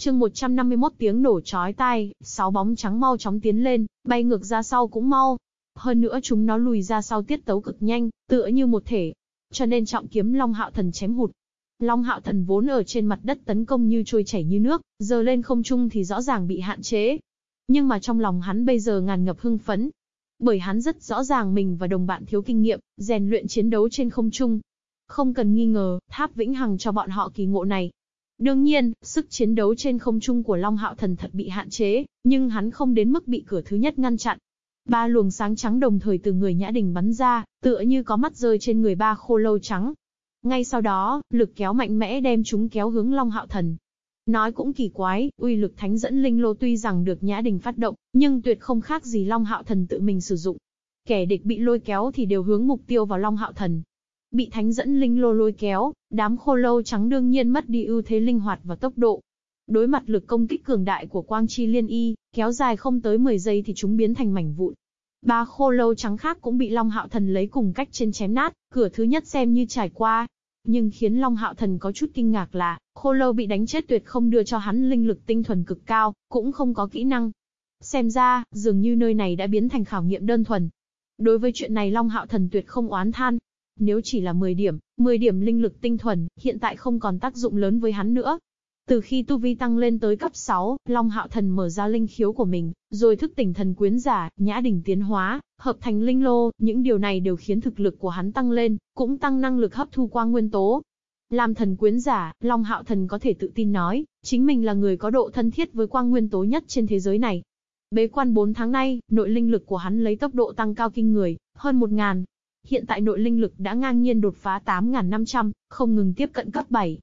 chương 151 tiếng nổ chói tai, sáu bóng trắng mau chóng tiến lên, bay ngược ra sau cũng mau. Hơn nữa chúng nó lùi ra sau tiết tấu cực nhanh, tựa như một thể. Cho nên trọng kiếm Long Hạo Thần chém hụt. Long Hạo Thần vốn ở trên mặt đất tấn công như trôi chảy như nước, giờ lên không trung thì rõ ràng bị hạn chế. Nhưng mà trong lòng hắn bây giờ ngàn ngập hưng phấn. Bởi hắn rất rõ ràng mình và đồng bạn thiếu kinh nghiệm, rèn luyện chiến đấu trên không trung. Không cần nghi ngờ, tháp vĩnh hằng cho bọn họ kỳ ngộ này, Đương nhiên, sức chiến đấu trên không trung của Long Hạo Thần thật bị hạn chế, nhưng hắn không đến mức bị cửa thứ nhất ngăn chặn. Ba luồng sáng trắng đồng thời từ người Nhã Đình bắn ra, tựa như có mắt rơi trên người ba khô lâu trắng. Ngay sau đó, lực kéo mạnh mẽ đem chúng kéo hướng Long Hạo Thần. Nói cũng kỳ quái, uy lực thánh dẫn linh lô tuy rằng được Nhã Đình phát động, nhưng tuyệt không khác gì Long Hạo Thần tự mình sử dụng. Kẻ địch bị lôi kéo thì đều hướng mục tiêu vào Long Hạo Thần, Bị thánh dẫn linh lô lôi kéo, đám khô lâu trắng đương nhiên mất đi ưu thế linh hoạt và tốc độ. Đối mặt lực công kích cường đại của quang chi liên y, kéo dài không tới 10 giây thì chúng biến thành mảnh vụn. Ba khô lâu trắng khác cũng bị Long Hạo Thần lấy cùng cách trên chém nát, cửa thứ nhất xem như trải qua. Nhưng khiến Long Hạo Thần có chút kinh ngạc là, khô lâu bị đánh chết tuyệt không đưa cho hắn linh lực tinh thuần cực cao, cũng không có kỹ năng. Xem ra, dường như nơi này đã biến thành khảo nghiệm đơn thuần. Đối với chuyện này Long Hạo Thần tuyệt không oán than, nếu chỉ là 10 điểm, 10 điểm linh lực tinh thuần, hiện tại không còn tác dụng lớn với hắn nữa. Từ khi tu vi tăng lên tới cấp 6, Long Hạo Thần mở ra linh khiếu của mình, rồi thức tỉnh thần quyến giả, nhã đỉnh tiến hóa, hợp thành linh lô, những điều này đều khiến thực lực của hắn tăng lên, cũng tăng năng lực hấp thu quang nguyên tố. Làm thần quyến giả, Long Hạo Thần có thể tự tin nói, chính mình là người có độ thân thiết với quang nguyên tố nhất trên thế giới này. Bế quan 4 tháng nay, nội linh lực của hắn lấy tốc độ tăng cao kinh người, hơn 1 ngàn, Hiện tại nội linh lực đã ngang nhiên đột phá 8.500, không ngừng tiếp cận cấp 7.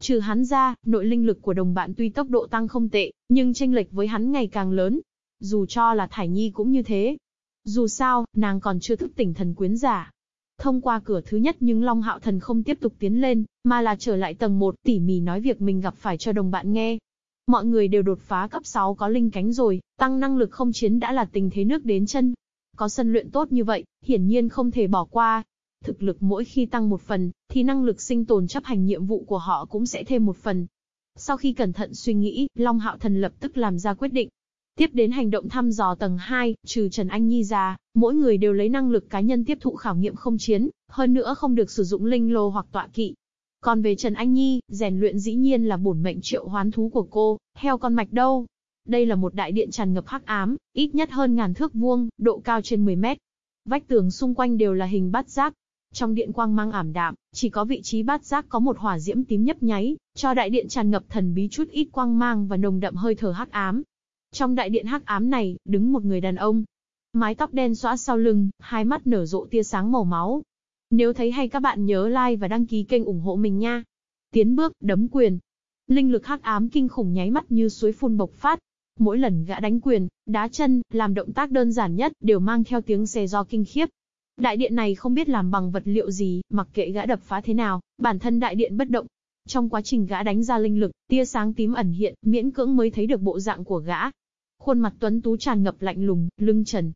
Trừ hắn ra, nội linh lực của đồng bạn tuy tốc độ tăng không tệ, nhưng tranh lệch với hắn ngày càng lớn. Dù cho là Thải Nhi cũng như thế. Dù sao, nàng còn chưa thức tỉnh thần quyến giả. Thông qua cửa thứ nhất nhưng Long Hạo Thần không tiếp tục tiến lên, mà là trở lại tầng 1 tỉ mỉ nói việc mình gặp phải cho đồng bạn nghe. Mọi người đều đột phá cấp 6 có linh cánh rồi, tăng năng lực không chiến đã là tình thế nước đến chân, có sân luyện tốt như vậy, hiển nhiên không thể bỏ qua. Thực lực mỗi khi tăng một phần, thì năng lực sinh tồn chấp hành nhiệm vụ của họ cũng sẽ thêm một phần. Sau khi cẩn thận suy nghĩ, Long Hạo Thần lập tức làm ra quyết định. Tiếp đến hành động thăm dò tầng 2, trừ Trần Anh Nhi ra, mỗi người đều lấy năng lực cá nhân tiếp thụ khảo nghiệm không chiến, hơn nữa không được sử dụng linh lô hoặc tọa kỵ. Còn về Trần Anh Nhi, rèn luyện dĩ nhiên là bổn mệnh triệu hoán thú của cô, heo con mạch đâu, đây là một đại điện tràn ngập hắc ám, ít nhất hơn ngàn thước vuông, độ cao trên 10 mét. Vách tường xung quanh đều là hình bát giác. Trong điện quang mang ảm đạm, chỉ có vị trí bát giác có một hỏa diễm tím nhấp nháy, cho đại điện tràn ngập thần bí chút ít quang mang và nồng đậm hơi thở hắc ám. Trong đại điện hắc ám này, đứng một người đàn ông. Mái tóc đen xõa sau lưng, hai mắt nở rộ tia sáng màu máu. Nếu thấy hay các bạn nhớ like và đăng ký kênh ủng hộ mình nha. Tiến bước, đấm quyền. Linh lực hắc ám kinh khủng nháy mắt như suối phun bộc phát, Mỗi lần gã đánh quyền, đá chân, làm động tác đơn giản nhất, đều mang theo tiếng xe do kinh khiếp. Đại điện này không biết làm bằng vật liệu gì, mặc kệ gã đập phá thế nào, bản thân đại điện bất động. Trong quá trình gã đánh ra linh lực, tia sáng tím ẩn hiện, miễn cưỡng mới thấy được bộ dạng của gã. Khuôn mặt tuấn tú tràn ngập lạnh lùng, lưng trần.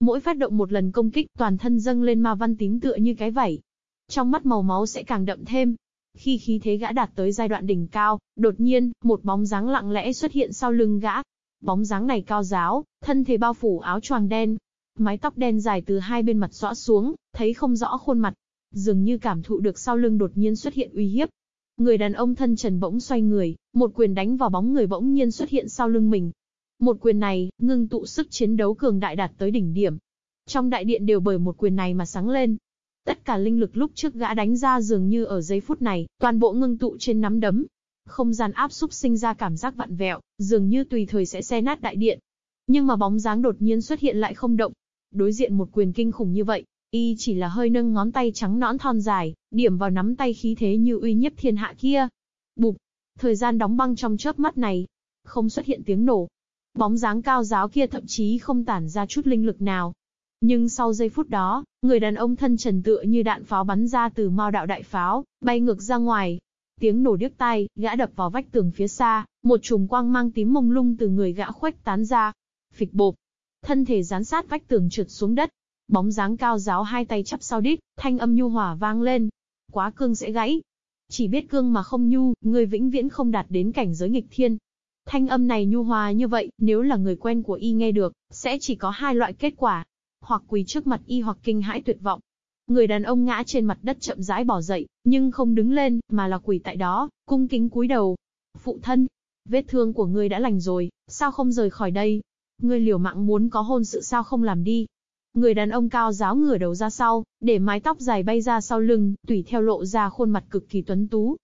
Mỗi phát động một lần công kích, toàn thân dâng lên ma văn tím tựa như cái vảy. Trong mắt màu máu sẽ càng đậm thêm, khi khí thế gã đạt tới giai đoạn đỉnh cao, đột nhiên, một bóng dáng lặng lẽ xuất hiện sau lưng gã, Bóng dáng này cao giáo, thân thể bao phủ áo choàng đen. Mái tóc đen dài từ hai bên mặt rõ xuống, thấy không rõ khuôn mặt. Dường như cảm thụ được sau lưng đột nhiên xuất hiện uy hiếp. Người đàn ông thân trần bỗng xoay người, một quyền đánh vào bóng người bỗng nhiên xuất hiện sau lưng mình. Một quyền này, ngưng tụ sức chiến đấu cường đại đạt tới đỉnh điểm. Trong đại điện đều bởi một quyền này mà sáng lên. Tất cả linh lực lúc trước gã đánh ra dường như ở giây phút này, toàn bộ ngưng tụ trên nắm đấm, không gian áp xúc sinh ra cảm giác vặn vẹo, dường như tùy thời sẽ xe nát đại điện. Nhưng mà bóng dáng đột nhiên xuất hiện lại không động. Đối diện một quyền kinh khủng như vậy, y chỉ là hơi nâng ngón tay trắng nõn thon dài, điểm vào nắm tay khí thế như uy nhiếp thiên hạ kia. Bụp, thời gian đóng băng trong chớp mắt này, không xuất hiện tiếng nổ. Bóng dáng cao giáo kia thậm chí không tản ra chút linh lực nào. Nhưng sau giây phút đó, người đàn ông thân trần tựa như đạn pháo bắn ra từ mao đạo đại pháo, bay ngược ra ngoài, Tiếng nổ điếc tai, gã đập vào vách tường phía xa, một chùm quang mang tím mông lung từ người gã khuếch tán ra. Phịch bộp. Thân thể dán sát vách tường trượt xuống đất. Bóng dáng cao giáo hai tay chắp sau đít, thanh âm nhu hòa vang lên. Quá cương sẽ gãy. Chỉ biết cương mà không nhu, người vĩnh viễn không đạt đến cảnh giới nghịch thiên. Thanh âm này nhu hòa như vậy, nếu là người quen của y nghe được, sẽ chỉ có hai loại kết quả. Hoặc quỳ trước mặt y hoặc kinh hãi tuyệt vọng. Người đàn ông ngã trên mặt đất chậm rãi bỏ dậy, nhưng không đứng lên, mà là quỳ tại đó, cung kính cúi đầu. Phụ thân, vết thương của ngươi đã lành rồi, sao không rời khỏi đây? Ngươi liều mạng muốn có hôn sự sao không làm đi? Người đàn ông cao giáo ngửa đầu ra sau, để mái tóc dài bay ra sau lưng, tùy theo lộ ra khuôn mặt cực kỳ tuấn tú.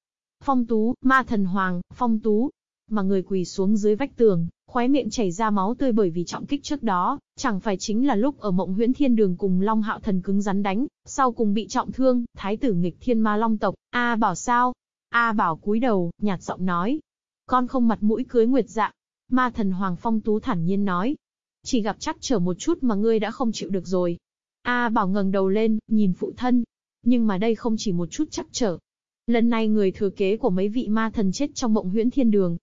Phong tú, ma thần hoàng, phong tú. Mà người quỳ xuống dưới vách tường, khóe miệng chảy ra máu tươi bởi vì trọng kích trước đó, chẳng phải chính là lúc ở mộng huyễn thiên đường cùng Long Hạo Thần cứng rắn đánh, sau cùng bị trọng thương, thái tử nghịch thiên ma long tộc, A bảo sao? A bảo cúi đầu, nhạt giọng nói. Con không mặt mũi cưới nguyệt dạ. Ma thần Hoàng Phong Tú thản nhiên nói. Chỉ gặp chắc trở một chút mà ngươi đã không chịu được rồi. A bảo ngẩng đầu lên, nhìn phụ thân. Nhưng mà đây không chỉ một chút chắc trở. Lần này người thừa kế của mấy vị ma thần chết trong mộng huyễn thiên đường,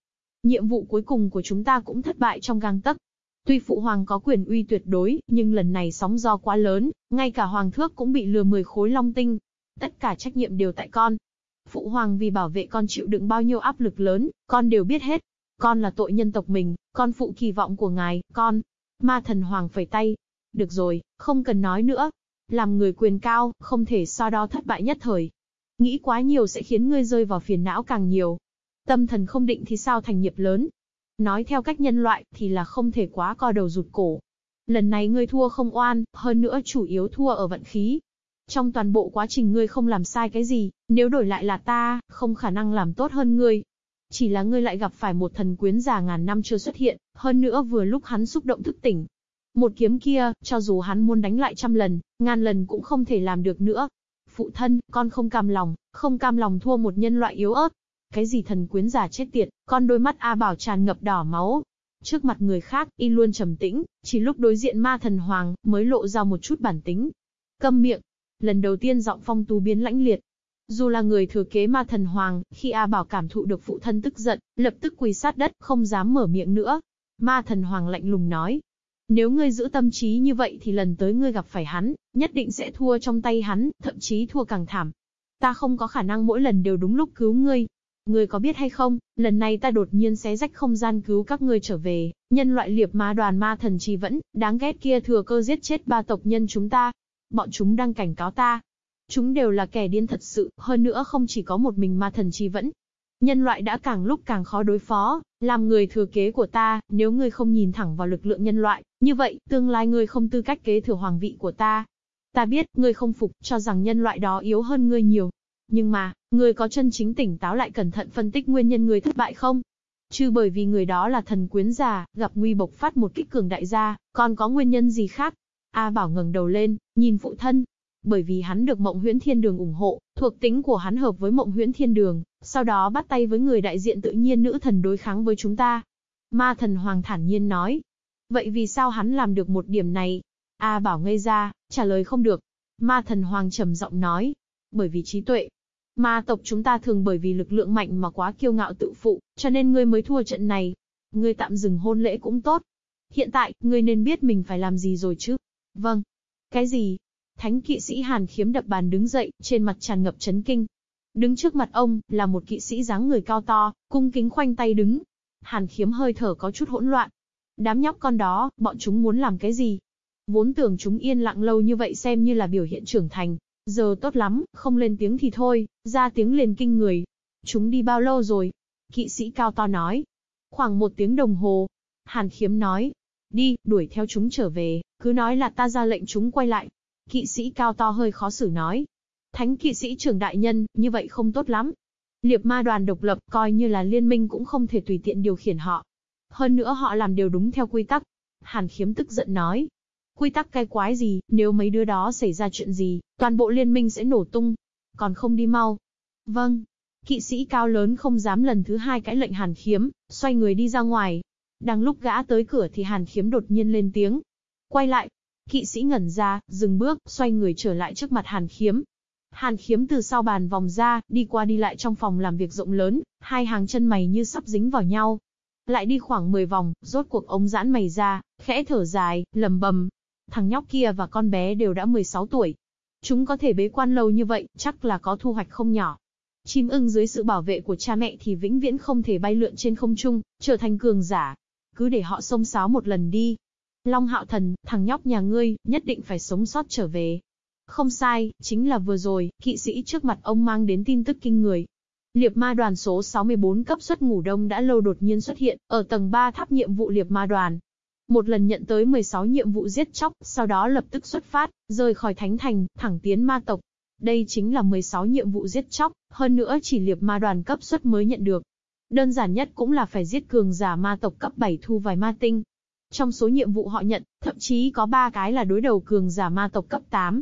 Nhiệm vụ cuối cùng của chúng ta cũng thất bại trong gang tấc. Tuy phụ hoàng có quyền uy tuyệt đối, nhưng lần này sóng do quá lớn, ngay cả hoàng thước cũng bị lừa 10 khối long tinh. Tất cả trách nhiệm đều tại con. Phụ hoàng vì bảo vệ con chịu đựng bao nhiêu áp lực lớn, con đều biết hết. Con là tội nhân tộc mình, con phụ kỳ vọng của ngài, con. Ma thần hoàng phẩy tay. Được rồi, không cần nói nữa. Làm người quyền cao, không thể so đo thất bại nhất thời. Nghĩ quá nhiều sẽ khiến ngươi rơi vào phiền não càng nhiều, Tâm thần không định thì sao thành nghiệp lớn. Nói theo cách nhân loại thì là không thể quá co đầu rụt cổ. Lần này ngươi thua không oan, hơn nữa chủ yếu thua ở vận khí. Trong toàn bộ quá trình ngươi không làm sai cái gì, nếu đổi lại là ta, không khả năng làm tốt hơn ngươi. Chỉ là ngươi lại gặp phải một thần quyến già ngàn năm chưa xuất hiện, hơn nữa vừa lúc hắn xúc động thức tỉnh. Một kiếm kia, cho dù hắn muốn đánh lại trăm lần, ngàn lần cũng không thể làm được nữa. Phụ thân, con không cam lòng, không cam lòng thua một nhân loại yếu ớt, cái gì thần quyến giả chết tiệt, con đôi mắt A Bảo tràn ngập đỏ máu. Trước mặt người khác, y luôn trầm tĩnh, chỉ lúc đối diện ma thần hoàng, mới lộ ra một chút bản tính. Câm miệng. Lần đầu tiên giọng phong tú biến lãnh liệt. Dù là người thừa kế ma thần hoàng, khi A Bảo cảm thụ được phụ thân tức giận, lập tức quỳ sát đất, không dám mở miệng nữa. Ma thần hoàng lạnh lùng nói. Nếu ngươi giữ tâm trí như vậy thì lần tới ngươi gặp phải hắn, nhất định sẽ thua trong tay hắn, thậm chí thua càng thảm. Ta không có khả năng mỗi lần đều đúng lúc cứu ngươi, Ngươi có biết hay không, lần này ta đột nhiên xé rách không gian cứu các ngươi trở về, nhân loại liệp ma đoàn ma thần trì vẫn, đáng ghét kia thừa cơ giết chết ba tộc nhân chúng ta. Bọn chúng đang cảnh cáo ta. Chúng đều là kẻ điên thật sự, hơn nữa không chỉ có một mình ma thần trì vẫn. Nhân loại đã càng lúc càng khó đối phó, làm người thừa kế của ta, nếu ngươi không nhìn thẳng vào lực lượng nhân loại, như vậy, tương lai ngươi không tư cách kế thừa hoàng vị của ta. Ta biết, ngươi không phục, cho rằng nhân loại đó yếu hơn ngươi nhiều, nhưng mà, người có chân chính tỉnh táo lại cẩn thận phân tích nguyên nhân người thất bại không? Chứ bởi vì người đó là thần quyến già, gặp nguy bộc phát một kích cường đại gia, còn có nguyên nhân gì khác? A Bảo ngẩng đầu lên, nhìn phụ thân. Bởi vì hắn được Mộng Huyễn Thiên Đường ủng hộ, thuộc tính của hắn hợp với Mộng Huyễn Thiên Đường, sau đó bắt tay với người đại diện tự nhiên nữ thần đối kháng với chúng ta. Ma thần Hoàng thản nhiên nói. Vậy vì sao hắn làm được một điểm này? A Bảo ngây ra, trả lời không được. Ma thần Hoàng trầm giọng nói. Bởi vì trí tuệ, Ma tộc chúng ta thường bởi vì lực lượng mạnh mà quá kiêu ngạo tự phụ, cho nên ngươi mới thua trận này. Ngươi tạm dừng hôn lễ cũng tốt. Hiện tại, ngươi nên biết mình phải làm gì rồi chứ. Vâng. Cái gì? Thánh kỵ sĩ Hàn khiếm đập bàn đứng dậy, trên mặt tràn ngập chấn kinh. Đứng trước mặt ông, là một kỵ sĩ dáng người cao to, cung kính khoanh tay đứng. Hàn khiếm hơi thở có chút hỗn loạn. Đám nhóc con đó, bọn chúng muốn làm cái gì? Vốn tưởng chúng yên lặng lâu như vậy xem như là biểu hiện trưởng thành, Giờ tốt lắm, không lên tiếng thì thôi, ra tiếng liền kinh người. Chúng đi bao lâu rồi? Kỵ sĩ cao to nói. Khoảng một tiếng đồng hồ. Hàn khiếm nói. Đi, đuổi theo chúng trở về, cứ nói là ta ra lệnh chúng quay lại. Kỵ sĩ cao to hơi khó xử nói. Thánh kỵ sĩ trưởng đại nhân, như vậy không tốt lắm. Liệp ma đoàn độc lập coi như là liên minh cũng không thể tùy tiện điều khiển họ. Hơn nữa họ làm điều đúng theo quy tắc. Hàn khiếm tức giận nói. Quy tắc cái quái gì, nếu mấy đứa đó xảy ra chuyện gì, toàn bộ liên minh sẽ nổ tung. Còn không đi mau. Vâng. Kỵ sĩ cao lớn không dám lần thứ hai cãi lệnh hàn khiếm, xoay người đi ra ngoài. Đang lúc gã tới cửa thì hàn khiếm đột nhiên lên tiếng. Quay lại. Kỵ sĩ ngẩn ra, dừng bước, xoay người trở lại trước mặt hàn khiếm. Hàn khiếm từ sau bàn vòng ra, đi qua đi lại trong phòng làm việc rộng lớn, hai hàng chân mày như sắp dính vào nhau. Lại đi khoảng 10 vòng, rốt cuộc ống giãn mày ra, khẽ thở dài, lầm bầm, Thằng nhóc kia và con bé đều đã 16 tuổi. Chúng có thể bế quan lâu như vậy, chắc là có thu hoạch không nhỏ. Chim ưng dưới sự bảo vệ của cha mẹ thì vĩnh viễn không thể bay lượn trên không trung, trở thành cường giả. Cứ để họ xông xáo một lần đi. Long hạo thần, thằng nhóc nhà ngươi, nhất định phải sống sót trở về. Không sai, chính là vừa rồi, kỵ sĩ trước mặt ông mang đến tin tức kinh người. Liệp ma đoàn số 64 cấp suất ngủ đông đã lâu đột nhiên xuất hiện, ở tầng 3 tháp nhiệm vụ liệp ma đoàn. Một lần nhận tới 16 nhiệm vụ giết chóc, sau đó lập tức xuất phát, rời khỏi thánh thành, thẳng tiến ma tộc. Đây chính là 16 nhiệm vụ giết chóc, hơn nữa chỉ liệp ma đoàn cấp suất mới nhận được. Đơn giản nhất cũng là phải giết cường giả ma tộc cấp 7 thu vài ma tinh. Trong số nhiệm vụ họ nhận, thậm chí có 3 cái là đối đầu cường giả ma tộc cấp 8.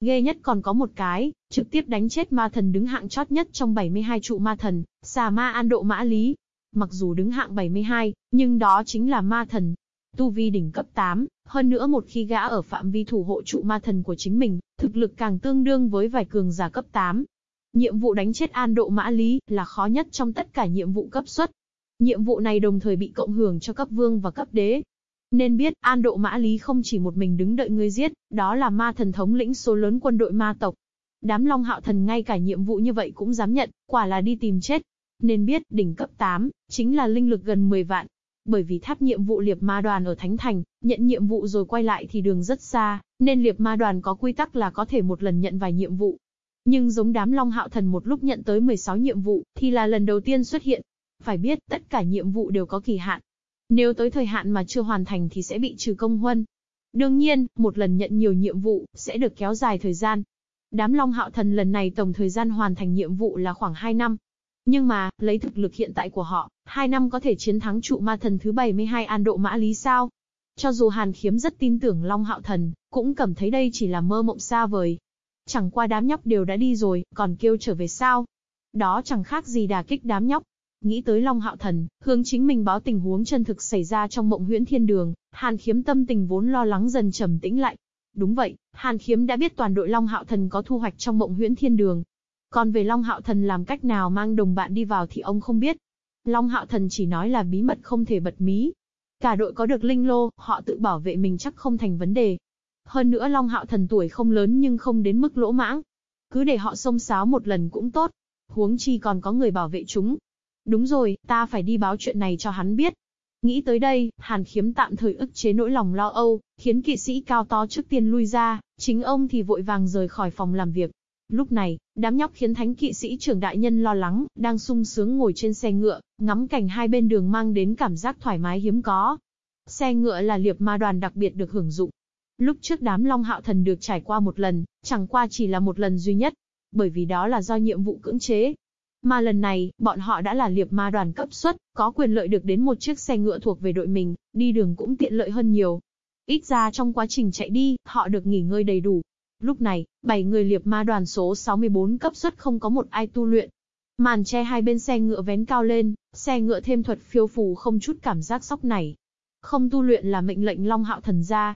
Ghê nhất còn có một cái, trực tiếp đánh chết ma thần đứng hạng chót nhất trong 72 trụ ma thần, xà ma an độ mã lý. Mặc dù đứng hạng 72, nhưng đó chính là ma thần. Tu vi đỉnh cấp 8, hơn nữa một khi gã ở phạm vi thủ hộ trụ ma thần của chính mình, thực lực càng tương đương với vài cường giả cấp 8. Nhiệm vụ đánh chết an độ mã lý là khó nhất trong tất cả nhiệm vụ cấp suất. Nhiệm vụ này đồng thời bị cộng hưởng cho cấp vương và cấp đế. Nên biết, an độ mã lý không chỉ một mình đứng đợi ngươi giết, đó là ma thần thống lĩnh số lớn quân đội ma tộc. Đám long hạo thần ngay cả nhiệm vụ như vậy cũng dám nhận, quả là đi tìm chết. Nên biết, đỉnh cấp 8, chính là linh lực gần 10 vạn. Bởi vì tháp nhiệm vụ liệp ma đoàn ở Thánh Thành, nhận nhiệm vụ rồi quay lại thì đường rất xa, nên liệp ma đoàn có quy tắc là có thể một lần nhận vài nhiệm vụ. Nhưng giống đám long hạo thần một lúc nhận tới 16 nhiệm vụ, thì là lần đầu tiên xuất hiện. Phải biết, tất cả nhiệm vụ đều có kỳ hạn, nếu tới thời hạn mà chưa hoàn thành thì sẽ bị trừ công huân. Đương nhiên, một lần nhận nhiều nhiệm vụ, sẽ được kéo dài thời gian. Đám Long Hạo Thần lần này tổng thời gian hoàn thành nhiệm vụ là khoảng 2 năm. Nhưng mà, lấy thực lực hiện tại của họ, 2 năm có thể chiến thắng trụ ma thần thứ 72 an độ mã lý sao? Cho dù Hàn Khiếm rất tin tưởng Long Hạo Thần, cũng cảm thấy đây chỉ là mơ mộng xa vời. Chẳng qua đám nhóc đều đã đi rồi, còn kêu trở về sao? Đó chẳng khác gì đà kích đám nhóc. Nghĩ tới Long Hạo Thần, hướng chính mình báo tình huống chân thực xảy ra trong mộng huyễn thiên đường, Hàn Khiếm tâm tình vốn lo lắng dần trầm tĩnh lại. Đúng vậy, Hàn Khiếm đã biết toàn đội Long Hạo Thần có thu hoạch trong mộng huyễn thiên đường. Còn về Long Hạo Thần làm cách nào mang đồng bạn đi vào thì ông không biết. Long Hạo Thần chỉ nói là bí mật không thể bật mí. Cả đội có được linh lô, họ tự bảo vệ mình chắc không thành vấn đề. Hơn nữa Long Hạo Thần tuổi không lớn nhưng không đến mức lỗ mãng. Cứ để họ xông xáo một lần cũng tốt. Huống chi còn có người bảo vệ chúng, Đúng rồi, ta phải đi báo chuyện này cho hắn biết. Nghĩ tới đây, Hàn Khiếm tạm thời ức chế nỗi lòng lo âu, khiến kỵ sĩ cao to trước tiên lui ra, chính ông thì vội vàng rời khỏi phòng làm việc. Lúc này, đám nhóc khiến thánh kỵ sĩ trưởng đại nhân lo lắng, đang sung sướng ngồi trên xe ngựa, ngắm cảnh hai bên đường mang đến cảm giác thoải mái hiếm có. Xe ngựa là liệp ma đoàn đặc biệt được hưởng dụng. Lúc trước đám Long Hạo Thần được trải qua một lần, chẳng qua chỉ là một lần duy nhất. Bởi vì đó là do nhiệm vụ cưỡng chế, mà lần này, bọn họ đã là liệp ma đoàn cấp suất, có quyền lợi được đến một chiếc xe ngựa thuộc về đội mình, đi đường cũng tiện lợi hơn nhiều. Ít ra trong quá trình chạy đi, họ được nghỉ ngơi đầy đủ. Lúc này, bảy người liệp ma đoàn số 64 cấp suất không có một ai tu luyện. Màn che hai bên xe ngựa vén cao lên, xe ngựa thêm thuật phiêu phù không chút cảm giác sóc này. Không tu luyện là mệnh lệnh Long Hạo Thần ra.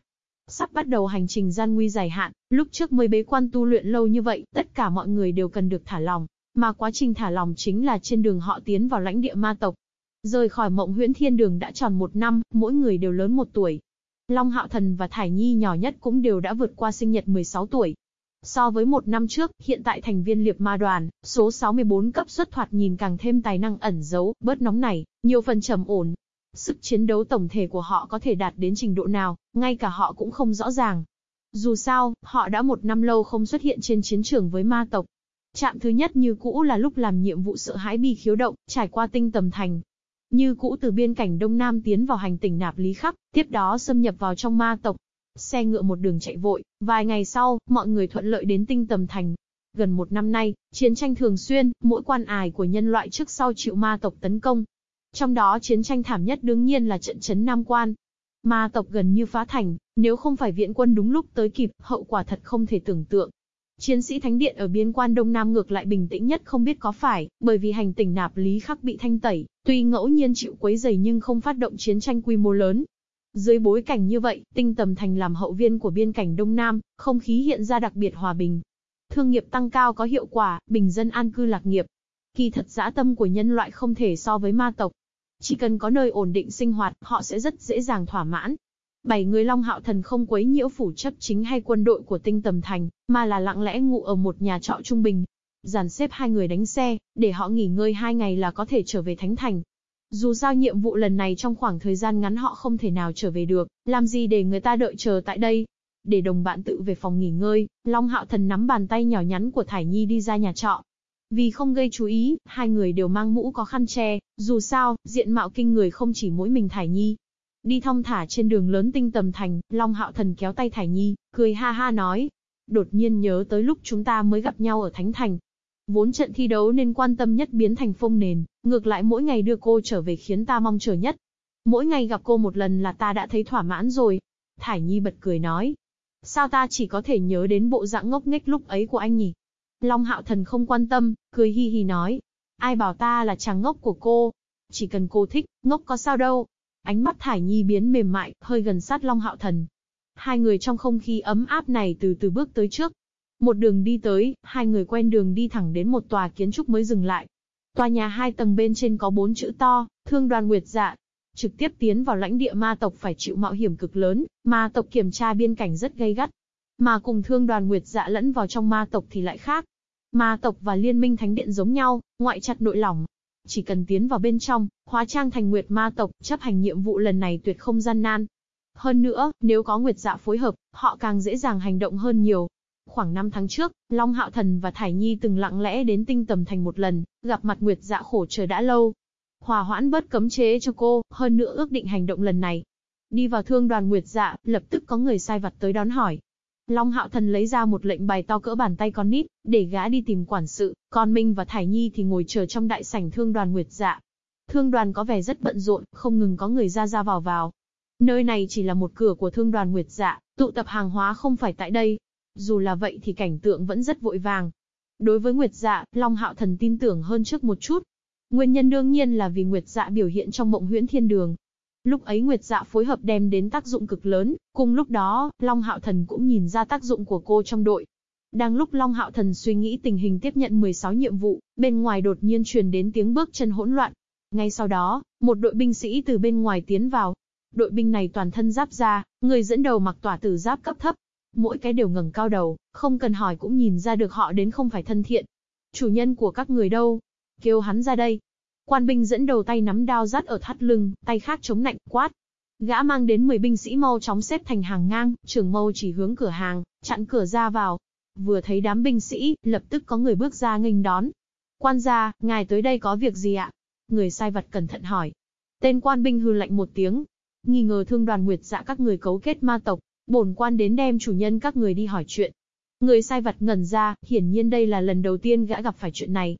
Sắp bắt đầu hành trình gian nguy dài hạn, lúc trước mới bế quan tu luyện lâu như vậy, tất cả mọi người đều cần được thả lòng. Mà quá trình thả lòng chính là trên đường họ tiến vào lãnh địa ma tộc. Rời khỏi mộng huyễn thiên đường đã tròn một năm, mỗi người đều lớn một tuổi. Long Hạo Thần và Thải Nhi nhỏ nhất cũng đều đã vượt qua sinh nhật 16 tuổi. So với một năm trước, hiện tại thành viên liệp ma đoàn, số 64 cấp xuất thoạt nhìn càng thêm tài năng ẩn giấu, bớt nóng này, nhiều phần trầm ổn. Sức chiến đấu tổng thể của họ có thể đạt đến trình độ nào, ngay cả họ cũng không rõ ràng. Dù sao, họ đã một năm lâu không xuất hiện trên chiến trường với ma tộc. Trạm thứ nhất như cũ là lúc làm nhiệm vụ sợ hãi bi khiếu động, trải qua tinh tầm thành. Như cũ từ biên cảnh Đông Nam tiến vào hành tỉnh Nạp Lý Khắc, tiếp đó xâm nhập vào trong ma tộc. Xe ngựa một đường chạy vội, vài ngày sau, mọi người thuận lợi đến tinh tầm thành. Gần một năm nay, chiến tranh thường xuyên, mỗi quan ải của nhân loại trước sau chịu ma tộc tấn công. Trong đó chiến tranh thảm nhất đương nhiên là trận chấn Nam Quan. Ma tộc gần như phá thành, nếu không phải viện quân đúng lúc tới kịp, hậu quả thật không thể tưởng tượng. Chiến sĩ Thánh Điện ở biên quan Đông Nam ngược lại bình tĩnh nhất không biết có phải, bởi vì hành tỉnh nạp lý khắc bị thanh tẩy, tuy ngẫu nhiên chịu quấy dày nhưng không phát động chiến tranh quy mô lớn. Dưới bối cảnh như vậy, tinh tầm thành làm hậu viên của biên cảnh Đông Nam, không khí hiện ra đặc biệt hòa bình. Thương nghiệp tăng cao có hiệu quả, bình dân an cư lạc nghiệp. Kỳ thật dã tâm của nhân loại không thể so với ma tộc. Chỉ cần có nơi ổn định sinh hoạt, họ sẽ rất dễ dàng thỏa mãn. Bảy người Long Hạo Thần không quấy nhiễu phủ chấp chính hay quân đội của tinh tầm thành, mà là lặng lẽ ngủ ở một nhà trọ trung bình. Giàn xếp hai người đánh xe, để họ nghỉ ngơi hai ngày là có thể trở về Thánh Thành. Dù sao nhiệm vụ lần này trong khoảng thời gian ngắn họ không thể nào trở về được, làm gì để người ta đợi chờ tại đây. Để đồng bạn tự về phòng nghỉ ngơi, Long Hạo Thần nắm bàn tay nhỏ nhắn của Thải Nhi đi ra nhà trọ. Vì không gây chú ý, hai người đều mang mũ có khăn che, dù sao, diện mạo kinh người không chỉ mỗi mình Thải Nhi. Đi thong thả trên đường lớn tinh tầm thành, Long Hạo Thần kéo tay Thải Nhi, cười ha ha nói. Đột nhiên nhớ tới lúc chúng ta mới gặp nhau ở Thánh Thành, Vốn trận thi đấu nên quan tâm nhất biến thành phong nền, ngược lại mỗi ngày đưa cô trở về khiến ta mong chờ nhất. Mỗi ngày gặp cô một lần là ta đã thấy thỏa mãn rồi. Thải Nhi bật cười nói. Sao ta chỉ có thể nhớ đến bộ dạng ngốc nghếch lúc ấy của anh nhỉ? Long Hạo Thần không quan tâm, cười hi hi nói. Ai bảo ta là chàng ngốc của cô? Chỉ cần cô thích, ngốc có sao đâu. Ánh mắt Thải Nhi biến mềm mại, hơi gần sát Long Hạo Thần. Hai người trong không khí ấm áp này từ từ bước tới trước, một đường đi tới, hai người quen đường đi thẳng đến một tòa kiến trúc mới dừng lại. Tòa nhà hai tầng bên trên có bốn chữ to, thương đoàn nguyệt dạ. Trực tiếp tiến vào lãnh địa ma tộc phải chịu mạo hiểm cực lớn, ma tộc kiểm tra biên cảnh rất gay gắt. Mà cùng thương đoàn nguyệt dạ lẫn vào trong ma tộc thì lại khác. Ma tộc và liên minh thánh điện giống nhau, ngoại chặt nội lỏng. Chỉ cần tiến vào bên trong, hóa trang thành nguyệt ma tộc, chấp hành nhiệm vụ lần này tuyệt không gian nan. Hơn nữa, nếu có nguyệt dạ phối hợp, họ càng dễ dàng hành động hơn nhiều. Khoảng 5 tháng trước, Long Hạo Thần và Thải Nhi từng lặng lẽ đến tinh tầm thành một lần, gặp mặt Nguyệt dạ khổ chờ đã lâu. Hòa hoãn bớt cấm chế cho cô, hơn nữa ước định hành động lần này. Đi vào thương đoàn Nguyệt dạ, lập tức có người sai vặt tới đón hỏi. Long Hạo Thần lấy ra một lệnh bài to cỡ bàn tay con nít, để gã đi tìm quản sự, còn Minh và Thải Nhi thì ngồi chờ trong đại sảnh thương đoàn Nguyệt dạ. Thương đoàn có vẻ rất bận rộn, không ngừng có người ra ra vào vào. Nơi này chỉ là một cửa của thương đoàn Nguyệt dạ, tụ tập hàng hóa không phải tại đây, dù là vậy thì cảnh tượng vẫn rất vội vàng. Đối với Nguyệt Dạ, Long Hạo Thần tin tưởng hơn trước một chút. Nguyên nhân đương nhiên là vì Nguyệt Dạ biểu hiện trong mộng huyễn thiên đường. Lúc ấy Nguyệt Dạ phối hợp đem đến tác dụng cực lớn, cùng lúc đó, Long Hạo Thần cũng nhìn ra tác dụng của cô trong đội. Đang lúc Long Hạo Thần suy nghĩ tình hình tiếp nhận 16 nhiệm vụ, bên ngoài đột nhiên truyền đến tiếng bước chân hỗn loạn. Ngay sau đó, một đội binh sĩ từ bên ngoài tiến vào. Đội binh này toàn thân giáp ra, người dẫn đầu mặc tỏa tử giáp cấp thấp, mỗi cái đều ngẩng cao đầu, không cần hỏi cũng nhìn ra được họ đến không phải thân thiện. Chủ nhân của các người đâu? Kêu hắn ra đây. Quan binh dẫn đầu tay nắm đao rát ở thắt lưng, tay khác chống nạnh, quát. Gã mang đến 10 binh sĩ mau chóng xếp thành hàng ngang, trưởng mâu chỉ hướng cửa hàng, chặn cửa ra vào. Vừa thấy đám binh sĩ, lập tức có người bước ra nghênh đón. Quan gia, ngài tới đây có việc gì ạ? Người sai vật cẩn thận hỏi. Tên quan binh hư lạnh một tiếng. Nghi ngờ thương đoàn nguyệt dạ các người cấu kết ma tộc, bổn quan đến đem chủ nhân các người đi hỏi chuyện. Người sai vật ngẩn ra, hiển nhiên đây là lần đầu tiên gã gặp phải chuyện này.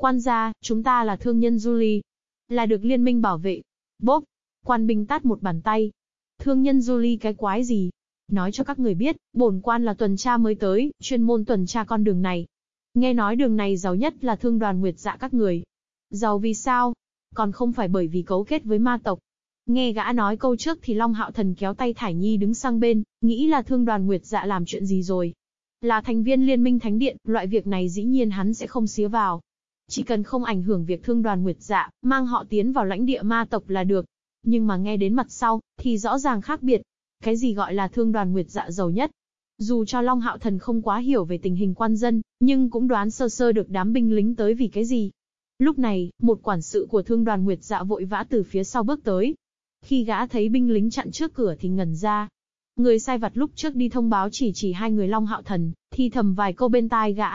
Quan gia, chúng ta là thương nhân Julie. Là được liên minh bảo vệ. Bốp. Quan binh tát một bàn tay. Thương nhân Julie cái quái gì? Nói cho các người biết, bổn quan là tuần tra mới tới, chuyên môn tuần tra con đường này. Nghe nói đường này giàu nhất là thương đoàn nguyệt dạ các người. Giàu vì sao? Còn không phải bởi vì cấu kết với ma tộc. Nghe gã nói câu trước thì Long Hạo Thần kéo tay Thải Nhi đứng sang bên, nghĩ là thương đoàn Nguyệt Dạ làm chuyện gì rồi. Là thành viên Liên minh Thánh Điện, loại việc này dĩ nhiên hắn sẽ không xía vào. Chỉ cần không ảnh hưởng việc thương đoàn Nguyệt Dạ, mang họ tiến vào lãnh địa ma tộc là được. Nhưng mà nghe đến mặt sau, thì rõ ràng khác biệt. Cái gì gọi là thương đoàn Nguyệt Dạ giàu nhất? Dù cho Long Hạo Thần không quá hiểu về tình hình quan dân, nhưng cũng đoán sơ sơ được đám binh lính tới vì cái gì. Lúc này, một quản sự của thương đoàn Nguyệt Dạ vội vã từ phía sau bước tới, khi gã thấy binh lính chặn trước cửa thì ngẩn ra. Người sai vặt lúc trước đi thông báo chỉ chỉ hai người Long Hạo Thần, thì thầm vài câu bên tai gã.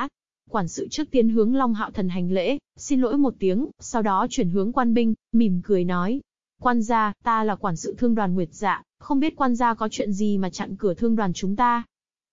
Quản sự trước tiên hướng Long Hạo Thần hành lễ, xin lỗi một tiếng, sau đó chuyển hướng quan binh, mỉm cười nói. Quan gia, ta là quản sự thương đoàn Nguyệt Dạ, không biết quan gia có chuyện gì mà chặn cửa thương đoàn chúng ta.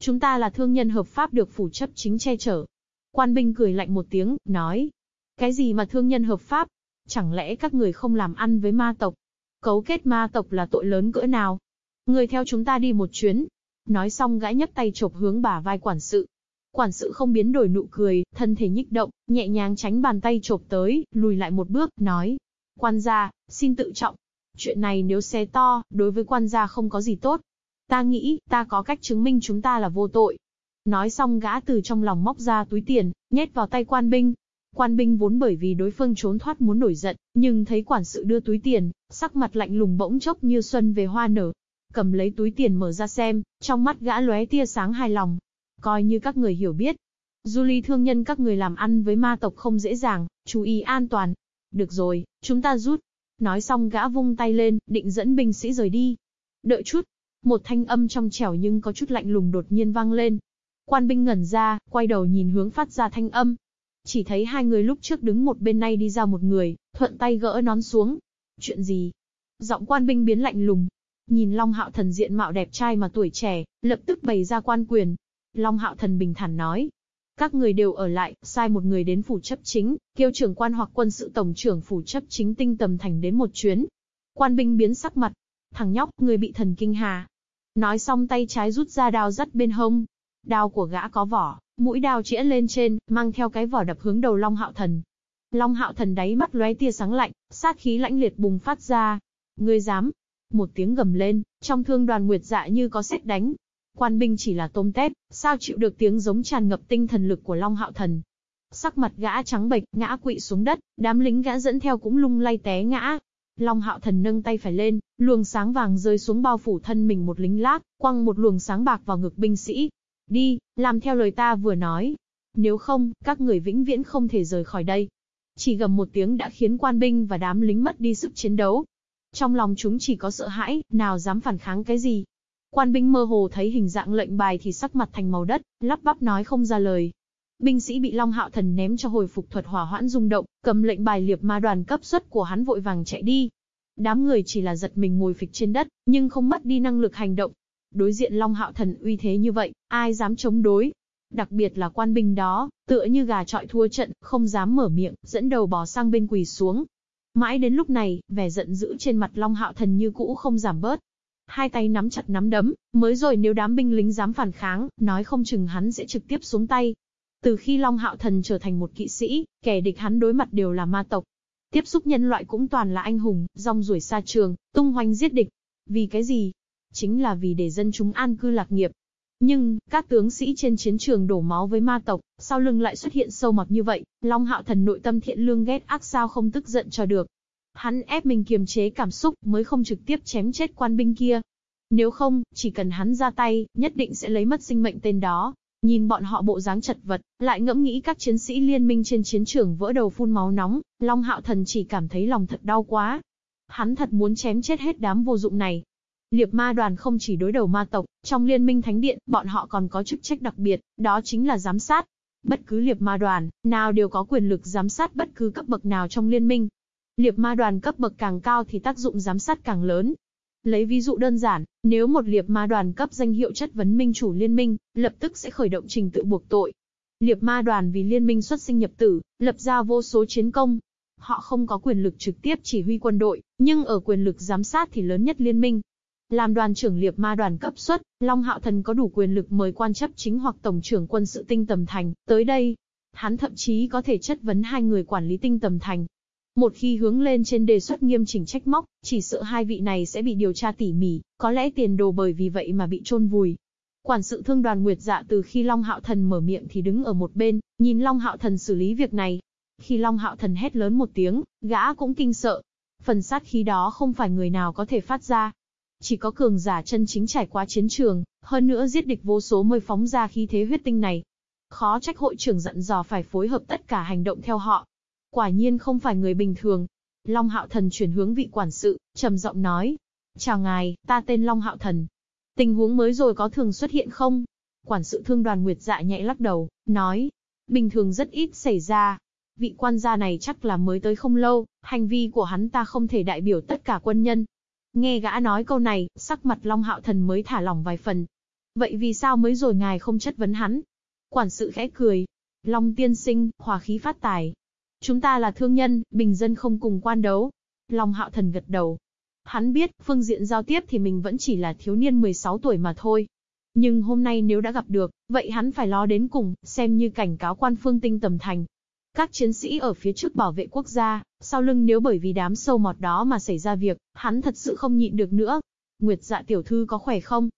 Chúng ta là thương nhân hợp pháp được phủ chấp chính che chở. Quan binh cười lạnh một tiếng, nói. Cái gì mà thương nhân hợp pháp? Chẳng lẽ các người không làm ăn với ma tộc? Cấu kết ma tộc là tội lớn cỡ nào? Người theo chúng ta đi một chuyến. Nói xong gã nhấc tay chộp hướng bả vai quản sự. Quản sự không biến đổi nụ cười, thân thể nhích động, nhẹ nhàng tránh bàn tay chộp tới, lùi lại một bước, nói. Quan gia, xin tự trọng. Chuyện này nếu xé to, đối với quan gia không có gì tốt. Ta nghĩ, ta có cách chứng minh chúng ta là vô tội. Nói xong gã từ trong lòng móc ra túi tiền, nhét vào tay quan binh, Quan binh vốn bởi vì đối phương trốn thoát muốn nổi giận, nhưng thấy quản sự đưa túi tiền, sắc mặt lạnh lùng bỗng chốc như xuân về hoa nở. Cầm lấy túi tiền mở ra xem, trong mắt gã lóe tia sáng hài lòng. Coi như các người hiểu biết. Julie thương nhân các người làm ăn với ma tộc không dễ dàng, chú ý an toàn. Được rồi, chúng ta rút. Nói xong gã vung tay lên, định dẫn binh sĩ rời đi. Đợi chút. Một thanh âm trong trẻo nhưng có chút lạnh lùng đột nhiên vang lên. Quan binh ngẩn ra, quay đầu nhìn hướng phát ra thanh âm. Chỉ thấy hai người lúc trước đứng một bên nay đi ra một người, thuận tay gỡ nón xuống. Chuyện gì? Giọng quan binh biến lạnh lùng. Nhìn Long Hạo Thần diện mạo đẹp trai mà tuổi trẻ, lập tức bày ra quan quyền. Long Hạo Thần bình thản nói, các người đều ở lại, sai một người đến phủ chấp chính, kêu trưởng quan hoặc quân sự tổng trưởng phủ chấp chính tinh tầm thành đến một chuyến. Quan binh biến sắc mặt. Thằng nhóc, người bị thần kinh hà. Nói xong tay trái rút ra đao dắt bên hông. Đao của gã có vỏ, mũi đao chĩa lên trên, mang theo cái vỏ đập hướng đầu Long Hạo Thần. Long Hạo Thần đáy mắt lóe tia sáng lạnh, sát khí lãnh liệt bùng phát ra. Ngươi dám? Một tiếng gầm lên, trong thương đoàn nguyệt dạ như có xét đánh, Quan binh chỉ là tôm tép, sao chịu được tiếng giống tràn ngập tinh thần lực của Long Hạo Thần. Sắc mặt gã trắng bệch, ngã quỵ xuống đất, đám lính gã dẫn theo cũng lung lay té ngã. Long Hạo Thần nâng tay phải lên, luồng sáng vàng rơi xuống bao phủ thân mình một lính lát, quăng một luồng sáng bạc vào ngực binh sĩ. Đi, làm theo lời ta vừa nói. Nếu không, các người vĩnh viễn không thể rời khỏi đây. Chỉ gầm một tiếng đã khiến quan binh và đám lính mất đi sức chiến đấu. Trong lòng chúng chỉ có sợ hãi, nào dám phản kháng cái gì. Quan binh mơ hồ thấy hình dạng lệnh bài thì sắc mặt thành màu đất, lắp bắp nói không ra lời. Binh sĩ bị Long Hạo Thần ném cho hồi phục thuật hỏa hoãn rung động, cầm lệnh bài liệp ma đoàn cấp xuất của hắn vội vàng chạy đi. Đám người chỉ là giật mình ngồi phịch trên đất, nhưng không mất đi năng lực hành động. Đối diện Long Hạo Thần uy thế như vậy, ai dám chống đối? Đặc biệt là quan binh đó, tựa như gà trọi thua trận, không dám mở miệng, dẫn đầu bò sang bên quỳ xuống. Mãi đến lúc này, vẻ giận dữ trên mặt Long Hạo Thần như cũ không giảm bớt, hai tay nắm chặt nắm đấm, mới rồi nếu đám binh lính dám phản kháng, nói không chừng hắn sẽ trực tiếp xuống tay. Từ khi Long Hạo Thần trở thành một kỵ sĩ, kẻ địch hắn đối mặt đều là ma tộc. Tiếp xúc nhân loại cũng toàn là anh hùng, rong ruổi xa trường, tung hoành giết địch. Vì cái gì? Chính là vì để dân chúng an cư lạc nghiệp. Nhưng, các tướng sĩ trên chiến trường đổ máu với ma tộc, sau lưng lại xuất hiện sâu mọt như vậy, Long Hạo Thần nội tâm thiện lương ghét ác sao không tức giận cho được. Hắn ép mình kiềm chế cảm xúc mới không trực tiếp chém chết quan binh kia. Nếu không, chỉ cần hắn ra tay, nhất định sẽ lấy mất sinh mệnh tên đó. Nhìn bọn họ bộ dáng chật vật, lại ngẫm nghĩ các chiến sĩ liên minh trên chiến trường vỡ đầu phun máu nóng, Long Hạo Thần chỉ cảm thấy lòng thật đau quá. Hắn thật muốn chém chết hết đám vô dụng này. Liệp ma đoàn không chỉ đối đầu ma tộc, trong liên minh thánh điện, bọn họ còn có chức trách đặc biệt, đó chính là giám sát. Bất cứ liệp ma đoàn, nào đều có quyền lực giám sát bất cứ cấp bậc nào trong liên minh, Liệp ma đoàn cấp bậc càng cao thì tác dụng giám sát càng lớn. Lấy ví dụ đơn giản, nếu một liệp ma đoàn cấp danh hiệu chất vấn minh chủ liên minh, lập tức sẽ khởi động trình tự buộc tội. Liệp ma đoàn vì liên minh xuất sinh nhập tử, lập ra vô số chiến công. Họ không có quyền lực trực tiếp chỉ huy quân đội, nhưng ở quyền lực giám sát thì lớn nhất liên minh. Làm đoàn trưởng liệp ma đoàn cấp xuất, Long Hạo Thần có đủ quyền lực mời quan chấp chính hoặc tổng trưởng quân sự tinh tầm thành, tới đây. Hắn thậm chí có thể chất vấn hai người quản lý tinh tầm thành, một khi hướng lên trên đề xuất nghiêm chỉnh trách móc, chỉ sợ hai vị này sẽ bị điều tra tỉ mỉ, có lẽ tiền đồ bởi vì vậy mà bị chôn vùi. Quản sự thương đoàn Nguyệt Dạ từ khi Long Hạo Thần mở miệng thì đứng ở một bên, nhìn Long Hạo Thần xử lý việc này. Khi Long Hạo Thần hét lớn một tiếng, gã cũng kinh sợ. Phần sát khí đó không phải người nào có thể phát ra. Chỉ có cường giả chân chính trải qua chiến trường, hơn nữa giết địch vô số mới phóng ra khí thế huyết tinh này. Khó trách hội trưởng dặn dò phải phối hợp tất cả hành động theo họ, Quả nhiên không phải người bình thường. Long Hạo Thần chuyển hướng vị quản sự, trầm giọng nói. Chào ngài, ta tên Long Hạo Thần. Tình huống mới rồi có thường xuất hiện không? Quản sự thương đoàn Nguyệt Dạ nhẹ lắc đầu, nói. Bình thường rất ít xảy ra. Vị quan gia này chắc là mới tới không lâu, hành vi của hắn ta không thể đại biểu tất cả quân nhân. Nghe gã nói câu này, sắc mặt Long Hạo Thần mới thả lỏng vài phần. Vậy vì sao mới rồi ngài không chất vấn hắn? Quản sự khẽ cười. Long tiên sinh, hòa khí phát tài, Chúng ta là thương nhân, bình dân không cùng quan đấu. Long hạo thần gật đầu. Hắn biết, phương diện giao tiếp thì mình vẫn chỉ là thiếu niên 16 tuổi mà thôi. Nhưng hôm nay nếu đã gặp được, vậy hắn phải lo đến cùng, xem như cảnh cáo quan phương tinh tầm thành. Các chiến sĩ ở phía trước bảo vệ quốc gia, sau lưng nếu bởi vì đám sâu mọt đó mà xảy ra việc, hắn thật sự không nhịn được nữa. Nguyệt dạ tiểu thư có khỏe không?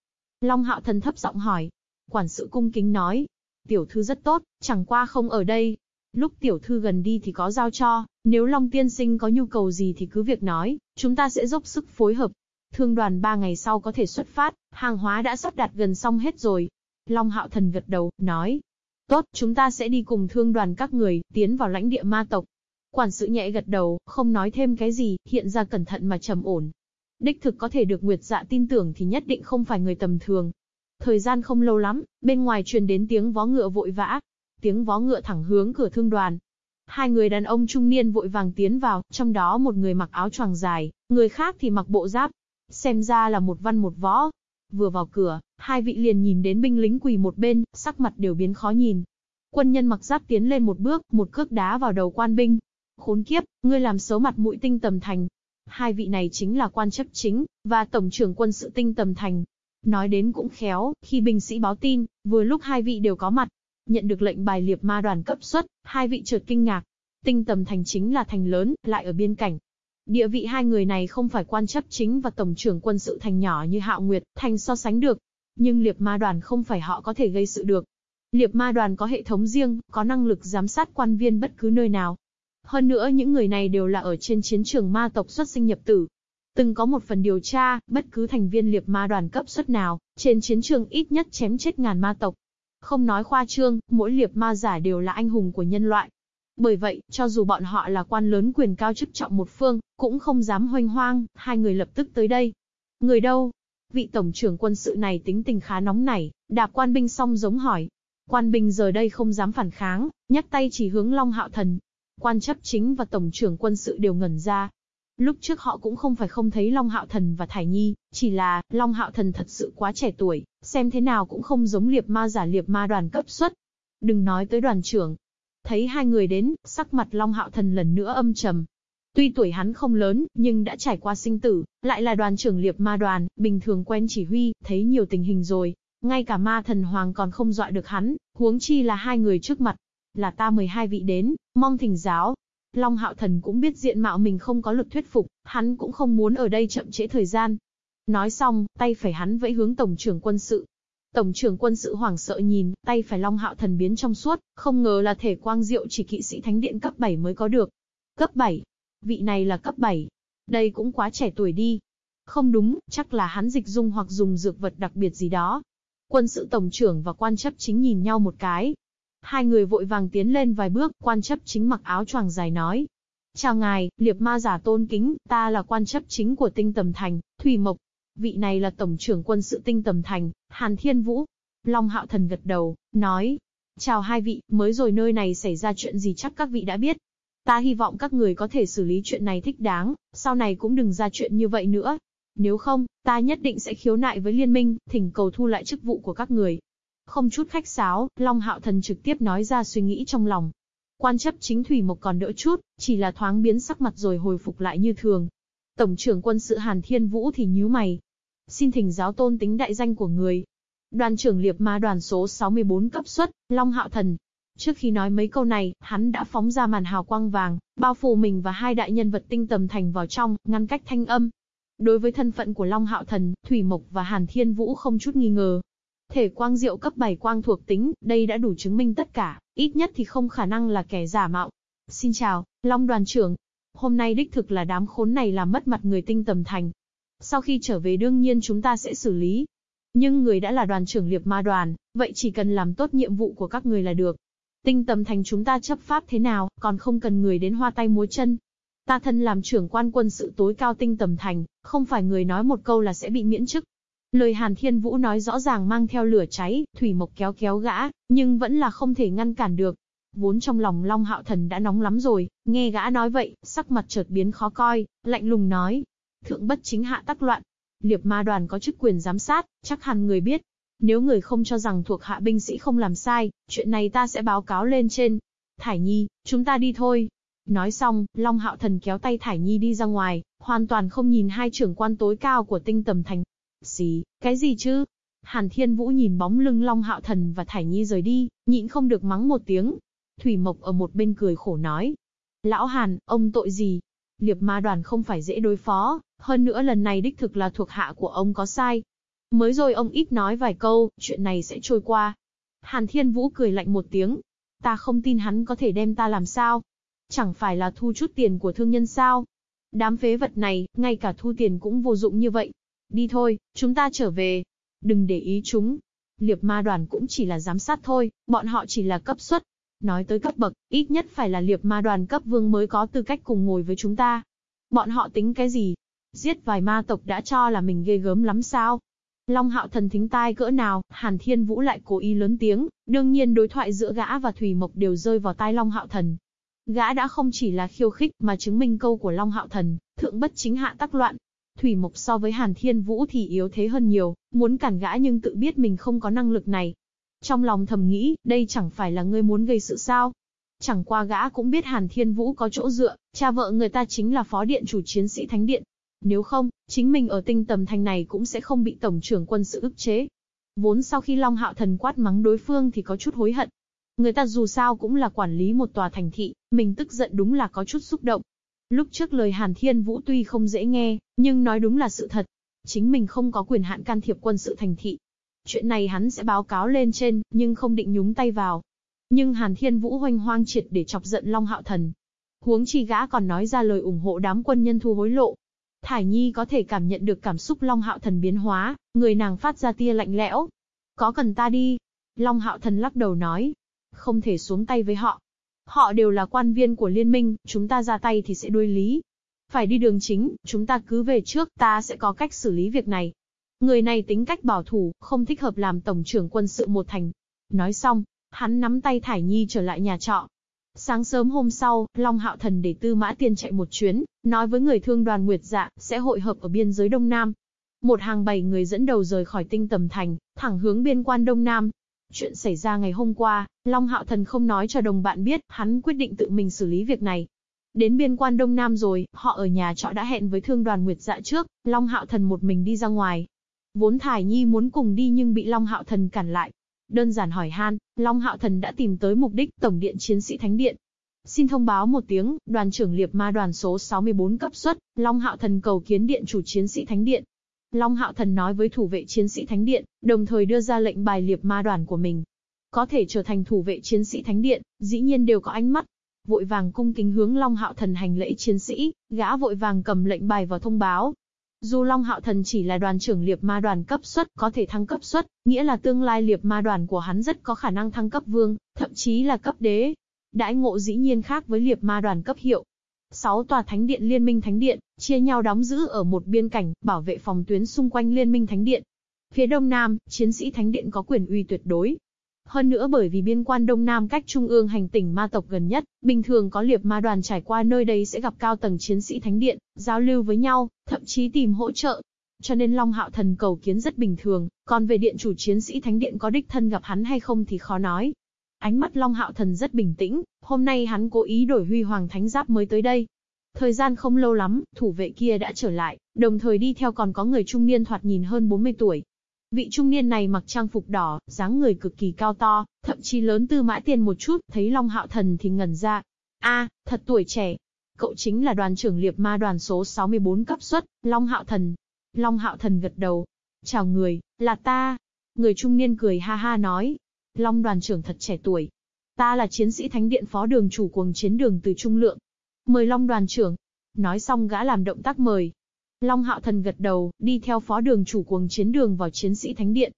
Long hạo thần thấp giọng hỏi. Quản sự cung kính nói. Tiểu thư rất tốt, chẳng qua không ở đây, Lúc tiểu thư gần đi thì có giao cho, nếu Long tiên sinh có nhu cầu gì thì cứ việc nói, chúng ta sẽ dốc sức phối hợp. Thương đoàn ba ngày sau có thể xuất phát, hàng hóa đã sắp đặt gần xong hết rồi. Long hạo thần gật đầu, nói. Tốt, chúng ta sẽ đi cùng thương đoàn các người, tiến vào lãnh địa ma tộc. Quản sự nhẹ gật đầu, không nói thêm cái gì, hiện ra cẩn thận mà trầm ổn. Đích thực có thể được Nguyệt Dạ tin tưởng thì nhất định không phải người tầm thường. Thời gian không lâu lắm, bên ngoài truyền đến tiếng vó ngựa vội vã. Tiếng vó ngựa thẳng hướng cửa thương đoàn. Hai người đàn ông trung niên vội vàng tiến vào, trong đó một người mặc áo choàng dài, người khác thì mặc bộ giáp. Xem ra là một văn một võ. Vừa vào cửa, hai vị liền nhìn đến binh lính quỳ một bên, sắc mặt đều biến khó nhìn. Quân nhân mặc giáp tiến lên một bước, một cước đá vào đầu quan binh. Khốn kiếp, ngươi làm xấu mặt mũi tinh tầm thành. Hai vị này chính là quan chấp chính, và tổng trưởng quân sự tinh tầm thành. Nói đến cũng khéo, khi binh sĩ báo tin, vừa lúc hai vị đều có mặt. Nhận được lệnh bài liệp ma đoàn cấp xuất, hai vị chợt kinh ngạc. Tinh tầm thành chính là thành lớn, lại ở biên cảnh. Địa vị hai người này không phải quan chấp chính và tổng trưởng quân sự thành nhỏ như Hạo Nguyệt, thành so sánh được. Nhưng liệp ma đoàn không phải họ có thể gây sự được. Liệp ma đoàn có hệ thống riêng, có năng lực giám sát quan viên bất cứ nơi nào. Hơn nữa những người này đều là ở trên chiến trường ma tộc xuất sinh nhập tử. Từng có một phần điều tra, bất cứ thành viên liệp ma đoàn cấp xuất nào, trên chiến trường ít nhất chém chết ngàn ma tộc. Không nói khoa trương, mỗi liệp ma giả đều là anh hùng của nhân loại. Bởi vậy, cho dù bọn họ là quan lớn quyền cao chức trọng một phương, cũng không dám hoanh hoang, hai người lập tức tới đây. Người đâu? Vị tổng trưởng quân sự này tính tình khá nóng nảy, đạp quan binh xong giống hỏi. Quan binh giờ đây không dám phản kháng, nhắc tay chỉ hướng Long Hạo Thần. Quan chấp chính và tổng trưởng quân sự đều ngẩn ra. Lúc trước họ cũng không phải không thấy Long Hạo Thần và Thải Nhi, chỉ là, Long Hạo Thần thật sự quá trẻ tuổi, xem thế nào cũng không giống liệp ma giả liệp ma đoàn cấp xuất. Đừng nói tới đoàn trưởng. Thấy hai người đến, sắc mặt Long Hạo Thần lần nữa âm trầm. Tuy tuổi hắn không lớn, nhưng đã trải qua sinh tử, lại là đoàn trưởng liệp ma đoàn, bình thường quen chỉ huy, thấy nhiều tình hình rồi. Ngay cả ma thần hoàng còn không dọa được hắn, huống chi là hai người trước mặt. Là ta 12 vị đến, mong thỉnh giáo. Long hạo thần cũng biết diện mạo mình không có lực thuyết phục, hắn cũng không muốn ở đây chậm trễ thời gian. Nói xong, tay phải hắn vẫy hướng tổng trưởng quân sự. Tổng trưởng quân sự hoảng sợ nhìn, tay phải Long Hạo Thần biến trong suốt, không ngờ là thể quang diệu chỉ kỵ sĩ thánh điện cấp 7 mới có được. Cấp 7? Vị này là cấp 7. Đây cũng quá trẻ tuổi đi. Không đúng, chắc là hắn dịch dung hoặc dùng dược vật đặc biệt gì đó. Quân sự tổng trưởng và quan chấp chính nhìn nhau một cái. Hai người vội vàng tiến lên vài bước, quan chấp chính mặc áo choàng dài nói. Chào ngài, liệp ma giả tôn kính, ta là quan chấp chính của tinh tầm thành, Thủy Mộc. Vị này là tổng trưởng quân sự tinh tầm thành, Hàn Thiên Vũ. Long Hạo Thần gật đầu, nói. Chào hai vị, mới rồi nơi này xảy ra chuyện gì chắc các vị đã biết. Ta hy vọng các người có thể xử lý chuyện này thích đáng, sau này cũng đừng ra chuyện như vậy nữa. Nếu không, ta nhất định sẽ khiếu nại với liên minh, thỉnh cầu thu lại chức vụ của các người. Không chút khách sáo, Long Hạo Thần trực tiếp nói ra suy nghĩ trong lòng. Quan chấp chính Thủy Mộc còn đỡ chút, chỉ là thoáng biến sắc mặt rồi hồi phục lại như thường. Tổng trưởng quân sự Hàn Thiên Vũ thì nhíu mày. Xin thỉnh giáo tôn tính đại danh của người. Đoàn trưởng liệp ma đoàn số 64 cấp xuất, Long Hạo Thần. Trước khi nói mấy câu này, hắn đã phóng ra màn hào quang vàng, bao phủ mình và hai đại nhân vật tinh tầm thành vào trong, ngăn cách thanh âm, Đối với thân phận của Long Hạo Thần, Thủy Mộc và Hàn Thiên Vũ không chút nghi ngờ. Thể quang diệu cấp 7 quang thuộc tính, đây đã đủ chứng minh tất cả, ít nhất thì không khả năng là kẻ giả mạo. Xin chào, Long đoàn trưởng. Hôm nay đích thực là đám khốn này làm mất mặt người tinh tầm thành. Sau khi trở về đương nhiên chúng ta sẽ xử lý. Nhưng người đã là đoàn trưởng liệp ma đoàn, vậy chỉ cần làm tốt nhiệm vụ của các người là được. Tinh tầm thành chúng ta chấp pháp thế nào, còn không cần người đến hoa tay múa chân, Ta thân làm trưởng quan quân sự tối cao tinh tầm thành, không phải người nói một câu là sẽ bị miễn chức. Lời Hàn Thiên Vũ nói rõ ràng mang theo lửa cháy, Thủy Mộc kéo kéo gã, nhưng vẫn là không thể ngăn cản được. Vốn trong lòng Long Hạo Thần đã nóng lắm rồi, nghe gã nói vậy, sắc mặt chợt biến khó coi, lạnh lùng nói. Thượng bất chính hạ tắc loạn. Liệp ma đoàn có chức quyền giám sát, chắc hẳn người biết. Nếu người không cho rằng thuộc hạ binh sĩ không làm sai, chuyện này ta sẽ báo cáo lên trên. Thải Nhi, chúng ta đi thôi. Nói xong, Long Hạo Thần kéo tay Thải Nhi đi ra ngoài, hoàn toàn không nhìn hai trưởng quan tối cao của tinh tầm thành. Xí, cái gì chứ? Hàn Thiên Vũ nhìn bóng lưng Long Hạo Thần và Thải Nhi rời đi, nhịn không được mắng một tiếng. Thủy Mộc ở một bên cười khổ nói. Lão Hàn, ông tội gì? Liệp ma đoàn không phải dễ đối phó, hơn nữa lần này đích thực là thuộc hạ của ông có sai. Mới rồi ông ít nói vài câu, chuyện này sẽ trôi qua. Hàn Thiên Vũ cười lạnh một tiếng. Ta không tin hắn có thể đem ta làm sao. Chẳng phải là thu chút tiền của thương nhân sao? Đám phế vật này, ngay cả thu tiền cũng vô dụng như vậy. Đi thôi, chúng ta trở về. Đừng để ý chúng. Liệp ma đoàn cũng chỉ là giám sát thôi, bọn họ chỉ là cấp suất. Nói tới cấp bậc, ít nhất phải là liệp ma đoàn cấp vương mới có tư cách cùng ngồi với chúng ta. Bọn họ tính cái gì? Giết vài ma tộc đã cho là mình ghê gớm lắm sao? Long hạo thần thính tai cỡ nào, Hàn Thiên Vũ lại cố ý lớn tiếng, đương nhiên đối thoại giữa gã và Thủy Mộc đều rơi vào tai Long hạo thần. Gã đã không chỉ là khiêu khích mà chứng minh câu của Long hạo thần, thượng bất chính hạ tắc loạn. Thủy Mộc so với Hàn Thiên Vũ thì yếu thế hơn nhiều, muốn cản gã nhưng tự biết mình không có năng lực này. Trong lòng thầm nghĩ, đây chẳng phải là ngươi muốn gây sự sao? Chẳng qua gã cũng biết Hàn Thiên Vũ có chỗ dựa, cha vợ người ta chính là phó điện chủ chiến sĩ Thánh Điện, nếu không, chính mình ở tinh tầm thành này cũng sẽ không bị tổng trưởng quân sự ức chế. Vốn sau khi Long Hạo Thần quát mắng đối phương thì có chút hối hận. Người ta dù sao cũng là quản lý một tòa thành thị, mình tức giận đúng là có chút xúc động. Lúc trước lời Hàn Thiên Vũ tuy không dễ nghe, nhưng nói đúng là sự thật. Chính mình không có quyền hạn can thiệp quân sự thành thị. Chuyện này hắn sẽ báo cáo lên trên, nhưng không định nhúng tay vào. Nhưng Hàn Thiên Vũ hoành hoang triệt để chọc giận Long Hạo Thần. Huống chi gã còn nói ra lời ủng hộ đám quân nhân thu hối lộ, Thải Nhi có thể cảm nhận được cảm xúc Long Hạo Thần biến hóa, người nàng phát ra tia lạnh lẽo. Có cần ta đi? Long Hạo Thần lắc đầu nói. Không thể xuống tay với họ. Họ đều là quan viên của liên minh, chúng ta ra tay thì sẽ đuôi lý. Phải đi đường chính, chúng ta cứ về trước, ta sẽ có cách xử lý việc này. Người này tính cách bảo thủ, không thích hợp làm tổng trưởng quân sự một thành. Nói xong, hắn nắm tay Thải Nhi trở lại nhà trọ. Sáng sớm hôm sau, Long Hạo Thần để Tư Mã Tiên chạy một chuyến, nói với người thương đoàn Nguyệt Dạ, sẽ hội hợp ở biên giới Đông Nam. Một hàng bảy người dẫn đầu rời khỏi tinh tầm thành, thẳng hướng biên quan Đông Nam. Chuyện xảy ra ngày hôm qua, Long Hạo Thần không nói cho đồng bạn biết, hắn quyết định tự mình xử lý việc này. Đến biên quan Đông Nam rồi, họ ở nhà trọ đã hẹn với thương đoàn Nguyệt Dạ trước, Long Hạo Thần một mình đi ra ngoài. Vốn Thải Nhi muốn cùng đi nhưng bị Long Hạo Thần cản lại, Đơn giản hỏi han, Long Hạo Thần đã tìm tới mục đích Tổng điện Chiến sĩ Thánh Điện. Xin thông báo một tiếng, đoàn trưởng liệp ma đoàn số 64 cấp suất, Long Hạo Thần cầu kiến điện chủ Chiến sĩ Thánh Điện. Long Hạo Thần nói với thủ vệ Chiến sĩ Thánh Điện, đồng thời đưa ra lệnh bài liệp ma đoàn của mình. Có thể trở thành thủ vệ Chiến sĩ Thánh Điện, dĩ nhiên đều có ánh mắt. Vội vàng cung kính hướng Long Hạo Thần hành lễ chiến sĩ, gã vội vàng cầm lệnh bài vào thông báo, dù Long Hạo Thần chỉ là đoàn trưởng liệp ma đoàn cấp suất, có thể thăng cấp suất, nghĩa là tương lai liệp ma đoàn của hắn rất có khả năng thăng cấp vương, thậm chí là cấp đế. Đãi ngộ dĩ nhiên khác với liệp ma đoàn cấp hiệu. Sáu tòa thánh điện liên minh thánh điện, chia nhau đóng giữ ở một biên cảnh, bảo vệ phòng tuyến xung quanh liên minh thánh điện. Phía đông nam, chiến sĩ thánh điện có quyền uy tuyệt đối, hơn nữa bởi vì biên quan Đông Nam cách trung ương hành tỉnh ma tộc gần nhất, bình thường có liệp ma đoàn trải qua nơi đây sẽ gặp cao tầng chiến sĩ thánh điện, giao lưu với nhau, thậm chí tìm hỗ trợ. Cho nên Long Hạo Thần cầu kiến rất bình thường, còn về điện chủ chiến sĩ thánh điện có đích thân gặp hắn hay không thì khó nói. Ánh mắt Long Hạo Thần rất bình tĩnh, hôm nay hắn cố ý đổi huy hoàng thánh giáp mới tới đây. Thời gian không lâu lắm, thủ vệ kia đã trở lại, đồng thời đi theo còn có người trung niên thoạt nhìn hơn 40 tuổi, Vị trung niên này mặc trang phục đỏ, dáng người cực kỳ cao to, thậm chí lớn tư mã tiền một chút, thấy Long Hạo Thần thì ngẩn ra. a thật tuổi trẻ. Cậu chính là đoàn trưởng liệp ma đoàn số 64 cấp suất, Long Hạo Thần. Long Hạo Thần gật đầu. Chào người, là ta. Người trung niên cười ha ha nói. Long đoàn trưởng thật trẻ tuổi. Ta là chiến sĩ thánh điện phó đường chủ cuồng chiến đường từ Trung Lượng. Mời Long đoàn trưởng. Nói xong gã làm động tác mời, Long Hạo Thần gật đầu, đi theo phó đường chủ cuồng chiến đường vào chiến sĩ thánh điện.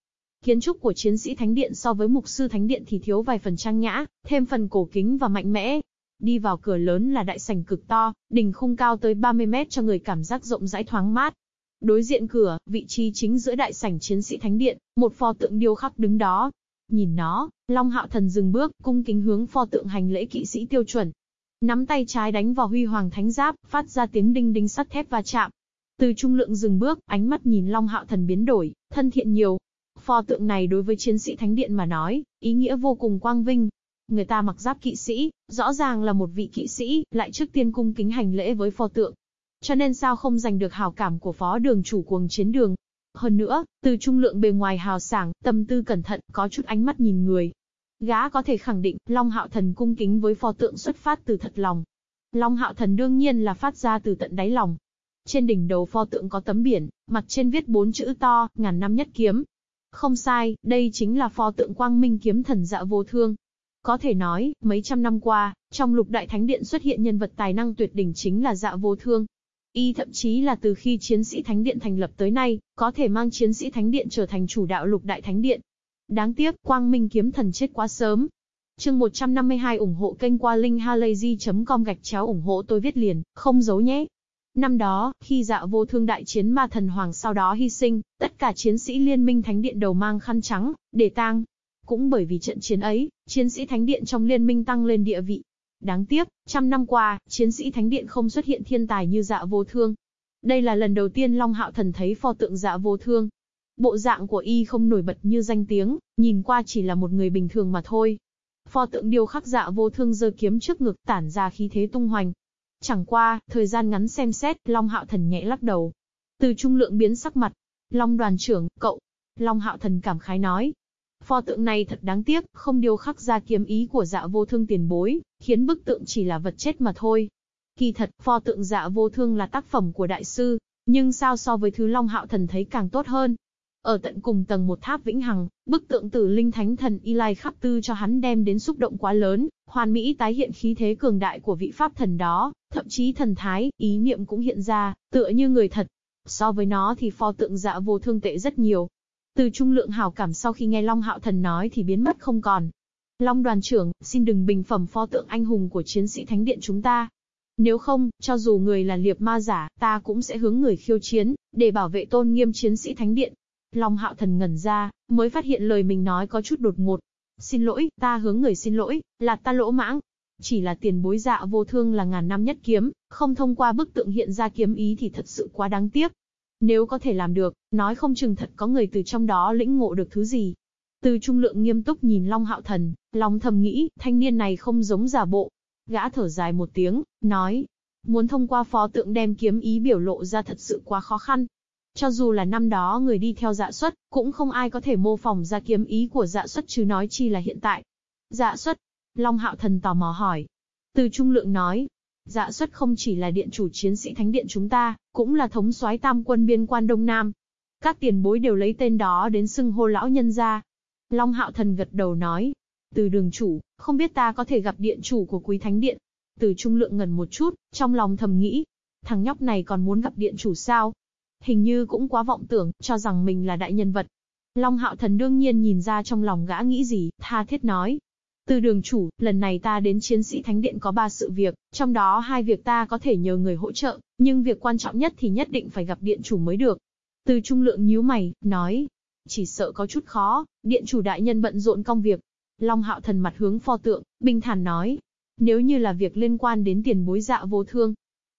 Kiến trúc của chiến sĩ thánh điện so với mục sư thánh điện thì thiếu vài phần trang nhã, thêm phần cổ kính và mạnh mẽ. Đi vào cửa lớn là đại sảnh cực to, đỉnh khung cao tới 30 mét cho người cảm giác rộng rãi thoáng mát. Đối diện cửa, vị trí chính giữa đại sảnh chiến sĩ thánh điện, một pho tượng điêu khắc đứng đó. Nhìn nó, Long Hạo Thần dừng bước, cung kính hướng pho tượng hành lễ kỵ sĩ tiêu chuẩn. Nắm tay trái đánh vào huy hoàng thánh giáp, phát ra tiếng đinh đinh sắt thép va chạm, từ trung lượng dừng bước, ánh mắt nhìn Long Hạo Thần biến đổi, thân thiện nhiều. Pho tượng này đối với chiến sĩ Thánh Điện mà nói, ý nghĩa vô cùng quang vinh. Người ta mặc giáp kỵ sĩ, rõ ràng là một vị kỵ sĩ, lại trước tiên cung kính hành lễ với pho tượng. Cho nên sao không giành được hào cảm của phó đường chủ cuồng chiến đường. Hơn nữa, từ trung lượng bề ngoài hào sảng, tâm tư cẩn thận, có chút ánh mắt nhìn người. Gã có thể khẳng định, Long Hạo Thần cung kính với pho tượng xuất phát từ thật lòng. Long Hạo Thần đương nhiên là phát ra từ tận đáy lòng. Trên đỉnh đầu pho tượng có tấm biển, mặt trên viết bốn chữ to, ngàn năm nhất kiếm. Không sai, đây chính là pho tượng quang minh kiếm thần dạ vô thương. Có thể nói, mấy trăm năm qua, trong lục đại thánh điện xuất hiện nhân vật tài năng tuyệt đỉnh chính là dạ vô thương. Y thậm chí là từ khi chiến sĩ thánh điện thành lập tới nay, có thể mang chiến sĩ thánh điện trở thành chủ đạo lục đại thánh điện. Đáng tiếc, Quang Minh kiếm thần chết quá sớm. Chương 152 ủng hộ kênh qua linkhalazy.com gạch chéo ủng hộ tôi viết liền, không giấu nhé. Năm đó, khi dạ vô thương đại chiến ma thần hoàng sau đó hy sinh, tất cả chiến sĩ liên minh thánh điện đầu mang khăn trắng, để tang. Cũng bởi vì trận chiến ấy, chiến sĩ thánh điện trong liên minh tăng lên địa vị. Đáng tiếc, trăm năm qua, chiến sĩ thánh điện không xuất hiện thiên tài như dạ vô thương. Đây là lần đầu tiên Long Hạo Thần thấy pho tượng dạ vô thương. Bộ dạng của y không nổi bật như danh tiếng, nhìn qua chỉ là một người bình thường mà thôi. Pho tượng điêu khắc dạ vô thương giơ kiếm trước ngực tản ra khí thế tung hoành, Chẳng qua, thời gian ngắn xem xét, Long Hạo Thần nhẹ lắc đầu. Từ trung lượng biến sắc mặt. Long đoàn trưởng, cậu. Long Hạo Thần cảm khái nói. Pho tượng này thật đáng tiếc, không điêu khắc ra kiếm ý của dạ vô thương tiền bối, khiến bức tượng chỉ là vật chết mà thôi. Kỳ thật, pho tượng dạ vô thương là tác phẩm của đại sư, nhưng sao so với thứ Long Hạo Thần thấy càng tốt hơn. Ở tận cùng tầng một tháp vĩnh hằng, bức tượng tử linh thánh thần Y Lai khắc tư cho hắn đem đến xúc động quá lớn, hoàn mỹ tái hiện khí thế cường đại của vị pháp thần đó, thậm chí thần thái, ý niệm cũng hiện ra, tựa như người thật. So với nó thì pho tượng dạ vô thương tệ rất nhiều. Từ trung lượng hào cảm sau khi nghe Long Hạo Thần nói thì biến mất không còn. Long đoàn trưởng, xin đừng bình phẩm pho tượng anh hùng của chiến sĩ thánh điện chúng ta. Nếu không, cho dù người là liệp ma giả, ta cũng sẽ hướng người khiêu chiến, để bảo vệ tôn nghiêm chiến sĩ thánh điện. Long hạo thần ngẩn ra, mới phát hiện lời mình nói có chút đột ngột. Xin lỗi, ta hướng người xin lỗi, là ta lỗ mãng. Chỉ là tiền bối dạ vô thương là ngàn năm nhất kiếm, không thông qua bức tượng hiện ra kiếm ý thì thật sự quá đáng tiếc. Nếu có thể làm được, nói không chừng thật có người từ trong đó lĩnh ngộ được thứ gì. Từ trung lượng nghiêm túc nhìn Long Hạo Thần, lòng thầm nghĩ, thanh niên này không giống giả bộ. Gã thở dài một tiếng, nói, muốn thông qua phó tượng đem kiếm ý biểu lộ ra thật sự quá khó khăn. Cho dù là năm đó người đi theo dạ xuất, cũng không ai có thể mô phỏng ra kiếm ý của dạ xuất chứ nói chi là hiện tại. Dạ xuất. Long hạo thần tò mò hỏi. Từ trung lượng nói. Dạ xuất không chỉ là điện chủ chiến sĩ thánh điện chúng ta, cũng là thống soái tam quân biên quan Đông Nam. Các tiền bối đều lấy tên đó đến xưng hô lão nhân gia. Long hạo thần gật đầu nói. Từ đường chủ, không biết ta có thể gặp điện chủ của quý thánh điện. Từ trung lượng ngần một chút, trong lòng thầm nghĩ. Thằng nhóc này còn muốn gặp điện chủ sao? Hình như cũng quá vọng tưởng, cho rằng mình là đại nhân vật. Long hạo thần đương nhiên nhìn ra trong lòng gã nghĩ gì, tha thiết nói. Từ đường chủ, lần này ta đến chiến sĩ thánh điện có ba sự việc, trong đó hai việc ta có thể nhờ người hỗ trợ, nhưng việc quan trọng nhất thì nhất định phải gặp điện chủ mới được. Từ trung lượng nhíu mày, nói. Chỉ sợ có chút khó, điện chủ đại nhân bận rộn công việc. Long hạo thần mặt hướng pho tượng, bình thản nói. Nếu như là việc liên quan đến tiền bối dạ vô thương.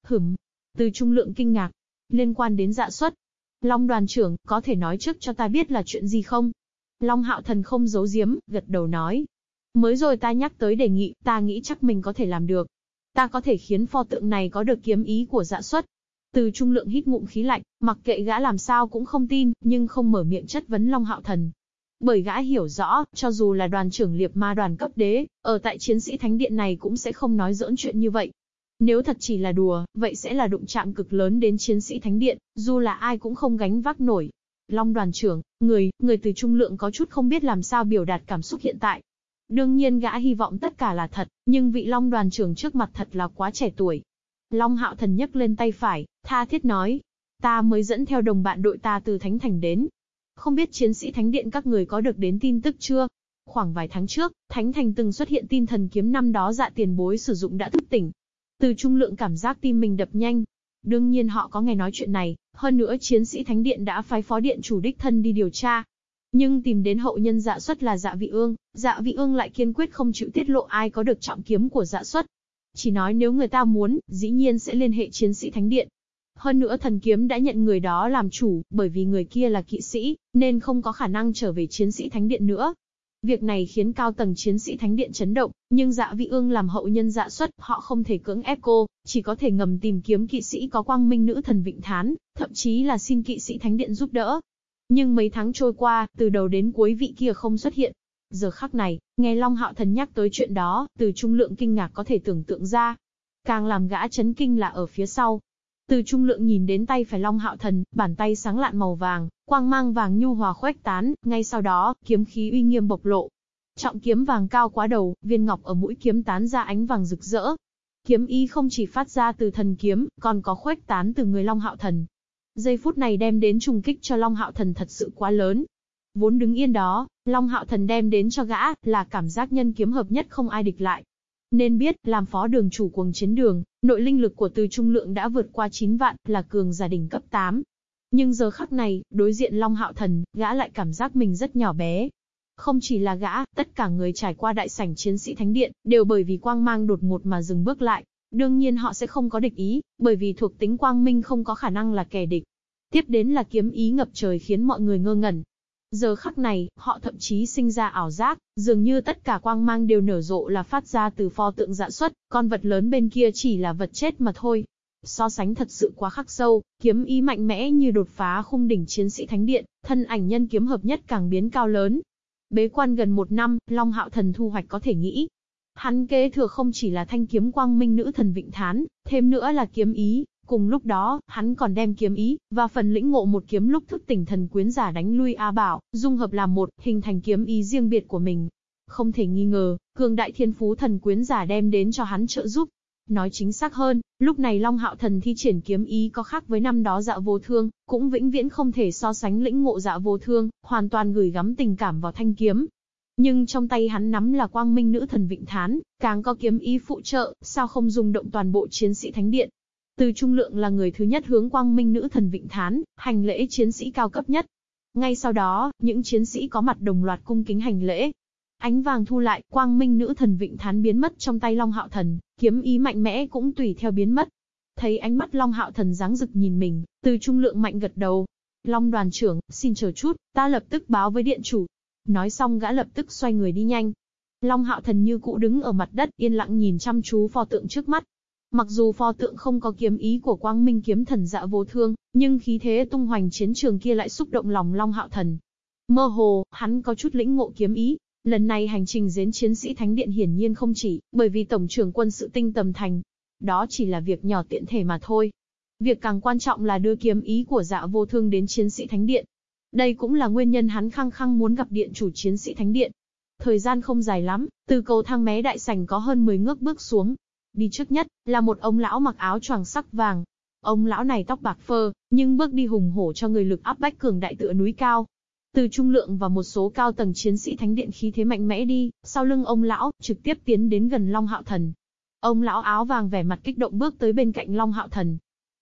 Hửm. Từ trung lượng kinh ngạc, liên quan đến dạ xuất. Long đoàn trưởng, có thể nói trước cho ta biết là chuyện gì không? Long hạo thần không giấu giếm, gật đầu nói. Mới rồi ta nhắc tới đề nghị, ta nghĩ chắc mình có thể làm được. Ta có thể khiến pho tượng này có được kiếm ý của dạ xuất. Từ trung lượng hít ngụm khí lạnh, mặc kệ gã làm sao cũng không tin, nhưng không mở miệng chất vấn Long hạo thần. Bởi gã hiểu rõ, cho dù là đoàn trưởng liệp ma đoàn cấp đế, ở tại chiến sĩ thánh điện này cũng sẽ không nói dỡn chuyện như vậy. Nếu thật chỉ là đùa, vậy sẽ là đụng chạm cực lớn đến chiến sĩ thánh điện, dù là ai cũng không gánh vác nổi. Long đoàn trưởng, người, người từ trung lượng có chút không biết làm sao biểu đạt cảm xúc hiện tại. Đương nhiên gã hy vọng tất cả là thật, nhưng vị Long đoàn trưởng trước mặt thật là quá trẻ tuổi. Long hạo thần nhấc lên tay phải, tha thiết nói. Ta mới dẫn theo đồng bạn đội ta từ Thánh Thành đến. Không biết chiến sĩ Thánh Điện các người có được đến tin tức chưa? Khoảng vài tháng trước, Thánh Thành từng xuất hiện tin thần kiếm năm đó dạ tiền bối sử dụng đã thức tỉnh, từ trung lượng cảm giác tim mình đập nhanh. Đương nhiên họ có nghe nói chuyện này, hơn nữa chiến sĩ Thánh Điện đã phái phó điện chủ đích thân đi điều tra. Nhưng tìm đến hậu nhân dạ xuất là dạ vị ương, dạ vị ương lại kiên quyết không chịu tiết lộ ai có được trọng kiếm của dạ xuất. Chỉ nói nếu người ta muốn, dĩ nhiên sẽ liên hệ chiến sĩ Thánh Điện. Hơn nữa thần kiếm đã nhận người đó làm chủ, bởi vì người kia là kỵ sĩ, nên không có khả năng trở về chiến sĩ Thánh Điện nữa. Việc này khiến cao tầng chiến sĩ thánh điện chấn động, nhưng dạ vị ương làm hậu nhân dạ xuất, họ không thể cưỡng ép cô, chỉ có thể ngầm tìm kiếm kỵ sĩ có quang minh nữ thần vịnh thán, thậm chí là xin kỵ sĩ thánh điện giúp đỡ. Nhưng mấy tháng trôi qua, từ đầu đến cuối vị kia không xuất hiện. Giờ khắc này, nghe Long Hạo Thần nhắc tới chuyện đó, từ trung lượng kinh ngạc có thể tưởng tượng ra. Càng làm gã chấn kinh là ở phía sau, từ trung lượng nhìn đến tay phải Long Hạo Thần, bàn tay sáng lạn màu vàng, quang mang vàng nhu hòa khuếch tán, ngay sau đó, kiếm khí uy nghiêm bộc lộ. Trọng kiếm vàng cao quá đầu, viên ngọc ở mũi kiếm tán ra ánh vàng rực rỡ. Kiếm y không chỉ phát ra từ thần kiếm, còn có khuếch tán từ người Long Hạo Thần. Giây phút này đem đến trùng kích cho Long Hạo Thần thật sự quá lớn. Vốn đứng yên đó, Long Hạo Thần đem đến cho gã, là cảm giác nhân kiếm hợp nhất không ai địch lại. Nên biết, làm phó đường chủ cuồng chiến đường, nội linh lực của từ trung lượng đã vượt qua 9 vạn, là cường giả đỉnh cấp 8. Nhưng giờ khắc này, đối diện Long Hạo Thần, gã lại cảm giác mình rất nhỏ bé. Không chỉ là gã, tất cả người trải qua đại sảnh chiến sĩ Thánh Điện, đều bởi vì quang mang đột ngột mà dừng bước lại. Đương nhiên họ sẽ không có địch ý, bởi vì thuộc tính quang minh không có khả năng là kẻ địch. Tiếp đến là kiếm ý ngập trời khiến mọi người ngơ ngẩn, Giờ khắc này, họ thậm chí sinh ra ảo giác, dường như tất cả quang mang đều nở rộ là phát ra từ pho tượng dạ xuất, con vật lớn bên kia chỉ là vật chết mà thôi. So sánh thật sự quá khắc sâu, kiếm ý mạnh mẽ như đột phá khung đỉnh chiến sĩ thánh điện, thân ảnh nhân kiếm hợp nhất càng biến cao lớn. Bế quan gần một năm, Long Hạo Thần thu hoạch có thể nghĩ. Hắn kế thừa không chỉ là thanh kiếm quang minh nữ thần Vịnh Thán, thêm nữa là kiếm ý, Cùng lúc đó, hắn còn đem kiếm ý, và phần lĩnh ngộ một kiếm lúc thức tỉnh thần quyến giả đánh lui A Bảo, dung hợp làm một, hình thành kiếm ý riêng biệt của mình. Không thể nghi ngờ, cường đại thiên phú thần quyến giả đem đến cho hắn trợ giúp. Nói chính xác hơn, lúc này Long Hạo Thần thi triển kiếm ý có khác với năm đó dạ vô thương, cũng vĩnh viễn không thể so sánh lĩnh ngộ dạ vô thương, hoàn toàn gửi gắm tình cảm vào thanh kiếm. Nhưng trong tay hắn nắm là quang minh nữ thần Vịnh Thán, càng có kiếm ý phụ trợ, sao không dùng động toàn bộ chiến sĩ thánh điện, từ Trung Lượng là người thứ nhất hướng quang minh nữ thần Vịnh Thán, hành lễ chiến sĩ cao cấp nhất. Ngay sau đó, những chiến sĩ có mặt đồng loạt cung kính hành lễ. Ánh vàng thu lại, quang minh nữ thần Vịnh Thán biến mất trong tay Long Hạo Thần, kiếm ý mạnh mẽ cũng tùy theo biến mất. Thấy ánh mắt Long Hạo Thần dáng rực nhìn mình, từ Trung Lượng mạnh gật đầu. Long đoàn trưởng, xin chờ chút, ta lập tức báo với điện chủ. Nói xong gã lập tức xoay người đi nhanh. Long Hạo Thần như cũ đứng ở mặt đất yên lặng nhìn chăm chú pho tượng trước mắt, Mặc dù pho tượng không có kiếm ý của quang minh kiếm thần dạ vô thương, nhưng khí thế tung hoành chiến trường kia lại xúc động lòng Long Hạo Thần. Mơ hồ, hắn có chút lĩnh ngộ kiếm ý. Lần này hành trình đến chiến sĩ Thánh Điện hiển nhiên không chỉ, bởi vì Tổng trưởng quân sự tinh tầm thành. Đó chỉ là việc nhỏ tiện thể mà thôi. Việc càng quan trọng là đưa kiếm ý của dạ vô thương đến chiến sĩ Thánh Điện. Đây cũng là nguyên nhân hắn khăng khăng muốn gặp điện chủ chiến sĩ Thánh Điện. Thời gian không dài lắm, từ cầu thang mé đại sảnh có hơn 10 ngước bước xuống, Đi trước nhất, là một ông lão mặc áo choàng sắc vàng. Ông lão này tóc bạc phơ, nhưng bước đi hùng hổ cho người lực áp bách cường đại tựa núi cao. Từ trung lượng và một số cao tầng chiến sĩ thánh điện khí thế mạnh mẽ đi, sau lưng ông lão, trực tiếp tiến đến gần Long Hạo Thần. Ông lão áo vàng vẻ mặt kích động bước tới bên cạnh Long Hạo Thần.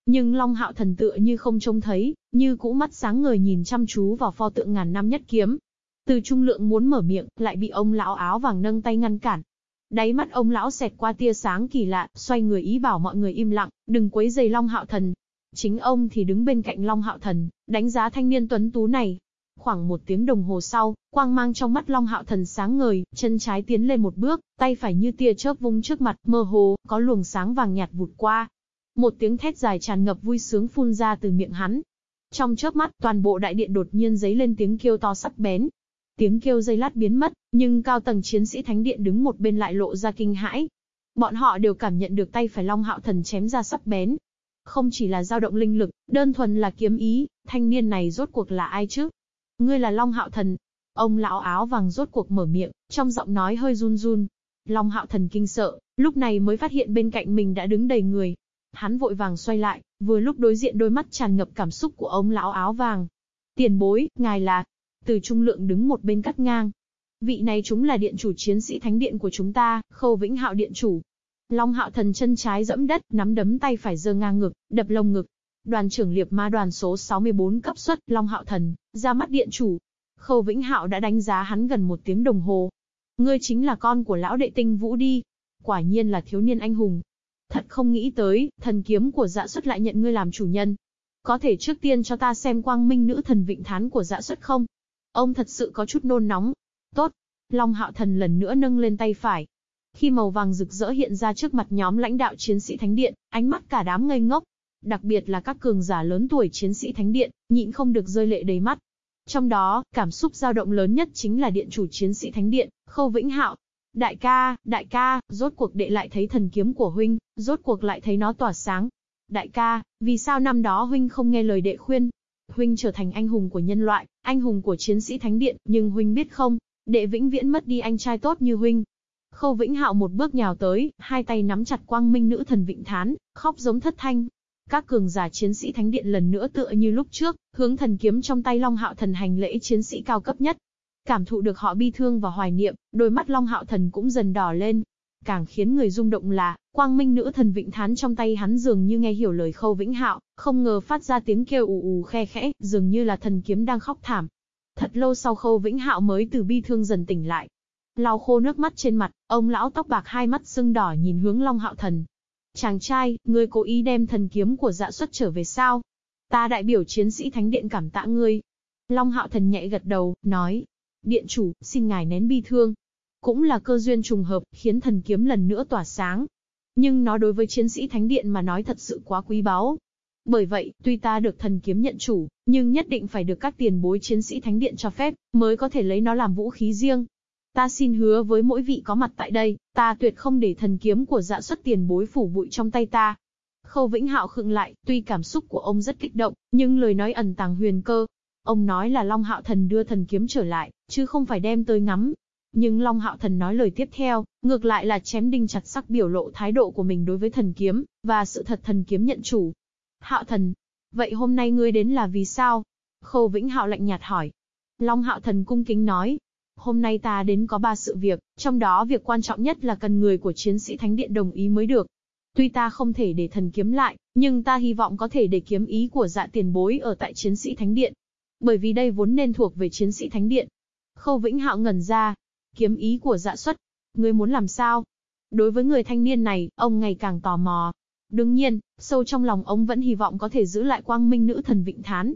Nhưng Long Hạo Thần tựa như không trông thấy, như cũ mắt sáng người nhìn chăm chú vào pho tượng ngàn năm nhất kiếm. Từ trung lượng muốn mở miệng, lại bị ông lão áo vàng nâng tay ngăn cản. Đáy mắt ông lão xẹt qua tia sáng kỳ lạ, xoay người ý bảo mọi người im lặng, đừng quấy giày Long Hạo Thần. Chính ông thì đứng bên cạnh Long Hạo Thần, đánh giá thanh niên tuấn tú này. Khoảng một tiếng đồng hồ sau, quang mang trong mắt Long Hạo Thần sáng ngời, chân trái tiến lên một bước, tay phải như tia chớp vung trước mặt, mơ hồ, có luồng sáng vàng nhạt vụt qua. Một tiếng thét dài tràn ngập vui sướng phun ra từ miệng hắn. Trong chớp mắt, toàn bộ đại điện đột nhiên giấy lên tiếng kêu to sắc bén, Tiếng kêu dây lát biến mất, nhưng cao tầng chiến sĩ thánh điện đứng một bên lại lộ ra kinh hãi. Bọn họ đều cảm nhận được tay phải Long Hạo Thần chém ra sắc bén. Không chỉ là dao động linh lực, đơn thuần là kiếm ý, thanh niên này rốt cuộc là ai chứ? Ngươi là Long Hạo Thần. Ông lão áo vàng rốt cuộc mở miệng, trong giọng nói hơi run run. Long Hạo Thần kinh sợ, lúc này mới phát hiện bên cạnh mình đã đứng đầy người. Hắn vội vàng xoay lại, vừa lúc đối diện đôi mắt tràn ngập cảm xúc của ông lão áo vàng. Tiền bối, ngài là, từ Trung Lượng đứng một bên cắt ngang. Vị này chúng là điện chủ chiến sĩ thánh điện của chúng ta, Khâu Vĩnh Hạo điện chủ. Long Hạo thần chân trái dẫm đất, nắm đấm tay phải dơ ngang ngực, đập lồng ngực. Đoàn trưởng liệp ma đoàn số 64 cấp xuất, Long Hạo thần, ra mắt điện chủ. Khâu Vĩnh Hạo đã đánh giá hắn gần một tiếng đồng hồ. Ngươi chính là con của lão đệ tinh vũ đi. Quả nhiên là thiếu niên anh hùng. Thật không nghĩ tới, thần kiếm của dạ xuất lại nhận ngươi làm chủ nhân. Có thể trước tiên cho ta xem quang minh nữ thần vịnh thán của dạ xuất không? Ông thật sự có chút nôn nóng. Tốt. Long hạo thần lần nữa nâng lên tay phải. Khi màu vàng rực rỡ hiện ra trước mặt nhóm lãnh đạo chiến sĩ Thánh Điện, ánh mắt cả đám ngây ngốc. Đặc biệt là các cường giả lớn tuổi chiến sĩ Thánh Điện, nhịn không được rơi lệ đầy mắt. Trong đó, cảm xúc dao động lớn nhất chính là điện chủ chiến sĩ Thánh Điện, Khâu Vĩnh Hạo. Đại ca, đại ca, rốt cuộc đệ lại thấy thần kiếm của huynh, rốt cuộc lại thấy nó tỏa sáng. Đại ca, vì sao năm đó huynh không nghe lời đệ khuyên, Huynh trở thành anh hùng của nhân loại, anh hùng của chiến sĩ Thánh Điện, nhưng Huynh biết không, đệ vĩnh viễn mất đi anh trai tốt như Huynh. Khâu Vĩnh Hạo một bước nhào tới, hai tay nắm chặt quang minh nữ thần Vịnh Thán, khóc giống thất thanh. Các cường giả chiến sĩ thánh điện lần nữa tựa như lúc trước, hướng thần kiếm trong tay Long Hạo Thần hành lễ chiến sĩ cao cấp nhất. Cảm thụ được họ bi thương và hoài niệm, đôi mắt Long Hạo Thần cũng dần đỏ lên. Càng khiến người rung động là, quang minh nữ thần vịnh thán trong tay hắn dường như nghe hiểu lời khâu vĩnh hạo, không ngờ phát ra tiếng kêu ù ù khe khẽ, dường như là thần kiếm đang khóc thảm. Thật lâu sau khâu vĩnh hạo mới từ bi thương dần tỉnh lại. Lau khô nước mắt trên mặt, ông lão tóc bạc hai mắt sưng đỏ nhìn hướng Long Hạo Thần. Chàng trai, ngươi cố ý đem thần kiếm của dạ xuất trở về sao? Ta đại biểu chiến sĩ thánh điện cảm tạ ngươi. Long Hạo Thần nhẹ gật đầu, nói. Điện chủ, xin ngài nén bi thương. Cũng là cơ duyên trùng hợp, khiến thần kiếm lần nữa tỏa sáng. Nhưng nó đối với chiến sĩ thánh điện mà nói thật sự quá quý báu. Bởi vậy, tuy ta được thần kiếm nhận chủ, nhưng nhất định phải được các tiền bối chiến sĩ thánh điện cho phép, mới có thể lấy nó làm vũ khí riêng. Ta xin hứa với mỗi vị có mặt tại đây, ta tuyệt không để thần kiếm của dạ xuất tiền bối phủ bụi trong tay ta. Khâu Vĩnh Hạo khựng lại, tuy cảm xúc của ông rất kích động, nhưng lời nói ẩn tàng huyền cơ. Ông nói là Long Hạo Thần đưa thần kiếm trở lại, chứ không phải đem tới ngắm. Nhưng Long Hạo Thần nói lời tiếp theo, ngược lại là chém đinh chặt sắc biểu lộ thái độ của mình đối với thần kiếm, và sự thật thần kiếm nhận chủ. Hạo Thần, vậy hôm nay ngươi đến là vì sao? Khâu Vĩnh Hạo lạnh nhạt hỏi. Long Hạo Thần cung kính nói, Hôm nay ta đến có ba sự việc, trong đó việc quan trọng nhất là cần người của chiến sĩ Thánh Điện đồng ý mới được. Tuy ta không thể để thần kiếm lại, nhưng ta hy vọng có thể để kiếm ý của dạ tiền bối ở tại chiến sĩ Thánh Điện. Bởi vì đây vốn nên thuộc về chiến sĩ Thánh Điện. Khâu Vĩnh Hạo ngẩn ra. Kiếm ý của dạ xuất. Ngươi muốn làm sao? Đối với người thanh niên này, ông ngày càng tò mò. Đương nhiên, sâu trong lòng ông vẫn hy vọng có thể giữ lại quang minh nữ thần Vịnh Thán.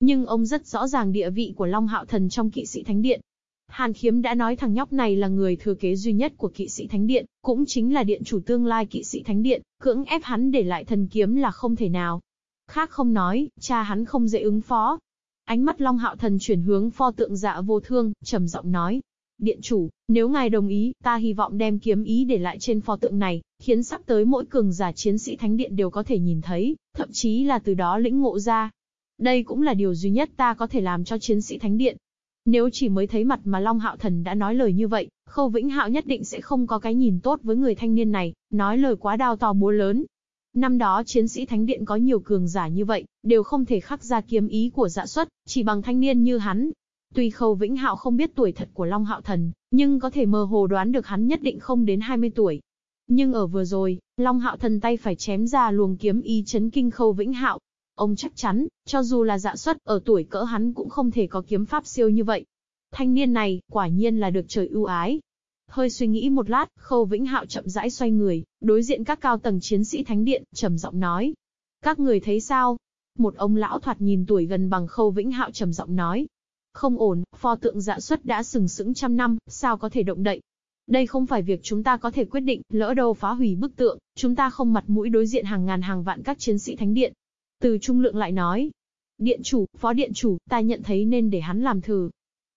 Nhưng ông rất rõ ràng địa vị của Long Hạo Thần trong kỵ sĩ Thánh Điện. Hàn Khiếm đã nói thằng nhóc này là người thừa kế duy nhất của kỵ sĩ Thánh Điện, cũng chính là điện chủ tương lai kỵ sĩ Thánh Điện, cưỡng ép hắn để lại thần kiếm là không thể nào. Khác không nói, cha hắn không dễ ứng phó. Ánh mắt Long Hạo Thần chuyển hướng pho tượng dạ vô thương, trầm giọng nói. Điện chủ, nếu ngài đồng ý, ta hy vọng đem kiếm ý để lại trên pho tượng này, khiến sắp tới mỗi cường giả chiến sĩ Thánh Điện đều có thể nhìn thấy, thậm chí là từ đó lĩnh ngộ ra. Đây cũng là điều duy nhất ta có thể làm cho chiến sĩ Thánh Điện, nếu chỉ mới thấy mặt mà Long Hạo Thần đã nói lời như vậy, Khâu Vĩnh Hạo nhất định sẽ không có cái nhìn tốt với người thanh niên này, nói lời quá đao to búa lớn. Năm đó chiến sĩ Thánh Điện có nhiều cường giả như vậy, đều không thể khắc ra kiếm ý của dạ xuất, chỉ bằng thanh niên như hắn. Tuy Khâu Vĩnh Hạo không biết tuổi thật của Long Hạo Thần, nhưng có thể mơ hồ đoán được hắn nhất định không đến 20 tuổi. Nhưng ở vừa rồi, Long Hạo Thần tay phải chém ra luồng kiếm ý chấn kinh Khâu Vĩnh Hạo, Ông chắc chắn, cho dù là dạ xuất, ở tuổi cỡ hắn cũng không thể có kiếm pháp siêu như vậy. Thanh niên này, quả nhiên là được trời ưu ái. Hơi suy nghĩ một lát, Khâu Vĩnh Hạo chậm rãi xoay người, đối diện các cao tầng chiến sĩ thánh điện, trầm giọng nói. Các người thấy sao? Một ông lão thoạt nhìn tuổi gần bằng Khâu Vĩnh Hạo trầm giọng nói. Không ổn, pho tượng dạ xuất đã sừng sững trăm năm, sao có thể động đậy? Đây không phải việc chúng ta có thể quyết định, lỡ đâu phá hủy bức tượng, chúng ta không mặt mũi đối diện hàng ngàn hàng vạn các chiến sĩ thánh điện. Từ Trung Lượng lại nói, Điện chủ, phó điện chủ, ta nhận thấy nên để hắn làm thử.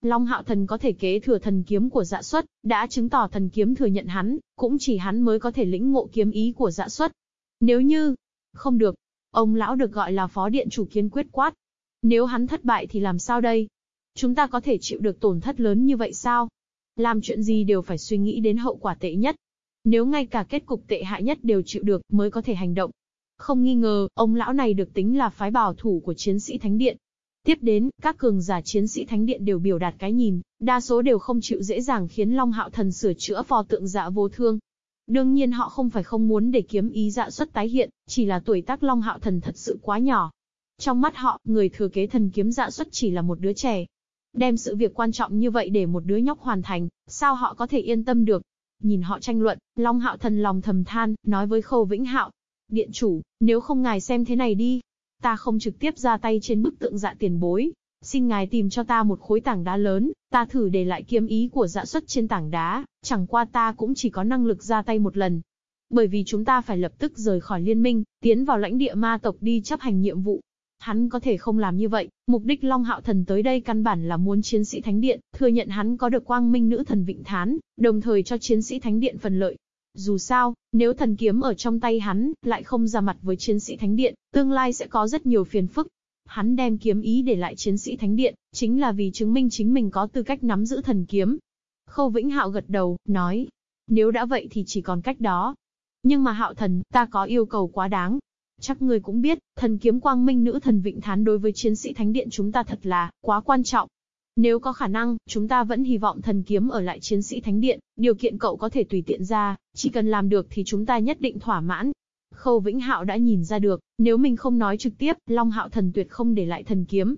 Long hạo thần có thể kế thừa thần kiếm của dạ xuất, đã chứng tỏ thần kiếm thừa nhận hắn, cũng chỉ hắn mới có thể lĩnh ngộ kiếm ý của dạ xuất. Nếu như, không được, ông lão được gọi là phó điện chủ kiên quyết quát. Nếu hắn thất bại thì làm sao đây? Chúng ta có thể chịu được tổn thất lớn như vậy sao? Làm chuyện gì đều phải suy nghĩ đến hậu quả tệ nhất. Nếu ngay cả kết cục tệ hại nhất đều chịu được mới có thể hành động. Không nghi ngờ, ông lão này được tính là phái bảo thủ của chiến sĩ Thánh Điện. Tiếp đến, các cường giả chiến sĩ Thánh Điện đều biểu đạt cái nhìn, đa số đều không chịu dễ dàng khiến Long Hạo Thần sửa chữa phò tượng dạ vô thương. Đương nhiên họ không phải không muốn để kiếm ý dạ xuất tái hiện, chỉ là tuổi tác Long Hạo Thần thật sự quá nhỏ. Trong mắt họ, người thừa kế thần kiếm dạ xuất chỉ là một đứa trẻ. Đem sự việc quan trọng như vậy để một đứa nhóc hoàn thành, sao họ có thể yên tâm được? Nhìn họ tranh luận, Long Hạo Thần lòng thầm than, nói với Khâu Vĩnh Hạo, Điện chủ, nếu không ngài xem thế này đi. Ta không trực tiếp ra tay trên bức tượng dạ tiền bối. Xin ngài tìm cho ta một khối tảng đá lớn, ta thử để lại kiếm ý của dạ xuất trên tảng đá, chẳng qua ta cũng chỉ có năng lực ra tay một lần. Bởi vì chúng ta phải lập tức rời khỏi liên minh, tiến vào lãnh địa ma tộc đi chấp hành nhiệm vụ. Hắn có thể không làm như vậy, mục đích Long Hạo Thần tới đây căn bản là muốn chiến sĩ Thánh Điện, thừa nhận hắn có được quang minh nữ thần Vịnh Thán, đồng thời cho chiến sĩ Thánh Điện phần lợi. Dù sao, nếu thần kiếm ở trong tay hắn, lại không ra mặt với chiến sĩ thánh điện, tương lai sẽ có rất nhiều phiền phức. Hắn đem kiếm ý để lại chiến sĩ thánh điện, chính là vì chứng minh chính mình có tư cách nắm giữ thần kiếm. Khâu Vĩnh Hạo gật đầu, nói, nếu đã vậy thì chỉ còn cách đó. Nhưng mà Hạo thần, ta có yêu cầu quá đáng. chắc ngươi cũng biết, thần kiếm quang minh nữ thần Vịnh Thán đối với chiến sĩ thánh điện chúng ta thật là quá quan trọng. Nếu có khả năng, chúng ta vẫn hy vọng thần kiếm ở lại chiến sĩ thánh điện, điều kiện cậu có thể tùy tiện ra, chỉ cần làm được thì chúng ta nhất định thỏa mãn. Khâu Vĩnh Hạo đã nhìn ra được, nếu mình không nói trực tiếp, Long Hạo thần tuyệt không để lại thần kiếm.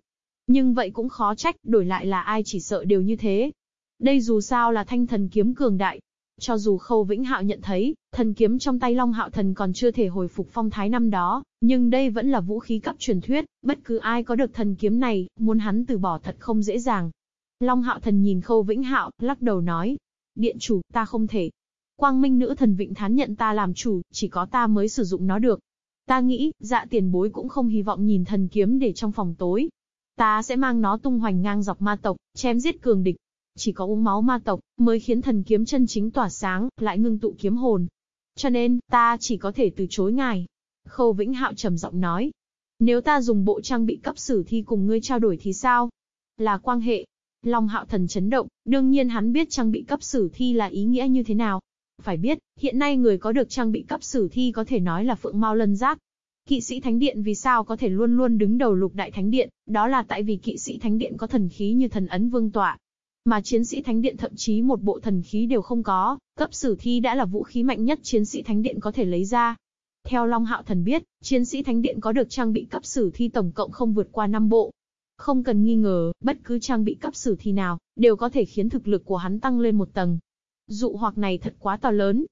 Nhưng vậy cũng khó trách, đổi lại là ai chỉ sợ đều như thế. Đây dù sao là thanh thần kiếm cường đại, cho dù Khâu Vĩnh Hạo nhận thấy, thần kiếm trong tay Long Hạo Thần còn chưa thể hồi phục phong thái năm đó, nhưng đây vẫn là vũ khí cấp truyền thuyết, bất cứ ai có được thần kiếm này, muốn hắn từ bỏ thật không dễ dàng. Long Hạo Thần nhìn Khâu Vĩnh Hạo, lắc đầu nói, điện chủ, ta không thể. Quang Minh nữ thần Vịnh Thán nhận ta làm chủ, chỉ có ta mới sử dụng nó được. Ta nghĩ, dạ tiền bối cũng không hy vọng nhìn thần kiếm để trong phòng tối. Ta sẽ mang nó tung hoành ngang dọc ma tộc, chém giết cường địch, chỉ có uống máu ma tộc, mới khiến thần kiếm chân chính tỏa sáng, lại ngưng tụ kiếm hồn. Cho nên, ta chỉ có thể từ chối ngài. Khâu Vĩnh Hạo trầm giọng nói. Nếu ta dùng bộ trang bị cấp sử thi cùng ngươi trao đổi thì sao? Là quan hệ. Long Hạo thần chấn động, đương nhiên hắn biết trang bị cấp sử thi là ý nghĩa như thế nào. Phải biết, hiện nay người có được trang bị cấp sử thi có thể nói là phượng mau lân giác, Kỵ sĩ Thánh Điện vì sao có thể luôn luôn đứng đầu lục đại Thánh Điện, đó là tại vì kỵ sĩ Thánh Điện có thần khí như thần ấn vương tọa, mà chiến sĩ thánh điện thậm chí một bộ thần khí đều không có, cấp sử thi đã là vũ khí mạnh nhất chiến sĩ thánh điện có thể lấy ra. Theo Long Hạo Thần biết, chiến sĩ thánh điện có được trang bị cấp sử thi tổng cộng không vượt qua 5 bộ. Không cần nghi ngờ, bất cứ trang bị cấp sử thi nào, đều có thể khiến thực lực của hắn tăng lên một tầng. Dụ hoặc này thật quá to lớn.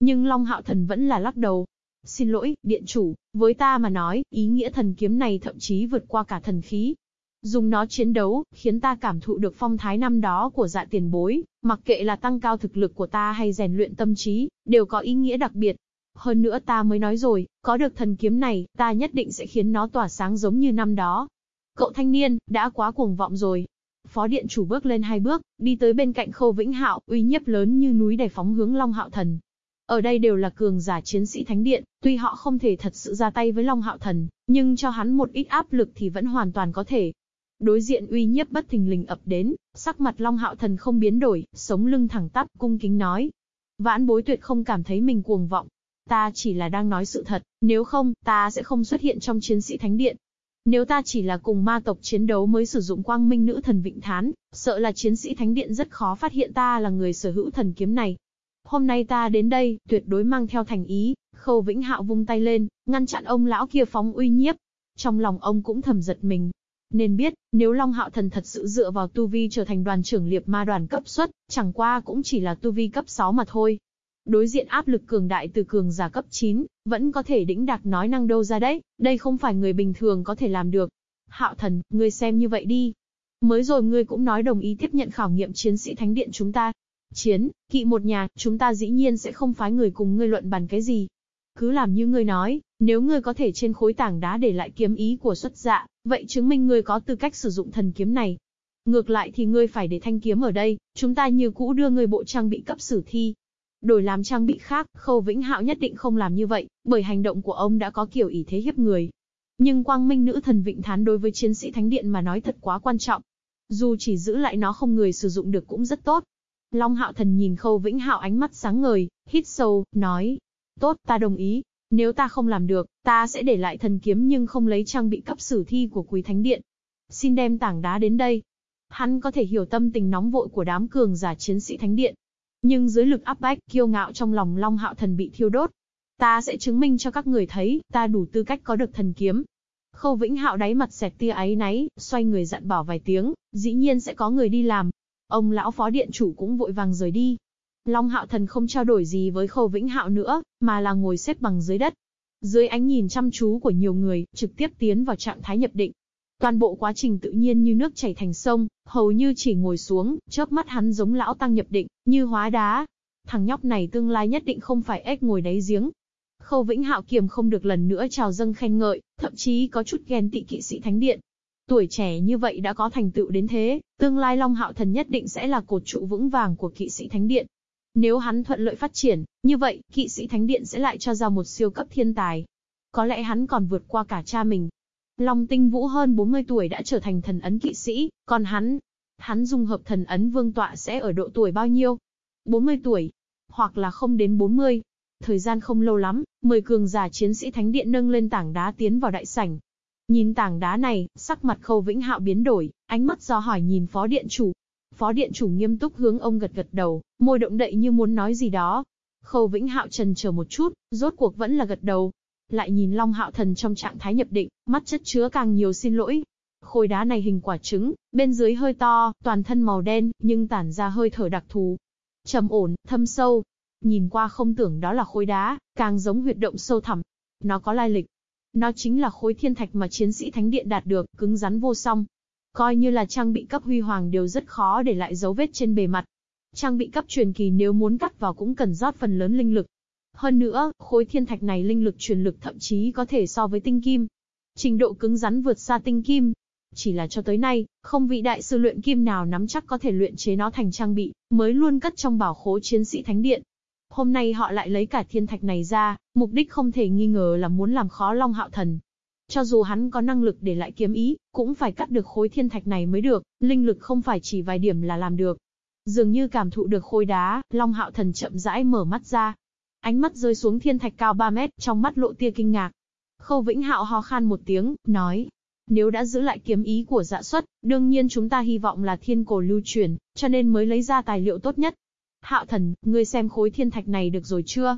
Nhưng Long Hạo Thần vẫn là lắc đầu. Xin lỗi, điện chủ, với ta mà nói, ý nghĩa thần kiếm này thậm chí vượt qua cả thần khí, Dùng nó chiến đấu, khiến ta cảm thụ được phong thái năm đó của dạ tiền bối, mặc kệ là tăng cao thực lực của ta hay rèn luyện tâm trí, đều có ý nghĩa đặc biệt. Hơn nữa ta mới nói rồi, có được thần kiếm này, ta nhất định sẽ khiến nó tỏa sáng giống như năm đó. Cậu thanh niên, đã quá cuồng vọng rồi. Phó điện chủ bước lên hai bước, đi tới bên cạnh khâu vĩnh hạo, uy nhiếp lớn như núi để phóng hướng Long Hạo Thần. Ở đây đều là cường giả chiến sĩ thánh điện, tuy họ không thể thật sự ra tay với Long Hạo Thần, nhưng cho hắn một ít áp lực thì vẫn hoàn toàn có thể. Đối diện uy nhiếp bất thình lình ập đến, sắc mặt Long Hạo Thần không biến đổi, sống lưng thẳng tắp, cung kính nói. Vãn bối tuyệt không cảm thấy mình cuồng vọng. Ta chỉ là đang nói sự thật, nếu không, ta sẽ không xuất hiện trong chiến sĩ thánh điện. Nếu ta chỉ là cùng ma tộc chiến đấu mới sử dụng quang minh nữ thần vịnh thán, sợ là chiến sĩ thánh điện rất khó phát hiện ta là người sở hữu thần kiếm này. Hôm nay ta đến đây, tuyệt đối mang theo thành ý, khâu vĩnh hạo vung tay lên, ngăn chặn ông lão kia phóng uy nhiếp. Trong lòng ông cũng thầm giật mình, nên biết, nếu Long Hạo Thần thật sự dựa vào tu vi trở thành đoàn trưởng liệp ma đoàn cấp xuất, chẳng qua cũng chỉ là tu vi cấp 6 mà thôi. Đối diện áp lực cường đại từ cường giả cấp 9, vẫn có thể đĩnh đạc nói năng đâu ra đấy, đây không phải người bình thường có thể làm được. Hạo Thần, ngươi xem như vậy đi. Mới rồi ngươi cũng nói đồng ý tiếp nhận khảo nghiệm chiến sĩ thánh điện chúng ta. Chiến, kỵ một nhà, chúng ta dĩ nhiên sẽ không phái người cùng ngươi luận bàn cái gì, cứ làm như ngươi nói, nếu ngươi có thể trên khối tảng đá để lại kiếm ý của xuất dạ, vậy chứng minh ngươi có tư cách sử dụng thần kiếm này. Ngược lại thì ngươi phải để thanh kiếm ở đây, chúng ta như cũ đưa ngươi bộ trang bị cấp sử thi. Đổi làm trang bị khác, Khâu Vĩnh Hạo nhất định không làm như vậy, bởi hành động của ông đã có kiểu ý thế hiếp người. Nhưng quang minh nữ thần Vịnh Thán đối với chiến sĩ Thánh Điện mà nói thật quá quan trọng. Dù chỉ giữ lại nó không người sử dụng được cũng rất tốt. Long Hạo Thần nhìn Khâu Vĩnh Hạo ánh mắt sáng ngời, hít sâu, nói, Tốt, ta đồng ý. Nếu ta không làm được, ta sẽ để lại thần kiếm nhưng không lấy trang bị cấp sử thi của quý thánh điện. Xin đem tảng đá đến đây. Hắn có thể hiểu tâm tình nóng vội của đám cường giả chiến sĩ thánh điện. Nhưng dưới lực áp bách, kiêu ngạo trong lòng Long Hạo Thần bị thiêu đốt. Ta sẽ chứng minh cho các người thấy, ta đủ tư cách có được thần kiếm. Khâu Vĩnh Hạo đáy mặt xẹt tia ấy náy, xoay người dặn bảo vài tiếng, dĩ nhiên sẽ có người đi làm. Ông lão phó điện chủ cũng vội vàng rời đi. Long Hạo Thần không trao đổi gì với Khâu Vĩnh Hạo nữa, mà là ngồi xếp bằng dưới đất. Dưới ánh nhìn chăm chú của nhiều người, trực tiếp tiến vào trạng thái nhập định. Toàn bộ quá trình tự nhiên như nước chảy thành sông, hầu như chỉ ngồi xuống, chớp mắt hắn giống lão tăng nhập định, như hóa đá. Thằng nhóc này tương lai nhất định không phải ếch ngồi đáy giếng. Khâu Vĩnh Hạo kiềm không được lần nữa chào dâng khen ngợi, thậm chí có chút ghen tị kỵ sĩ thánh điện. Tuổi trẻ như vậy đã có thành tựu đến thế, tương lai Long Hạo Thần nhất định sẽ là cột trụ vững vàng của kỵ sĩ thánh điện. Nếu hắn thuận lợi phát triển, như vậy, kỵ sĩ thánh điện sẽ lại cho ra một siêu cấp thiên tài. Có lẽ hắn còn vượt qua cả cha mình. Long tinh vũ hơn 40 tuổi đã trở thành thần ấn kỵ sĩ, còn hắn, hắn dung hợp thần ấn vương tọa sẽ ở độ tuổi bao nhiêu? 40 tuổi, hoặc là không đến 40. Thời gian không lâu lắm, 10 cường giả chiến sĩ thánh điện nâng lên tảng đá tiến vào đại sảnh. Nhìn tảng đá này, sắc mặt Khâu Vĩnh Hạo biến đổi, ánh mắt do hỏi nhìn phó điện chủ. Phó điện chủ nghiêm túc hướng ông gật gật đầu, môi động đậy như muốn nói gì đó. Khâu Vĩnh Hạo trần chờ một chút, rốt cuộc vẫn là gật đầu. Lại nhìn Long Hạo Thần trong trạng thái nhập định, mắt chất chứa càng nhiều xin lỗi. Khối đá này hình quả trứng, bên dưới hơi to, toàn thân màu đen, nhưng tản ra hơi thở đặc thù. Trầm ổn, thâm sâu, Nhìn qua không tưởng đó là khối đá, càng giống huyệt động sâu thẳm. Nó có lai lịch. Nó chính là khối thiên thạch mà chiến sĩ thánh điện đạt được, cứng rắn vô song. Coi như là trang bị cấp huy hoàng đều rất khó để lại dấu vết trên bề mặt. Trang bị cấp truyền kỳ nếu muốn cắt vào cũng cần rót phần lớn linh lực. Hơn nữa, khối thiên thạch này linh lực truyền lực thậm chí có thể so với tinh kim. Trình độ cứng rắn vượt xa tinh kim, chỉ là cho tới nay, không vị đại sư luyện kim nào nắm chắc có thể luyện chế nó thành trang bị, mới luôn cất trong bảo khố chiến sĩ thánh điện. Hôm nay họ lại lấy cả thiên thạch này ra, mục đích không thể nghi ngờ là muốn làm khó Long Hạo Thần. Cho dù hắn có năng lực để lại kiếm ý, cũng phải cắt được khối thiên thạch này mới được, linh lực không phải chỉ vài điểm là làm được. Dường như cảm thụ được khối đá, Long Hạo Thần chậm rãi mở mắt ra. Ánh mắt rơi xuống thiên thạch cao 3 mét, trong mắt lộ tia kinh ngạc. Khâu Vĩnh Hạo ho khan một tiếng, nói, nếu đã giữ lại kiếm ý của dạ xuất, đương nhiên chúng ta hy vọng là thiên cổ lưu truyền, cho nên mới lấy ra tài liệu tốt nhất. Hạo thần, ngươi xem khối thiên thạch này được rồi chưa?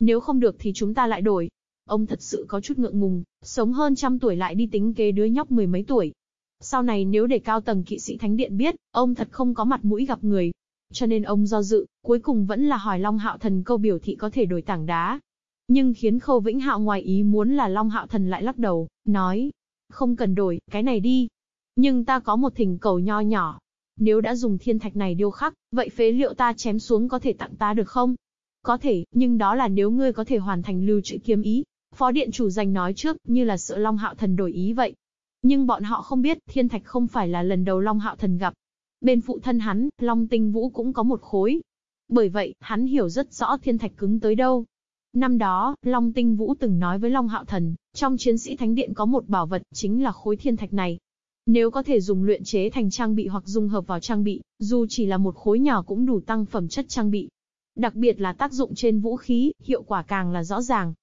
Nếu không được thì chúng ta lại đổi. Ông thật sự có chút ngượng ngùng, sống hơn trăm tuổi lại đi tính kế đứa nhóc mười mấy tuổi. Sau này nếu để cao tầng kỵ sĩ thánh điện biết, ông thật không có mặt mũi gặp người. Cho nên ông do dự, cuối cùng vẫn là hỏi Long Hạo Thần câu biểu thị có thể đổi tảng đá. Nhưng khiến Khâu Vĩnh Hạo ngoài ý muốn là Long Hạo Thần lại lắc đầu, nói, không cần đổi, cái này đi. Nhưng ta có một thỉnh cầu nho nhỏ, nếu đã dùng thiên thạch này điêu khắc, vậy phế liệu ta chém xuống có thể tặng ta được không? Có thể, nhưng đó là nếu ngươi có thể hoàn thành lưu trữ kiếm ý. Phó điện chủ giành nói trước, như là sợ Long Hạo Thần đổi ý vậy. Nhưng bọn họ không biết, thiên thạch không phải là lần đầu Long Hạo Thần gặp. Bên phụ thân hắn, Long Tinh Vũ cũng có một khối. Bởi vậy, hắn hiểu rất rõ thiên thạch cứng tới đâu. Năm đó, Long Tinh Vũ từng nói với Long Hạo Thần, trong chiến sĩ Thánh Điện có một bảo vật, chính là khối thiên thạch này. Nếu có thể dùng luyện chế thành trang bị hoặc dung hợp vào trang bị, dù chỉ là một khối nhỏ cũng đủ tăng phẩm chất trang bị. Đặc biệt là tác dụng trên vũ khí, hiệu quả càng là rõ ràng.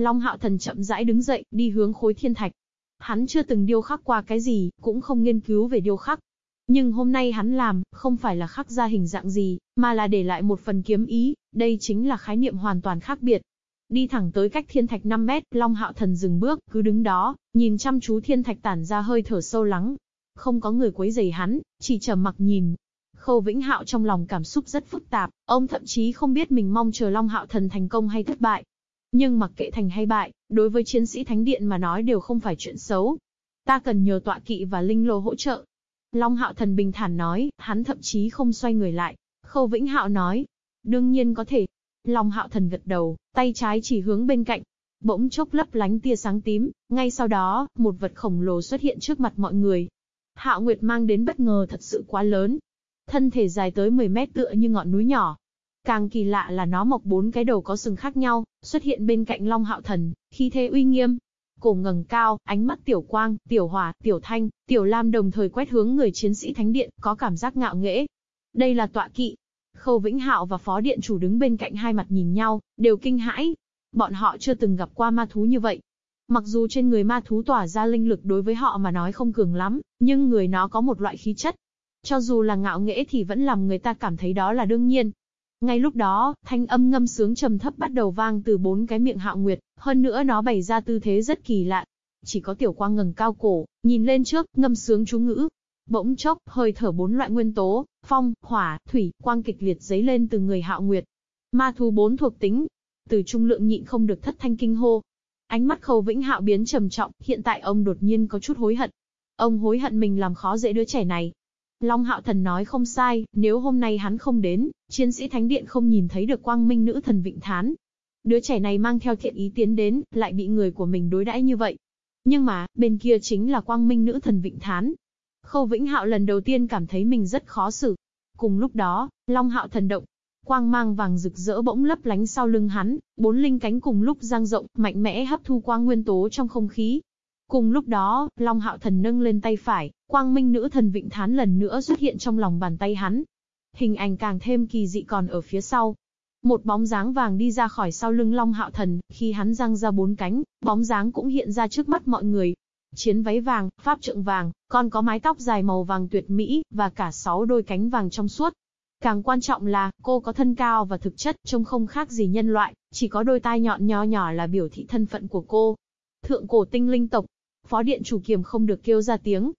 Long Hạo Thần chậm rãi đứng dậy, đi hướng khối thiên thạch. Hắn chưa từng điêu khắc qua cái gì, cũng không nghiên cứu về điêu khắc. Nhưng hôm nay hắn làm, không phải là khắc ra hình dạng gì, mà là để lại một phần kiếm ý, đây chính là khái niệm hoàn toàn khác biệt. Đi thẳng tới cách thiên thạch 5 mét, Long Hạo Thần dừng bước, cứ đứng đó, nhìn chăm chú thiên thạch tản ra hơi thở sâu lắng. Không có người quấy rầy hắn, chỉ trầm mặc nhìn. Khâu Vĩnh Hạo trong lòng cảm xúc rất phức tạp, ông thậm chí không biết mình mong chờ Long Hạo Thần thành công hay thất bại. Nhưng mặc kệ thành hay bại, đối với chiến sĩ Thánh Điện mà nói đều không phải chuyện xấu. Ta cần nhờ tọa kỵ và linh lô hỗ trợ. Long Hạo Thần bình thản nói, hắn thậm chí không xoay người lại. Khâu Vĩnh Hạo nói, đương nhiên có thể, Long hạo thần gật đầu, tay trái chỉ hướng bên cạnh. Bỗng chốc lấp lánh tia sáng tím, ngay sau đó, một vật khổng lồ xuất hiện trước mặt mọi người. Hạo Nguyệt mang đến bất ngờ thật sự quá lớn. Thân thể dài tới 10 mét tựa như ngọn núi nhỏ. Càng kỳ lạ là nó mọc bốn cái đầu có sừng khác nhau, xuất hiện bên cạnh Long Hạo Thần, khi thế uy nghiêm. Cổ ngẩng cao, ánh mắt tiểu quang, tiểu hỏa, tiểu thanh, tiểu lam đồng thời quét hướng người chiến sĩ thánh điện, có cảm giác ngạo nghễ. Đây là tọa kỵ, Khâu Vĩnh Hạo và Phó Điện Chủ đứng bên cạnh hai mặt nhìn nhau, đều kinh hãi. Bọn họ chưa từng gặp qua ma thú như vậy. Mặc dù trên người ma thú tỏa ra linh lực đối với họ mà nói không cường lắm, nhưng người nó có một loại khí chất. Cho dù là ngạo nghễ thì vẫn làm người ta cảm thấy đó là đương nhiên. Ngay lúc đó, thanh âm ngâm sướng trầm thấp bắt đầu vang từ bốn cái miệng hạo nguyệt, hơn nữa nó bày ra tư thế rất kỳ lạ. Chỉ có tiểu quang ngẩng cao cổ, nhìn lên trước, ngâm sướng chú ngữ, Bỗng chốc, hơi thở bốn loại nguyên tố, phong, hỏa, thủy, quang kịch liệt giấy lên từ người hạo nguyệt. Ma thú bốn thuộc tính. Từ trung lượng nhịn không được thất thanh kinh hô. Ánh mắt khâu vĩnh hạo biến trầm trọng, hiện tại ông đột nhiên có chút hối hận. Ông hối hận mình làm khó dễ đứa trẻ này. Long hạo thần nói không sai, nếu hôm nay hắn không đến, chiến sĩ thánh điện không nhìn thấy được quang minh nữ thần vịnh thán. Đứa trẻ này mang theo thiện ý tiến đến, lại bị người của mình đối đãi như vậy. Nhưng mà, bên kia chính là quang minh nữ thần vịnh thán, Khâu Vĩnh Hạo lần đầu tiên cảm thấy mình rất khó xử. Cùng lúc đó, Long Hạo thần động, quang mang vàng rực rỡ bỗng lấp lánh sau lưng hắn, bốn linh cánh cùng lúc dang rộng, mạnh mẽ hấp thu quang nguyên tố trong không khí. Cùng lúc đó, Long Hạo thần nâng lên tay phải, quang minh nữ thần vịnh thán lần nữa xuất hiện trong lòng bàn tay hắn. Hình ảnh càng thêm kỳ dị còn ở phía sau. Một bóng dáng vàng đi ra khỏi sau lưng Long Hạo Thần, khi hắn răng ra bốn cánh, bóng dáng cũng hiện ra trước mắt mọi người. Chiến váy vàng, pháp trượng vàng, còn có mái tóc dài màu vàng tuyệt mỹ, và cả sáu đôi cánh vàng trong suốt. Càng quan trọng là, cô có thân cao và thực chất trông không khác gì nhân loại, chỉ có đôi tai nhọn nho nhỏ là biểu thị thân phận của cô. Thượng cổ tinh linh tộc, phó điện chủ kiềm không được kêu ra tiếng.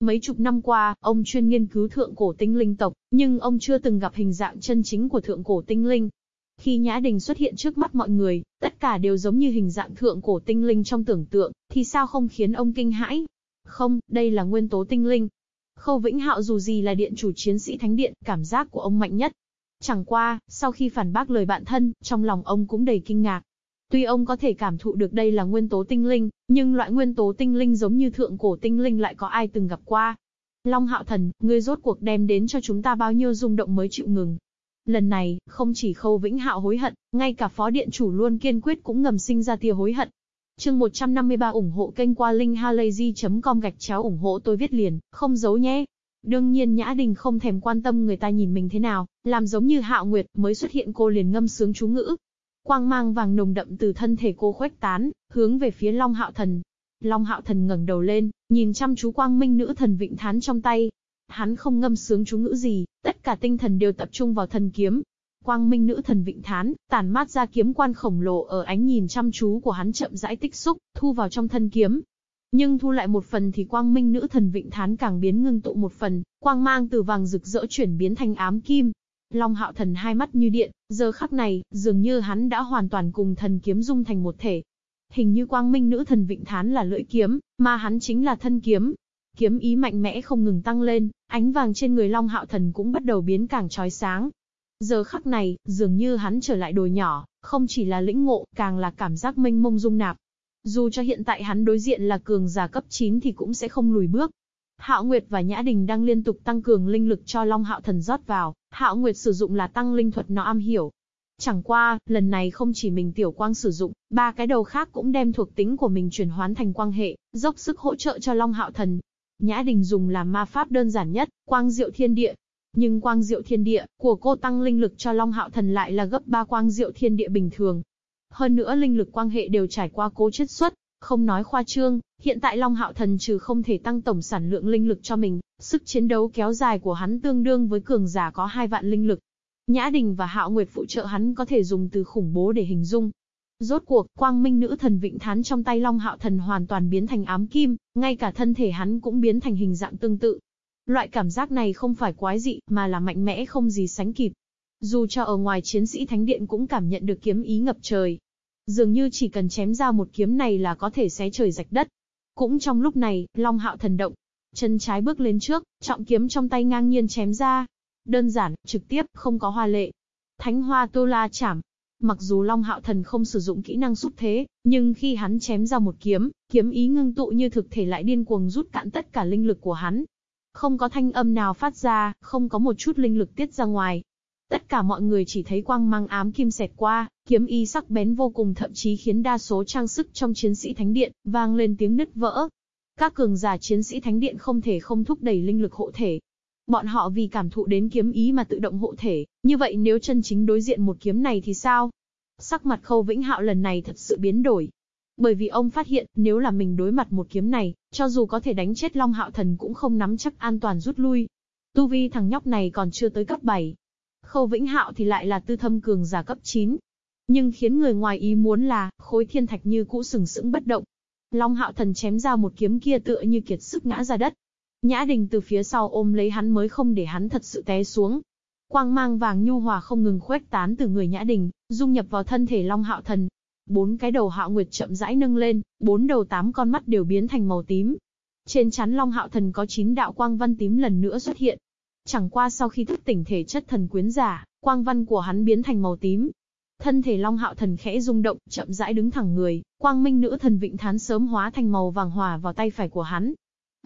Mấy chục năm qua, ông chuyên nghiên cứu thượng cổ tinh linh tộc, nhưng ông chưa từng gặp hình dạng chân chính của thượng cổ tinh linh. Khi Nhã Đình xuất hiện trước mắt mọi người, tất cả đều giống như hình dạng thượng cổ tinh linh trong tưởng tượng, thì sao không khiến ông kinh hãi? Không, đây là nguyên tố tinh linh. Khâu Vĩnh Hạo dù gì là điện chủ chiến sĩ thánh điện, cảm giác của ông mạnh nhất. Chẳng qua, sau khi phản bác lời bạn thân, trong lòng ông cũng đầy kinh ngạc. Tuy ông có thể cảm thụ được đây là nguyên tố tinh linh, nhưng loại nguyên tố tinh linh giống như thượng cổ tinh linh lại có ai từng gặp qua. Long Hạo Thần, ngươi rốt cuộc đem đến cho chúng ta bao nhiêu rung động mới chịu ngừng. Lần này, không chỉ Khâu Vĩnh Hạo hối hận, ngay cả phó điện chủ luôn kiên quyết cũng ngầm sinh ra tia hối hận. Chương 153 ủng hộ kênh qua linkhalazy.com gạch chéo ủng hộ tôi viết liền, không giấu nhé. Đương nhiên Nhã Đình không thèm quan tâm người ta nhìn mình thế nào, làm giống như Hạo Nguyệt mới xuất hiện cô liền ngâm sướng chú ngữ. Quang mang vàng nồng đậm từ thân thể cô khuếch tán, hướng về phía Long Hạo Thần. Long Hạo Thần ngẩng đầu lên, nhìn chăm chú quang minh nữ thần vịnh thán trong tay, Hắn không ngâm sướng chú ngữ gì, tất cả tinh thần đều tập trung vào thần kiếm. Quang minh nữ thần vịnh thán, tản mát ra kiếm quan khổng lồ ở ánh nhìn chăm chú của hắn chậm rãi tích xúc, thu vào trong thân kiếm. Nhưng thu lại một phần thì quang minh nữ thần vịnh thán càng biến ngưng tụ một phần, quang mang từ vàng rực rỡ chuyển biến thành ám kim. Long hạo thần hai mắt như điện, giờ khắc này, dường như hắn đã hoàn toàn cùng thần kiếm dung thành một thể. Hình như quang minh nữ thần vịnh thán là lưỡi kiếm, mà hắn chính là thân kiếm, Kiếm ý mạnh mẽ không ngừng tăng lên, ánh vàng trên người Long Hạo Thần cũng bắt đầu biến càng chói sáng. Giờ khắc này, dường như hắn trở lại đồi nhỏ, không chỉ là lĩnh ngộ, càng là cảm giác mênh mông dung nạp. Dù cho hiện tại hắn đối diện là cường giả cấp 9 thì cũng sẽ không lùi bước. Hạo Nguyệt và Nhã Đình đang liên tục tăng cường linh lực cho Long Hạo Thần rót vào, Hạo Nguyệt sử dụng là tăng linh thuật nó am hiểu. Chẳng qua, lần này không chỉ mình Tiểu Quang sử dụng, ba cái đầu khác cũng đem thuộc tính của mình chuyển hoán thành quang hệ, dốc sức hỗ trợ cho Long Hạo Thần. Nhã Đình dùng là ma pháp đơn giản nhất, quang diệu thiên địa. Nhưng quang diệu thiên địa của cô tăng linh lực cho Long Hạo Thần lại là gấp 3 quang diệu thiên địa bình thường. Hơn nữa linh lực quang hệ đều trải qua cố chất xuất, không nói khoa trương, hiện tại Long Hạo Thần trừ không thể tăng tổng sản lượng linh lực cho mình, sức chiến đấu kéo dài của hắn tương đương với cường giả có hai vạn linh lực. Nhã Đình và Hạo Nguyệt phụ trợ hắn có thể dùng từ khủng bố để hình dung, Rốt cuộc, quang minh nữ thần vịnh thán trong tay Long Hạo Thần hoàn toàn biến thành ám kim, ngay cả thân thể hắn cũng biến thành hình dạng tương tự. Loại cảm giác này không phải quái dị, mà là mạnh mẽ không gì sánh kịp. Dù cho ở ngoài chiến sĩ thánh điện cũng cảm nhận được kiếm ý ngập trời. Dường như chỉ cần chém ra một kiếm này là có thể xé trời rạch đất. Cũng trong lúc này, Long Hạo thần động. Chân trái bước lên trước, trọng kiếm trong tay ngang nhiên chém ra. Đơn giản, trực tiếp, không có hoa lệ. Thánh hoa tô la chảm, Mặc dù Long Hạo Thần không sử dụng kỹ năng xúc thế, nhưng khi hắn chém ra một kiếm, kiếm ý ngưng tụ như thực thể lại điên cuồng rút cạn tất cả linh lực của hắn. Không có thanh âm nào phát ra, không có một chút linh lực tiết ra ngoài. Tất cả mọi người chỉ thấy quang mang ám kim xẹt qua, kiếm ý sắc bén vô cùng thậm chí khiến đa số trang sức trong chiến sĩ thánh điện vang lên tiếng nứt vỡ. Các cường giả chiến sĩ thánh điện không thể không thúc đẩy linh lực hộ thể, Bọn họ vì cảm thụ đến kiếm ý mà tự động hộ thể, như vậy nếu chân chính đối diện một kiếm này thì sao? Sắc mặt Khâu Vĩnh Hạo lần này thật sự biến đổi. Bởi vì ông phát hiện, nếu là mình đối mặt một kiếm này, cho dù có thể đánh chết Long Hạo Thần cũng không nắm chắc an toàn rút lui. Tu vi thằng nhóc này còn chưa tới cấp 7. Khâu Vĩnh Hạo thì lại là tư thâm cường giả cấp 9. Nhưng khiến người ngoài ý muốn là, khối thiên thạch như cũ sừng sững bất động. Long Hạo Thần chém ra một kiếm kia tựa như kiệt sức ngã ra đất, Nhã Đình từ phía sau ôm lấy hắn mới không để hắn thật sự té xuống. Quang mang vàng nhu hòa không ngừng khuếch tán từ người Nhã Đình, dung nhập vào thân thể Long Hạo Thần. Bốn cái đầu Hạo Nguyệt chậm rãi nâng lên, bốn đầu tám con mắt đều biến thành màu tím. Trên chắn Long Hạo Thần có chín đạo quang văn tím lần nữa xuất hiện. Chẳng qua sau khi thức tỉnh thể chất thần quyến giả, quang văn của hắn biến thành màu tím, Thân thể Long Hạo Thần khẽ rung động, chậm rãi đứng thẳng người, quang minh nữ thần vịnh thán sớm hóa thành màu vàng hòa vào tay phải của hắn,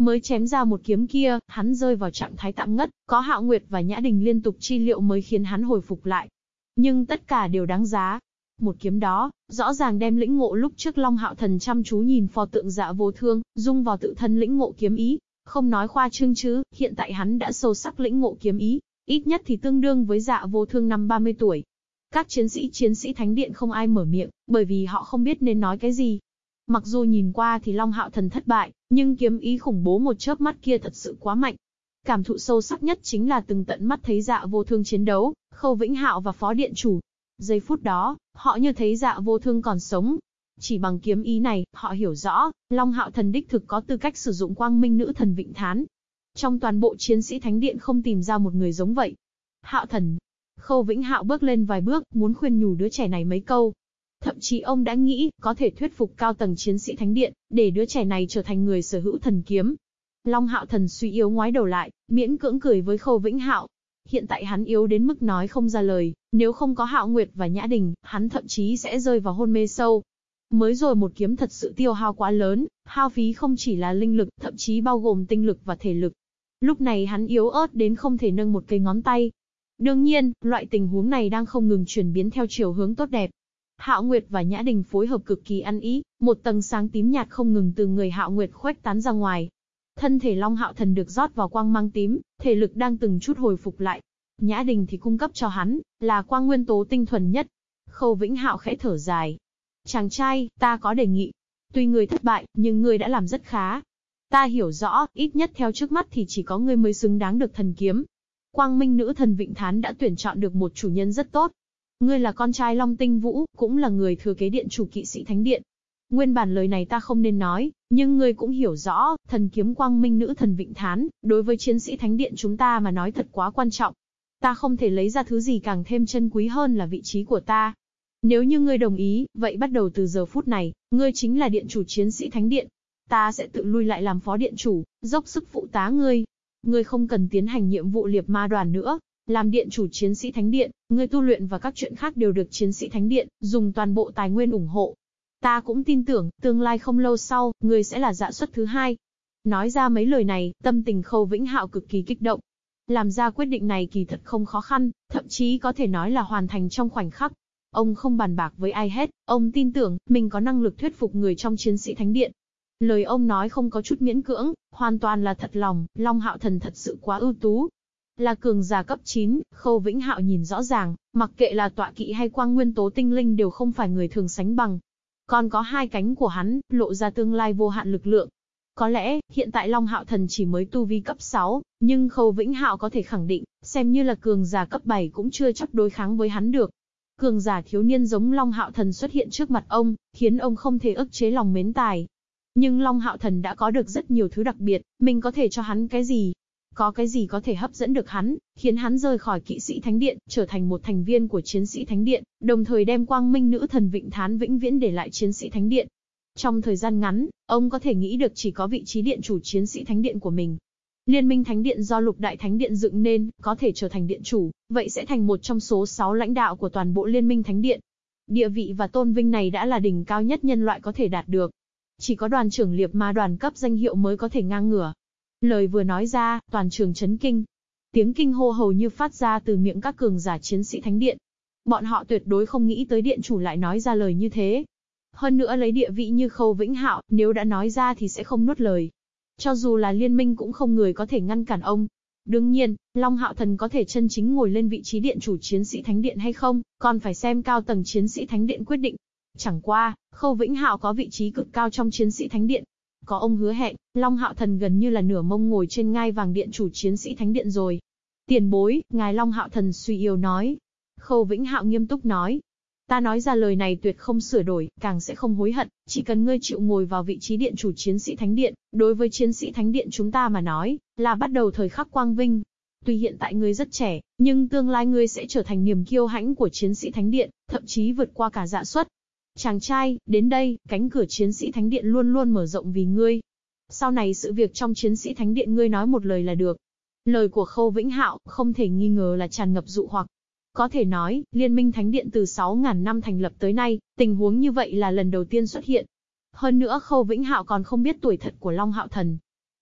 Mới chém ra một kiếm kia, hắn rơi vào trạng thái tạm ngất, có Hạo Nguyệt và Nhã Đình liên tục chi liệu mới khiến hắn hồi phục lại. Nhưng tất cả đều đáng giá. Một kiếm đó, rõ ràng đem lĩnh ngộ lúc trước Long Hạo Thần chăm chú nhìn pho tượng dạ vô thương, dung vào tự thân lĩnh ngộ kiếm ý. Không nói khoa trương chứ, hiện tại hắn đã sâu sắc lĩnh ngộ kiếm ý, ít nhất thì tương đương với dạ vô thương năm 30 tuổi. Các chiến sĩ chiến sĩ thánh điện không ai mở miệng, bởi vì họ không biết nên nói cái gì. Mặc dù nhìn qua thì Long Hạo Thần thất bại, nhưng kiếm ý khủng bố một chớp mắt kia thật sự quá mạnh. Cảm thụ sâu sắc nhất chính là từng tận mắt thấy dạ vô thương chiến đấu, Khâu Vĩnh Hạo và Phó Điện Chủ. Giây phút đó, họ như thấy dạ vô thương còn sống. Chỉ bằng kiếm ý này, họ hiểu rõ, Long Hạo Thần đích thực có tư cách sử dụng quang minh nữ thần Vịnh Thán. Trong toàn bộ chiến sĩ Thánh Điện không tìm ra một người giống vậy. Hạo Thần. Khâu Vĩnh Hạo bước lên vài bước, muốn khuyên nhủ đứa trẻ này mấy câu. Thậm chí ông đã nghĩ, có thể thuyết phục cao tầng chiến sĩ Thánh Điện, để đứa trẻ này trở thành người sở hữu thần kiếm. Long Hạo Thần suy yếu ngoái đầu lại, miễn cưỡng cười với Khâu Vĩnh Hạo, Hiện tại hắn yếu đến mức nói không ra lời, nếu không có Hạo Nguyệt và Nhã Đình, hắn thậm chí sẽ rơi vào hôn mê sâu. Mới rồi một kiếm thật sự tiêu hao quá lớn, hao phí không chỉ là linh lực, thậm chí bao gồm tinh lực và thể lực. Lúc này hắn yếu ớt đến không thể nâng một cây ngón tay. Đương nhiên, loại tình huống này đang không ngừng chuyển biến theo chiều hướng tốt đẹp. Hạo Nguyệt và Nhã Đình phối hợp cực kỳ ăn ý, một tầng sáng tím nhạt không ngừng từ người Hạo Nguyệt khuếch tán ra ngoài, Thân thể Long Hạo Thần được rót vào quang mang tím, thể lực đang từng chút hồi phục lại. Nhã Đình thì cung cấp cho hắn, là quang nguyên tố tinh thuần nhất. Khâu Vĩnh Hạo khẽ thở dài. Chàng trai, ta có đề nghị. Tuy người thất bại, nhưng người đã làm rất khá. Ta hiểu rõ, ít nhất theo trước mắt thì chỉ có người mới xứng đáng được thần kiếm. Quang Minh nữ thần Vịnh Thán đã tuyển chọn được một chủ nhân rất tốt. Ngươi là con trai Long Tinh Vũ, cũng là người thừa kế điện chủ kỵ sĩ Thánh Điện. Nguyên bản lời này ta không nên nói, nhưng ngươi cũng hiểu rõ, thần kiếm quang minh nữ thần Vịnh Thán, đối với chiến sĩ thánh điện chúng ta mà nói thật quá quan trọng. Ta không thể lấy ra thứ gì càng thêm chân quý hơn là vị trí của ta. Nếu như ngươi đồng ý, vậy bắt đầu từ giờ phút này, ngươi chính là điện chủ chiến sĩ thánh điện. Ta sẽ tự lui lại làm phó điện chủ, dốc sức phụ tá ngươi. Ngươi không cần tiến hành nhiệm vụ liệp ma đoàn nữa, làm điện chủ chiến sĩ thánh điện, ngươi tu luyện và các chuyện khác đều được chiến sĩ thánh điện dùng toàn bộ tài nguyên ủng hộ. Ta cũng tin tưởng, tương lai không lâu sau, ngươi sẽ là dạ xuất thứ hai. Nói ra mấy lời này, tâm tình Khâu Vĩnh Hạo cực kỳ kích động. Làm ra quyết định này kỳ thật không khó khăn, thậm chí có thể nói là hoàn thành trong khoảnh khắc. Ông không bàn bạc với ai hết, ông tin tưởng, mình có năng lực thuyết phục người trong chiến sĩ thánh điện. Lời ông nói không có chút miễn cưỡng, hoàn toàn là thật lòng, Long Hạo Thần thật sự quá ưu tú. Là cường giả cấp 9, Khâu Vĩnh Hạo nhìn rõ ràng, mặc kệ là tọa kỵ hay quang nguyên tố tinh linh đều không phải người thường sánh bằng. Còn có hai cánh của hắn, lộ ra tương lai vô hạn lực lượng. Có lẽ, hiện tại Long Hạo Thần chỉ mới tu vi cấp 6, nhưng Khâu Vĩnh Hạo có thể khẳng định, xem như là cường giả cấp 7 cũng chưa chắc đối kháng với hắn được. Cường giả thiếu niên giống Long Hạo Thần xuất hiện trước mặt ông, khiến ông không thể ức chế lòng mến tài. Nhưng Long Hạo Thần đã có được rất nhiều thứ đặc biệt, mình có thể cho hắn cái gì? Có cái gì có thể hấp dẫn được hắn, khiến hắn rời khỏi kỵ sĩ thánh điện, trở thành một thành viên của chiến sĩ thánh điện, đồng thời đem quang minh nữ thần vịnh thán vĩnh viễn để lại chiến sĩ thánh điện. Trong thời gian ngắn, ông có thể nghĩ được chỉ có vị trí điện chủ chiến sĩ thánh điện của mình. Liên minh thánh điện do lục đại thánh điện dựng nên, có thể trở thành điện chủ, vậy sẽ thành một trong số 6 lãnh đạo của toàn bộ liên minh thánh điện. Địa vị và tôn vinh này đã là đỉnh cao nhất nhân loại có thể đạt được. Chỉ có đoàn trưởng liệp ma đoàn cấp danh hiệu mới có thể ngang ngửa. Lời vừa nói ra, toàn trường chấn kinh. Tiếng kinh hô hầu như phát ra từ miệng các cường giả chiến sĩ thánh điện. Bọn họ tuyệt đối không nghĩ tới điện chủ lại nói ra lời như thế. Hơn nữa lấy địa vị như khâu vĩnh hạo, nếu đã nói ra thì sẽ không nuốt lời. Cho dù là liên minh cũng không người có thể ngăn cản ông. Đương nhiên, Long Hạo Thần có thể chân chính ngồi lên vị trí điện chủ chiến sĩ thánh điện hay không, còn phải xem cao tầng chiến sĩ thánh điện quyết định. Chẳng qua, Khâu Vĩnh Hạo có vị trí cực cao trong chiến sĩ thánh điện, có ông hứa hẹn, Long Hạo Thần gần như là nửa mông ngồi trên ngai vàng điện chủ chiến sĩ thánh điện rồi. Tiền bối, ngài Long Hạo Thần suy yếu nói. Khâu Vĩnh Hạo nghiêm túc nói. Ta nói ra lời này tuyệt không sửa đổi, càng sẽ không hối hận, chỉ cần ngươi chịu ngồi vào vị trí điện chủ chiến sĩ thánh điện, đối với chiến sĩ thánh điện chúng ta mà nói, là bắt đầu thời khắc quang vinh. Tuy hiện tại ngươi rất trẻ, nhưng tương lai ngươi sẽ trở thành niềm kiêu hãnh của chiến sĩ thánh điện, thậm chí vượt qua cả dạ xuất. Chàng trai, đến đây, cánh cửa chiến sĩ thánh điện luôn luôn mở rộng vì ngươi. Sau này sự việc trong chiến sĩ thánh điện ngươi nói một lời là được. Lời của Khâu Vĩnh Hạo không thể nghi ngờ là tràn ngập dụ hoặc. Có thể nói, Liên minh Thánh Điện từ 6.000 năm thành lập tới nay, tình huống như vậy là lần đầu tiên xuất hiện. Hơn nữa Khâu Vĩnh Hạo còn không biết tuổi thật của Long Hạo Thần.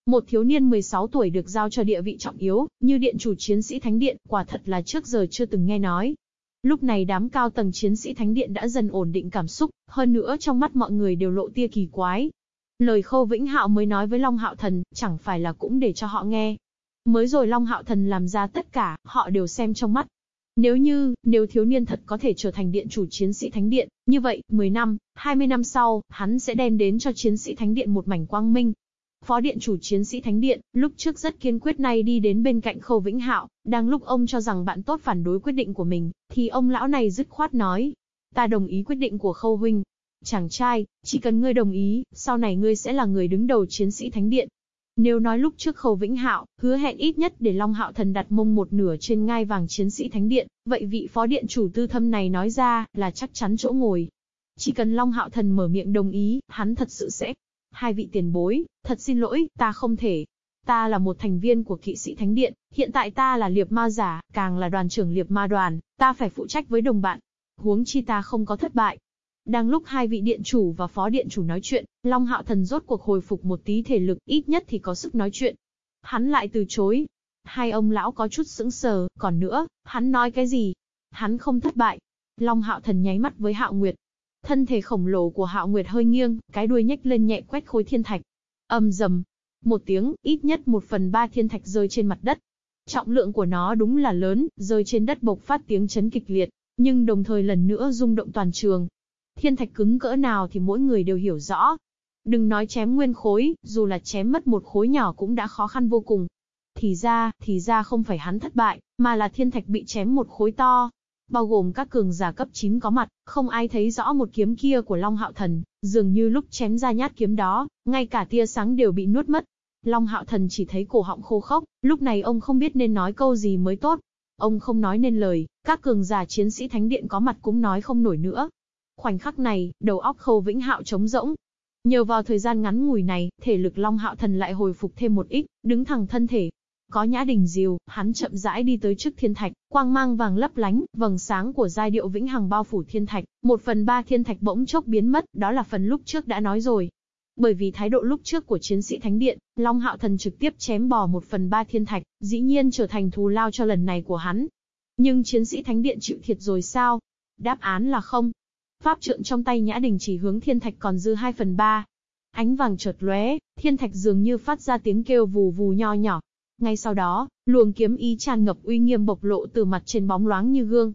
Một thiếu niên 16 tuổi được giao cho địa vị trọng yếu, như điện chủ chiến sĩ Thánh Điện, quả thật là trước giờ chưa từng nghe nói. Lúc này đám cao tầng chiến sĩ thánh điện đã dần ổn định cảm xúc, hơn nữa trong mắt mọi người đều lộ tia kỳ quái. Lời Khâu Vĩnh Hạo mới nói với Long Hạo Thần, chẳng phải là cũng để cho họ nghe. Mới rồi Long Hạo Thần làm ra tất cả, họ đều xem trong mắt. Nếu như, nếu thiếu niên thật có thể trở thành điện chủ chiến sĩ thánh điện, như vậy, 10 năm, 20 năm sau, hắn sẽ đem đến cho chiến sĩ thánh điện một mảnh quang minh. Phó điện chủ chiến sĩ thánh điện, lúc trước rất kiên quyết nay đi đến bên cạnh Khâu Vĩnh Hạo, đang lúc ông cho rằng bạn tốt phản đối quyết định của mình, thì ông lão này dứt khoát nói, ta đồng ý quyết định của Khâu huynh. Chàng trai, chỉ cần ngươi đồng ý, sau này ngươi sẽ là người đứng đầu chiến sĩ thánh điện, nếu nói lúc trước Khâu Vĩnh Hạo, hứa hẹn ít nhất để Long Hạo Thần đặt mông một nửa trên ngai vàng chiến sĩ thánh điện, vậy vị phó điện chủ tư thâm này nói ra, là chắc chắn chỗ ngồi. Chỉ cần Long Hạo Thần mở miệng đồng ý, hắn thật sự sẽ. Hai vị tiền bối, thật xin lỗi, ta không thể. Ta là một thành viên của kỵ sĩ thánh điện, hiện tại ta là liệp ma giả, càng là đoàn trưởng liệp ma đoàn, ta phải phụ trách với đồng bạn. Huống chi ta không có thất bại, đang lúc hai vị điện chủ và phó điện chủ nói chuyện, Long Hạo Thần rốt cuộc hồi phục một tí thể lực, ít nhất thì có sức nói chuyện. Hắn lại từ chối. Hai ông lão có chút sững sờ, còn nữa, hắn nói cái gì? Hắn không thất bại. Long Hạo Thần nháy mắt với Hạo Nguyệt. Thân thể khổng lồ của Hạo Nguyệt hơi nghiêng, cái đuôi nhếch lên nhẹ quét khối thiên thạch. Âm rầm. Một tiếng, ít nhất một phần ba thiên thạch rơi trên mặt đất. Trọng lượng của nó đúng là lớn, rơi trên đất bộc phát tiếng chấn kịch liệt, nhưng đồng thời lần nữa rung động toàn trường. Thiên thạch cứng cỡ nào thì mỗi người đều hiểu rõ. Đừng nói chém nguyên khối, dù là chém mất một khối nhỏ cũng đã khó khăn vô cùng. Thì ra, thì ra không phải hắn thất bại, mà là thiên thạch bị chém một khối to. Bao gồm các cường giả cấp 9 có mặt, không ai thấy rõ một kiếm kia của Long Hạo Thần, dường như lúc chém ra nhát kiếm đó, ngay cả tia sáng đều bị nuốt mất. Long Hạo Thần chỉ thấy cổ họng khô khốc, lúc này ông không biết nên nói câu gì mới tốt. Ông không nói nên lời, các cường giả chiến sĩ thánh điện có mặt cũng nói không nổi nữa. Khoảnh khắc này, đầu óc Khâu Vĩnh Hạo trống rỗng. Nhờ vào thời gian ngắn ngủi này, thể lực Long Hạo Thần lại hồi phục thêm một ít, đứng thẳng thân thể. Có nhã đình diều, hắn chậm rãi đi tới trước thiên thạch, quang mang vàng lấp lánh, vầng sáng của giai điệu vĩnh hằng bao phủ thiên thạch, một phần ba thiên thạch bỗng chốc biến mất, đó là phần lúc trước đã nói rồi. Bởi vì thái độ lúc trước của chiến sĩ Thánh Điện, Long Hạo Thần trực tiếp chém bò một phần ba thiên thạch, dĩ nhiên trở thành thù lao cho lần này của hắn. Nhưng chiến sĩ Thánh Điện chịu thiệt rồi sao? Đáp án là không. Pháp trượng trong tay Nhã Đình chỉ hướng thiên thạch còn dư 2 phần 3. Ánh vàng chợt lóe, thiên thạch dường như phát ra tiếng kêu vù vù nho nhỏ. Ngay sau đó, luồng kiếm ý tràn ngập uy nghiêm bộc lộ từ mặt trên bóng loáng như gương.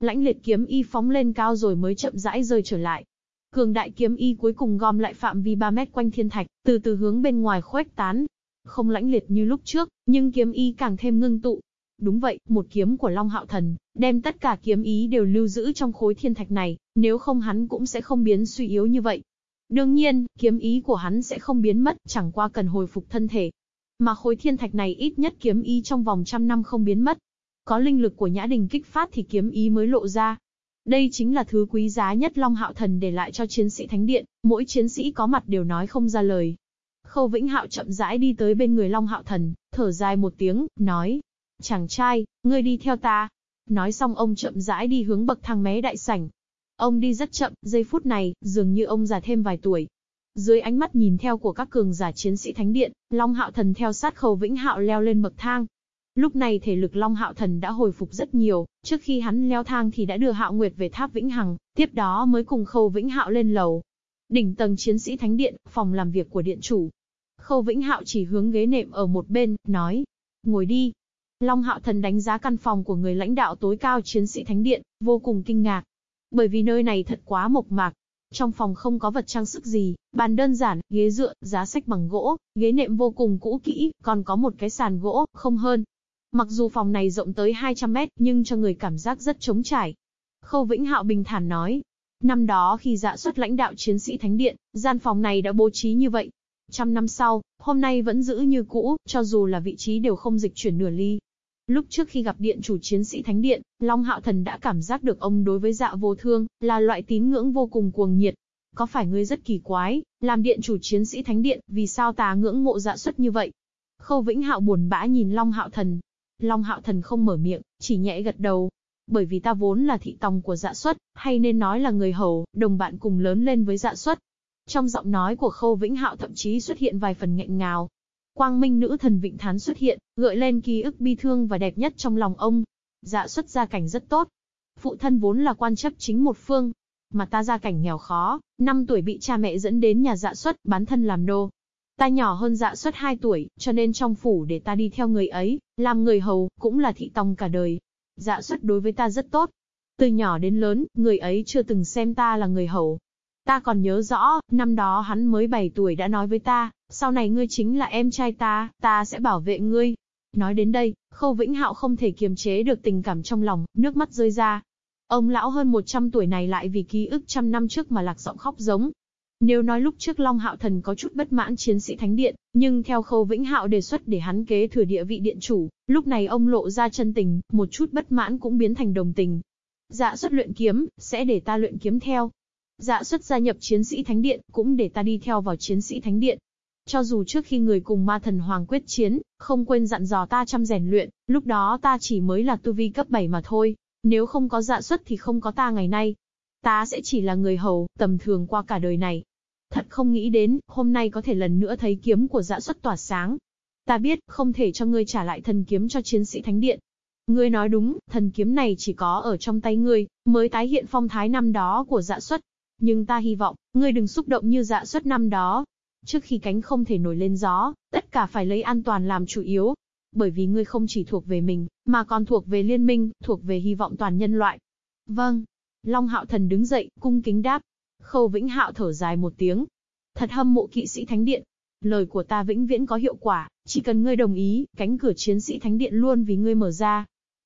Lãnh liệt kiếm y phóng lên cao rồi mới chậm rãi rơi trở lại. Cường đại kiếm y cuối cùng gom lại phạm vi 3 mét quanh thiên thạch, từ từ hướng bên ngoài khuếch tán. Không lãnh liệt như lúc trước, nhưng kiếm y càng thêm ngưng tụ, Đúng vậy, một kiếm của Long Hạo Thần, đem tất cả kiếm ý đều lưu giữ trong khối thiên thạch này, nếu không hắn cũng sẽ không biến suy yếu như vậy. Đương nhiên, kiếm ý của hắn sẽ không biến mất, chẳng qua cần hồi phục thân thể. Mà khối thiên thạch này ít nhất kiếm ý trong vòng trăm năm không biến mất. Có linh lực của Nhã Đình kích phát thì kiếm ý mới lộ ra. Đây chính là thứ quý giá nhất Long Hạo Thần để lại cho chiến sĩ Thánh Điện, mỗi chiến sĩ có mặt đều nói không ra lời. Khâu Vĩnh Hạo chậm rãi đi tới bên người Long Hạo Thần, thở dài một tiếng, nói, Chàng trai, ngươi đi theo ta. Nói xong ông chậm rãi đi hướng bậc thang mé đại sảnh. Ông đi rất chậm, giây phút này, dường như ông già thêm vài tuổi. Dưới ánh mắt nhìn theo của các cường giả chiến sĩ thánh điện, Long Hạo Thần theo sát Khâu Vĩnh Hạo leo lên bậc thang. Lúc này thể lực Long Hạo Thần đã hồi phục rất nhiều, trước khi hắn leo thang thì đã đưa Hạo Nguyệt về tháp Vĩnh Hằng, tiếp đó mới cùng Khâu Vĩnh Hạo lên lầu. Đỉnh tầng chiến sĩ thánh điện, phòng làm việc của điện chủ. Khâu Vĩnh Hạo chỉ hướng ghế nệm ở một bên, nói: "Ngồi đi." Long Hạo Thần đánh giá căn phòng của người lãnh đạo tối cao chiến sĩ Thánh Điện, vô cùng kinh ngạc. Bởi vì nơi này thật quá mộc mạc. Trong phòng không có vật trang sức gì, bàn đơn giản, ghế dựa, giá sách bằng gỗ, ghế nệm vô cùng cũ kỹ, còn có một cái sàn gỗ, không hơn. Mặc dù phòng này rộng tới 200 mét, nhưng cho người cảm giác rất trống trải. Khâu Vĩnh Hạo bình thản nói. Năm đó khi dạ xuất lãnh đạo chiến sĩ Thánh Điện, gian phòng này đã bố trí như vậy. Trăm năm sau, hôm nay vẫn giữ như cũ, cho dù là vị trí đều không dịch chuyển nửa ly. Lúc trước khi gặp điện chủ chiến sĩ Thánh Điện, Long Hạo Thần đã cảm giác được ông đối với dạ vô thương, là loại tín ngưỡng vô cùng cuồng nhiệt. Có phải ngươi rất kỳ quái, làm điện chủ chiến sĩ Thánh Điện, vì sao ta ngưỡng mộ dạ xuất như vậy? Khâu Vĩnh Hạo buồn bã nhìn Long Hạo Thần. Long Hạo Thần không mở miệng, chỉ nhẹ gật đầu. Bởi vì ta vốn là thị tòng của dạ xuất, hay nên nói là người hầu, đồng bạn cùng lớn lên với dạ xuất. Trong giọng nói của Khâu Vĩnh Hạo thậm chí xuất hiện vài phần nghẹn ngào, Quang minh nữ thần Vịnh Thán xuất hiện, gợi lên ký ức bi thương và đẹp nhất trong lòng ông. Dạ xuất gia cảnh rất tốt. Phụ thân vốn là quan chấp chính một phương. Mà ta gia cảnh nghèo khó, năm tuổi bị cha mẹ dẫn đến nhà dạ xuất, bán thân làm nô. Ta nhỏ hơn dạ xuất 2 tuổi, cho nên trong phủ để ta đi theo người ấy, làm người hầu, cũng là thị tòng cả đời. Dạ xuất đối với ta rất tốt. Từ nhỏ đến lớn, người ấy chưa từng xem ta là người hầu. Ta còn nhớ rõ, năm đó hắn mới 7 tuổi đã nói với ta, sau này ngươi chính là em trai ta, ta sẽ bảo vệ ngươi. Nói đến đây, Khâu Vĩnh Hạo không thể kiềm chế được tình cảm trong lòng, nước mắt rơi ra. Ông lão hơn 100 tuổi này lại vì ký ức trăm năm trước mà lạc giọng khóc giống, nếu nói lúc trước Long Hạo Thần có chút bất mãn chiến sĩ Thánh Điện, nhưng theo Khâu Vĩnh Hạo đề xuất để hắn kế thừa địa vị điện chủ, lúc này ông lộ ra chân tình, một chút bất mãn cũng biến thành đồng tình. Dạ xuất luyện kiếm, sẽ để ta luyện kiếm theo. Dạ xuất gia nhập chiến sĩ Thánh Điện, cũng để ta đi theo vào chiến sĩ Thánh Điện. Cho dù trước khi người cùng ma thần hoàng quyết chiến, không quên dặn dò ta chăm rèn luyện, lúc đó ta chỉ mới là tu vi cấp 7 mà thôi. Nếu không có dạ xuất thì không có ta ngày nay. Ta sẽ chỉ là người hầu, tầm thường qua cả đời này. Thật không nghĩ đến, hôm nay có thể lần nữa thấy kiếm của dạ xuất tỏa sáng. Ta biết, không thể cho ngươi trả lại thần kiếm cho chiến sĩ thánh điện. Ngươi nói đúng, thần kiếm này chỉ có ở trong tay ngươi, mới tái hiện phong thái năm đó của dạ xuất. Nhưng ta hy vọng, ngươi đừng xúc động như dạ suất năm đó. Trước khi cánh không thể nổi lên gió, tất cả phải lấy an toàn làm chủ yếu. Bởi vì ngươi không chỉ thuộc về mình, mà còn thuộc về liên minh, thuộc về hy vọng toàn nhân loại. Vâng, Long Hạo Thần đứng dậy, cung kính đáp. Khâu Vĩnh Hạo thở dài một tiếng. Thật hâm mộ kỵ sĩ Thánh Điện. Lời của ta vĩnh viễn có hiệu quả, chỉ cần ngươi đồng ý, cánh cửa chiến sĩ Thánh Điện luôn vì ngươi mở ra.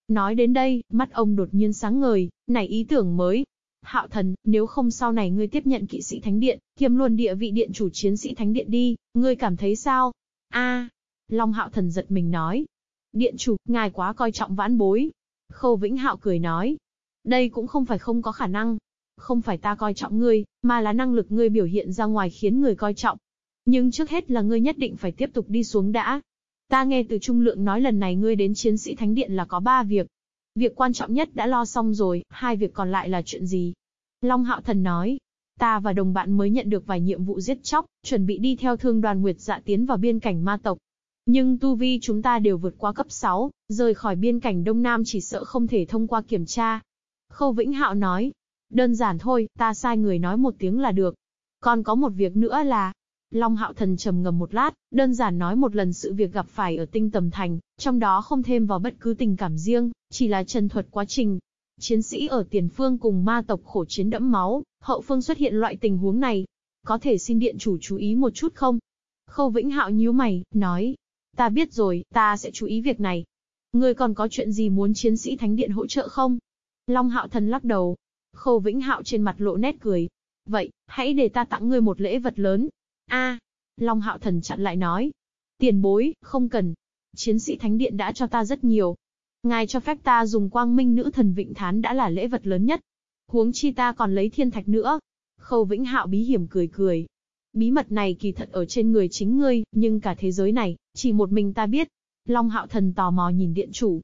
Nói đến đây, mắt ông đột nhiên sáng ngời, này ý tưởng mới. Hạo thần, nếu không sau này ngươi tiếp nhận kỵ sĩ Thánh Điện, kiêm luôn địa vị điện chủ chiến sĩ Thánh Điện đi, ngươi cảm thấy sao? A, Long Hạo thần giật mình nói. Điện chủ, ngài quá coi trọng vãn bối. Khâu Vĩnh Hạo cười nói, đây cũng không phải không có khả năng. Không phải ta coi trọng ngươi, mà là năng lực ngươi biểu hiện ra ngoài khiến người coi trọng. Nhưng trước hết là ngươi nhất định phải tiếp tục đi xuống đã. Ta nghe từ Trung Lượng nói lần này ngươi đến chiến sĩ Thánh Điện là có ba việc. Việc quan trọng nhất đã lo xong rồi, hai việc còn lại là chuyện gì? Long Hạo Thần nói, ta và đồng bạn mới nhận được vài nhiệm vụ giết chóc, chuẩn bị đi theo thương đoàn Nguyệt Dạ tiến vào biên cảnh ma tộc. Nhưng tu vi chúng ta đều vượt qua cấp 6, rời khỏi biên cảnh Đông Nam chỉ sợ không thể thông qua kiểm tra. Khâu Vĩnh Hạo nói, đơn giản thôi, ta sai người nói một tiếng là được. Còn có một việc nữa là, Long Hạo Thần trầm ngầm một lát, đơn giản nói một lần sự việc gặp phải ở tinh tầm thành, trong đó không thêm vào bất cứ tình cảm riêng, chỉ là trần thuật quá trình. Chiến sĩ ở tiền phương cùng ma tộc khổ chiến đẫm máu, hậu phương xuất hiện loại tình huống này. Có thể xin điện chủ chú ý một chút không? Khâu Vĩnh Hạo nhíu mày, nói. Ta biết rồi, ta sẽ chú ý việc này. Ngươi còn có chuyện gì muốn chiến sĩ thánh điện hỗ trợ không? Long Hạo Thần lắc đầu. Khâu Vĩnh Hạo trên mặt lộ nét cười. Vậy, hãy để ta tặng ngươi một lễ vật lớn. A, Long Hạo Thần chặn lại nói. Tiền bối, không cần. Chiến sĩ Thánh Điện đã cho ta rất nhiều. Ngài cho phép ta dùng quang minh nữ thần Vịnh Thán đã là lễ vật lớn nhất. Huống chi ta còn lấy thiên thạch nữa. Khâu Vĩnh Hạo bí hiểm cười cười. Bí mật này kỳ thật ở trên người chính ngươi, nhưng cả thế giới này, chỉ một mình ta biết. Long Hạo Thần tò mò nhìn điện chủ,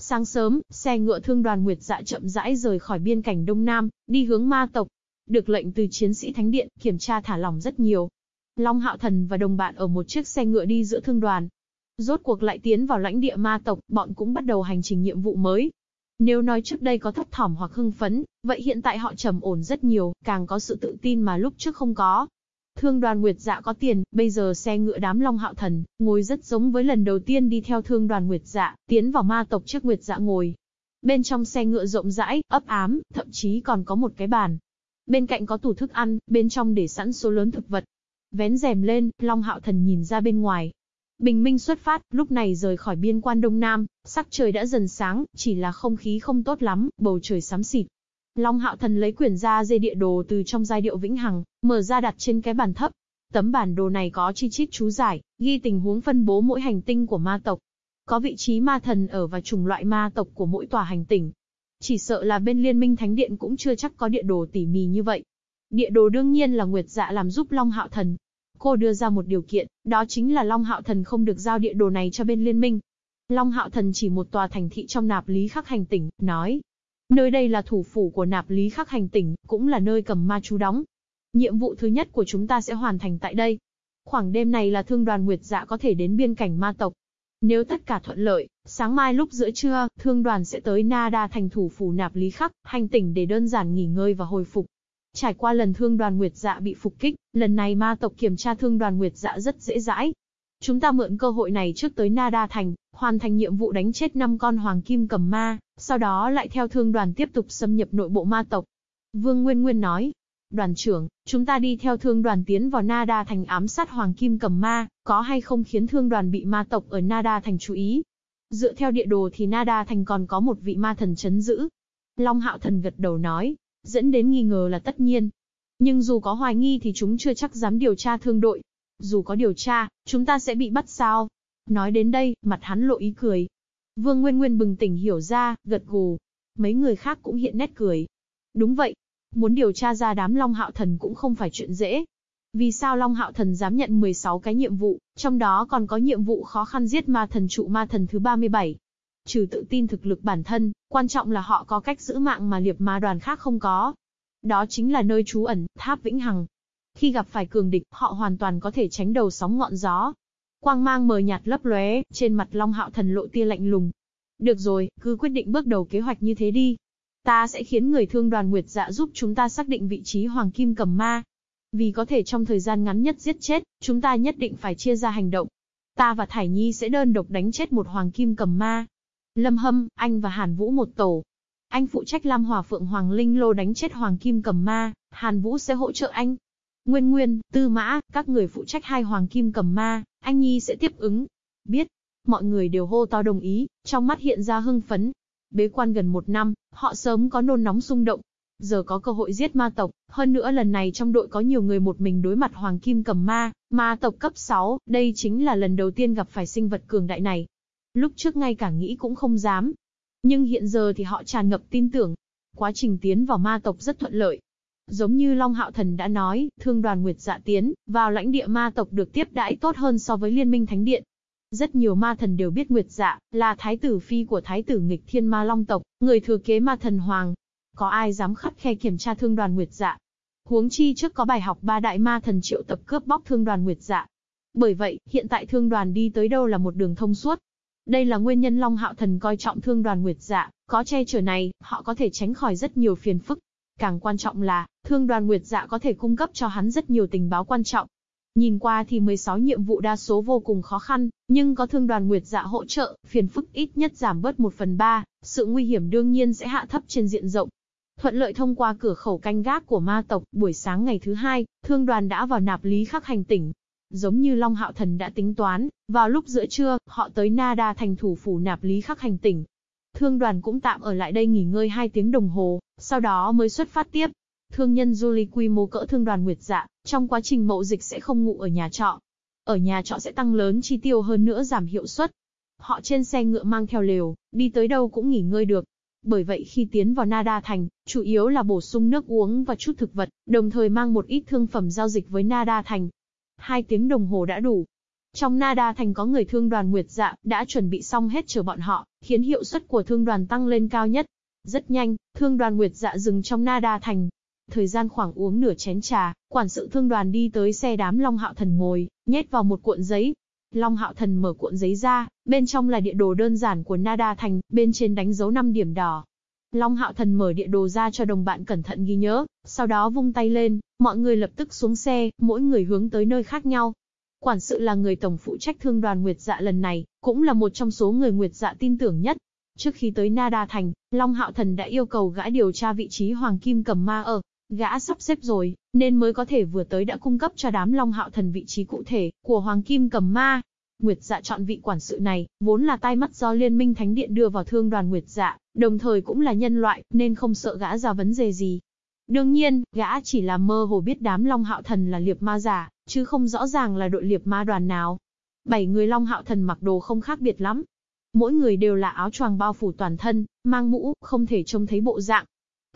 Sáng sớm, xe ngựa thương đoàn Nguyệt Dạ chậm rãi rời khỏi biên cảnh Đông Nam, đi hướng ma tộc. Được lệnh từ chiến sĩ Thánh Điện, kiểm tra thả lỏng rất nhiều. Long Hạo Thần và đồng bạn ở một chiếc xe ngựa đi giữa thương đoàn. Rốt cuộc lại tiến vào lãnh địa ma tộc, bọn cũng bắt đầu hành trình nhiệm vụ mới. Nếu nói trước đây có thấp thỏm hoặc hưng phấn, vậy hiện tại họ trầm ổn rất nhiều, càng có sự tự tin mà lúc trước không có. Thương đoàn Nguyệt Dạ có tiền, bây giờ xe ngựa đám Long Hạo Thần, ngồi rất giống với lần đầu tiên đi theo thương đoàn Nguyệt Dạ, tiến vào ma tộc trước Nguyệt Dạ ngồi. Bên trong xe ngựa rộng rãi, ấp ám, thậm chí còn có một cái bàn. Bên cạnh có tủ thức ăn, bên trong để sẵn số lớn thực vật. Vén rèm lên, Long Hạo Thần nhìn ra bên ngoài. Bình minh xuất phát, lúc này rời khỏi biên quan Đông Nam, sắc trời đã dần sáng, chỉ là không khí không tốt lắm, bầu trời xám xịt. Long Hạo Thần lấy quyển ra dê địa đồ từ trong giai điệu vĩnh hằng, mở ra đặt trên cái bàn thấp. Tấm bản đồ này có chi chít chú giải, ghi tình huống phân bố mỗi hành tinh của ma tộc. Có vị trí ma thần ở và chủng loại ma tộc của mỗi tòa hành tinh. Chỉ sợ là bên Liên minh Thánh Điện cũng chưa chắc có địa đồ tỉ mỉ như vậy. Địa đồ đương nhiên là Nguyệt Dạ làm giúp Long Hạo Thần. Cô đưa ra một điều kiện, đó chính là Long Hạo Thần không được giao địa đồ này cho bên Liên minh. Long Hạo Thần chỉ một tòa thành thị trong nạp lý khắc hành tỉnh, nói, Nơi đây là thủ phủ của nạp lý khắc hành tỉnh, cũng là nơi cầm ma chú đóng. Nhiệm vụ thứ nhất của chúng ta sẽ hoàn thành tại đây. Khoảng đêm này là thương đoàn Nguyệt Dạ có thể đến biên cảnh ma tộc. Nếu tất cả thuận lợi, sáng mai lúc giữa trưa, thương đoàn sẽ tới Nada thành thủ phủ nạp lý khắc, hành tỉnh để đơn giản nghỉ ngơi và hồi phục. Trải qua lần thương đoàn Nguyệt Dạ bị phục kích, lần này ma tộc kiểm tra thương đoàn Nguyệt Dạ rất dễ dãi. Chúng ta mượn cơ hội này trước tới Nada Thành, hoàn thành nhiệm vụ đánh chết 5 con hoàng kim cầm ma, sau đó lại theo thương đoàn tiếp tục xâm nhập nội bộ ma tộc. Vương Nguyên Nguyên nói, đoàn trưởng, chúng ta đi theo thương đoàn tiến vào Nada Thành ám sát hoàng kim cầm ma, có hay không khiến thương đoàn bị ma tộc ở Nada Thành chú ý? Dựa theo địa đồ thì Nada Thành còn có một vị ma thần chấn giữ. Long Hạo Thần gật đầu nói, dẫn đến nghi ngờ là tất nhiên. Nhưng dù có hoài nghi thì chúng chưa chắc dám điều tra thương đội. Dù có điều tra, chúng ta sẽ bị bắt sao? Nói đến đây, mặt hắn lộ ý cười. Vương Nguyên Nguyên bừng tỉnh hiểu ra, gật gù. Mấy người khác cũng hiện nét cười. Đúng vậy. Muốn điều tra ra đám Long Hạo Thần cũng không phải chuyện dễ. Vì sao Long Hạo Thần dám nhận 16 cái nhiệm vụ, trong đó còn có nhiệm vụ khó khăn giết ma thần trụ ma thần thứ 37. Trừ tự tin thực lực bản thân, quan trọng là họ có cách giữ mạng mà liệp ma đoàn khác không có. Đó chính là nơi trú ẩn, tháp vĩnh hằng. Khi gặp phải cường địch, họ hoàn toàn có thể tránh đầu sóng ngọn gió, Quang mang mờ nhạt lấp lóe, trên mặt Long Hạo Thần lộ tia lạnh lùng. Được rồi, cứ quyết định bước đầu kế hoạch như thế đi. Ta sẽ khiến người thương đoàn Nguyệt Dạ giúp chúng ta xác định vị trí Hoàng Kim Cầm Ma. Vì có thể trong thời gian ngắn nhất giết chết, chúng ta nhất định phải chia ra hành động. Ta và Thải Nhi sẽ đơn độc đánh chết một Hoàng Kim Cầm Ma. Lâm Hâm, anh và Hàn Vũ một tổ. Anh phụ trách Lam Hòa Phượng Hoàng Linh Lô đánh chết Hoàng Kim Cầm Ma, Hàn Vũ sẽ hỗ trợ anh. Nguyên Nguyên, Tư Mã, các người phụ trách hai Hoàng Kim Cầm Ma, anh Nhi sẽ tiếp ứng. Biết. Mọi người đều hô to đồng ý, trong mắt hiện ra hưng phấn. Bế quan gần một năm, họ sớm có nôn nóng xung động. Giờ có cơ hội giết ma tộc, hơn nữa lần này trong đội có nhiều người một mình đối mặt Hoàng Kim cầm ma, ma tộc cấp 6, đây chính là lần đầu tiên gặp phải sinh vật cường đại này. Lúc trước ngay cả nghĩ cũng không dám. Nhưng hiện giờ thì họ tràn ngập tin tưởng. Quá trình tiến vào ma tộc rất thuận lợi, Giống như Long Hạo Thần đã nói, thương đoàn Nguyệt Dạ tiến vào lãnh địa ma tộc được tiếp đãi tốt hơn so với Liên minh Thánh Điện. Rất nhiều ma thần đều biết Nguyệt Dạ là thái tử phi của thái tử nghịch thiên ma long tộc, người thừa kế ma thần hoàng. Có ai dám khắt khe kiểm tra thương đoàn Nguyệt Dạ? Huống chi trước có bài học ba đại ma thần triệu tập cướp bóc thương đoàn Nguyệt Dạ. Bởi vậy, hiện tại thương đoàn đi tới đâu là một đường thông suốt. Đây là nguyên nhân Long Hạo Thần coi trọng thương đoàn Nguyệt Dạ, có che chở này, họ có thể tránh khỏi rất nhiều phiền phức. Càng quan trọng là, thương đoàn Nguyệt Dạ có thể cung cấp cho hắn rất nhiều tình báo quan trọng. Nhìn qua thì 16 nhiệm vụ đa số vô cùng khó khăn, nhưng có thương đoàn Nguyệt Dạ hỗ trợ, phiền phức ít nhất giảm bớt 1 phần 3, sự nguy hiểm đương nhiên sẽ hạ thấp trên diện rộng. Thuận lợi thông qua cửa khẩu canh gác của ma tộc, buổi sáng ngày thứ hai, thương đoàn đã vào nạp lý khắc hành tỉnh. Giống như Long Hạo Thần đã tính toán, vào lúc giữa trưa, họ tới Nada thành thủ phủ nạp lý khắc hành tỉnh, Thương đoàn cũng tạm ở lại đây nghỉ ngơi 2 tiếng đồng hồ, sau đó mới xuất phát tiếp. Thương nhân du quy mô cỡ thương đoàn Nguyệt Dạ, trong quá trình mậu dịch sẽ không ngủ ở nhà trọ. Ở nhà trọ sẽ tăng lớn chi tiêu hơn nữa giảm hiệu suất. Họ trên xe ngựa mang theo lều, đi tới đâu cũng nghỉ ngơi được. Bởi vậy khi tiến vào Nada Thành, chủ yếu là bổ sung nước uống và chút thực vật, đồng thời mang một ít thương phẩm giao dịch với Nada Thành. Hai tiếng đồng hồ đã đủ, trong Nada thành có người thương đoàn Nguyệt Dạ, đã chuẩn bị xong hết chờ bọn họ, khiến hiệu suất của thương đoàn tăng lên cao nhất. Rất nhanh, thương đoàn Nguyệt Dạ dừng trong Nada thành. Thời gian khoảng uống nửa chén trà, quản sự thương đoàn đi tới xe đám Long Hạo Thần ngồi, nhét vào một cuộn giấy. Long Hạo Thần mở cuộn giấy ra, bên trong là địa đồ đơn giản của Nada thành, bên trên đánh dấu 5 điểm đỏ. Long Hạo Thần mở địa đồ ra cho đồng bạn cẩn thận ghi nhớ, sau đó vung tay lên, mọi người lập tức xuống xe, mỗi người hướng tới nơi khác nhau. Quản sự là người tổng phụ trách thương đoàn Nguyệt Dạ lần này, cũng là một trong số người Nguyệt Dạ tin tưởng nhất. Trước khi tới Nada Thành, Long Hạo Thần đã yêu cầu gã điều tra vị trí Hoàng Kim cầm ma ở. Gã sắp xếp rồi, nên mới có thể vừa tới đã cung cấp cho đám Long Hạo Thần vị trí cụ thể của Hoàng Kim cầm ma. Nguyệt Dạ chọn vị quản sự này, vốn là tai mắt do Liên minh Thánh Điện đưa vào thương đoàn Nguyệt Dạ, đồng thời cũng là nhân loại, nên không sợ gã ra vấn đề gì. Đương nhiên, gã chỉ là mơ hồ biết đám Long Hạo Thần là liệp ma giả, chứ không rõ ràng là đội liệp ma đoàn nào. Bảy người Long Hạo Thần mặc đồ không khác biệt lắm. Mỗi người đều là áo choàng bao phủ toàn thân, mang mũ, không thể trông thấy bộ dạng.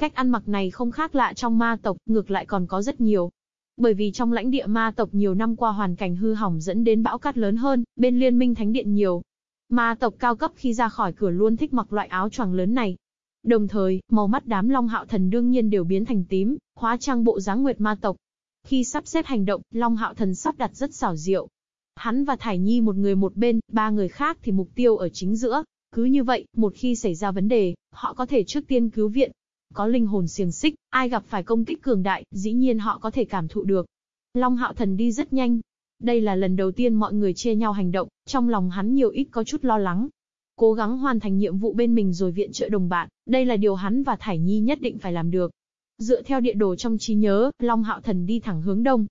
Cách ăn mặc này không khác lạ trong ma tộc, ngược lại còn có rất nhiều. Bởi vì trong lãnh địa ma tộc nhiều năm qua hoàn cảnh hư hỏng dẫn đến bão cát lớn hơn, bên liên minh thánh điện nhiều. Ma tộc cao cấp khi ra khỏi cửa luôn thích mặc loại áo choàng lớn này, Đồng thời, màu mắt đám Long Hạo Thần đương nhiên đều biến thành tím, hóa trang bộ dáng nguyệt ma tộc. Khi sắp xếp hành động, Long Hạo Thần sắp đặt rất xảo diệu. Hắn và Thải Nhi một người một bên, ba người khác thì mục tiêu ở chính giữa. Cứ như vậy, một khi xảy ra vấn đề, họ có thể trước tiên cứu viện. Có linh hồn xiềng xích, ai gặp phải công kích cường đại, dĩ nhiên họ có thể cảm thụ được. Long Hạo Thần đi rất nhanh. Đây là lần đầu tiên mọi người chia nhau hành động, trong lòng hắn nhiều ít có chút lo lắng. Cố gắng hoàn thành nhiệm vụ bên mình rồi viện trợ đồng bạn, đây là điều hắn và Thải Nhi nhất định phải làm được. Dựa theo địa đồ trong trí nhớ, Long Hạo Thần đi thẳng hướng đông.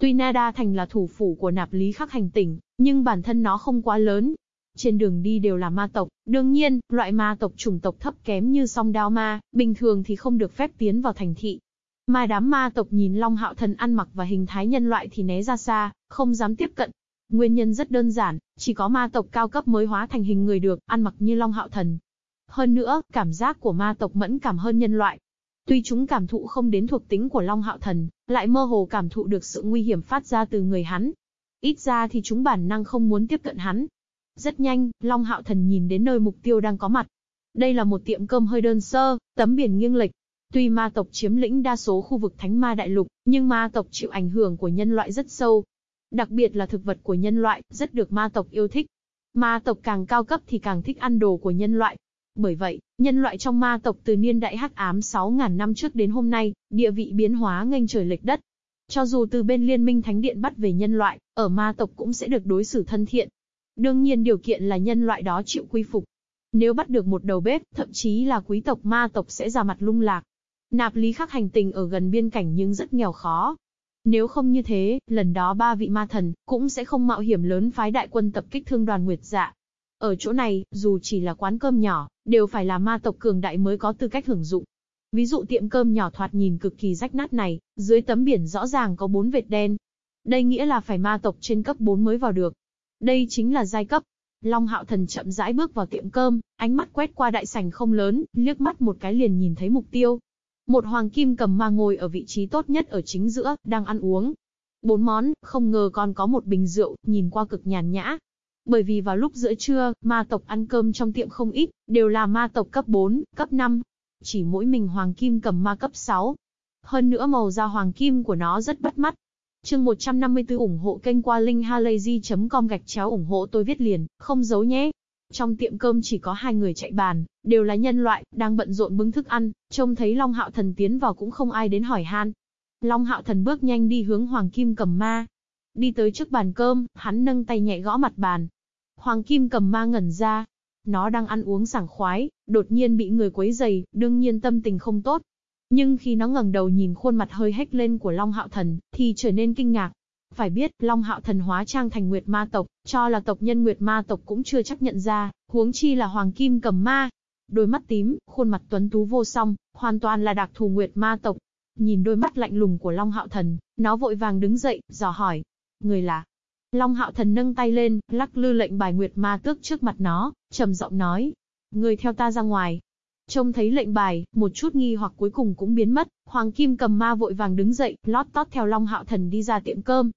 Tuy Nada Thành là thủ phủ của nạp lý khắc hành tỉnh, nhưng bản thân nó không quá lớn. Trên đường đi đều là ma tộc, đương nhiên, loại ma tộc chủng tộc thấp kém như song đao ma, bình thường thì không được phép tiến vào thành thị. Mà đám ma tộc nhìn Long Hạo Thần ăn mặc và hình thái nhân loại thì né ra xa, không dám tiếp cận. Nguyên nhân rất đơn giản, chỉ có ma tộc cao cấp mới hóa thành hình người được, ăn mặc như Long Hạo Thần. Hơn nữa, cảm giác của ma tộc mẫn cảm hơn nhân loại. Tuy chúng cảm thụ không đến thuộc tính của Long Hạo Thần, lại mơ hồ cảm thụ được sự nguy hiểm phát ra từ người hắn. Ít ra thì chúng bản năng không muốn tiếp cận hắn. Rất nhanh, Long Hạo Thần nhìn đến nơi mục tiêu đang có mặt. Đây là một tiệm cơm hơi đơn sơ, tấm biển nghiêng lệch, Tuy ma tộc chiếm lĩnh đa số khu vực thánh ma đại lục, nhưng ma tộc chịu ảnh hưởng của nhân loại rất sâu. Đặc biệt là thực vật của nhân loại, rất được ma tộc yêu thích. Ma tộc càng cao cấp thì càng thích ăn đồ của nhân loại. Bởi vậy, nhân loại trong ma tộc từ niên đại hắc ám 6.000 năm trước đến hôm nay, địa vị biến hóa nghênh trời lệch đất. Cho dù từ bên liên minh thánh điện bắt về nhân loại, ở ma tộc cũng sẽ được đối xử thân thiện. Đương nhiên điều kiện là nhân loại đó chịu quy phục. Nếu bắt được một đầu bếp, thậm chí là quý tộc ma tộc sẽ ra mặt lung lạc. Nạp lý khắc hành tình ở gần biên cảnh nhưng rất nghèo khó. Nếu không như thế, lần đó ba vị ma thần cũng sẽ không mạo hiểm lớn phái đại quân tập kích thương đoàn Nguyệt Dạ. Ở chỗ này, dù chỉ là quán cơm nhỏ, đều phải là ma tộc cường đại mới có tư cách hưởng dụng. Ví dụ tiệm cơm nhỏ thoạt nhìn cực kỳ rách nát này, dưới tấm biển rõ ràng có bốn vệt đen. Đây nghĩa là phải ma tộc trên cấp 4 mới vào được. Đây chính là giai cấp. Long Hạo Thần chậm rãi bước vào tiệm cơm, ánh mắt quét qua đại sảnh không lớn, liếc mắt một cái liền nhìn thấy mục tiêu. Một hoàng kim cầm ma ngồi ở vị trí tốt nhất ở chính giữa, đang ăn uống. Bốn món, không ngờ còn có một bình rượu, nhìn qua cực nhàn nhã. Bởi vì vào lúc giữa trưa, ma tộc ăn cơm trong tiệm không ít, đều là ma tộc cấp 4, cấp 5. Chỉ mỗi mình hoàng kim cầm ma cấp 6. Hơn nữa màu da hoàng kim của nó rất bắt mắt. Chương 154 ủng hộ kênh qua linkhalazy.com gạch chéo ủng hộ tôi viết liền, không giấu nhé. Trong tiệm cơm chỉ có hai người chạy bàn, đều là nhân loại, đang bận rộn bưng thức ăn, trông thấy Long Hạo Thần tiến vào cũng không ai đến hỏi han. Long Hạo Thần bước nhanh đi hướng Hoàng Kim cầm ma. Đi tới trước bàn cơm, hắn nâng tay nhẹ gõ mặt bàn. Hoàng Kim cầm ma ngẩn ra. Nó đang ăn uống sảng khoái, đột nhiên bị người quấy dày, đương nhiên tâm tình không tốt. Nhưng khi nó ngẩng đầu nhìn khuôn mặt hơi hếch lên của Long Hạo Thần, thì trở nên kinh ngạc. Phải biết, Long Hạo thần hóa trang thành Nguyệt Ma tộc, cho là tộc nhân Nguyệt Ma tộc cũng chưa chắc nhận ra, huống chi là Hoàng Kim cầm ma. Đôi mắt tím, khuôn mặt tuấn tú vô song, hoàn toàn là đặc thù Nguyệt Ma tộc. Nhìn đôi mắt lạnh lùng của Long Hạo thần, nó vội vàng đứng dậy, dò hỏi. Người là? Long Hạo thần nâng tay lên, lắc lư lệnh bài Nguyệt Ma tước trước mặt nó, trầm giọng nói. Người theo ta ra ngoài, Trông thấy lệnh bài, một chút nghi hoặc cuối cùng cũng biến mất, Hoàng Kim cầm ma vội vàng đứng dậy, lót tót theo Long Hạo Thần đi ra tiệm cơm.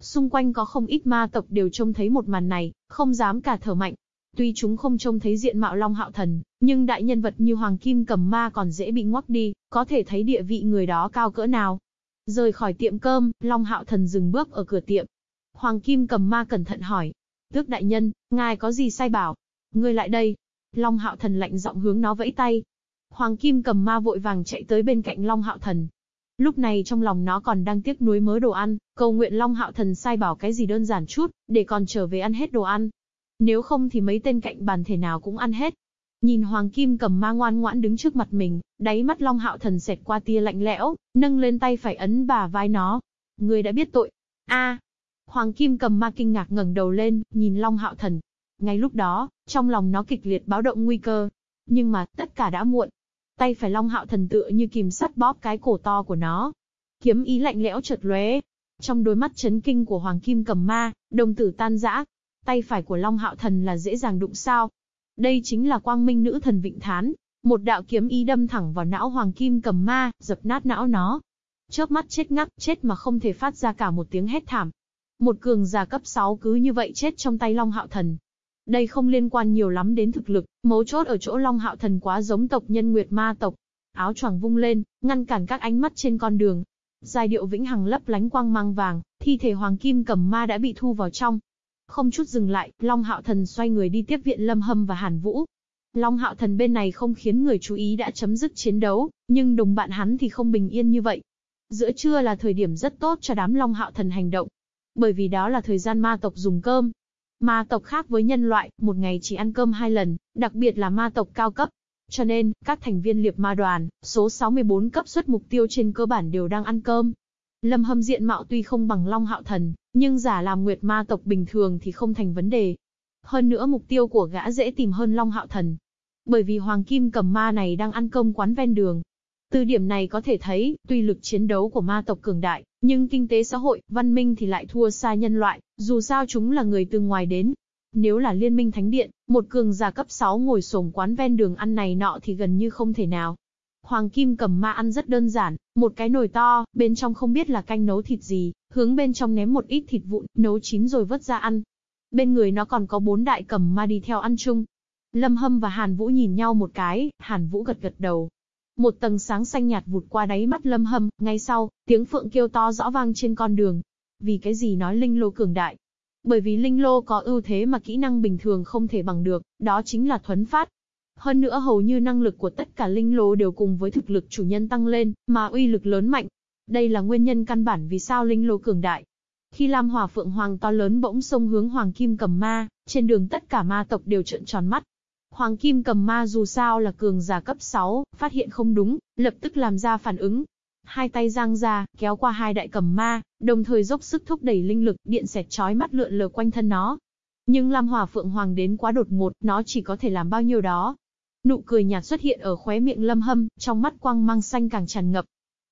Xung quanh có không ít ma tộc đều trông thấy một màn này, không dám cả thở mạnh. Tuy chúng không trông thấy diện mạo Long Hạo Thần, nhưng đại nhân vật như Hoàng Kim cầm ma còn dễ bị ngoắc đi, có thể thấy địa vị người đó cao cỡ nào. Rời khỏi tiệm cơm, Long Hạo Thần dừng bước ở cửa tiệm. Hoàng Kim cầm ma cẩn thận hỏi. Tước đại nhân, ngài có gì sai bảo? Ngươi lại đây. Long Hạo Thần lạnh giọng hướng nó vẫy tay. Hoàng Kim cầm ma vội vàng chạy tới bên cạnh Long Hạo Thần, Lúc này trong lòng nó còn đang tiếc nuối mớ đồ ăn, cầu nguyện Long Hạo Thần sai bảo cái gì đơn giản chút, để còn trở về ăn hết đồ ăn. Nếu không thì mấy tên cạnh bàn thể nào cũng ăn hết. Nhìn Hoàng Kim cầm ma ngoan ngoãn đứng trước mặt mình, đáy mắt Long Hạo Thần xẹt qua tia lạnh lẽo, nâng lên tay phải ấn bà vai nó. Người đã biết tội. a Hoàng Kim cầm ma kinh ngạc ngẩng đầu lên, nhìn Long Hạo Thần. Ngay lúc đó, trong lòng nó kịch liệt báo động nguy cơ. Nhưng mà, tất cả đã muộn. Tay phải Long Hạo Thần tựa như kìm sắt bóp cái cổ to của nó. Kiếm ý lạnh lẽo chợt lóe. Trong đôi mắt chấn kinh của Hoàng Kim cầm ma, đồng tử tan rã. Tay phải của Long Hạo Thần là dễ dàng đụng sao. Đây chính là quang minh nữ thần Vịnh Thán. Một đạo kiếm ý đâm thẳng vào não Hoàng Kim cầm ma, dập nát não nó. Chớp mắt chết ngắt, chết mà không thể phát ra cả một tiếng hét thảm. Một cường giả cấp 6 cứ như vậy chết trong tay Long Hạo Thần. Đây không liên quan nhiều lắm đến thực lực, mấu chốt ở chỗ Long Hạo Thần quá giống tộc nhân Nguyệt Ma tộc. Áo choàng vung lên, ngăn cản các ánh mắt trên con đường. Giai điệu vĩnh hằng lấp lánh quang mang vàng, thi thể hoàng kim cầm ma đã bị thu vào trong. Không chút dừng lại, Long Hạo Thần xoay người đi tiếp viện Lâm Hâm và Hàn Vũ. Long Hạo Thần bên này không khiến người chú ý đã chấm dứt chiến đấu, nhưng đồng bạn hắn thì không bình yên như vậy. Giữa trưa là thời điểm rất tốt cho đám Long Hạo Thần hành động. Bởi vì đó là thời gian ma tộc dùng cơm. Ma tộc khác với nhân loại, một ngày chỉ ăn cơm hai lần, đặc biệt là ma tộc cao cấp. Cho nên, các thành viên liệp ma đoàn, số 64 cấp xuất mục tiêu trên cơ bản đều đang ăn cơm. Lâm Hâm diện mạo tuy không bằng Long Hạo Thần, nhưng giả làm nguyệt ma tộc bình thường thì không thành vấn đề. Hơn nữa mục tiêu của gã dễ tìm hơn Long Hạo Thần. Bởi vì Hoàng Kim cầm ma này đang ăn cơm quán ven đường. Từ điểm này có thể thấy, tuy lực chiến đấu của ma tộc cường đại, nhưng kinh tế xã hội, văn minh thì lại thua xa nhân loại, dù sao chúng là người từ ngoài đến. Nếu là liên minh thánh điện, một cường giả cấp 6 ngồi sổng quán ven đường ăn này nọ thì gần như không thể nào. Hoàng Kim cầm ma ăn rất đơn giản, một cái nồi to, bên trong không biết là canh nấu thịt gì, hướng bên trong ném một ít thịt vụn, nấu chín rồi vớt ra ăn. Bên người nó còn có bốn đại cầm ma đi theo ăn chung. Lâm Hâm và Hàn Vũ nhìn nhau một cái, Hàn Vũ gật gật đầu. Một tầng sáng xanh nhạt vụt qua đáy mắt Lâm Hâm, ngay sau, tiếng phượng kêu to rõ vang trên con đường. Vì cái gì nói linh lô cường đại? Bởi vì linh lô có ưu thế mà kỹ năng bình thường không thể bằng được, đó chính là thuấn phát. Hơn nữa hầu như năng lực của tất cả linh lô đều cùng với thực lực chủ nhân tăng lên, mà uy lực lớn mạnh. Đây là nguyên nhân căn bản vì sao linh lô cường đại. Khi Lam Hỏa Phượng Hoàng to lớn bỗng xông hướng Hoàng Kim Cầm Ma, trên đường tất cả ma tộc đều trợn tròn mắt. Hoàng Kim Cầm Ma dù sao là cường giả cấp 6, phát hiện không đúng, lập tức làm ra phản ứng. Hai tay giang ra, kéo qua hai đại cầm ma, đồng thời dốc sức thúc đẩy linh lực, điện xẹt chói mắt lượn lờ quanh thân nó. Nhưng Lam Hỏa Phượng Hoàng đến quá đột ngột, nó chỉ có thể làm bao nhiêu đó. Nụ cười nhạt xuất hiện ở khóe miệng Lâm Hâm, trong mắt quang mang xanh càng tràn ngập.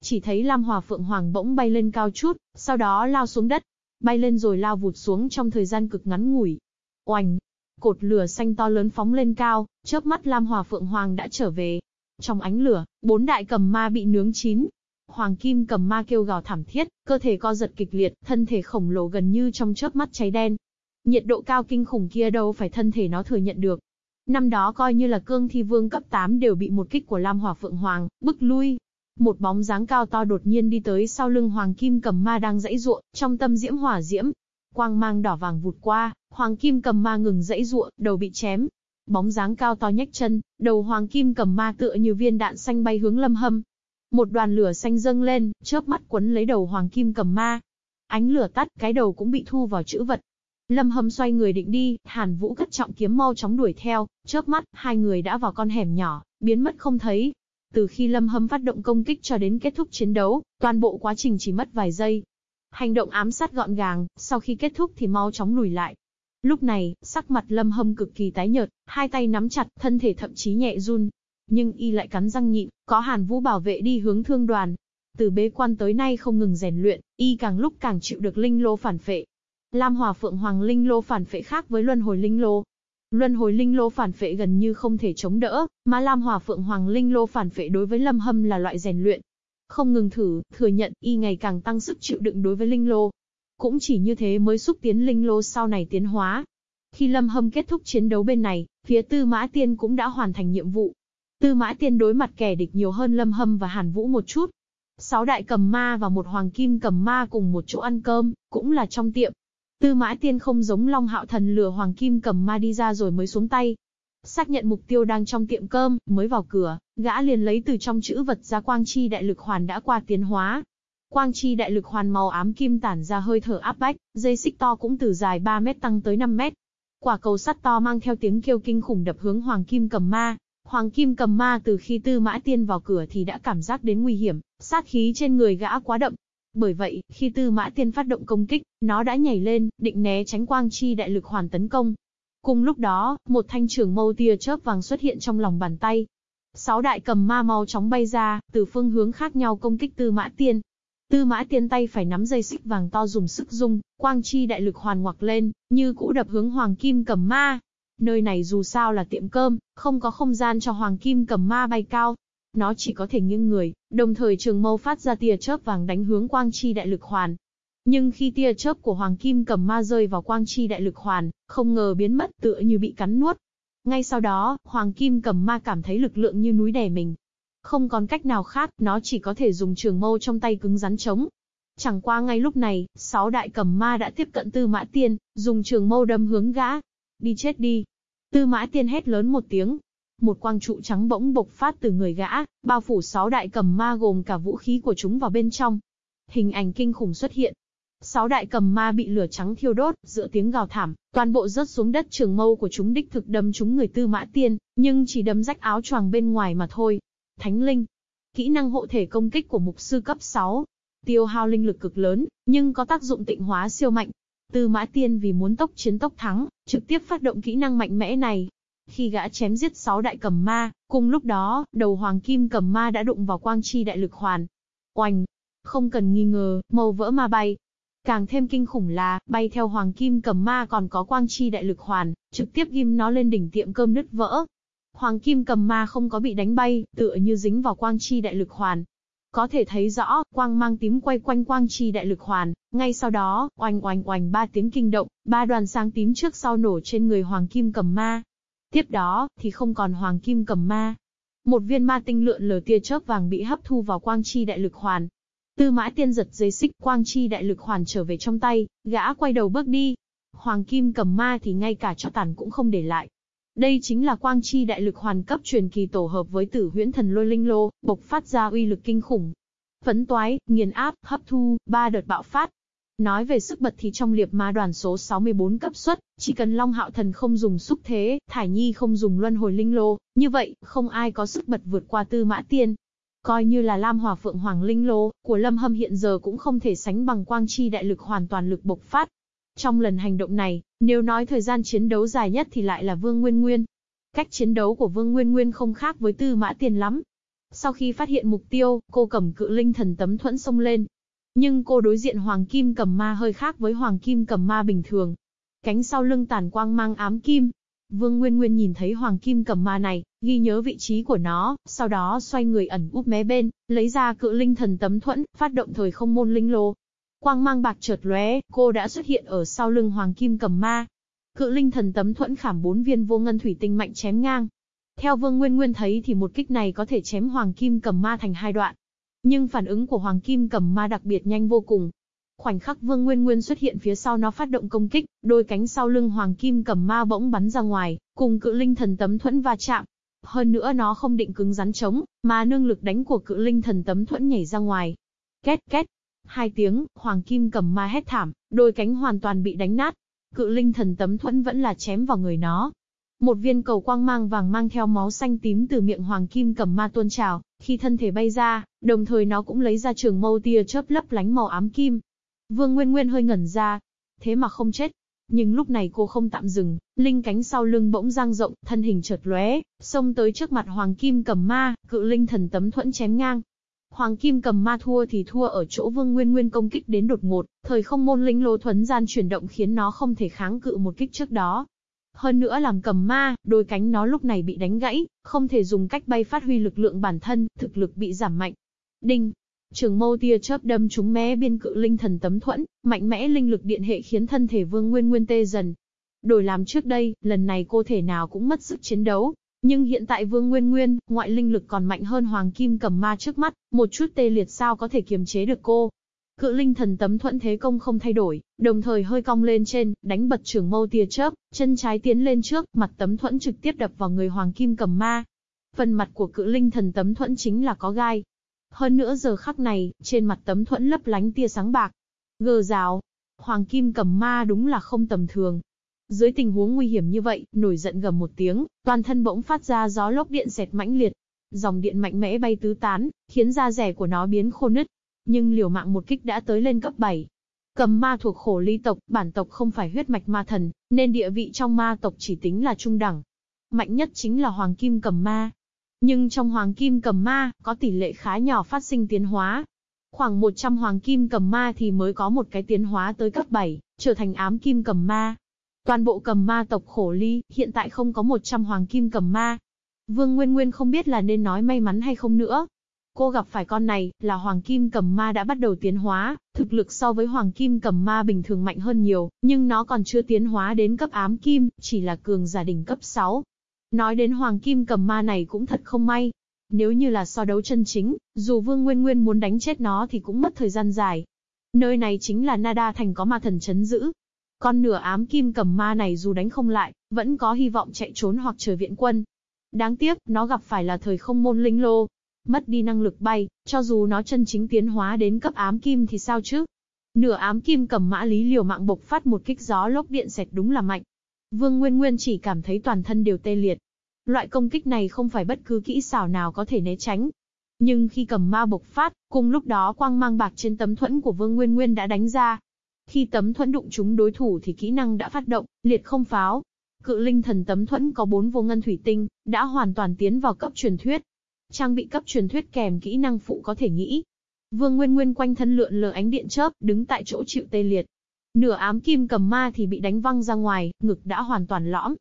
Chỉ thấy Lam Hòa Phượng Hoàng bỗng bay lên cao chút, sau đó lao xuống đất. Bay lên rồi lao vụt xuống trong thời gian cực ngắn ngủi. Oành! Cột lửa xanh to lớn phóng lên cao, chớp mắt Lam Hòa Phượng Hoàng đã trở về. Trong ánh lửa, bốn đại cầm ma bị nướng chín. Hoàng Kim cầm ma kêu gào thảm thiết, cơ thể co giật kịch liệt, thân thể khổng lồ gần như trong chớp mắt cháy đen. Nhiệt độ cao kinh khủng kia đâu phải thân thể nó thừa nhận được. Năm đó coi như là cương thi vương cấp 8 đều bị một kích của Lam Hỏa Phượng Hoàng, bức lui. Một bóng dáng cao to đột nhiên đi tới sau lưng Hoàng Kim cầm ma đang dãy ruộng, trong tâm diễm hỏa diễm. Quang mang đỏ vàng vụt qua, Hoàng Kim cầm ma ngừng dãy ruộng, đầu bị chém. Bóng dáng cao to nhách chân, đầu Hoàng Kim cầm ma tựa như viên đạn xanh bay hướng lâm hâm. Một đoàn lửa xanh dâng lên, chớp mắt quấn lấy đầu Hoàng Kim cầm ma. Ánh lửa tắt, cái đầu cũng bị thu vào chữ vật, Lâm Hâm xoay người định đi, Hàn Vũ cất trọng kiếm mau chóng đuổi theo, chớp mắt, hai người đã vào con hẻm nhỏ, biến mất không thấy. Từ khi Lâm Hâm phát động công kích cho đến kết thúc chiến đấu, toàn bộ quá trình chỉ mất vài giây. Hành động ám sát gọn gàng, sau khi kết thúc thì mau chóng lùi lại. Lúc này, sắc mặt Lâm Hâm cực kỳ tái nhợt, hai tay nắm chặt, thân thể thậm chí nhẹ run. Nhưng y lại cắn răng nhịn, có Hàn Vũ bảo vệ đi hướng thương đoàn. Từ bế quan tới nay không ngừng rèn luyện, y càng lúc càng chịu được linh lô phản phệ, Lam Hòa Phượng Hoàng Linh Lô phản phệ khác với Luân Hồi Linh Lô. Luân Hồi Linh Lô phản phệ gần như không thể chống đỡ, mà Lam Hòa Phượng Hoàng Linh Lô phản phệ đối với Lâm Hâm là loại rèn luyện. Không ngừng thử, thừa nhận y ngày càng tăng sức chịu đựng đối với Linh Lô. Cũng chỉ như thế mới xúc tiến Linh Lô sau này tiến hóa. Khi Lâm Hâm kết thúc chiến đấu bên này, phía Tư Mã Tiên cũng đã hoàn thành nhiệm vụ. Tư Mã Tiên đối mặt kẻ địch nhiều hơn Lâm Hâm và Hàn Vũ một chút. Sáu đại cầm ma và một hoàng kim cầm ma cùng một chỗ ăn cơm, cũng là trong tiệm. Tư mã tiên không giống Long Hạo Thần lừa Hoàng Kim cầm ma đi ra rồi mới xuống tay. Xác nhận mục tiêu đang trong tiệm cơm, mới vào cửa, gã liền lấy từ trong chữ vật ra quang chi đại lực hoàn đã qua tiến hóa. Quang chi đại lực hoàn màu ám kim tản ra hơi thở áp bách, dây xích to cũng từ dài 3 mét tăng tới 5 mét. Quả cầu sắt to mang theo tiếng kêu kinh khủng đập hướng Hoàng Kim cầm ma. Hoàng Kim cầm ma từ khi Tư Mã Tiên vào cửa thì đã cảm giác đến nguy hiểm, sát khí trên người gã quá đậm, bởi vậy, khi Tư Mã Tiên phát động công kích, nó đã nhảy lên, định né tránh quang chi đại lực hoàn tấn công. Cùng lúc đó, một thanh trường mâu tia chớp vàng xuất hiện trong lòng bàn tay. Sáu đại cầm ma mau chóng bay ra, từ phương hướng khác nhau công kích Tư Mã Tiên. Tư Mã Tiên tay phải nắm dây xích vàng to dùng sức dung, quang chi đại lực hoàn ngoặc lên, như cũ đập hướng Hoàng Kim cầm ma. Nơi này dù sao là tiệm cơm, không có không gian cho Hoàng Kim cầm ma bay cao, nó chỉ có thể nghiêng người, đồng thời trường mâu phát ra tia chớp vàng đánh hướng quang chi đại lực hoàn. Nhưng khi tia chớp của Hoàng Kim cầm ma rơi vào quang chi đại lực hoàn, không ngờ biến mất tựa như bị cắn nuốt. Ngay sau đó, Hoàng Kim cầm ma cảm thấy lực lượng như núi đè mình. Không còn cách nào khác, nó chỉ có thể dùng trường mâu trong tay cứng rắn chống. Chẳng qua ngay lúc này, sáu đại cầm ma đã tiếp cận Tư Mã Tiên, dùng trường mâu đâm hướng gã. Đi chết đi. Tư Mã Tiên hét lớn một tiếng, một quang trụ trắng bỗng bộc phát từ người gã, bao phủ sáu đại cầm ma gồm cả vũ khí của chúng vào bên trong. Hình ảnh kinh khủng xuất hiện. Sáu đại cầm ma bị lửa trắng thiêu đốt, giữa tiếng gào thảm, toàn bộ rớt xuống đất trường mâu của chúng đích thực đâm chúng người tư mã tiên, nhưng chỉ đâm rách áo choàng bên ngoài mà thôi. Thánh linh. Kỹ năng hộ thể công kích của mục sư cấp 6. Tiêu hao linh lực cực lớn, nhưng có tác dụng tịnh hóa siêu mạnh. Tư mã tiên vì muốn tốc chiến tốc thắng, trực tiếp phát động kỹ năng mạnh mẽ này. Khi gã chém giết 6 đại cầm ma, cùng lúc đó, đầu hoàng kim cầm ma đã đụng vào quang chi đại lực hoàn. Oanh! Không cần nghi ngờ, màu vỡ ma bay, Càng thêm kinh khủng là, bay theo hoàng kim cầm ma còn có quang chi đại lực hoàn, trực tiếp ghim nó lên đỉnh tiệm cơm nứt vỡ. Hoàng kim cầm ma không có bị đánh bay, tựa như dính vào quang chi đại lực hoàn. Có thể thấy rõ, quang mang tím quay quanh quang chi đại lực hoàn, ngay sau đó, oanh oanh oanh ba tiếng kinh động, ba đoàn sáng tím trước sau nổ trên người hoàng kim cầm ma. Tiếp đó, thì không còn hoàng kim cầm ma. Một viên ma tinh lượn lờ tia chớp vàng bị hấp thu vào quang chi đại lực hoàn, Tư mã tiên giật dây xích quang chi đại lực hoàn trở về trong tay, gã quay đầu bước đi. Hoàng kim cầm ma thì ngay cả cho tàn cũng không để lại. Đây chính là quang chi đại lực hoàn cấp truyền kỳ tổ hợp với tử huyễn thần lôi linh lô, bộc phát ra uy lực kinh khủng. Phấn toái, nghiền áp, hấp thu, ba đợt bạo phát. Nói về sức bật thì trong liệp ma đoàn số 64 cấp suất, chỉ cần Long Hạo Thần không dùng xúc thế, Thải Nhi không dùng luân hồi linh lô, như vậy, không ai có sức bật vượt qua tư mã tiên. Coi như là Lam Hòa Phượng Hoàng Linh Lô, của Lâm Hâm hiện giờ cũng không thể sánh bằng quang chi đại lực hoàn toàn lực bộc phát. Trong lần hành động này, nếu nói thời gian chiến đấu dài nhất thì lại là Vương Nguyên Nguyên. Cách chiến đấu của Vương Nguyên Nguyên không khác với Tư Mã Tiền lắm. Sau khi phát hiện mục tiêu, cô cầm cự linh thần tấm thuẫn xông lên. Nhưng cô đối diện Hoàng Kim cầm ma hơi khác với Hoàng Kim cầm ma bình thường. Cánh sau lưng tàn quang mang ám kim, Vương Nguyên Nguyên nhìn thấy hoàng kim cầm ma này, ghi nhớ vị trí của nó, sau đó xoay người ẩn úp mé bên, lấy ra cự linh thần tấm thuẫn, phát động thời không môn linh lô. Quang mang bạc chợt lóe, cô đã xuất hiện ở sau lưng hoàng kim cầm ma. Cự linh thần tấm thuẫn khảm bốn viên vô ngân thủy tinh mạnh chém ngang. Theo Vương Nguyên Nguyên thấy thì một kích này có thể chém hoàng kim cầm ma thành hai đoạn. Nhưng phản ứng của hoàng kim cầm ma đặc biệt nhanh vô cùng, Khoảnh khắc Vương Nguyên Nguyên xuất hiện phía sau nó phát động công kích, đôi cánh sau lưng Hoàng Kim cầm ma bỗng bắn ra ngoài, cùng cự linh thần tấm thuẫn va chạm. Hơn nữa nó không định cứng rắn chống, mà nương lực đánh của cự linh thần tấm thuẫn nhảy ra ngoài. Két két, hai tiếng, Hoàng Kim cầm ma hét thảm, đôi cánh hoàn toàn bị đánh nát. Cự linh thần tấm thuẫn vẫn là chém vào người nó. Một viên cầu quang mang vàng mang theo máu xanh tím từ miệng Hoàng Kim cầm ma tuôn trào, khi thân thể bay ra, đồng thời nó cũng lấy ra trường mâu tia chớp lấp lánh màu ám kim, Vương Nguyên Nguyên hơi ngẩn ra. Thế mà không chết. Nhưng lúc này cô không tạm dừng, linh cánh sau lưng bỗng dang rộng, thân hình chợt lóe, xông tới trước mặt Hoàng Kim cầm ma, cự linh thần tấm thuẫn chém ngang. Hoàng Kim cầm ma thua thì thua ở chỗ Vương Nguyên Nguyên công kích đến đột ngột, thời không môn linh lô thuấn gian chuyển động khiến nó không thể kháng cự một kích trước đó. Hơn nữa làm cầm ma, đôi cánh nó lúc này bị đánh gãy, không thể dùng cách bay phát huy lực lượng bản thân, thực lực bị giảm mạnh. Đinh, Trường mâu tia chớp đâm trúng mé biên cự linh thần tấm thuẫn, mạnh mẽ linh lực điện hệ khiến thân thể Vương Nguyên Nguyên tê dần. Đổi làm trước đây, lần này cô thể nào cũng mất sức chiến đấu. Nhưng hiện tại Vương Nguyên Nguyên, ngoại linh lực còn mạnh hơn Hoàng Kim cầm ma trước mắt, một chút tê liệt sao có thể kiềm chế được cô. Cự linh thần tấm thuẫn thế công không thay đổi, đồng thời hơi cong lên trên, đánh bật trường mâu tia chớp, chân trái tiến lên trước, mặt tấm thuẫn trực tiếp đập vào người Hoàng Kim cầm ma. Phần mặt của cự linh thần tấm thuẫn chính là có gai, hơn nữa giờ khắc này, trên mặt tấm thuẫn lấp lánh tia sáng bạc. Gờ rào. Hoàng kim cầm ma đúng là không tầm thường. Dưới tình huống nguy hiểm như vậy, nổi giận gầm một tiếng, toàn thân bỗng phát ra gió lốc điện xẹt mãnh liệt. Dòng điện mạnh mẽ bay tứ tán, khiến da rẻ của nó biến khô nứt. Nhưng liều mạng một kích đã tới lên cấp 7. Cầm ma thuộc khổ ly tộc, bản tộc không phải huyết mạch ma thần, nên địa vị trong ma tộc chỉ tính là trung đẳng. Mạnh nhất chính là hoàng kim cầm ma, nhưng trong hoàng kim cầm ma, có tỷ lệ khá nhỏ phát sinh tiến hóa. Khoảng 100 hoàng kim cầm ma thì mới có một cái tiến hóa tới cấp 7, trở thành ám kim cầm ma. Toàn bộ cầm ma tộc khổ ly, hiện tại không có 100 hoàng kim cầm ma. Vương Nguyên Nguyên không biết là nên nói may mắn hay không nữa. Cô gặp phải con này, là hoàng kim cầm ma đã bắt đầu tiến hóa, thực lực so với hoàng kim cầm ma bình thường mạnh hơn nhiều, nhưng nó còn chưa tiến hóa đến cấp ám kim, chỉ là cường giả đỉnh cấp 6. Nói đến hoàng kim cầm ma này cũng thật không may. Nếu như là so đấu chân chính, dù Vương Nguyên Nguyên muốn đánh chết nó thì cũng mất thời gian dài. Nơi này chính là Nada thành có ma thần chấn giữ. Con nửa ám kim cầm ma này dù đánh không lại, vẫn có hy vọng chạy trốn hoặc chờ viện quân. Đáng tiếc, nó gặp phải là thời không môn linh lô. Mất đi năng lực bay, cho dù nó chân chính tiến hóa đến cấp ám kim thì sao chứ? Nửa ám kim cầm mã lý liều mạng bộc phát một kích gió lốc điện xẹt đúng là mạnh. Vương Nguyên Nguyên chỉ cảm thấy toàn thân đều tê liệt. Loại công kích này không phải bất cứ kỹ xảo nào có thể né tránh. Nhưng khi cầm ma bộc phát, cùng lúc đó quang mang bạc trên tấm thuẫn của Vương Nguyên Nguyên đã đánh ra. Khi tấm thuẫn đụng trúng đối thủ thì kỹ năng đã phát động, liệt không pháo. Cự linh thần tấm thuẫn có bốn vô ngân thủy tinh, đã hoàn toàn tiến vào cấp truyền thuyết. Trang bị cấp truyền thuyết kèm kỹ năng phụ có thể nghĩ. Vương Nguyên Nguyên quanh thân lượn lờ ánh điện chớp, đứng tại chỗ chịu tê liệt. Nửa ám kim cầm ma thì bị đánh văng ra ngoài, ngực đã hoàn toàn lõm.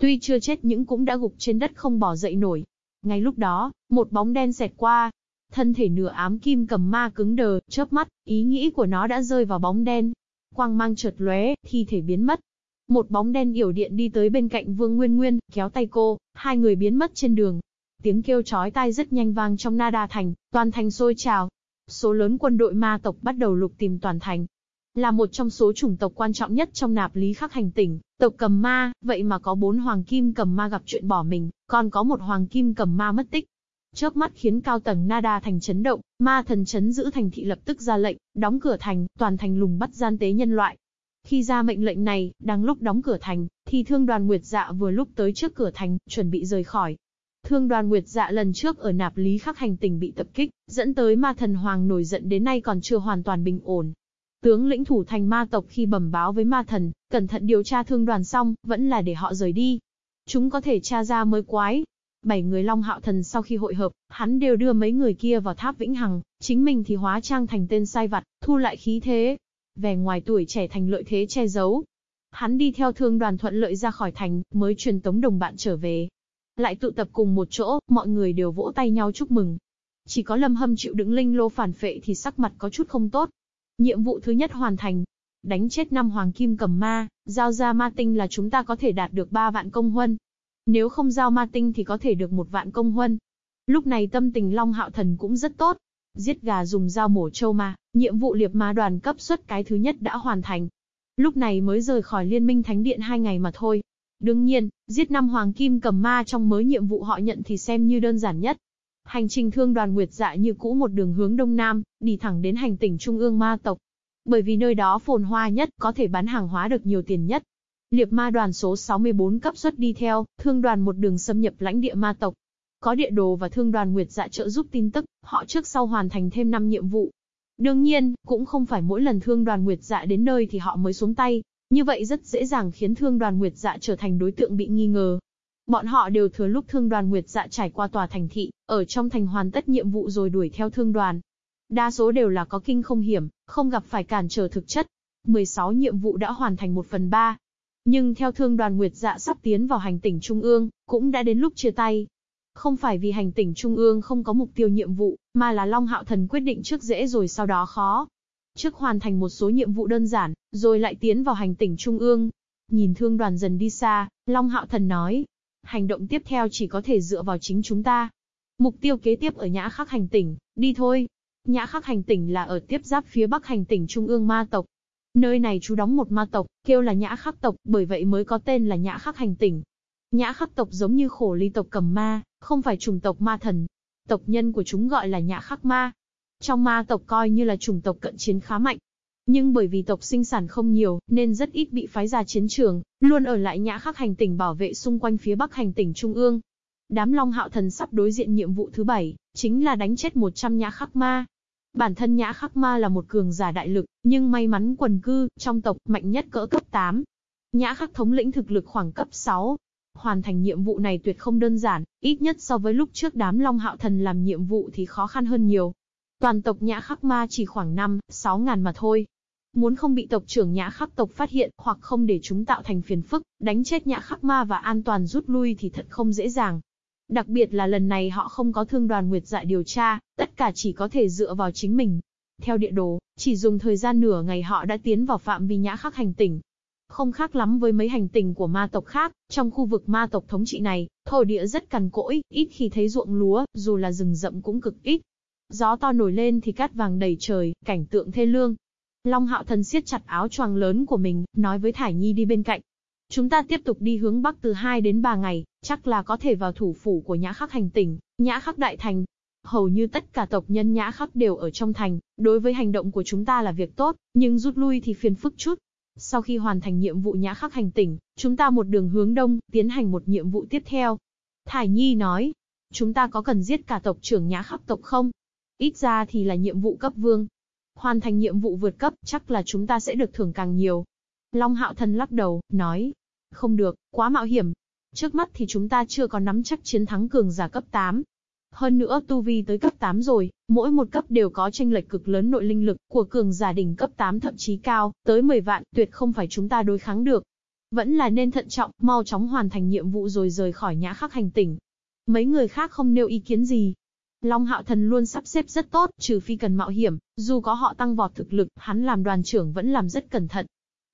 Tuy chưa chết nhưng cũng đã gục trên đất không bỏ dậy nổi. Ngay lúc đó, một bóng đen xẹt qua. Thân thể nửa ám kim cầm ma cứng đờ, chớp mắt, ý nghĩ của nó đã rơi vào bóng đen. Quang mang chợt lóe, thi thể biến mất. Một bóng đen yểu điện đi tới bên cạnh Vương Nguyên Nguyên, kéo tay cô, hai người biến mất trên đường. Tiếng kêu chói tai rất nhanh vang trong Nada thành, toàn thành sôi trào. Số lớn quân đội ma tộc bắt đầu lục tìm toàn thành, là một trong số chủng tộc quan trọng nhất trong nạp lý khắc hành tỉnh, tộc cầm ma, vậy mà có bốn hoàng kim cầm ma gặp chuyện bỏ mình, còn có một hoàng kim cầm ma mất tích. Chớp mắt khiến cao tầng Nada thành chấn động, ma thần chấn giữ thành thị lập tức ra lệnh, đóng cửa thành, toàn thành lùng bắt gian tế nhân loại. Khi ra mệnh lệnh này, đang lúc đóng cửa thành, thì thương đoàn Nguyệt Dạ vừa lúc tới trước cửa thành, chuẩn bị rời khỏi. Thương đoàn Nguyệt Dạ lần trước ở nạp lý khắc hành tình bị tập kích, dẫn tới ma thần hoàng nổi giận đến nay còn chưa hoàn toàn bình ổn, Tướng lĩnh thủ thành ma tộc khi bẩm báo với ma thần, cẩn thận điều tra thương đoàn xong, vẫn là để họ rời đi. Chúng có thể tra ra mới quái. Bảy người Long Hạo Thần sau khi hội hợp, hắn đều đưa mấy người kia vào tháp Vĩnh Hằng, chính mình thì hóa trang thành tên sai vặt, thu lại khí thế. Vẻ ngoài tuổi trẻ thành lợi thế che giấu. Hắn đi theo thương đoàn thuận lợi ra khỏi thành, mới truyền tống đồng bạn trở về. Lại tụ tập cùng một chỗ, mọi người đều vỗ tay nhau chúc mừng. Chỉ có Lâm Hâm chịu đựng linh lô phản phệ thì sắc mặt có chút không tốt. Nhiệm vụ thứ nhất hoàn thành. Đánh chết năm hoàng kim cầm ma, giao ra ma tinh là chúng ta có thể đạt được 3 vạn công huân. Nếu không giao ma tinh thì có thể được một vạn công huân. Lúc này tâm tình Long Hạo Thần cũng rất tốt. Giết gà dùng dao mổ trâu ma, nhiệm vụ liệp ma đoàn cấp suất cái thứ nhất đã hoàn thành. Lúc này mới rời khỏi liên minh thánh điện hai ngày mà thôi. Đương nhiên, giết năm hoàng kim cầm ma trong mới nhiệm vụ họ nhận thì xem như đơn giản nhất. Hành trình thương đoàn Nguyệt Dạ như cũ một đường hướng đông nam, đi thẳng đến hành tỉnh trung ương ma tộc. Bởi vì nơi đó phồn hoa nhất, có thể bán hàng hóa được nhiều tiền nhất. Liệp ma đoàn số 64 cấp xuất đi theo, thương đoàn một đường xâm nhập lãnh địa ma tộc. Có địa đồ và thương đoàn Nguyệt Dạ trợ giúp tin tức, họ trước sau hoàn thành thêm 5 nhiệm vụ. Đương nhiên, cũng không phải mỗi lần thương đoàn Nguyệt Dạ đến nơi thì họ mới xuống tay, như vậy rất dễ dàng khiến thương đoàn Nguyệt Dạ trở thành đối tượng bị nghi ngờ. Bọn họ đều thừa lúc thương đoàn Nguyệt Dạ trải qua tòa thành thị, ở trong thành hoàn tất nhiệm vụ rồi đuổi theo thương đoàn. Đa số đều là có kinh không hiểm, không gặp phải cản trở thực chất. 16 nhiệm vụ đã hoàn thành 1 phần 3. Nhưng theo thương đoàn Nguyệt Dạ sắp tiến vào hành tỉnh Trung ương, cũng đã đến lúc chia tay. Không phải vì hành tỉnh Trung ương không có mục tiêu nhiệm vụ, mà là Long Hạo Thần quyết định trước dễ rồi sau đó khó. Trước hoàn thành một số nhiệm vụ đơn giản, rồi lại tiến vào hành tỉnh Trung ương. Nhìn thương đoàn dần đi xa, Long Hạo Thần nói, hành động tiếp theo chỉ có thể dựa vào chính chúng ta. Mục tiêu kế tiếp ở Nhã Khắc hành tỉnh, đi thôi. Nhã Khắc hành tỉnh là ở tiếp giáp phía Bắc hành tỉnh Trung ương ma tộc. Nơi này chú đóng một ma tộc, kêu là Nhã Khắc tộc, bởi vậy mới có tên là Nhã Khắc hành tỉnh. Nhã Khắc tộc giống như khổ ly tộc cầm ma, không phải chủng tộc ma thần. Tộc nhân của chúng gọi là Nhã Khắc ma. Trong ma tộc coi như là chủng tộc cận chiến khá mạnh, nhưng bởi vì tộc sinh sản không nhiều, nên rất ít bị phái ra chiến trường, luôn ở lại nhã khắc hành tỉnh bảo vệ xung quanh phía bắc hành tỉnh trung ương. Đám Long Hạo Thần sắp đối diện nhiệm vụ thứ bảy, chính là đánh chết 100 nhã khắc ma. Bản thân nhã khắc ma là một cường giả đại lực, nhưng may mắn quần cư, trong tộc, mạnh nhất cỡ cấp 8. Nhã khắc thống lĩnh thực lực khoảng cấp 6. Hoàn thành nhiệm vụ này tuyệt không đơn giản, ít nhất so với lúc trước đám Long Hạo Thần làm nhiệm vụ thì khó khăn hơn nhiều. Toàn tộc nhã khắc ma chỉ khoảng 5, 6 ngàn mà thôi, Muốn không bị tộc trưởng nhã khắc tộc phát hiện, hoặc không để chúng tạo thành phiền phức, đánh chết nhã khắc ma và an toàn rút lui thì thật không dễ dàng. Đặc biệt là lần này họ không có thương đoàn nguyệt dạ điều tra, tất cả chỉ có thể dựa vào chính mình. Theo địa đồ, chỉ dùng thời gian nửa ngày họ đã tiến vào phạm vi nhã khắc hành tỉnh. Không khác lắm với mấy hành tinh của ma tộc khác, trong khu vực ma tộc thống trị này, thổ địa rất cằn cỗi, ít khi thấy ruộng lúa, dù là rừng rậm cũng cực ít. Gió to nổi lên thì cát vàng đầy trời, cảnh tượng thê lương, Long Hạo Thần siết chặt áo choàng lớn của mình, nói với Thải Nhi đi bên cạnh. Chúng ta tiếp tục đi hướng Bắc từ 2 đến 3 ngày, chắc là có thể vào thủ phủ của Nhã Khắc hành tỉnh, Nhã Khắc Đại Thành. hầu như tất cả tộc nhân nhã khắc đều ở trong thành, đối với hành động của chúng ta là việc tốt, nhưng rút lui thì phiền phức chút. Sau khi hoàn thành nhiệm vụ nhã khắc hành tỉnh, chúng ta một đường hướng đông, tiến hành một nhiệm vụ tiếp theo. Thải Nhi nói, chúng ta có cần giết cả tộc trưởng nhã khắc tộc không? Ít ra thì là nhiệm vụ cấp vương. Hoàn thành nhiệm vụ vượt cấp, chắc là chúng ta sẽ được thưởng càng nhiều. Long Hạo Thần lắc đầu, nói, không được, quá mạo hiểm. Trước mắt thì chúng ta chưa có nắm chắc chiến thắng cường giả cấp 8, hơn nữa tu vi tới cấp 8 rồi, mỗi một cấp đều có tranh lệch cực lớn nội linh lực của cường giả đỉnh cấp 8 thậm chí cao, tới 10 vạn, tuyệt không phải chúng ta đối kháng được. Vẫn là nên thận trọng, mau chóng hoàn thành nhiệm vụ rồi rời khỏi nhã khắc hành tỉnh. Mấy người khác không nêu ý kiến gì. Long Hạo Thần luôn sắp xếp rất tốt, trừ phi cần mạo hiểm, dù có họ tăng vọt thực lực, hắn làm đoàn trưởng vẫn làm rất cẩn thận.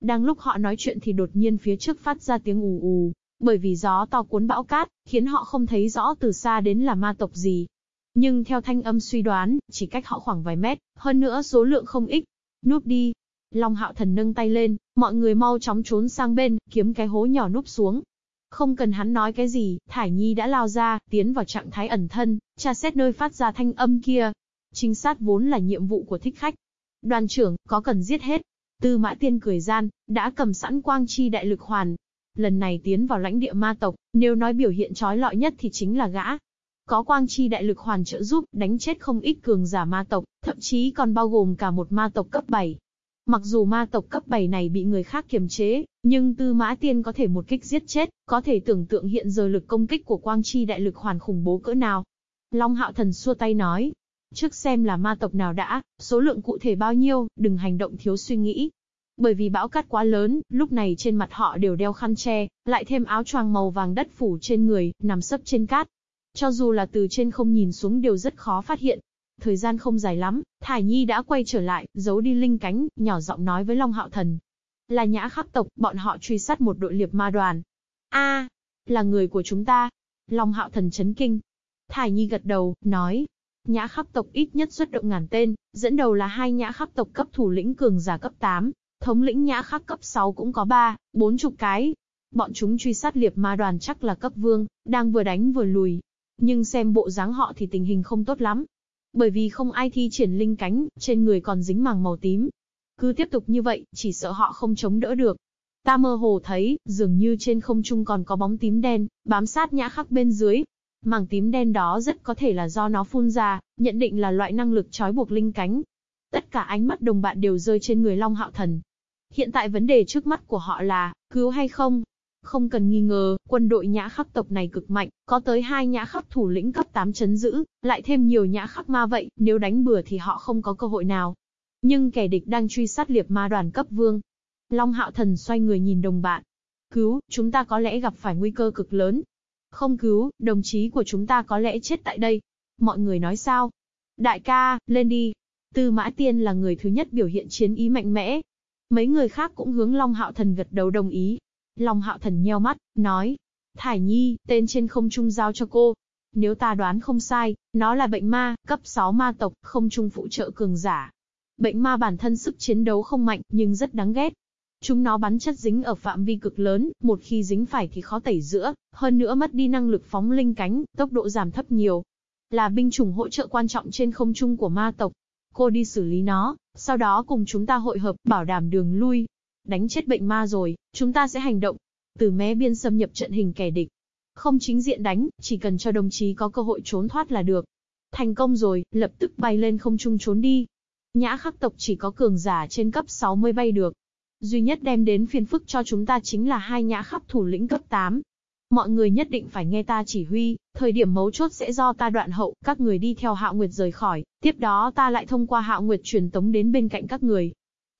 Đang lúc họ nói chuyện thì đột nhiên phía trước phát ra tiếng ù ù, bởi vì gió to cuốn bão cát, khiến họ không thấy rõ từ xa đến là ma tộc gì. Nhưng theo thanh âm suy đoán, chỉ cách họ khoảng vài mét, hơn nữa số lượng không ít. Núp đi. Long hạo thần nâng tay lên, mọi người mau chóng trốn sang bên, kiếm cái hố nhỏ núp xuống. Không cần hắn nói cái gì, Thải Nhi đã lao ra, tiến vào trạng thái ẩn thân, tra xét nơi phát ra thanh âm kia. Trinh sát vốn là nhiệm vụ của thích khách. Đoàn trưởng, có cần giết hết. Tư mã tiên cười gian, đã cầm sẵn quang chi đại lực hoàn, lần này tiến vào lãnh địa ma tộc, nếu nói biểu hiện trói lọi nhất thì chính là gã. Có quang chi đại lực hoàn trợ giúp, đánh chết không ít cường giả ma tộc, thậm chí còn bao gồm cả một ma tộc cấp 7. Mặc dù ma tộc cấp 7 này bị người khác kiềm chế, nhưng tư mã tiên có thể một kích giết chết, có thể tưởng tượng hiện giờ lực công kích của quang chi đại lực hoàn khủng bố cỡ nào. Long hạo thần xua tay nói, trước xem là ma tộc nào đã, số lượng cụ thể bao nhiêu, đừng hành động thiếu suy nghĩ, bởi vì bão cát quá lớn, lúc này trên mặt họ đều đeo khăn che, lại thêm áo choàng màu vàng đất phủ trên người, nằm sấp trên cát. Cho dù là từ trên không nhìn xuống đều rất khó phát hiện. Thời gian không dài lắm, Thải Nhi đã quay trở lại, giấu đi linh cánh, nhỏ giọng nói với Long Hạo Thần. Là nhã khắc tộc, bọn họ truy sát một đội liệp ma đoàn. a là người của chúng ta. Long Hạo Thần chấn kinh. Thải Nhi gật đầu, nói. Nhã khắc tộc ít nhất xuất động ngàn tên, dẫn đầu là hai nhã khắc tộc cấp thủ lĩnh cường giả cấp 8, Thống lĩnh nhã khắc cấp 6 cũng có 3, 4 chục cái. Bọn chúng truy sát liệp ma đoàn chắc là cấp vương, đang vừa đánh vừa lùi. Nhưng xem bộ dáng họ thì tình hình không tốt lắm. Bởi vì không ai thi triển linh cánh, trên người còn dính màng màu tím. Cứ tiếp tục như vậy, chỉ sợ họ không chống đỡ được. Ta mơ hồ thấy, dường như trên không trung còn có bóng tím đen, bám sát nhã khắc bên dưới. Màng tím đen đó rất có thể là do nó phun ra, nhận định là loại năng lực trói buộc linh cánh. Tất cả ánh mắt đồng bạn đều rơi trên người Long Hạo Thần. Hiện tại vấn đề trước mắt của họ là, cứu hay không? Không cần nghi ngờ, quân đội nhã khắc tộc này cực mạnh, có tới hai nhã khắc thủ lĩnh cấp 8 chấn giữ, lại thêm nhiều nhã khắc ma vậy, nếu đánh bừa thì họ không có cơ hội nào. Nhưng kẻ địch đang truy sát liệp ma đoàn cấp vương. Long hạo thần xoay người nhìn đồng bạn. Cứu, chúng ta có lẽ gặp phải nguy cơ cực lớn. Không cứu, đồng chí của chúng ta có lẽ chết tại đây. Mọi người nói sao? Đại ca, lên đi. Tư Mã Tiên là người thứ nhất biểu hiện chiến ý mạnh mẽ, Mấy người khác cũng hướng Long Hạo Thần gật đầu đồng ý. Long Hạo Thần nheo mắt, nói. Thải Nhi, tên trên không trung giao cho cô. Nếu ta đoán không sai, nó là bệnh ma, cấp 6 ma tộc, không trung phụ trợ cường giả. Bệnh ma bản thân sức chiến đấu không mạnh, nhưng rất đáng ghét. Chúng nó bắn chất dính ở phạm vi cực lớn, một khi dính phải thì khó tẩy giữa, hơn nữa mất đi năng lực phóng linh cánh, tốc độ giảm thấp nhiều. Là binh chủng hỗ trợ quan trọng trên không trung của ma tộc, Cô đi xử lý nó, sau đó cùng chúng ta hội hợp, bảo đảm đường lui. Đánh chết bệnh ma rồi, chúng ta sẽ hành động. Từ mé biên xâm nhập trận hình kẻ địch. Không chính diện đánh, chỉ cần cho đồng chí có cơ hội trốn thoát là được. Thành công rồi, lập tức bay lên không trung trốn đi. Nhã khắc tộc chỉ có cường giả trên cấp 60 bay được. Duy nhất đem đến phiền phức cho chúng ta chính là hai nhã khắp thủ lĩnh cấp 8, Mọi người nhất định phải nghe ta chỉ huy, thời điểm mấu chốt sẽ do ta đoạn hậu, các người đi theo Hạo Nguyệt rời khỏi, tiếp đó ta lại thông qua Hạo Nguyệt truyền tống đến bên cạnh các người.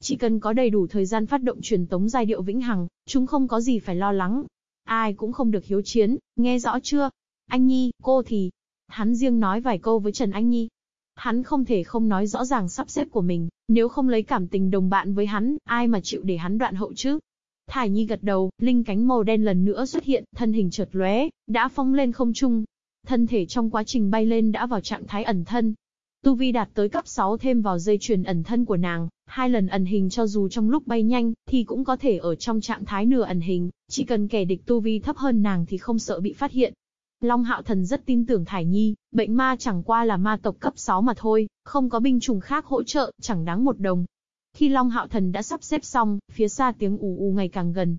Chỉ cần có đầy đủ thời gian phát động truyền tống giai điệu vĩnh hằng, chúng không có gì phải lo lắng. Ai cũng không được hiếu chiến, nghe rõ chưa? Anh Nhi, cô thì... Hắn riêng nói vài câu với Trần Anh Nhi. Hắn không thể không nói rõ ràng sắp xếp của mình, nếu không lấy cảm tình đồng bạn với hắn, ai mà chịu để hắn đoạn hậu chứ? Thải Nhi gật đầu, linh cánh màu đen lần nữa xuất hiện, thân hình chợt lóe, đã phóng lên không trung. Thân thể trong quá trình bay lên đã vào trạng thái ẩn thân. Tu vi đạt tới cấp 6 thêm vào dây chuyền ẩn thân của nàng, hai lần ẩn hình cho dù trong lúc bay nhanh, thì cũng có thể ở trong trạng thái nửa ẩn hình, chỉ cần kẻ địch tu vi thấp hơn nàng thì không sợ bị phát hiện. Long Hạo Thần rất tin tưởng Thải Nhi, bệnh ma chẳng qua là ma tộc cấp 6 mà thôi, không có binh chủng khác hỗ trợ, chẳng đáng một đồng. Khi Long Hạo Thần đã sắp xếp xong, phía xa tiếng ù ù ngày càng gần.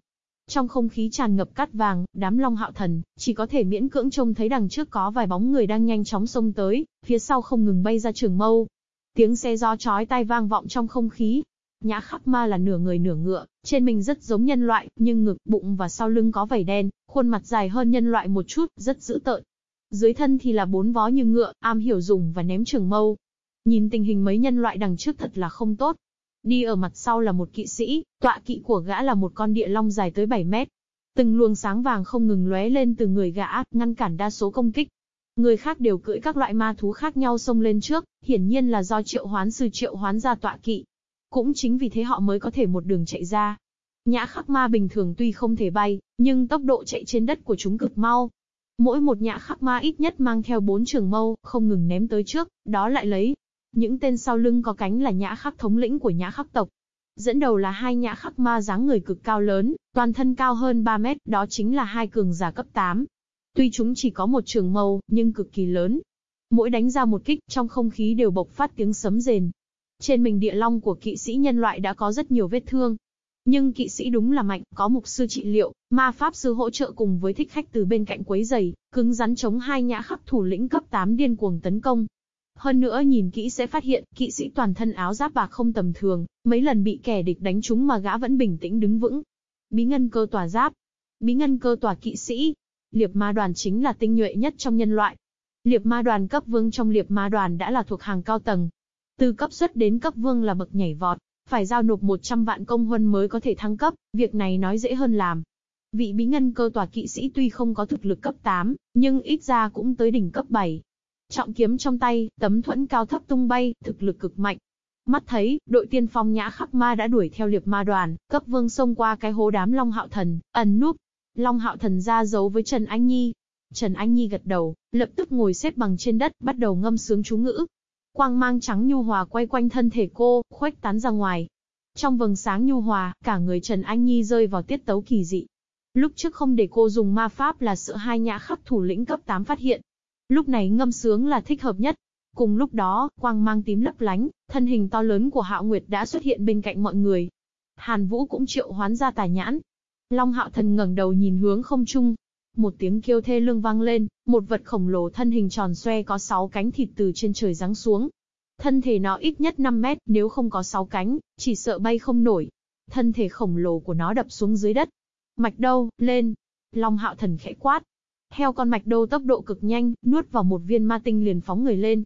Trong không khí tràn ngập cát vàng, đám Long Hạo Thần chỉ có thể miễn cưỡng trông thấy đằng trước có vài bóng người đang nhanh chóng xông tới, phía sau không ngừng bay ra trường mâu. Tiếng xe gió chói tai vang vọng trong không khí, Nhã khắc ma là nửa người nửa ngựa, trên mình rất giống nhân loại, nhưng ngực, bụng và sau lưng có vảy đen, khuôn mặt dài hơn nhân loại một chút, rất dữ tợn. Dưới thân thì là bốn vó như ngựa, am hiểu dùng và ném trường mâu. Nhìn tình hình mấy nhân loại đằng trước thật là không tốt. Đi ở mặt sau là một kỵ sĩ, tọa kỵ của gã là một con địa long dài tới 7 mét. Từng luồng sáng vàng không ngừng lóe lên từ người gã, ngăn cản đa số công kích. Người khác đều cưỡi các loại ma thú khác nhau xông lên trước, hiển nhiên là do triệu hoán sư triệu hoán ra tọa kỵ, cũng chính vì thế họ mới có thể một đường chạy ra. Nhã khắc ma bình thường tuy không thể bay, nhưng tốc độ chạy trên đất của chúng cực mau. Mỗi một nhã khắc ma ít nhất mang theo bốn trường mâu, không ngừng ném tới trước, đó lại lấy. Những tên sau lưng có cánh là nhã khắc thống lĩnh của nhã khắc tộc. Dẫn đầu là hai nhã khắc ma dáng người cực cao lớn, toàn thân cao hơn 3 mét, đó chính là hai cường giả cấp 8. Tuy chúng chỉ có một trường mâu, nhưng cực kỳ lớn. Mỗi đánh ra một kích, trong không khí đều bộc phát tiếng sấm rền, trên mình địa long của kỵ sĩ nhân loại đã có rất nhiều vết thương. Nhưng kỵ sĩ đúng là mạnh, có mục sư trị liệu, ma pháp sư hỗ trợ cùng với thích khách từ bên cạnh quấy giày, cứng rắn chống hai nhã khắc thủ lĩnh cấp 8 điên cuồng tấn công. Hơn nữa nhìn kỹ sẽ phát hiện, kỵ sĩ toàn thân áo giáp bạc không tầm thường, mấy lần bị kẻ địch đánh trúng mà gã vẫn bình tĩnh đứng vững. Bí ngân cơ tòa giáp, bí ngân cơ tòa kỵ sĩ, liệp ma đoàn chính là tinh nhuệ nhất trong nhân loại. Liệp ma đoàn cấp vương trong liệp ma đoàn đã là thuộc hàng cao tầng, từ cấp xuất đến cấp vương là bậc nhảy vọt, phải giao nộp 100 vạn công huân mới có thể thăng cấp, việc này nói dễ hơn làm. Vị bí ngân cơ tòa kỵ sĩ tuy không có thực lực cấp 8, nhưng ít ra cũng tới đỉnh cấp 7. Trọng kiếm trong tay, tấm thuẫn cao thấp tung bay, thực lực cực mạnh. Mắt thấy, đội tiên phong nhã khắc ma đã đuổi theo liệp ma đoàn, cấp vương xông qua cái hố đám Long Hạo Thần, ẩn núp. Long Hạo Thần ra giấu với Trần Anh Nhi. Trần Anh Nhi gật đầu, lập tức ngồi xếp bằng trên đất, bắt đầu ngâm sướng chú ngữ. Quang mang trắng nhu hòa quay quanh thân thể cô, khuếch tán ra ngoài. Trong vầng sáng nhu hòa, cả người Trần Anh Nhi rơi vào tiết tấu kỳ dị. Lúc trước không để cô dùng ma pháp là sợ hai nhã khắc thủ lĩnh cấp 8 phát hiện. Lúc này ngâm sướng là thích hợp nhất. Cùng lúc đó, quang mang tím lấp lánh, thân hình to lớn của Hạo Nguyệt đã xuất hiện bên cạnh mọi người. Hàn Vũ cũng triệu hoán ra tài nhãn. Long Hạo Thần ngẩng đầu nhìn hướng không trung, một tiếng kêu thê lương vang lên, một vật khổng lồ thân hình tròn xoe có 6 cánh thịt từ trên trời giáng xuống. Thân thể nó ít nhất 5 mét, nếu không có 6 cánh, chỉ sợ bay không nổi. Thân thể khổng lồ của nó đập xuống dưới đất. Mạch đâu, lên. Long hạo thần khẽ quát. Heo con mạch đâu tốc độ cực nhanh, nuốt vào một viên ma tinh liền phóng người lên.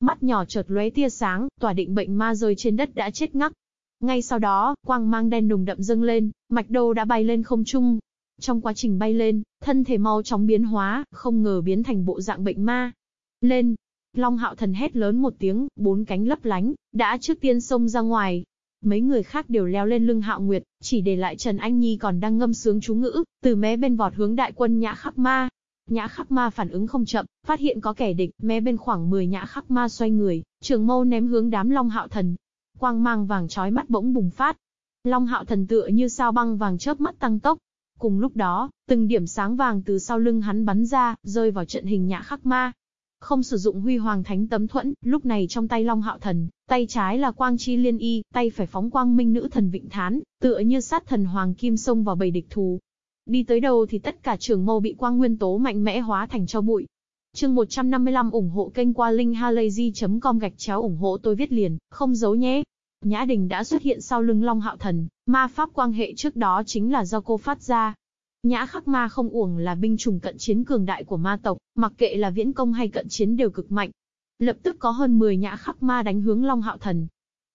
Mắt nhỏ chợt lóe tia sáng, tỏa định bệnh ma rơi trên đất đã chết ngắc. Ngay sau đó, quang mang đen nùng đậm dâng lên, mạch đô đã bay lên không trung, trong quá trình bay lên, thân thể mau chóng biến hóa, không ngờ biến thành bộ dạng bệnh ma. Lên! Long hạo thần hét lớn một tiếng, bốn cánh lấp lánh, đã trước tiên xông ra ngoài. Mấy người khác đều leo lên lưng hạo nguyệt, chỉ để lại Trần Anh Nhi còn đang ngâm sướng chú ngữ, từ mé bên vọt hướng đại quân nhã khắc ma. Nhã khắc ma phản ứng không chậm, phát hiện có kẻ địch, mé bên khoảng 10 nhã khắc ma xoay người, trường mâu ném hướng đám long hạo thần. Quang mang vàng chói mắt bỗng bùng phát. Long hạo thần tựa như sao băng vàng chớp mắt tăng tốc, Cùng lúc đó, từng điểm sáng vàng từ sau lưng hắn bắn ra, rơi vào trận hình nhã khắc ma. Không sử dụng huy hoàng thánh tấm thuẫn, lúc này trong tay Long Hạo Thần, tay trái là quang chi liên y, tay phải phóng quang minh nữ thần vịnh thán, tựa như sát thần hoàng kim xông vào bầy địch thù. Đi tới đâu thì tất cả trường mâu bị quang nguyên tố mạnh mẽ hóa thành cho bụi. Chương 155 ủng hộ kênh qua linkhalazy.com gạch chéo ủng hộ tôi viết liền, không giấu nhé. Nhã Đình đã xuất hiện sau lưng Long Hạo Thần, ma pháp quan hệ trước đó chính là do cô phát ra. Nhã Khắc Ma không uổng là binh chủng cận chiến cường đại của ma tộc, mặc kệ là viễn công hay cận chiến đều cực mạnh. Lập tức có hơn 10 Nhã Khắc Ma đánh hướng Long Hạo Thần.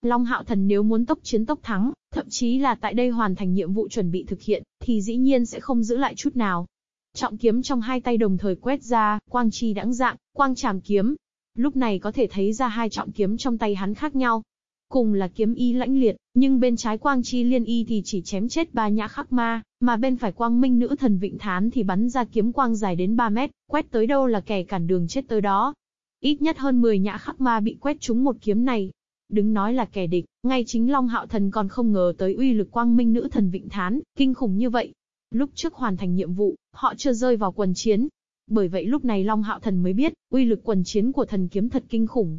Long Hạo Thần nếu muốn tốc chiến tốc thắng, thậm chí là tại đây hoàn thành nhiệm vụ chuẩn bị thực hiện, thì dĩ nhiên sẽ không giữ lại chút nào. Trọng kiếm trong hai tay đồng thời quét ra, quang chi đãng dạng, quang tràm kiếm. Lúc này có thể thấy ra hai trọng kiếm trong tay hắn khác nhau, Cùng là kiếm y lãnh liệt, nhưng bên trái quang chi liên y thì chỉ chém chết ba nhã khắc ma, mà bên phải quang minh nữ thần vịnh thán thì bắn ra kiếm quang dài đến 3 mét, quét tới đâu là kẻ cản đường chết tới đó. Ít nhất hơn 10 nhã khắc ma bị quét trúng một kiếm này. Đứng nói là kẻ địch, ngay chính Long Hạo Thần còn không ngờ tới uy lực quang minh nữ thần vịnh thán, kinh khủng như vậy. Lúc trước hoàn thành nhiệm vụ, họ chưa rơi vào quần chiến. Bởi vậy lúc này Long Hạo Thần mới biết, uy lực quần chiến của thần kiếm thật kinh khủng.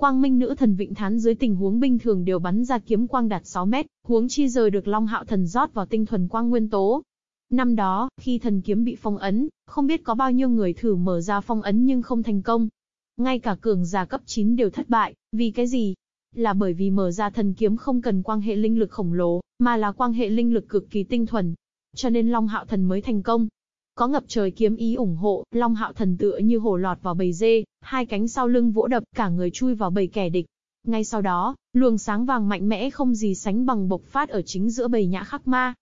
Quang Minh nữ thần Vịnh Thán dưới tình huống bình thường đều bắn ra kiếm quang đạt 6 mét, huống chi rời được Long Hạo Thần rót vào tinh thuần quang nguyên tố. Năm đó, khi thần kiếm bị phong ấn, không biết có bao nhiêu người thử mở ra phong ấn nhưng không thành công. Ngay cả cường giả cấp 9 đều thất bại, vì cái gì? Là bởi vì mở ra thần kiếm không cần quan hệ linh lực khổng lồ, mà là quan hệ linh lực cực kỳ tinh thuần. Cho nên Long Hạo Thần mới thành công. Có ngập trời kiếm ý ủng hộ, Long Hạo Thần tựa như hổ lọt vào bầy dê, hai cánh sau lưng vỗ đập cả người chui vào bầy kẻ địch. Ngay sau đó, luồng sáng vàng mạnh mẽ không gì sánh bằng bộc phát ở chính giữa bầy nhã khắc ma.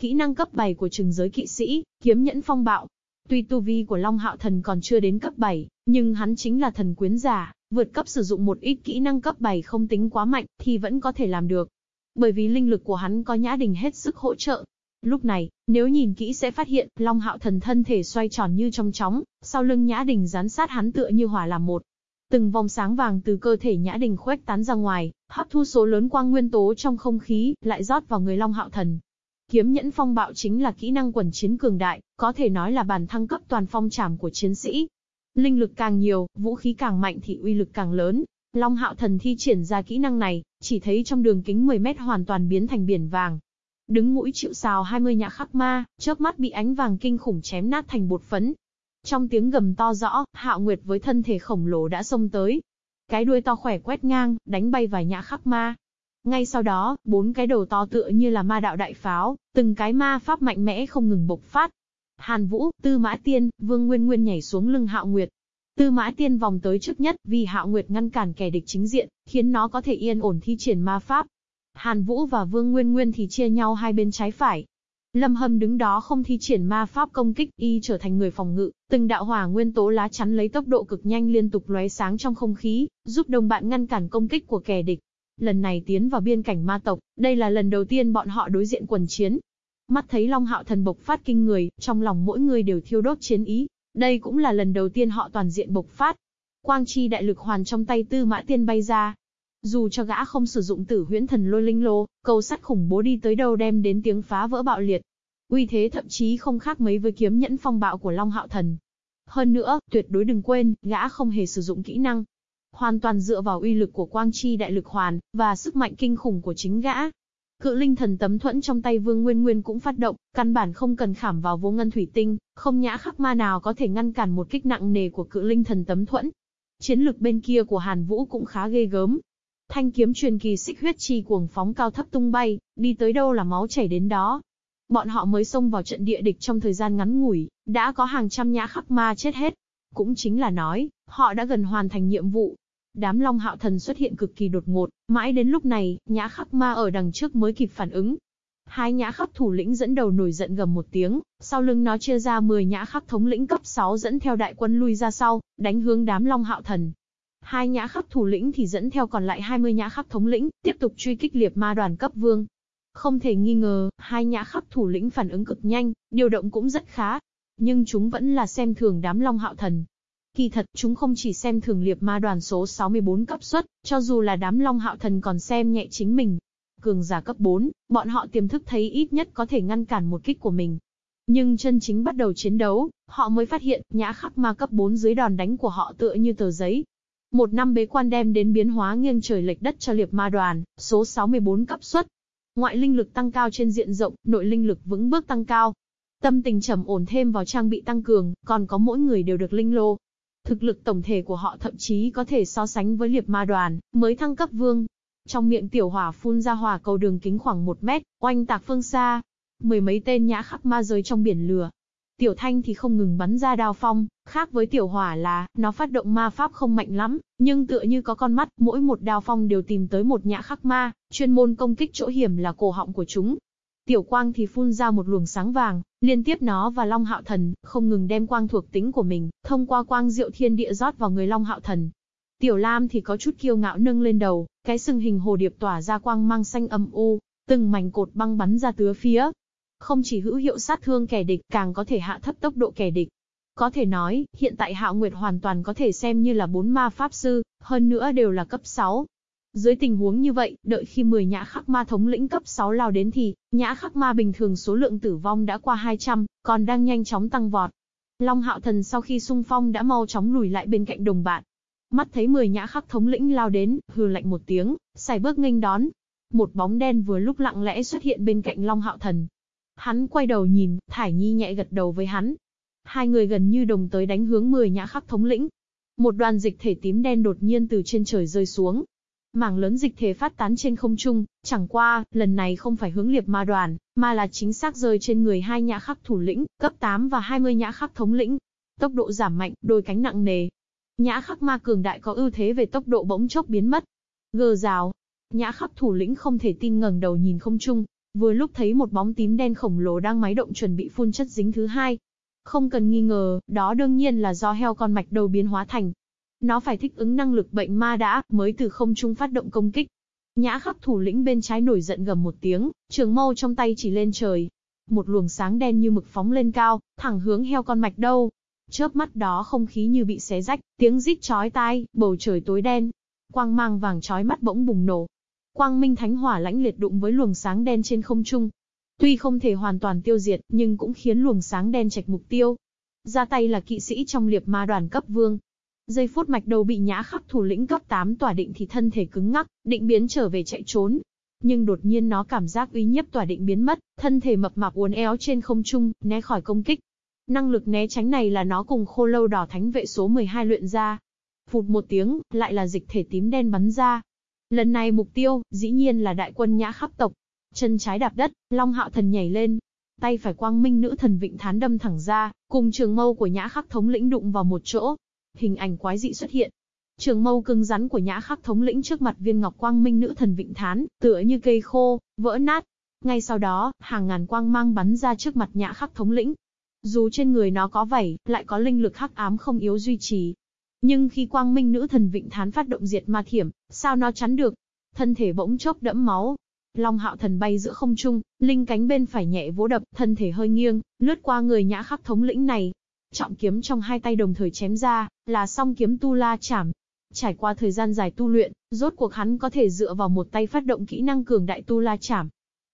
Kỹ năng cấp 7 của trừng giới kỵ sĩ, kiếm nhẫn phong bạo. Tuy tu vi của Long Hạo Thần còn chưa đến cấp 7, nhưng hắn chính là thần quyến giả, vượt cấp sử dụng một ít kỹ năng cấp 7 không tính quá mạnh, thì vẫn có thể làm được. Bởi vì linh lực của hắn có nhã đình hết sức hỗ trợ, Lúc này, nếu nhìn kỹ sẽ phát hiện, Long Hạo Thần thân thể xoay tròn như trong chóng, sau lưng Nhã Đình dán sát hắn tựa như hòa làm một. Từng vòng sáng vàng từ cơ thể Nhã Đình khuếch tán ra ngoài, hấp thu số lớn quang nguyên tố trong không khí, lại rót vào người Long Hạo Thần. Kiếm nhẫn phong bạo chính là kỹ năng quần chiến cường đại, có thể nói là bản thăng cấp toàn phong trảm của chiến sĩ. Linh lực càng nhiều, vũ khí càng mạnh thì uy lực càng lớn. Long Hạo Thần thi triển ra kỹ năng này, chỉ thấy trong đường kính 10 mét hoàn toàn biến thành biển vàng, đứng mũi chịu sào 20 nhã khắc ma, chớp mắt bị ánh vàng kinh khủng chém nát thành bột phấn. Trong tiếng gầm to rõ, Hạo Nguyệt với thân thể khổng lồ đã xông tới. Cái đuôi to khỏe quét ngang, đánh bay vài nhã khắc ma. Ngay sau đó, bốn cái đầu to tựa như là ma đạo đại pháo, từng cái ma pháp mạnh mẽ không ngừng bộc phát. Hàn Vũ, Tư Mã Tiên, Vương Nguyên Nguyên nhảy xuống lưng Hạo Nguyệt. Tư Mã Tiên vòng tới trước nhất, vì Hạo Nguyệt ngăn cản kẻ địch chính diện, khiến nó có thể yên ổn thi triển ma pháp. Hàn Vũ và Vương Nguyên Nguyên thì chia nhau hai bên trái phải. Lâm Hâm đứng đó không thi triển ma pháp công kích, y trở thành người phòng ngự, từng đạo hỏa nguyên tố lá chắn lấy tốc độ cực nhanh liên tục lóe sáng trong không khí, giúp đồng bạn ngăn cản công kích của kẻ địch. Lần này tiến vào biên cảnh ma tộc, đây là lần đầu tiên bọn họ đối diện quần chiến. Mắt thấy Long Hạo Thần bộc phát kinh người, trong lòng mỗi người đều thiêu đốt chiến ý. Đây cũng là lần đầu tiên họ toàn diện bộc phát. Quang chi đại lực hoàn trong tay Tư Mã Tiên bay ra, dù cho gã không sử dụng tử huyễn thần lôi linh lô, cầu sắt khủng bố đi tới đâu đem đến tiếng phá vỡ bạo liệt. Uy thế thậm chí không khác mấy với kiếm nhẫn phong bạo của Long Hạo Thần. Hơn nữa, tuyệt đối đừng quên, gã không hề sử dụng kỹ năng. Hoàn toàn dựa vào uy lực của quang chi đại lực hoàn, và sức mạnh kinh khủng của chính gã. Cự linh thần tấm thuẫn trong tay Vương Nguyên Nguyên cũng phát động, căn bản không cần khảm vào vô ngân thủy tinh, không nhã khắc ma nào có thể ngăn cản một kích nặng nề của cự linh thần tấm thuẫn. Chiến lực bên kia của Hàn Vũ cũng khá ghê gớm, Thanh kiếm truyền kỳ xích huyết chi cuồng phóng cao thấp tung bay, đi tới đâu là máu chảy đến đó. Bọn họ mới xông vào trận địa địch trong thời gian ngắn ngủi, đã có hàng trăm nhã khắc ma chết hết. Cũng chính là nói, họ đã gần hoàn thành nhiệm vụ. Đám long hạo thần xuất hiện cực kỳ đột ngột, mãi đến lúc này, nhã khắc ma ở đằng trước mới kịp phản ứng. Hai nhã khắc thủ lĩnh dẫn đầu nổi giận gầm một tiếng, sau lưng nó chia ra 10 nhã khắc thống lĩnh cấp 6 dẫn theo đại quân lui ra sau, đánh hướng đám long hạo thần. Hai nhã khắc thủ lĩnh thì dẫn theo còn lại 20 nhã khắc thống lĩnh, tiếp tục truy kích liệt ma đoàn cấp vương. Không thể nghi ngờ, hai nhã khắc thủ lĩnh phản ứng cực nhanh, điều động cũng rất khá. Nhưng chúng vẫn là xem thường đám long hạo thần. Kỳ thật, chúng không chỉ xem thường liệt ma đoàn số 64 cấp suất, cho dù là đám long hạo thần còn xem nhẹ chính mình. Cường giả cấp 4, bọn họ tiềm thức thấy ít nhất có thể ngăn cản một kích của mình. Nhưng chân chính bắt đầu chiến đấu, họ mới phát hiện, nhã khắc ma cấp 4 dưới đòn đánh của họ tựa như tờ giấy, một năm bế quan đem đến biến hóa nghiêng trời lệch đất cho liệp ma đoàn, số 64 cấp suất. Ngoại linh lực tăng cao trên diện rộng, nội linh lực vững bước tăng cao. Tâm tình trầm ổn thêm vào trang bị tăng cường, còn có mỗi người đều được linh lô. Thực lực tổng thể của họ thậm chí có thể so sánh với liệp ma đoàn, mới thăng cấp vương. Trong miệng tiểu hỏa phun ra hỏa cầu đường kính khoảng 1 mét, oanh tạc phương xa. Mười mấy tên nhã khắc ma rơi trong biển lửa, Tiểu Thanh thì không ngừng bắn ra đao phong, khác với Tiểu Hỏa là, nó phát động ma pháp không mạnh lắm, nhưng tựa như có con mắt, mỗi một đao phong đều tìm tới một nhã khắc ma, chuyên môn công kích chỗ hiểm là cổ họng của chúng. Tiểu Quang thì phun ra một luồng sáng vàng, liên tiếp nó và Long Hạo Thần, không ngừng đem quang thuộc tính của mình, thông qua quang diệu thiên địa rót vào người Long Hạo Thần. Tiểu Lam thì có chút kiêu ngạo nâng lên đầu, cái sừng hình hồ điệp tỏa ra quang mang xanh âm u, từng mảnh cột băng bắn ra tứ phía, không chỉ hữu hiệu sát thương kẻ địch, càng có thể hạ thấp tốc độ kẻ địch. Có thể nói, hiện tại Hạo Nguyệt hoàn toàn có thể xem như là bốn ma pháp sư, hơn nữa đều là cấp 6. Dưới tình huống như vậy, đợi khi 10 nhã khắc ma thống lĩnh cấp 6 lao đến thì, nhã khắc ma bình thường số lượng tử vong đã qua 200, còn đang nhanh chóng tăng vọt. Long Hạo Thần sau khi xung phong đã mau chóng lùi lại bên cạnh đồng bạn. Mắt thấy 10 nhã khắc thống lĩnh lao đến, hừ lạnh một tiếng, xài bước nghênh đón. Một bóng đen vừa lúc lặng lẽ xuất hiện bên cạnh Long Hạo Thần. Hắn quay đầu nhìn, Thải Nhi nhẹ gật đầu với hắn. Hai người gần như đồng tới đánh hướng 10 nhã khắc thống lĩnh. Một đoàn dịch thể tím đen đột nhiên từ trên trời rơi xuống, mảng lớn dịch thể phát tán trên không trung, chẳng qua, lần này không phải hướng liệp ma đoàn, mà là chính xác rơi trên người hai nhã khắc thủ lĩnh, cấp 8 và 20 nhã khắc thống lĩnh. Tốc độ giảm mạnh, đôi cánh nặng nề. Nhã khắc ma cường đại có ưu thế về tốc độ bỗng chốc biến mất. Gờ rào. Nhã khắc thủ lĩnh không thể tin ngẩng đầu nhìn không trung, vừa lúc thấy một bóng tím đen khổng lồ đang máy động chuẩn bị phun chất dính thứ hai. Không cần nghi ngờ, đó đương nhiên là do heo con mạch đầu biến hóa thành, nó phải thích ứng năng lực bệnh ma đã, mới từ không trung phát động công kích. Nhã khắc thủ lĩnh bên trái nổi giận gầm một tiếng, trường mâu trong tay chỉ lên trời. Một luồng sáng đen như mực phóng lên cao, thẳng hướng heo con mạch đâu. Chớp mắt đó không khí như bị xé rách, tiếng rít chói tai, bầu trời tối đen. Quang mang vàng chói mắt bỗng bùng nổ. Quang minh thánh hỏa lãnh liệt đụng với luồng sáng đen trên không trung. Tuy không thể hoàn toàn tiêu diệt, nhưng cũng khiến luồng sáng đen chạch mục tiêu. Ra tay là kỵ sĩ trong liệp ma đoàn cấp vương, Giây phút mạch đầu bị nhã khắc thủ lĩnh cấp 8 tỏa định thì thân thể cứng ngắc, định biến trở về chạy trốn. Nhưng đột nhiên nó cảm giác uy nhiếp tỏa định biến mất, thân thể mập mạp uốn éo trên không trung, né khỏi công kích. Năng lực né tránh này là nó cùng khô lâu đỏ thánh vệ số 12 luyện ra. Phụt một tiếng, lại là dịch thể tím đen bắn ra. Lần này mục tiêu, dĩ nhiên là đại quân nhã khắc tộc. Chân trái đạp đất, Long Hạo Thần nhảy lên, tay phải quang minh nữ thần vịnh thán đâm thẳng ra, cùng trường mâu của nhã khắc thống lĩnh đụng vào một chỗ hình ảnh quái dị xuất hiện. Trường mâu cứng rắn của nhã khắc thống lĩnh trước mặt viên ngọc quang minh nữ thần vịnh thán, tựa như cây khô, vỡ nát. Ngay sau đó, hàng ngàn quang mang bắn ra trước mặt nhã khắc thống lĩnh. Dù trên người nó có vảy, lại có linh lực hắc ám không yếu duy trì. Nhưng khi quang minh nữ thần vịnh thán phát động diệt ma thiểm, sao nó chắn được? Thân thể bỗng chốc đẫm máu, Long hạo thần bay giữa không trung, linh cánh bên phải nhẹ vỗ đập, thân thể hơi nghiêng, lướt qua người nhã khắc thống lĩnh này, Trọng kiếm trong hai tay đồng thời chém ra, là song kiếm tu la chảm. Trải qua thời gian dài tu luyện, rốt cuộc hắn có thể dựa vào một tay phát động kỹ năng cường đại tu la chảm.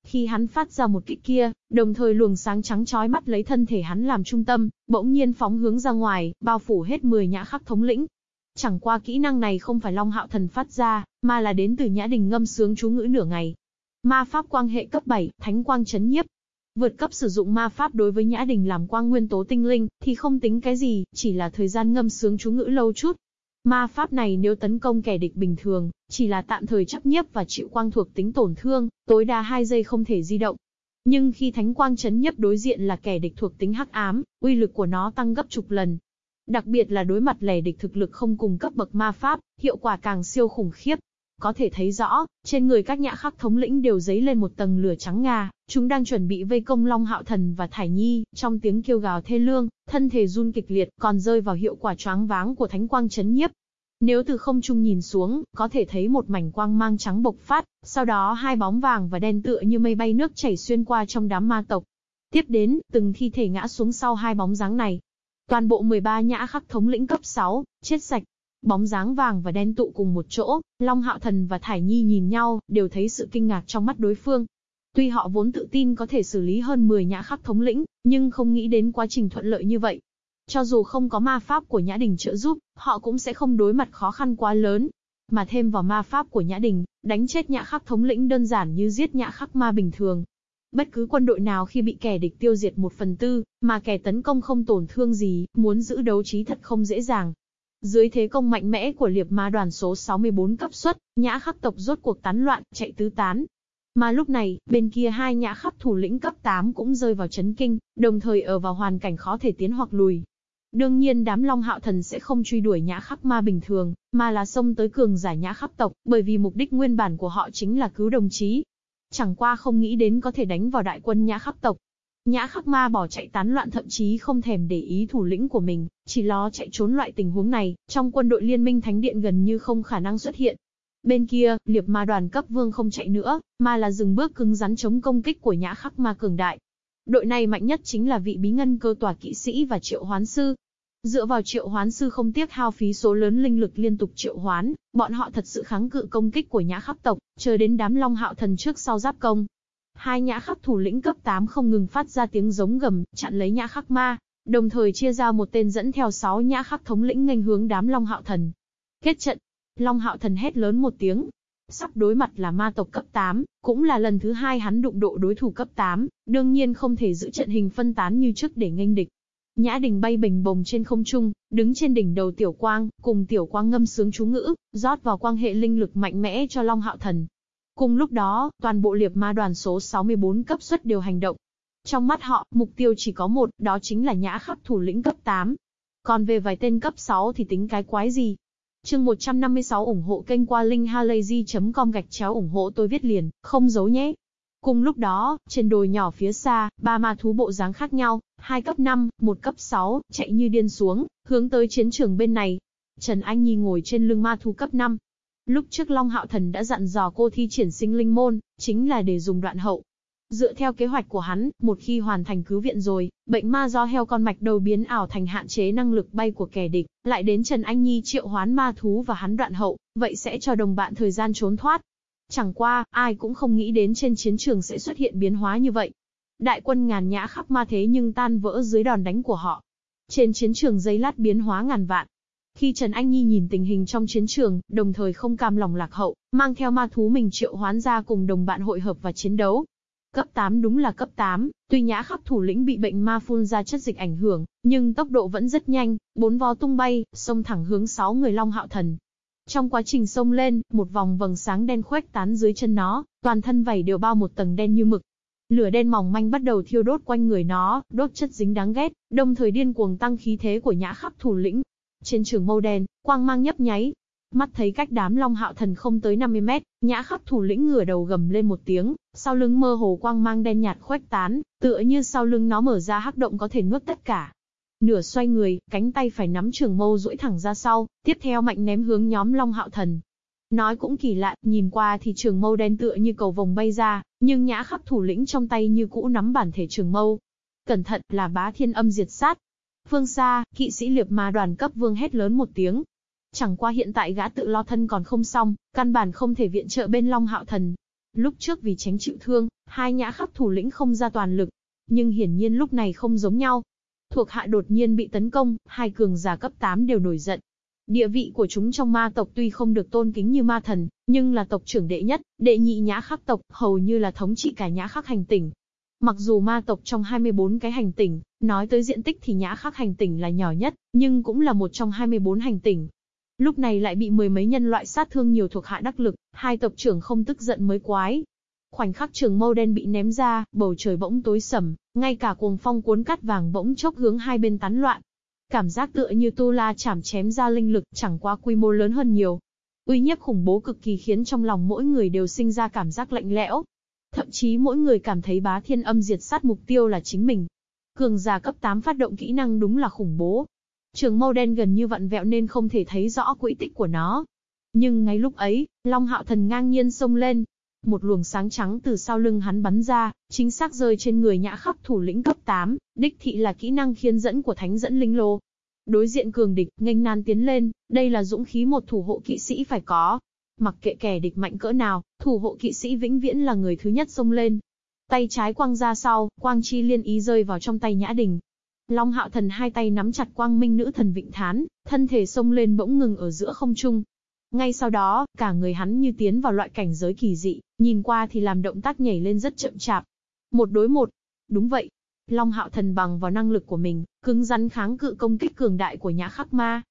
Khi hắn phát ra một kích kia, đồng thời luồng sáng trắng chói mắt lấy thân thể hắn làm trung tâm, bỗng nhiên phóng hướng ra ngoài, bao phủ hết 10 nhã khắc thống lĩnh. Chẳng qua kỹ năng này không phải Long Hạo Thần phát ra, mà là đến từ nhã đình ngâm sướng chú ngữ nửa ngày. Ma pháp quang hệ cấp 7, thánh quang chấn nhiếp, Vượt cấp sử dụng ma pháp đối với Nhã Đình làm quang nguyên tố tinh linh, thì không tính cái gì, chỉ là thời gian ngâm sướng chú ngữ lâu chút. Ma pháp này nếu tấn công kẻ địch bình thường, chỉ là tạm thời chấp nhiếp và chịu quang thuộc tính tổn thương, tối đa 2 giây không thể di động. Nhưng khi thánh quang chấn nhiếp đối diện là kẻ địch thuộc tính hắc ám, uy lực của nó tăng gấp chục lần. Đặc biệt là đối mặt lẻ địch thực lực không cùng cấp bậc ma pháp, hiệu quả càng siêu khủng khiếp. Có thể thấy rõ, trên người các nhã khắc thống lĩnh đều dấy lên một tầng lửa trắng ngà, chúng đang chuẩn bị vây công Long Hạo Thần và Thải Nhi, trong tiếng kêu gào thê lương, thân thể run kịch liệt, còn rơi vào hiệu quả choáng váng của thánh quang chấn nhiếp. Nếu từ không trung nhìn xuống, có thể thấy một mảnh quang mang trắng bộc phát, sau đó hai bóng vàng và đen tựa như mây bay nước chảy xuyên qua trong đám ma tộc. Tiếp đến, từng thi thể ngã xuống sau hai bóng dáng này. Toàn bộ 13 nhã khắc thống lĩnh cấp 6, chết sạch, Bóng dáng vàng và đen tụ cùng một chỗ, Long Hạo Thần và Thải Nhi nhìn nhau, đều thấy sự kinh ngạc trong mắt đối phương. Tuy họ vốn tự tin có thể xử lý hơn 10 nhã khắc thống lĩnh, nhưng không nghĩ đến quá trình thuận lợi như vậy. Cho dù không có ma pháp của Nhã Đình trợ giúp, họ cũng sẽ không đối mặt khó khăn quá lớn. Mà thêm vào ma pháp của Nhã Đình, đánh chết nhã khắc thống lĩnh đơn giản như giết nhã khắc ma bình thường. Bất cứ quân đội nào khi bị kẻ địch tiêu diệt một phần tư, mà kẻ tấn công không tổn thương gì, muốn giữ đấu trí thật không dễ dàng. Dưới thế công mạnh mẽ của liệp ma đoàn số 64 cấp xuất, nhã khắc tộc rốt cuộc tán loạn, chạy tứ tán. Mà lúc này, bên kia hai nhã khắc thủ lĩnh cấp 8 cũng rơi vào chấn kinh, đồng thời ở vào hoàn cảnh khó thể tiến hoặc lùi. Đương nhiên đám Long Hạo Thần sẽ không truy đuổi nhã khắc ma bình thường, mà là xông tới cường giải nhã khắc tộc, bởi vì mục đích nguyên bản của họ chính là cứu đồng chí. Chẳng qua không nghĩ đến có thể đánh vào đại quân nhã khắc tộc, Nhã khắc ma bỏ chạy tán loạn thậm chí không thèm để ý thủ lĩnh của mình, chỉ lo chạy trốn loại tình huống này, trong quân đội liên minh thánh điện gần như không khả năng xuất hiện. Bên kia, liệp ma đoàn cấp vương không chạy nữa, mà là dừng bước cứng rắn chống công kích của nhã khắc ma cường đại. Đội này mạnh nhất chính là vị bí ngân cơ tòa kỵ sĩ và triệu hoán sư. Dựa vào triệu hoán sư không tiếc hao phí số lớn linh lực liên tục triệu hoán, bọn họ thật sự kháng cự công kích của nhã khắc tộc, chờ đến đám long hạo thần trước sau giáp công, Hai nhã khắc thủ lĩnh cấp 8 không ngừng phát ra tiếng giống gầm, chặn lấy nhã khắc ma. đồng thời chia ra một tên dẫn theo sáu nhã khắc thống lĩnh nghênh hướng đám Long Hạo Thần. Kết trận, Long Hạo Thần hét lớn một tiếng. Sắp đối mặt là ma tộc cấp 8, cũng là lần thứ hai hắn đụng độ đối thủ cấp 8, đương nhiên không thể giữ trận hình phân tán như trước để nghênh địch. Nhã đình bay bình bồng trên không trung, đứng trên đỉnh đầu tiểu quang, cùng tiểu quang ngâm sướng chú ngữ, rót vào quang hệ linh lực mạnh mẽ cho Long Hạo Thần. Cùng lúc đó, toàn bộ liệp ma đoàn số 64 cấp suất đều hành động. Trong mắt họ, mục tiêu chỉ có một, đó chính là nhã khắc thủ lĩnh cấp 8. Còn về vài tên cấp 6 thì tính cái quái gì? Chương 156 ủng hộ kênh qua linkhalazy.com gạch chéo ủng hộ tôi viết liền, không giấu nhé. Cùng lúc đó, trên đồi nhỏ phía xa, ba ma thú bộ dáng khác nhau, hai cấp 5, một cấp 6, chạy như điên xuống, hướng tới chiến trường bên này. Trần Anh Nhi ngồi trên lưng ma thú cấp 5. Lúc trước Long Hạo Thần đã dặn dò cô thi triển sinh linh môn, chính là để dùng đoạn hậu. Dựa theo kế hoạch của hắn, một khi hoàn thành cứu viện rồi, bệnh ma do heo con mạch đầu biến ảo thành hạn chế năng lực bay của kẻ địch, lại đến Trần Anh Nhi triệu hoán ma thú và hắn đoạn hậu, vậy sẽ cho đồng bạn thời gian trốn thoát. Chẳng qua, ai cũng không nghĩ đến trên chiến trường sẽ xuất hiện biến hóa như vậy. Đại quân ngàn nhã khắp ma thế nhưng tan vỡ dưới đòn đánh của họ. Trên chiến trường giấy lát biến hóa ngàn vạn. Khi Trần Anh Nhi nhìn tình hình trong chiến trường, đồng thời không cam lòng lạc hậu, mang theo ma thú mình triệu hoán ra cùng đồng bạn hội hợp và chiến đấu. Cấp 8 đúng là cấp 8, tuy nhã khắc thủ lĩnh bị bệnh ma phun ra chất dịch ảnh hưởng, nhưng tốc độ vẫn rất nhanh, bốn vó tung bay, xông thẳng hướng sáu người Long Hạo Thần. Trong quá trình xông lên, một vòng vầng sáng đen khuếch tán dưới chân nó, toàn thân vảy đều bao một tầng đen như mực. Lửa đen mỏng manh bắt đầu thiêu đốt quanh người nó, đốt chất dính đáng ghét, đồng thời điên cuồng tăng khí thế của nhã khắc thủ lĩnh. Trên trường mâu đen, quang mang nhấp nháy. Mắt thấy cách đám long hạo thần không tới 50 mét, nhã khắc thủ lĩnh ngửa đầu gầm lên một tiếng, sau lưng mơ hồ quang mang đen nhạt khuếch tán, tựa như sau lưng nó mở ra hắc động có thể nuốt tất cả. Nửa xoay người, cánh tay phải nắm trường mâu duỗi thẳng ra sau, tiếp theo mạnh ném hướng nhóm Long Hạo Thần. Nói cũng kỳ lạ, nhìn qua thì trường mâu đen tựa như cầu vòng bay ra, nhưng nhã khắc thủ lĩnh trong tay như cũ nắm bản thể trường mâu. Cẩn thận là bá thiên âm diệt sát. Phương xa, kỵ sĩ liệp ma đoàn cấp vương hét lớn một tiếng. Chẳng qua hiện tại gã tự lo thân còn không xong, căn bản không thể viện trợ bên Long Hạo Thần. Lúc trước vì tránh chịu thương, hai nhã khắc thủ lĩnh không ra toàn lực. Nhưng hiển nhiên lúc này không giống nhau, thuộc hạ đột nhiên bị tấn công, hai cường giả cấp 8 đều nổi giận. Địa vị của chúng trong ma tộc tuy không được tôn kính như ma thần, nhưng là tộc trưởng đệ nhất, đệ nhị nhã khắc tộc, hầu như là thống trị cả nhã khắc hành tỉnh. Mặc dù ma tộc trong 24 cái hành tỉnh, nói tới diện tích thì nhã khắc hành tỉnh là nhỏ nhất, nhưng cũng là một trong 24 hành tỉnh. Lúc này lại bị mười mấy nhân loại sát thương nhiều thuộc hạ đắc lực, hai tộc trưởng không tức giận mới quái. Khoảnh khắc trường mâu đen bị ném ra, bầu trời bỗng tối sầm, ngay cả cuồng phong cuốn cắt vàng bỗng chốc hướng hai bên tán loạn. Cảm giác tựa như tu la chảm chém ra linh lực, chẳng qua quy mô lớn hơn nhiều. Uy nhiếp khủng bố cực kỳ khiến trong lòng mỗi người đều sinh ra cảm giác lạnh lẽo. Thậm chí mỗi người cảm thấy bá thiên âm diệt sát mục tiêu là chính mình. Cường giả cấp 8 phát động kỹ năng đúng là khủng bố. Trường mâu đen gần như vặn vẹo nên không thể thấy rõ quỹ tích của nó. Nhưng ngay lúc ấy, Long Hạo Thần ngang nhiên xông lên, một luồng sáng trắng từ sau lưng hắn bắn ra, chính xác rơi trên người nhã khắc thủ lĩnh cấp 8, đích thị là kỹ năng khiến dẫn của thánh dẫn linh lô. Đối diện cường địch, nghênh nan tiến lên, đây là dũng khí một thủ hộ kỵ sĩ phải có. Mặc kệ kẻ địch mạnh cỡ nào, thủ hộ kỵ sĩ vĩnh viễn là người thứ nhất xông lên. Tay trái quang ra sau, quang chi liên ý rơi vào trong tay nhã đình. Long hạo thần hai tay nắm chặt quang minh nữ thần vịnh thán, thân thể xông lên bỗng ngừng ở giữa không trung, ngay sau đó, cả người hắn như tiến vào loại cảnh giới kỳ dị, nhìn qua thì làm động tác nhảy lên rất chậm chạp. Một đối một. Đúng vậy. Long hạo thần bằng vào năng lực của mình, cứng rắn kháng cự công kích cường đại của nhã khắc ma.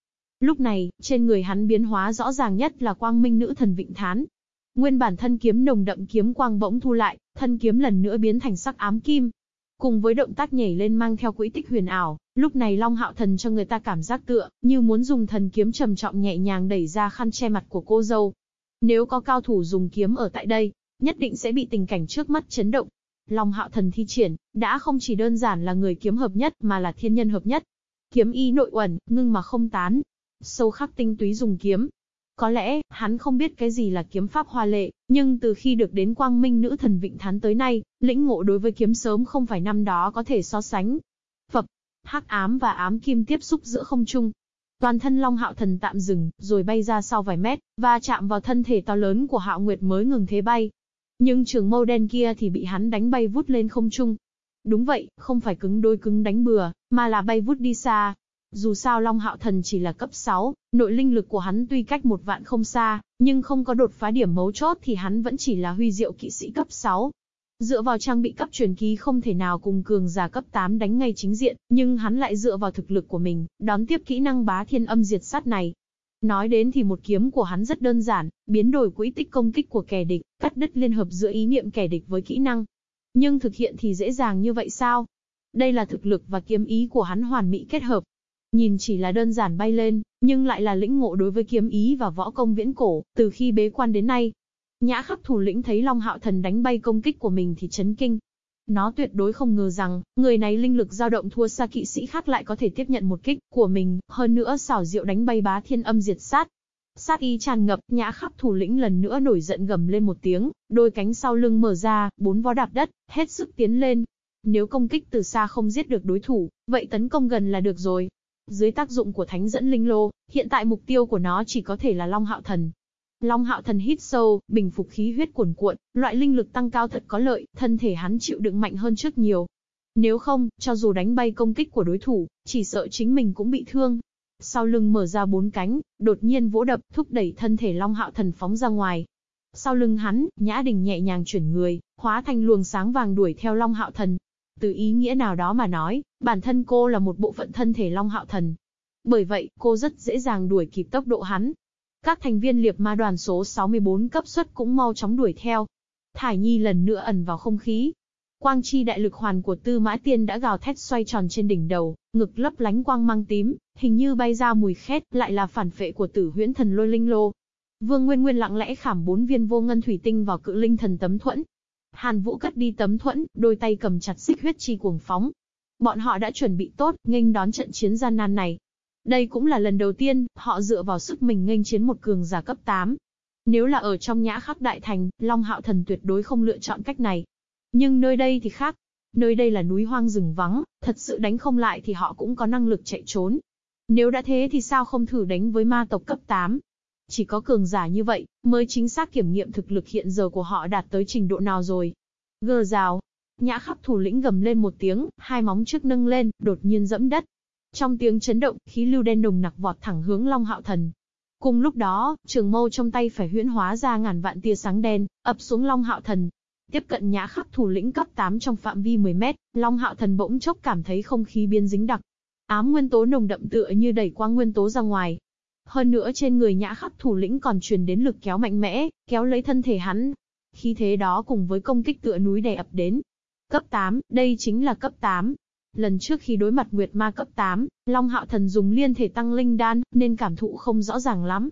Lúc này, trên người hắn biến hóa rõ ràng nhất là quang minh nữ thần vịnh thán. Nguyên bản thân kiếm nồng đậm kiếm quang bỗng thu lại, thân kiếm lần nữa biến thành sắc ám kim, Cùng với động tác nhảy lên mang theo quỹ tích huyền ảo, lúc này Long Hạo Thần cho người ta cảm giác tựa, như muốn dùng thần kiếm trầm trọng nhẹ nhàng đẩy ra khăn che mặt của cô dâu. Nếu có cao thủ dùng kiếm ở tại đây, nhất định sẽ bị tình cảnh trước mắt chấn động. Long Hạo Thần thi triển, đã không chỉ đơn giản là người kiếm hợp nhất mà là thiên nhân hợp nhất. Kiếm y nội uẩn, ngưng mà không tán. Sâu khắc tinh túy dùng kiếm, có lẽ, hắn không biết cái gì là kiếm pháp hoa lệ, nhưng từ khi được đến quang minh nữ thần Vịnh Thán tới nay, lĩnh ngộ đối với kiếm sớm không phải năm đó có thể so sánh. Phập, hắc ám và ám kim tiếp xúc giữa không trung. Toàn thân Long Hạo Thần tạm dừng, rồi bay ra sau vài mét, và chạm vào thân thể to lớn của Hạo Nguyệt mới ngừng thế bay. Nhưng trường mâu đen kia thì bị hắn đánh bay vút lên không trung. Đúng vậy, không phải cứng đôi cứng đánh bừa, mà là bay vút đi xa. Dù sao Long Hạo Thần chỉ là cấp 6, nội linh lực của hắn tuy cách một vạn không xa, nhưng không có đột phá điểm mấu chốt thì hắn vẫn chỉ là huy diệu kỵ sĩ cấp 6. Dựa vào trang bị cấp truyền ký không thể nào cùng cường giả cấp 8 đánh ngay chính diện, nhưng hắn lại dựa vào thực lực của mình, đón tiếp kỹ năng bá thiên âm diệt sát này. Nói đến thì một kiếm của hắn rất đơn giản, biến đổi quỹ tích công kích của kẻ địch, cắt đứt liên hợp giữa ý niệm kẻ địch với kỹ năng. Nhưng thực hiện thì dễ dàng như vậy sao? Đây là thực lực và kiếm ý của hắn hoàn mỹ kết hợp. Nhìn chỉ là đơn giản bay lên, nhưng lại là lĩnh ngộ đối với kiếm ý và võ công viễn cổ, từ khi bế quan đến nay. Nhã khắc thủ lĩnh thấy Long Hạo Thần đánh bay công kích của mình thì chấn kinh. Nó tuyệt đối không ngờ rằng, người này linh lực dao động thua xa kỵ sĩ khác lại có thể tiếp nhận một kích của mình, hơn nữa xảo diệu đánh bay bá thiên âm diệt sát. Sát ý tràn ngập, nhã khắc thủ lĩnh lần nữa nổi giận gầm lên một tiếng, đôi cánh sau lưng mở ra, bốn vó đạp đất, hết sức tiến lên. Nếu công kích từ xa không giết được đối thủ, vậy tấn công gần là được rồi. Dưới tác dụng của thánh dẫn linh lô, hiện tại mục tiêu của nó chỉ có thể là Long Hạo Thần. Long Hạo Thần hít sâu, bình phục khí huyết cuồn cuộn, loại linh lực tăng cao thật có lợi, thân thể hắn chịu đựng mạnh hơn trước nhiều. Nếu không, cho dù đánh bay công kích của đối thủ, chỉ sợ chính mình cũng bị thương. Sau lưng mở ra bốn cánh, đột nhiên vỗ đập, thúc đẩy thân thể Long Hạo Thần phóng ra ngoài. Sau lưng hắn, Nhã Đình nhẹ nhàng chuyển người, hóa thành luồng sáng vàng đuổi theo Long Hạo Thần. Từ ý nghĩa nào đó mà nói, bản thân cô là một bộ phận thân thể Long Hạo Thần. Bởi vậy, cô rất dễ dàng đuổi kịp tốc độ hắn. Các thành viên liệp ma đoàn số 64 cấp suất cũng mau chóng đuổi theo. Thải Nhi lần nữa ẩn vào không khí. Quang chi đại lực hoàn của Tư Mã Tiên đã gào thét xoay tròn trên đỉnh đầu, ngực lấp lánh quang mang tím, hình như bay ra mùi khét, lại là phản phệ của Tử Huyễn Thần Lôi Linh Lô. Vương Nguyên Nguyên lặng lẽ khảm bốn viên vô ngân thủy tinh vào cự linh thần tấm thuẫn. Hàn Vũ cất đi tấm thuẫn, đôi tay cầm chặt xích huyết chi cuồng phóng. Bọn họ đã chuẩn bị tốt, nghênh đón trận chiến gian nan này. Đây cũng là lần đầu tiên, họ dựa vào sức mình nghênh chiến một cường giả cấp 8. Nếu là ở trong nhã khắc đại thành, Long Hạo Thần tuyệt đối không lựa chọn cách này. Nhưng nơi đây thì khác. Nơi đây là núi hoang rừng vắng, thật sự đánh không lại thì họ cũng có năng lực chạy trốn. Nếu đã thế thì sao không thử đánh với ma tộc cấp 8? Chỉ có cường giả như vậy, mới chính xác kiểm nghiệm thực lực hiện giờ của họ đạt tới trình độ nào rồi. Gờ rào. Nhã khắc thủ lĩnh gầm lên một tiếng, hai móng trước nâng lên, đột nhiên dẫm đất. Trong tiếng chấn động, khí lưu đen nồng nặc vọt thẳng hướng Long Hạo Thần. Cùng lúc đó, trường mâu trong tay phải huyễn hóa ra ngàn vạn tia sáng đen, ập xuống Long Hạo Thần. Tiếp cận nhã khắc thủ lĩnh cấp 8 trong phạm vi 10 mét, Long Hạo Thần bỗng chốc cảm thấy không khí biến dính đặc. Ám nguyên tố nồng đậm tựa như đẩy quang nguyên tố ra ngoài, hơn nữa trên người nhã khắc thủ lĩnh còn truyền đến lực kéo mạnh mẽ, kéo lấy thân thể hắn. Khi thế đó cùng với công kích tựa núi đè ập đến. Cấp 8, đây chính là cấp 8. Lần trước khi đối mặt Nguyệt Ma cấp 8, Long Hạo Thần dùng liên thể tăng linh đan, nên cảm thụ không rõ ràng lắm.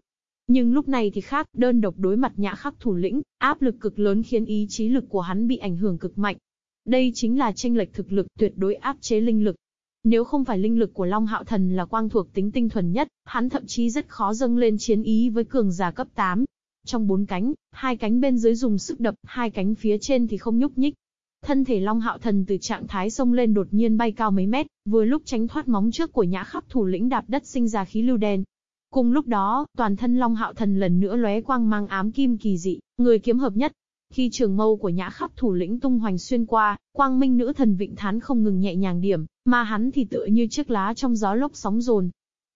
Nhưng lúc này thì khác, đơn độc đối mặt nhã khắc thủ lĩnh, áp lực cực lớn khiến ý chí lực của hắn bị ảnh hưởng cực mạnh. Đây chính là tranh lệch thực lực tuyệt đối áp chế linh lực. Nếu không phải linh lực của Long Hạo Thần là quang thuộc tính tinh thuần nhất, hắn thậm chí rất khó dâng lên chiến ý với cường giả cấp 8. Trong bốn cánh, hai cánh bên dưới dùng sức đập, hai cánh phía trên thì không nhúc nhích. Thân thể Long Hạo Thần từ trạng thái sông lên đột nhiên bay cao mấy mét, vừa lúc tránh thoát móng trước của nhã khắp thủ lĩnh đạp đất sinh ra khí lưu đen. Cùng lúc đó, toàn thân Long Hạo Thần lần nữa lóe quang mang ám kim kỳ dị, người kiếm hợp nhất, khi trường mâu của nhã khắp thủ lĩnh tung hoành xuyên qua, quang minh nữ thần vịnh thán không ngừng nhẹ nhàng điểm, mà hắn thì tựa như chiếc lá trong gió lốc sóng dồn.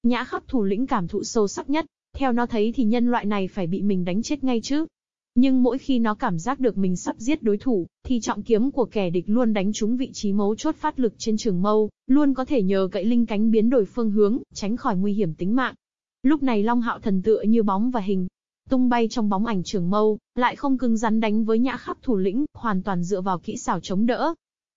Nhã khắp thủ lĩnh cảm thụ sâu sắc nhất, theo nó thấy thì nhân loại này phải bị mình đánh chết ngay chứ. Nhưng mỗi khi nó cảm giác được mình sắp giết đối thủ, thì trọng kiếm của kẻ địch luôn đánh trúng vị trí mấu chốt phát lực trên trường mâu, luôn có thể nhờ cậy linh cánh biến đổi phương hướng, tránh khỏi nguy hiểm tính mạng. Lúc này Long Hạo thần tựa như bóng và hình, tung bay trong bóng ảnh trường mâu, lại không cứng rắn đánh với nhã khắp thủ lĩnh, hoàn toàn dựa vào kỹ xảo chống đỡ.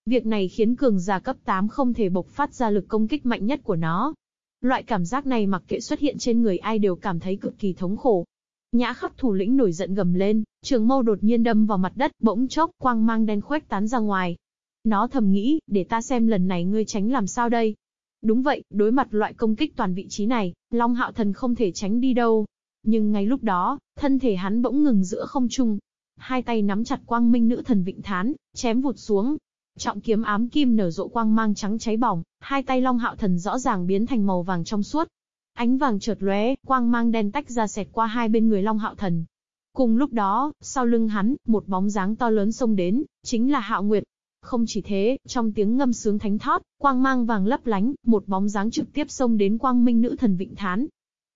Việc này khiến cường giả cấp 8 không thể bộc phát ra lực công kích mạnh nhất của nó. Loại cảm giác này mặc kệ xuất hiện trên người ai đều cảm thấy cực kỳ thống khổ. Nhã khắp thủ lĩnh nổi giận gầm lên, trường mâu đột nhiên đâm vào mặt đất, bỗng chốc, quang mang đen khuếch tán ra ngoài. Nó thầm nghĩ, để ta xem lần này ngươi tránh làm sao đây. Đúng vậy, đối mặt loại công kích toàn vị trí này, Long Hạo Thần không thể tránh đi đâu. Nhưng ngay lúc đó, thân thể hắn bỗng ngừng giữa không trung. Hai tay nắm chặt quang minh nữ thần vịnh thán, chém vụt xuống. Trọng kiếm ám kim nở rộ quang mang trắng cháy bỏng, hai tay long hạo thần rõ ràng biến thành màu vàng trong suốt. Ánh vàng chợt lóe, quang mang đen tách ra xẹt qua hai bên người long hạo thần. Cùng lúc đó, sau lưng hắn, một bóng dáng to lớn xông đến, chính là hạo nguyệt. Không chỉ thế, trong tiếng ngâm sướng thánh thót, quang mang vàng lấp lánh, một bóng dáng trực tiếp xông đến quang minh nữ thần Vịnh Thán.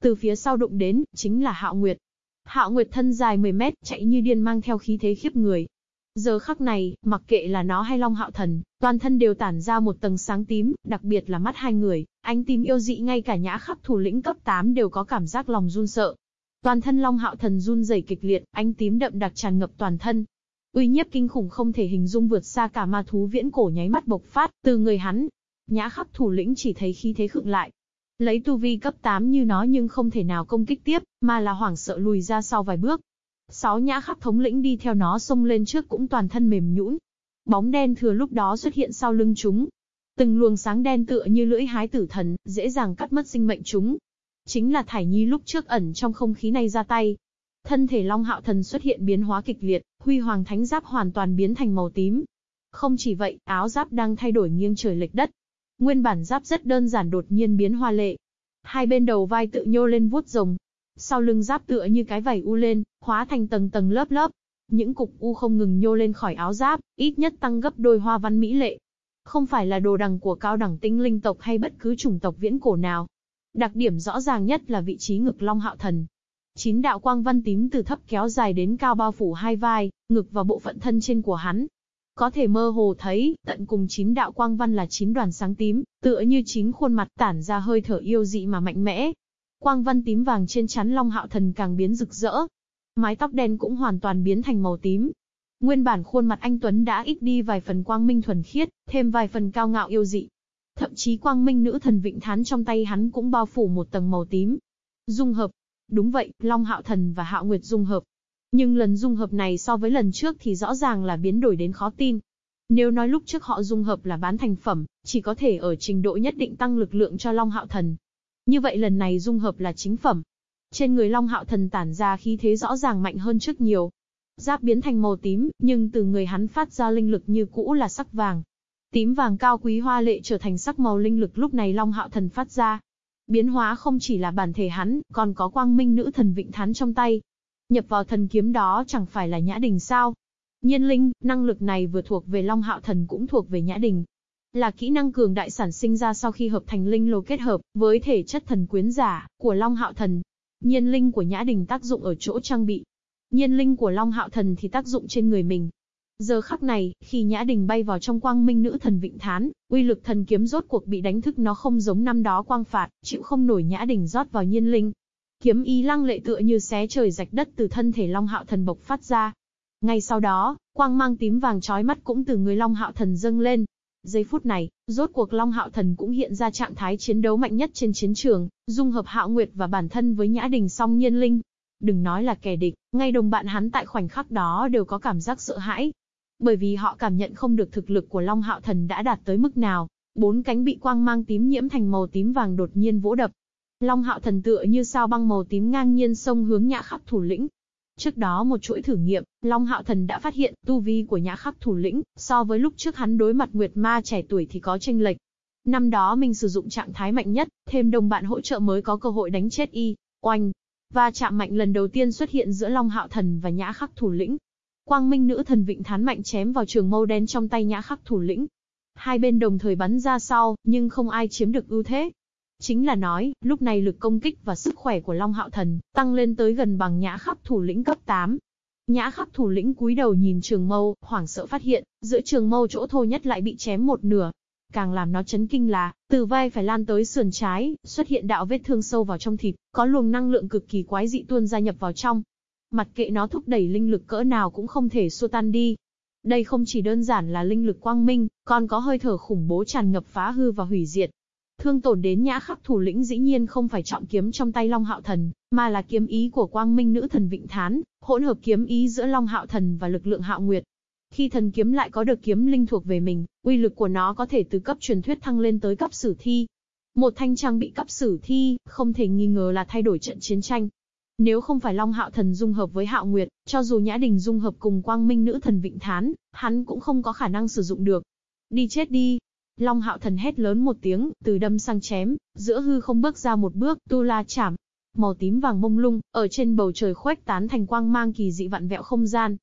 Từ phía sau đụng đến, chính là Hạo Nguyệt. Hạo Nguyệt thân dài 10 mét, chạy như điên mang theo khí thế khiếp người. Giờ khắc này, mặc kệ là nó hay Long Hạo Thần, toàn thân đều tản ra một tầng sáng tím, đặc biệt là mắt hai người, ánh tím yêu dị ngay cả nhã khắc thủ lĩnh cấp 8 đều có cảm giác lòng run sợ. Toàn thân Long Hạo Thần run rẩy kịch liệt, ánh tím đậm đặc tràn ngập toàn thân, uy nhiếp kinh khủng không thể hình dung vượt xa cả ma thú viễn cổ nháy mắt bộc phát từ người hắn. Nhã khắc thủ lĩnh chỉ thấy khí thế khựng lại. Lấy tu vi cấp 8 như nó nhưng không thể nào công kích tiếp, mà là hoảng sợ lùi ra sau vài bước. Sáu nhã khắc thống lĩnh đi theo nó xông lên trước cũng toàn thân mềm nhũn. Bóng đen thừa lúc đó xuất hiện sau lưng chúng. Từng luồng sáng đen tựa như lưỡi hái tử thần, dễ dàng cắt mất sinh mệnh chúng. Chính là Thải Nhi lúc trước ẩn trong không khí này ra tay, Thân thể Long Hạo Thần xuất hiện biến hóa kịch liệt, huy hoàng thánh giáp hoàn toàn biến thành màu tím. Không chỉ vậy, áo giáp đang thay đổi nghiêng trời lệch đất. Nguyên bản giáp rất đơn giản đột nhiên biến hoa lệ. Hai bên đầu vai tự nhô lên vuốt rồng. Sau lưng giáp tựa như cái vảy u lên, hóa thành tầng tầng lớp lớp. Những cục u không ngừng nhô lên khỏi áo giáp, ít nhất tăng gấp đôi hoa văn mỹ lệ. Không phải là đồ đằng của cao đẳng tinh linh tộc hay bất cứ chủng tộc viễn cổ nào. Đặc điểm rõ ràng nhất là vị trí ngực Long Hạo Thần, Chín đạo quang văn tím từ thấp kéo dài đến cao bao phủ hai vai, ngực và bộ phận thân trên của hắn. Có thể mơ hồ thấy, tận cùng chín đạo quang văn là chín đoàn sáng tím, tựa như chín khuôn mặt tản ra hơi thở yêu dị mà mạnh mẽ. Quang văn tím vàng trên chắn Long Hạo Thần càng biến rực rỡ. Mái tóc đen cũng hoàn toàn biến thành màu tím. Nguyên bản khuôn mặt anh Tuấn đã ít đi vài phần quang minh thuần khiết, thêm vài phần cao ngạo yêu dị. Thậm chí quang minh nữ thần vịnh thán trong tay hắn cũng bao phủ một tầng màu tím. Dung hợp, Đúng vậy, Long Hạo Thần và Hạo Nguyệt dung hợp. Nhưng lần dung hợp này so với lần trước thì rõ ràng là biến đổi đến khó tin. Nếu nói lúc trước họ dung hợp là bán thành phẩm, chỉ có thể ở trình độ nhất định tăng lực lượng cho Long Hạo Thần. Như vậy lần này dung hợp là chính phẩm. Trên người Long Hạo Thần tản ra khí thế rõ ràng mạnh hơn trước nhiều. Giáp biến thành màu tím, nhưng từ người hắn phát ra linh lực như cũ là sắc vàng. Tím vàng cao quý hoa lệ trở thành sắc màu linh lực lúc này Long Hạo Thần phát ra. Biến hóa không chỉ là bản thể hắn, còn có quang minh nữ thần vịnh thán trong tay. Nhập vào thần kiếm đó chẳng phải là nhã đình sao. Nhiên linh, năng lực này vừa thuộc về Long Hạo Thần cũng thuộc về nhã đình. Là kỹ năng cường đại sản sinh ra sau khi hợp thành linh lô kết hợp với thể chất thần quyến giả của Long Hạo Thần. Nhiên linh của nhã đình tác dụng ở chỗ trang bị. Nhiên linh của Long Hạo Thần thì tác dụng trên người mình. Giờ khắc này, khi Nhã Đình bay vào trong quang minh nữ thần vịnh thán, uy lực thần kiếm rốt cuộc bị đánh thức nó không giống năm đó quang phạt, chịu không nổi Nhã Đình rót vào nhiên linh. Kiếm ý lăng lệ tựa như xé trời rạch đất từ thân thể Long Hạo Thần bộc phát ra. Ngay sau đó, quang mang tím vàng chói mắt cũng từ người Long Hạo Thần dâng lên. Giây phút này, rốt cuộc Long Hạo Thần cũng hiện ra trạng thái chiến đấu mạnh nhất trên chiến trường, dung hợp Hạo Nguyệt và bản thân với Nhã Đình song nhiên linh. Đừng nói là kẻ địch, ngay đồng bạn hắn tại khoảnh khắc đó đều có cảm giác sợ hãi, bởi vì họ cảm nhận không được thực lực của Long Hạo Thần đã đạt tới mức nào. Bốn cánh bị quang mang tím nhiễm thành màu tím vàng đột nhiên vỗ đập. Long Hạo Thần tựa như sao băng màu tím ngang nhiên sông hướng Nhã Khắc thủ lĩnh. Trước đó một chuỗi thử nghiệm, Long Hạo Thần đã phát hiện tu vi của Nhã Khắc thủ lĩnh, so với lúc trước hắn đối mặt Nguyệt Ma trẻ tuổi thì có tranh lệch. Năm đó mình sử dụng trạng thái mạnh nhất, thêm đồng bạn hỗ trợ mới có cơ hội đánh chết y, oanh. Và chạm mạnh lần đầu tiên xuất hiện giữa Long Hạo Thần và Nhã Khắc thủ lĩnh, Quang Minh nữ thần vịnh thán mạnh chém vào trường mâu đen trong tay nhã khắc thủ lĩnh. Hai bên đồng thời bắn ra sau, nhưng không ai chiếm được ưu thế. Chính là nói, lúc này lực công kích và sức khỏe của Long Hạo Thần tăng lên tới gần bằng nhã khắc thủ lĩnh cấp 8. Nhã khắc thủ lĩnh cúi đầu nhìn trường mâu, hoảng sợ phát hiện, giữa trường mâu chỗ thô nhất lại bị chém một nửa. Càng làm nó chấn kinh là, từ vai phải lan tới sườn trái, xuất hiện đạo vết thương sâu vào trong thịt, có luồng năng lượng cực kỳ quái dị tuôn ra nhập vào trong, Mặc kệ nó thúc đẩy linh lực cỡ nào cũng không thể xua tan đi. Đây không chỉ đơn giản là linh lực quang minh, còn có hơi thở khủng bố tràn ngập phá hư và hủy diệt. Thương tổn đến nhã khắc thủ lĩnh dĩ nhiên không phải trọng kiếm trong tay Long Hạo Thần, mà là kiếm ý của quang minh nữ thần Vịnh Thán, hỗn hợp kiếm ý giữa Long Hạo Thần và lực lượng Hạo Nguyệt. Khi thần kiếm lại có được kiếm linh thuộc về mình, uy lực của nó có thể từ cấp truyền thuyết thăng lên tới cấp sử thi. Một thanh trang bị cấp sử thi, không thể nghi ngờ là thay đổi trận chiến tranh, nếu không phải Long Hạo Thần dung hợp với Hạo Nguyệt, cho dù Nhã Đình dung hợp cùng Quang Minh Nữ Thần Vịnh Thán, hắn cũng không có khả năng sử dụng được. Đi chết đi! Long Hạo Thần hét lớn một tiếng, từ đâm sang chém, giữa hư không bước ra một bước, tu la chảm. Màu tím vàng mông lung, ở trên bầu trời khuếch tán thành quang mang kỳ dị vặn vẹo không gian.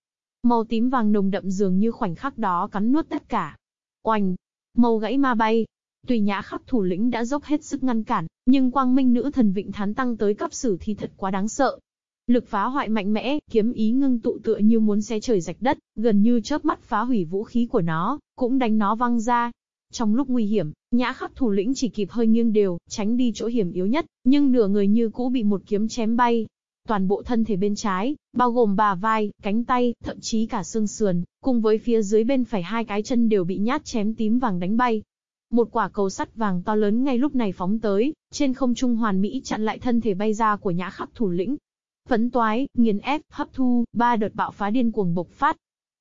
Màu tím vàng nồng đậm dường như khoảnh khắc đó cắn nuốt tất cả. Oanh! Màu gãy ma bay. Tùy nhã khắc thủ lĩnh đã dốc hết sức ngăn cản, nhưng quang minh nữ thần vịnh thán tăng tới cấp sử thì thật quá đáng sợ. Lực phá hoại mạnh mẽ, kiếm ý ngưng tụ tựa như muốn xé trời rạch đất, gần như chớp mắt phá hủy vũ khí của nó, cũng đánh nó văng ra. Trong lúc nguy hiểm, nhã khắc thủ lĩnh chỉ kịp hơi nghiêng đều, tránh đi chỗ hiểm yếu nhất, nhưng nửa người như cũ bị một kiếm chém bay. Toàn bộ thân thể bên trái, bao gồm bà vai, cánh tay, thậm chí cả xương sườn, cùng với phía dưới bên phải hai cái chân đều bị nhát chém tím vàng đánh bay. Một quả cầu sắt vàng to lớn ngay lúc này phóng tới, trên không trung hoàn mỹ chặn lại thân thể bay ra của nhã khắc thủ lĩnh. Phấn toái, nghiền ép, hấp thu, ba đợt bạo phá điên cuồng bộc phát.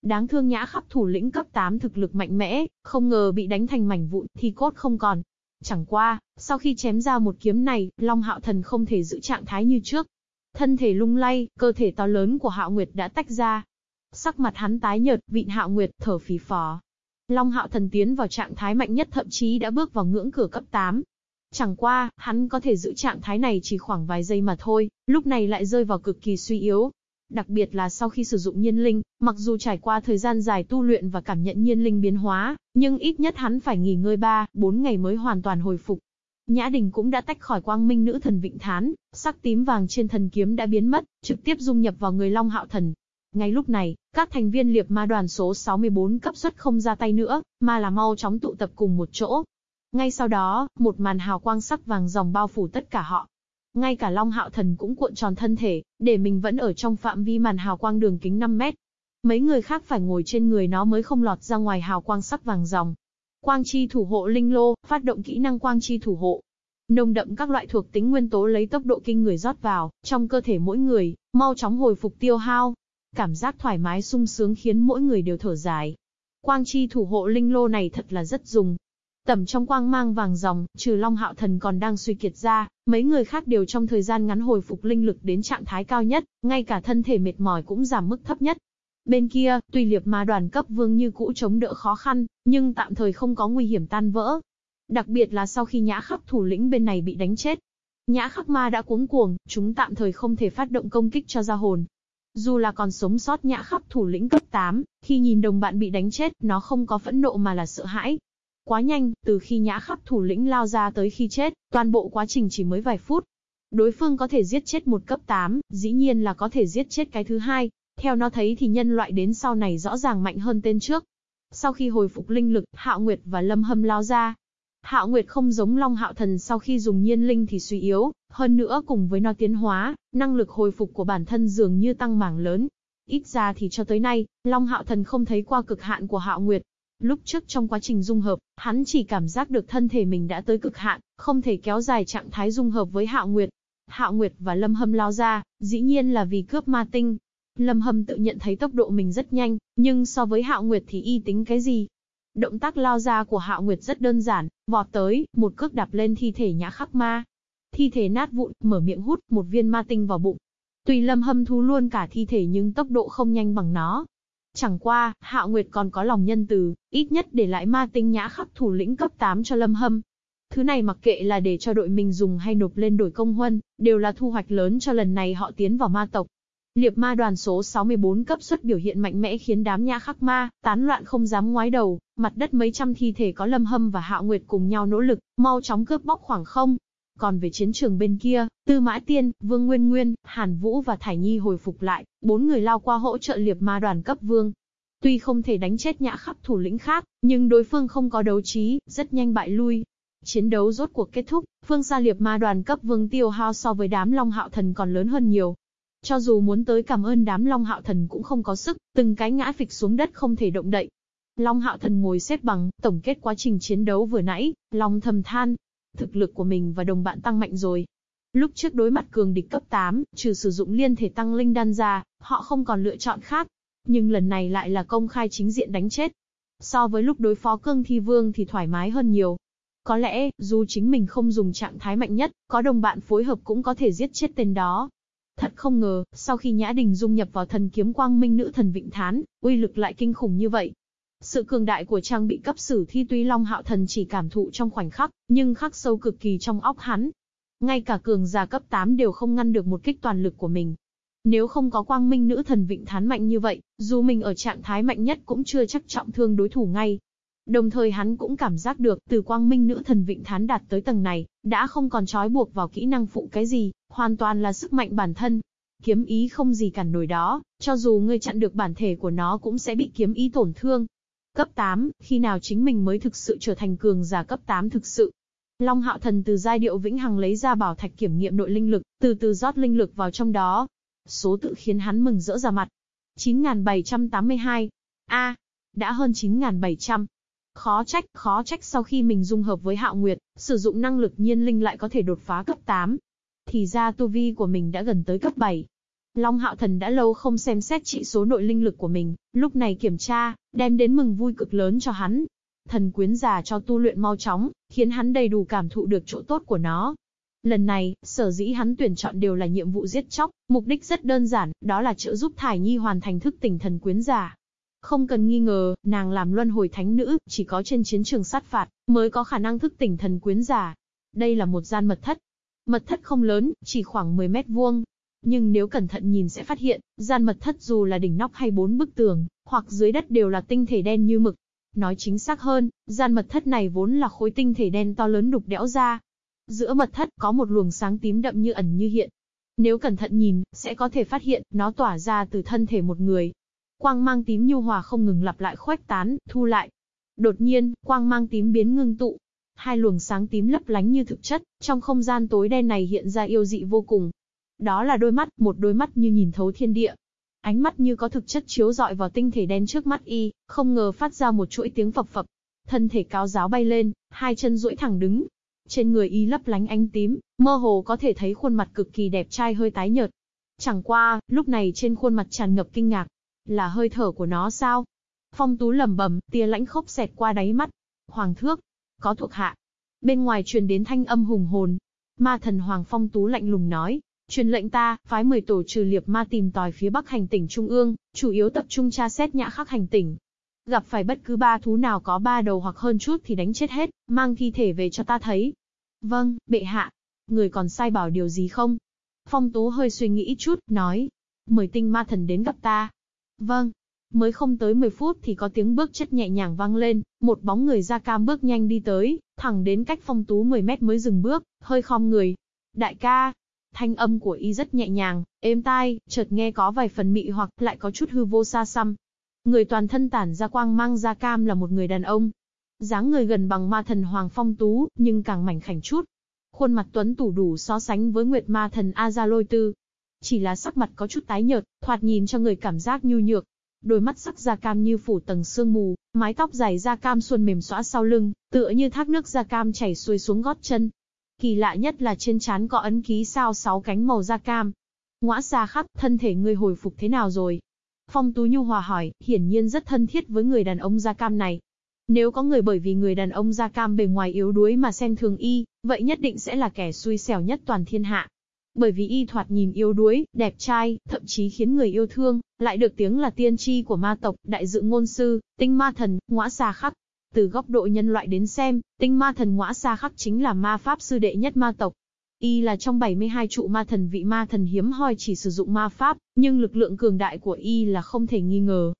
Đáng thương nhã khắp thủ lĩnh cấp 8 thực lực mạnh mẽ, không ngờ bị đánh thành mảnh vụn, thì cốt không còn. Chẳng qua, sau khi chém ra một kiếm này, Long Hạo Thần không thể giữ trạng thái như trước. Thân thể lung lay, cơ thể to lớn của Hạo Nguyệt đã tách ra. Sắc mặt hắn tái nhợt, vịn Hạo Nguyệt thở phì phò. Long Hạo Thần tiến vào trạng thái mạnh nhất thậm chí đã bước vào ngưỡng cửa cấp 8, Chẳng qua, hắn có thể giữ trạng thái này chỉ khoảng vài giây mà thôi, lúc này lại rơi vào cực kỳ suy yếu. Đặc biệt là sau khi sử dụng nhiên linh, mặc dù trải qua thời gian dài tu luyện và cảm nhận nhiên linh biến hóa, nhưng ít nhất hắn phải nghỉ ngơi 3, 4 ngày mới hoàn toàn hồi phục. Nhã Đình cũng đã tách khỏi quang minh nữ thần Vịnh Thán, sắc tím vàng trên thần kiếm đã biến mất, trực tiếp dung nhập vào người Long Hạo Thần. Ngay lúc này, các thành viên liệp ma đoàn số 64 cấp xuất không ra tay nữa, mà là mau chóng tụ tập cùng một chỗ, ngay sau đó, một màn hào quang sắc vàng dòng bao phủ tất cả họ. Ngay cả Long Hạo Thần cũng cuộn tròn thân thể, để mình vẫn ở trong phạm vi màn hào quang đường kính 5 mét. Mấy người khác phải ngồi trên người nó mới không lọt ra ngoài hào quang sắc vàng dòng. Quang chi thủ hộ linh lô, phát động kỹ năng quang chi thủ hộ. Nồng đậm các loại thuộc tính nguyên tố lấy tốc độ kinh người rót vào, trong cơ thể mỗi người, mau chóng hồi phục tiêu hao. Cảm giác thoải mái sung sướng khiến mỗi người đều thở dài. Quang chi thủ hộ linh lô này thật là rất dùng, Tầm trong quang mang vàng ròng, trừ Long Hạo Thần còn đang suy kiệt ra, mấy người khác đều trong thời gian ngắn hồi phục linh lực đến trạng thái cao nhất, ngay cả thân thể mệt mỏi cũng giảm mức thấp nhất. Bên kia, tuy liệp ma đoàn cấp vương như cũ chống đỡ khó khăn, nhưng tạm thời không có nguy hiểm tan vỡ. Đặc biệt là sau khi nhã khắc thủ lĩnh bên này bị đánh chết. Nhã khắc ma đã cuống cuồng, chúng tạm thời không thể phát động công kích cho ra hồn. Dù là còn sống sót nhã khắc thủ lĩnh cấp 8, khi nhìn đồng bạn bị đánh chết, nó không có phẫn nộ mà là sợ hãi, Quá nhanh, từ khi nhã khắc thủ lĩnh lao ra tới khi chết, toàn bộ quá trình chỉ mới vài phút. Đối phương có thể giết chết một cấp 8, dĩ nhiên là có thể giết chết cái thứ hai. Theo nó thấy thì nhân loại đến sau này rõ ràng mạnh hơn tên trước. Sau khi hồi phục linh lực, Hạo Nguyệt và Lâm Hâm lao ra. Hạo Nguyệt không giống Long Hạo Thần sau khi dùng nhiên linh thì suy yếu, hơn nữa cùng với nó tiến hóa, năng lực hồi phục của bản thân dường như tăng mảng lớn. Ít ra thì cho tới nay, Long Hạo Thần không thấy qua cực hạn của Hạo Nguyệt, Lúc trước trong quá trình dung hợp, hắn chỉ cảm giác được thân thể mình đã tới cực hạn, không thể kéo dài trạng thái dung hợp với Hạo Nguyệt. Hạo Nguyệt và Lâm Hâm lao ra, dĩ nhiên là vì cướp ma tinh. Lâm Hâm tự nhận thấy tốc độ mình rất nhanh, nhưng so với Hạo Nguyệt thì y tính cái gì? Động tác lao ra của Hạo Nguyệt rất đơn giản, vọt tới, một cước đạp lên thi thể nhã khắc ma. Thi thể nát vụn, mở miệng hút một viên ma tinh vào bụng. Tùy Lâm Hâm thu luôn cả thi thể nhưng tốc độ không nhanh bằng nó, Chẳng qua, Hạo Nguyệt còn có lòng nhân từ, ít nhất để lại ma tinh nhã khắc thủ lĩnh cấp 8 cho Lâm Hâm. Thứ này mặc kệ là để cho đội mình dùng hay nộp lên đổi công huân, đều là thu hoạch lớn cho lần này họ tiến vào ma tộc. Liệp ma đoàn số 64 cấp xuất biểu hiện mạnh mẽ khiến đám nhã khắc ma, tán loạn không dám ngoái đầu, mặt đất mấy trăm thi thể có Lâm Hâm và Hạo Nguyệt cùng nhau nỗ lực, mau chóng cướp bóc khoảng không. Còn về chiến trường bên kia, Tư Mã Tiên, Vương Nguyên Nguyên, Hàn Vũ và Thải Nhi hồi phục lại, bốn người lao qua hỗ trợ liệp ma đoàn cấp vương. Tuy không thể đánh chết nhã khắp thủ lĩnh khác, nhưng đối phương không có đấu trí, rất nhanh bại lui. Chiến đấu rốt cuộc kết thúc, phương xa liệp ma đoàn cấp vương tiêu hao so với đám Long Hạo Thần còn lớn hơn nhiều. Cho dù muốn tới cảm ơn đám Long Hạo Thần cũng không có sức, từng cái ngã phịch xuống đất không thể động đậy. Long Hạo Thần ngồi xếp bằng, tổng kết quá trình chiến đấu vừa nãy, Long thầm than, thực lực của mình và đồng bạn tăng mạnh rồi. Lúc trước đối mặt cường địch cấp 8, trừ sử dụng liên thể tăng linh đan ra, họ không còn lựa chọn khác. Nhưng lần này lại là công khai chính diện đánh chết. So với lúc đối phó cương thi vương thì thoải mái hơn nhiều. Có lẽ, dù chính mình không dùng trạng thái mạnh nhất, có đồng bạn phối hợp cũng có thể giết chết tên đó. Thật không ngờ, sau khi Nhã Đình dung nhập vào thần kiếm quang minh nữ thần Vịnh Thán, uy lực lại kinh khủng như vậy. Sự cường đại của trang bị cấp sử thi tuy Long Hạo Thần chỉ cảm thụ trong khoảnh khắc, nhưng khắc sâu cực kỳ trong óc hắn. Ngay cả cường giả cấp 8 đều không ngăn được một kích toàn lực của mình. Nếu không có quang minh nữ thần vịnh thán mạnh như vậy, dù mình ở trạng thái mạnh nhất cũng chưa chắc trọng thương đối thủ ngay. Đồng thời hắn cũng cảm giác được, từ quang minh nữ thần vịnh thán đạt tới tầng này, đã không còn trói buộc vào kỹ năng phụ cái gì, hoàn toàn là sức mạnh bản thân. Kiếm ý không gì cản nổi đó, cho dù ngươi chặn được bản thể của nó cũng sẽ bị kiếm ý tổn thương. Cấp 8, khi nào chính mình mới thực sự trở thành cường giả cấp 8 thực sự? Long Hạo Thần từ giai điệu vĩnh hằng lấy ra bảo thạch kiểm nghiệm nội linh lực, từ từ rót linh lực vào trong đó. Số tự khiến hắn mừng rỡ ra mặt. 9782. A, đã hơn 9700. Khó trách, khó trách sau khi mình dung hợp với Hạo Nguyệt, sử dụng năng lực nhiên linh lại có thể đột phá cấp 8. Thì ra tu vi của mình đã gần tới cấp 7. Long Hạo Thần đã lâu không xem xét trị số nội linh lực của mình, lúc này kiểm tra, đem đến mừng vui cực lớn cho hắn. Thần quyến già cho tu luyện mau chóng, khiến hắn đầy đủ cảm thụ được chỗ tốt của nó. Lần này, sở dĩ hắn tuyển chọn đều là nhiệm vụ giết chóc, mục đích rất đơn giản, đó là trợ giúp Thải Nhi hoàn thành thức tỉnh thần quyến giả. Không cần nghi ngờ, nàng làm luân hồi thánh nữ, chỉ có trên chiến trường sát phạt, mới có khả năng thức tỉnh thần quyến giả. Đây là một gian mật thất. Mật thất không lớn, chỉ khoảng 10 mét vuông, nhưng nếu cẩn thận nhìn sẽ phát hiện, gian mật thất dù là đỉnh nóc hay bốn bức tường, hoặc dưới đất đều là tinh thể đen như mực. Nói chính xác hơn, gian mật thất này vốn là khối tinh thể đen to lớn đục đẽo ra. Giữa mật thất có một luồng sáng tím đậm như ẩn như hiện. Nếu cẩn thận nhìn, sẽ có thể phát hiện, nó tỏa ra từ thân thể một người. Quang mang tím nhu hòa không ngừng lặp lại khuếch tán, thu lại. Đột nhiên, quang mang tím biến ngưng tụ, hai luồng sáng tím lấp lánh như thực chất, trong không gian tối đen này hiện ra yêu dị vô cùng. Đó là đôi mắt, một đôi mắt như nhìn thấu thiên địa. Ánh mắt như có thực chất chiếu rọi vào tinh thể đen trước mắt y, không ngờ phát ra một chuỗi tiếng phập phập. Thân thể cao giáo bay lên, hai chân duỗi thẳng đứng. Trên người y lấp lánh ánh tím, mơ hồ có thể thấy khuôn mặt cực kỳ đẹp trai hơi tái nhợt. Chẳng qua, lúc này trên khuôn mặt tràn ngập kinh ngạc. Là hơi thở của nó sao? Phong tú lẩm bẩm, tia lãnh khốc xẹt qua đáy mắt. Hoàng thước, có thuộc hạ. Bên ngoài truyền đến thanh âm hùng hồn. Ma thần Hoàng Phong Tú lạnh lùng nói, Truyền lệnh ta, phái 10 tổ trừ liệp ma tìm tòi phía bắc hành tỉnh Trung ương, chủ yếu tập trung tra xét nhã khắc hành tỉnh. Gặp phải bất cứ ba thú nào có ba đầu hoặc hơn chút thì đánh chết hết, mang thi thể về cho ta thấy. Vâng, bệ hạ. Người còn sai bảo điều gì không? Phong Tú hơi suy nghĩ chút, nói. Mời tinh ma thần đến gặp ta. Vâng. Mới không tới 10 phút thì có tiếng bước chất nhẹ nhàng vang lên, một bóng người da cam bước nhanh đi tới, thẳng đến cách phong tú 10 mét mới dừng bước, hơi khom người. Đại ca, Thanh âm của y rất nhẹ nhàng, êm tai, chợt nghe có vài phần mị hoặc lại có chút hư vô xa xăm. Người toàn thân tản ra quang mang da cam là một người đàn ông. dáng người gần bằng ma thần Hoàng Phong Tú, nhưng càng mảnh khảnh chút. Khuôn mặt tuấn tủ đủ so sánh với nguyệt ma thần A Lôi Tư. Chỉ là sắc mặt có chút tái nhợt, thoạt nhìn cho người cảm giác nhu nhược. Đôi mắt sắc da cam như phủ tầng sương mù, mái tóc dài da cam xuân mềm xõa sau lưng, tựa như thác nước da cam chảy xuôi xuống gót chân, Kỳ lạ nhất là trên trán có ấn ký sao sáu cánh màu da cam. Ngõa xa khắc, thân thể ngươi hồi phục thế nào rồi? Phong Tú Nhu Hòa hỏi, hiển nhiên rất thân thiết với người đàn ông da cam này. Nếu có người bởi vì người đàn ông da cam bề ngoài yếu đuối mà xem thường y, vậy nhất định sẽ là kẻ xui xẻo nhất toàn thiên hạ. Bởi vì y thoạt nhìn yếu đuối, đẹp trai, thậm chí khiến người yêu thương, lại được tiếng là tiên tri của ma tộc, đại dự ngôn sư, tinh ma thần, ngõa xa khắc. Từ góc độ nhân loại đến xem, tinh ma thần ngõa xa khắc chính là ma pháp sư đệ nhất ma tộc. Y là trong 72 trụ ma thần vị ma thần hiếm hoi chỉ sử dụng ma pháp, nhưng lực lượng cường đại của Y là không thể nghi ngờ.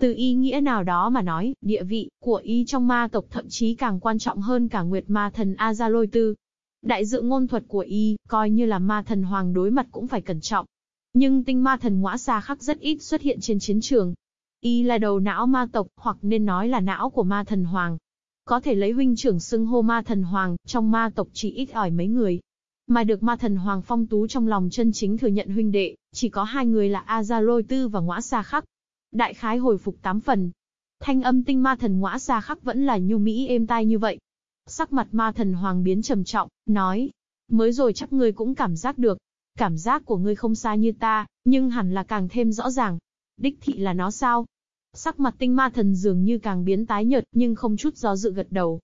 Từ ý nghĩa nào đó mà nói, địa vị của Y trong ma tộc thậm chí càng quan trọng hơn cả nguyệt ma thần Azaloi Tư. Đại dự ngôn thuật của Y, coi như là ma thần hoàng đối mặt cũng phải cẩn trọng. Nhưng tinh ma thần ngõa xa khắc rất ít xuất hiện trên chiến trường, Y là đầu não ma tộc, hoặc nên nói là não của ma thần hoàng. Có thể lấy huynh trưởng xưng hô ma thần hoàng, trong ma tộc chỉ ít ỏi mấy người. Mà được ma thần hoàng phong tú trong lòng chân chính thừa nhận huynh đệ, chỉ có hai người là A Lôi Tư và Ngõa Sa Khắc. Đại khái hồi phục tám phần. Thanh âm tinh ma thần Ngõa Sa Khắc vẫn là nhu mỹ êm tai như vậy. Sắc mặt ma thần hoàng biến trầm trọng, nói. Mới rồi chắc ngươi cũng cảm giác được. Cảm giác của ngươi không xa như ta, nhưng hẳn là càng thêm rõ ràng. Đích thị là nó sao? Sắc mặt tinh ma thần dường như càng biến tái nhợt, nhưng không chút do dự gật đầu.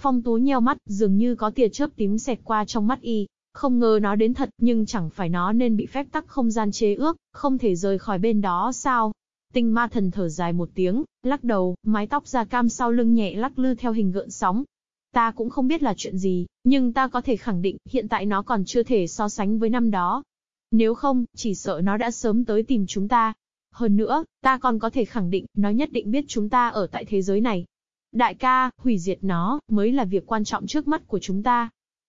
Phong tú nheo mắt, dường như có tia chớp tím xẹt qua trong mắt y. Không ngờ nó đến thật, nhưng chẳng phải nó nên bị phép tắc không gian chế ước, không thể rời khỏi bên đó sao? Tinh ma thần thở dài một tiếng, lắc đầu, mái tóc da cam sau lưng nhẹ lắc lư theo hình gợn sóng. Ta cũng không biết là chuyện gì, nhưng ta có thể khẳng định, hiện tại nó còn chưa thể so sánh với năm đó. Nếu không, chỉ sợ nó đã sớm tới tìm chúng ta. Hơn nữa, ta còn có thể khẳng định, nó nhất định biết chúng ta ở tại thế giới này. Đại ca, hủy diệt nó, mới là việc quan trọng trước mắt của chúng ta.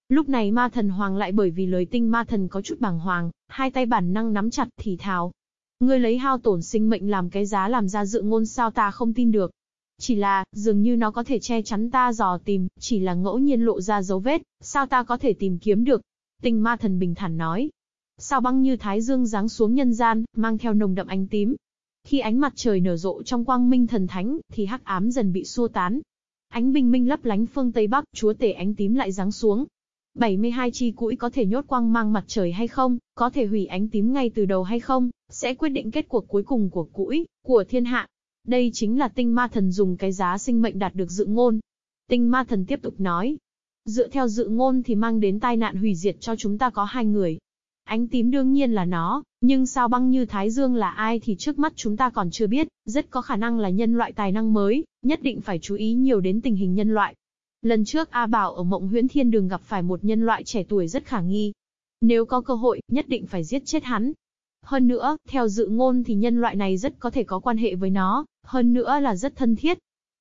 Lúc này ma thần hoàng lại bởi vì lời tinh ma thần có chút bàng hoàng, hai tay bản năng nắm chặt thì thào. Ngươi lấy hao tổn sinh mệnh làm cái giá làm ra dự ngôn sao ta không tin được. Chỉ là, dường như nó có thể che chắn ta dò tìm, chỉ là ngẫu nhiên lộ ra dấu vết, sao ta có thể tìm kiếm được. Tinh ma thần bình thản nói. Sao băng như thái dương giáng xuống nhân gian, mang theo nồng đậm ánh tím. Khi ánh mặt trời nở rộ trong quang minh thần thánh, thì hắc ám dần bị xua tán. Ánh bình minh lấp lánh phương Tây Bắc, chúa tể ánh tím lại giáng xuống, 72 chi cũi có thể nhốt quang mang mặt trời hay không, có thể hủy ánh tím ngay từ đầu hay không, sẽ quyết định kết cuộc cuối cùng của cũi, của thiên hạ. Đây chính là tinh ma thần dùng cái giá sinh mệnh đạt được dự ngôn. Tinh ma thần tiếp tục nói. Dựa theo dự ngôn thì mang đến tai nạn hủy diệt cho chúng ta có hai người. Ánh tím đương nhiên là nó, nhưng sao băng như Thái Dương là ai thì trước mắt chúng ta còn chưa biết, rất có khả năng là nhân loại tài năng mới, nhất định phải chú ý nhiều đến tình hình nhân loại. Lần trước A Bảo ở mộng huyễn thiên đường gặp phải một nhân loại trẻ tuổi rất khả nghi. Nếu có cơ hội, nhất định phải giết chết hắn. Hơn nữa, theo dự ngôn thì nhân loại này rất có thể có quan hệ với nó, hơn nữa là rất thân thiết.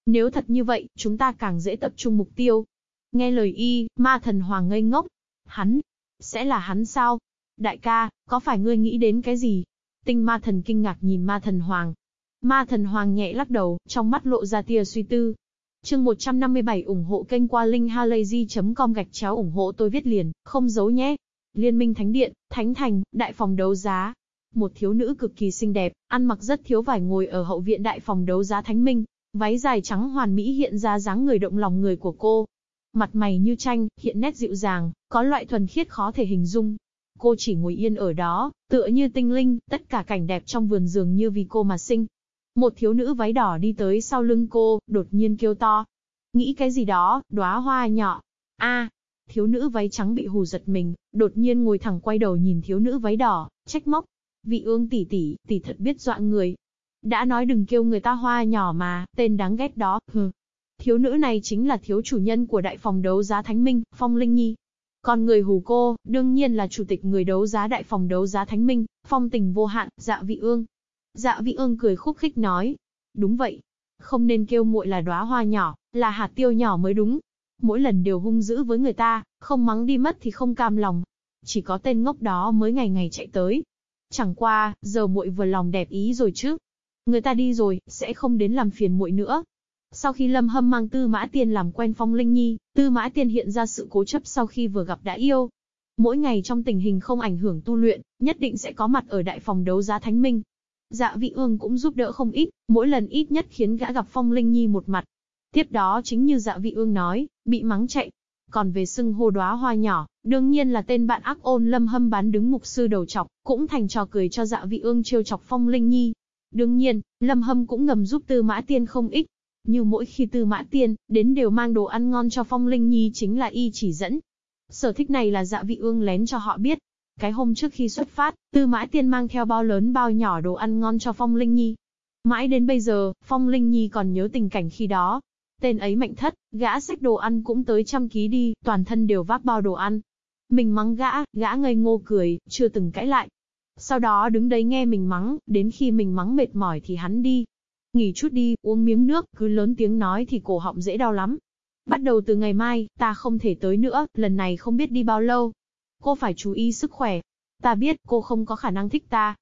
Nếu thật như vậy, chúng ta càng dễ tập trung mục tiêu. Nghe lời y, ma thần hoàng ngây ngốc. Hắn, sẽ là hắn sao? Đại ca, có phải ngươi nghĩ đến cái gì? Tinh ma thần kinh ngạc nhìn ma thần hoàng. Ma thần hoàng nhẹ lắc đầu, trong mắt lộ ra tia suy tư. Chương 157 ủng hộ kênh qua linkhalazy.com gạch chéo ủng hộ tôi viết liền, không giấu nhé. Liên minh Thánh Điện, Thánh Thành, Đại phòng đấu giá. Một thiếu nữ cực kỳ xinh đẹp, ăn mặc rất thiếu vải ngồi ở hậu viện Đại phòng đấu giá Thánh Minh. Váy dài trắng hoàn mỹ hiện ra dáng người động lòng người của cô. Mặt mày như tranh, hiện nét dịu dàng, có loại thuần khiết khó thể hình dung. Cô chỉ ngồi yên ở đó, tựa như tinh linh, tất cả cảnh đẹp trong vườn dường như vì cô mà sinh. Một thiếu nữ váy đỏ đi tới sau lưng cô, đột nhiên kêu to. Nghĩ cái gì đó, đóa hoa nhỏ. a thiếu nữ váy trắng bị hù giật mình, đột nhiên ngồi thẳng quay đầu nhìn thiếu nữ váy đỏ, trách móc. Vị ương tỷ tỷ, tỷ thật biết dọa người. Đã nói đừng kêu người ta hoa nhỏ mà, tên đáng ghét đó, hừ. Thiếu nữ này chính là thiếu chủ nhân của đại phòng đấu giá Thánh Minh, Phong Linh Nhi. Còn người hù cô, đương nhiên là chủ tịch người đấu giá đại phòng đấu giá Thánh Minh, Phong tình vô hạn, dạ vị ương. Dạ vị ương cười khúc khích nói. Đúng vậy. Không nên kêu muội là đóa hoa nhỏ, là hạt tiêu nhỏ mới đúng. Mỗi lần đều hung dữ với người ta, không mắng đi mất thì không cam lòng. Chỉ có tên ngốc đó mới ngày ngày chạy tới. Chẳng qua, giờ muội vừa lòng đẹp ý rồi chứ. Người ta đi rồi, sẽ không đến làm phiền muội nữa. Sau khi Lâm Hâm mang Tư Mã Tiên làm quen Phong Linh Nhi, Tư Mã Tiên hiện ra sự cố chấp sau khi vừa gặp đã yêu. Mỗi ngày trong tình hình không ảnh hưởng tu luyện, nhất định sẽ có mặt ở đại phòng đấu giá Thánh Minh, Dạ vị ương cũng giúp đỡ không ít, mỗi lần ít nhất khiến gã gặp Phong Linh Nhi một mặt. Tiếp đó chính như dạ vị ương nói, bị mắng chạy. Còn về sưng hô đóa hoa nhỏ, đương nhiên là tên bạn ác ôn lâm hâm bán đứng mục sư đầu chọc, cũng thành trò cười cho dạ vị ương trêu chọc Phong Linh Nhi. Đương nhiên, lâm hâm cũng ngầm giúp tư mã tiên không ít. Như mỗi khi tư mã tiên, đến đều mang đồ ăn ngon cho Phong Linh Nhi chính là y chỉ dẫn. Sở thích này là dạ vị ương lén cho họ biết, cái hôm trước khi xuất phát, Tư Mã Tiên mang theo bao lớn bao nhỏ đồ ăn ngon cho Phong Linh Nhi. Mãi đến bây giờ, Phong Linh Nhi còn nhớ tình cảnh khi đó. Tên ấy mạnh thất, gã xách đồ ăn cũng tới trăm ký đi, toàn thân đều vác bao đồ ăn. Mình mắng gã, gã ngây ngô cười, chưa từng cãi lại. Sau đó đứng đấy nghe mình mắng, đến khi mình mắng mệt mỏi thì hắn đi. Nghỉ chút đi, uống miếng nước, cứ lớn tiếng nói thì cổ họng dễ đau lắm. Bắt đầu từ ngày mai, ta không thể tới nữa, lần này không biết đi bao lâu, Cô phải chú ý sức khỏe. Ta biết cô không có khả năng thích ta.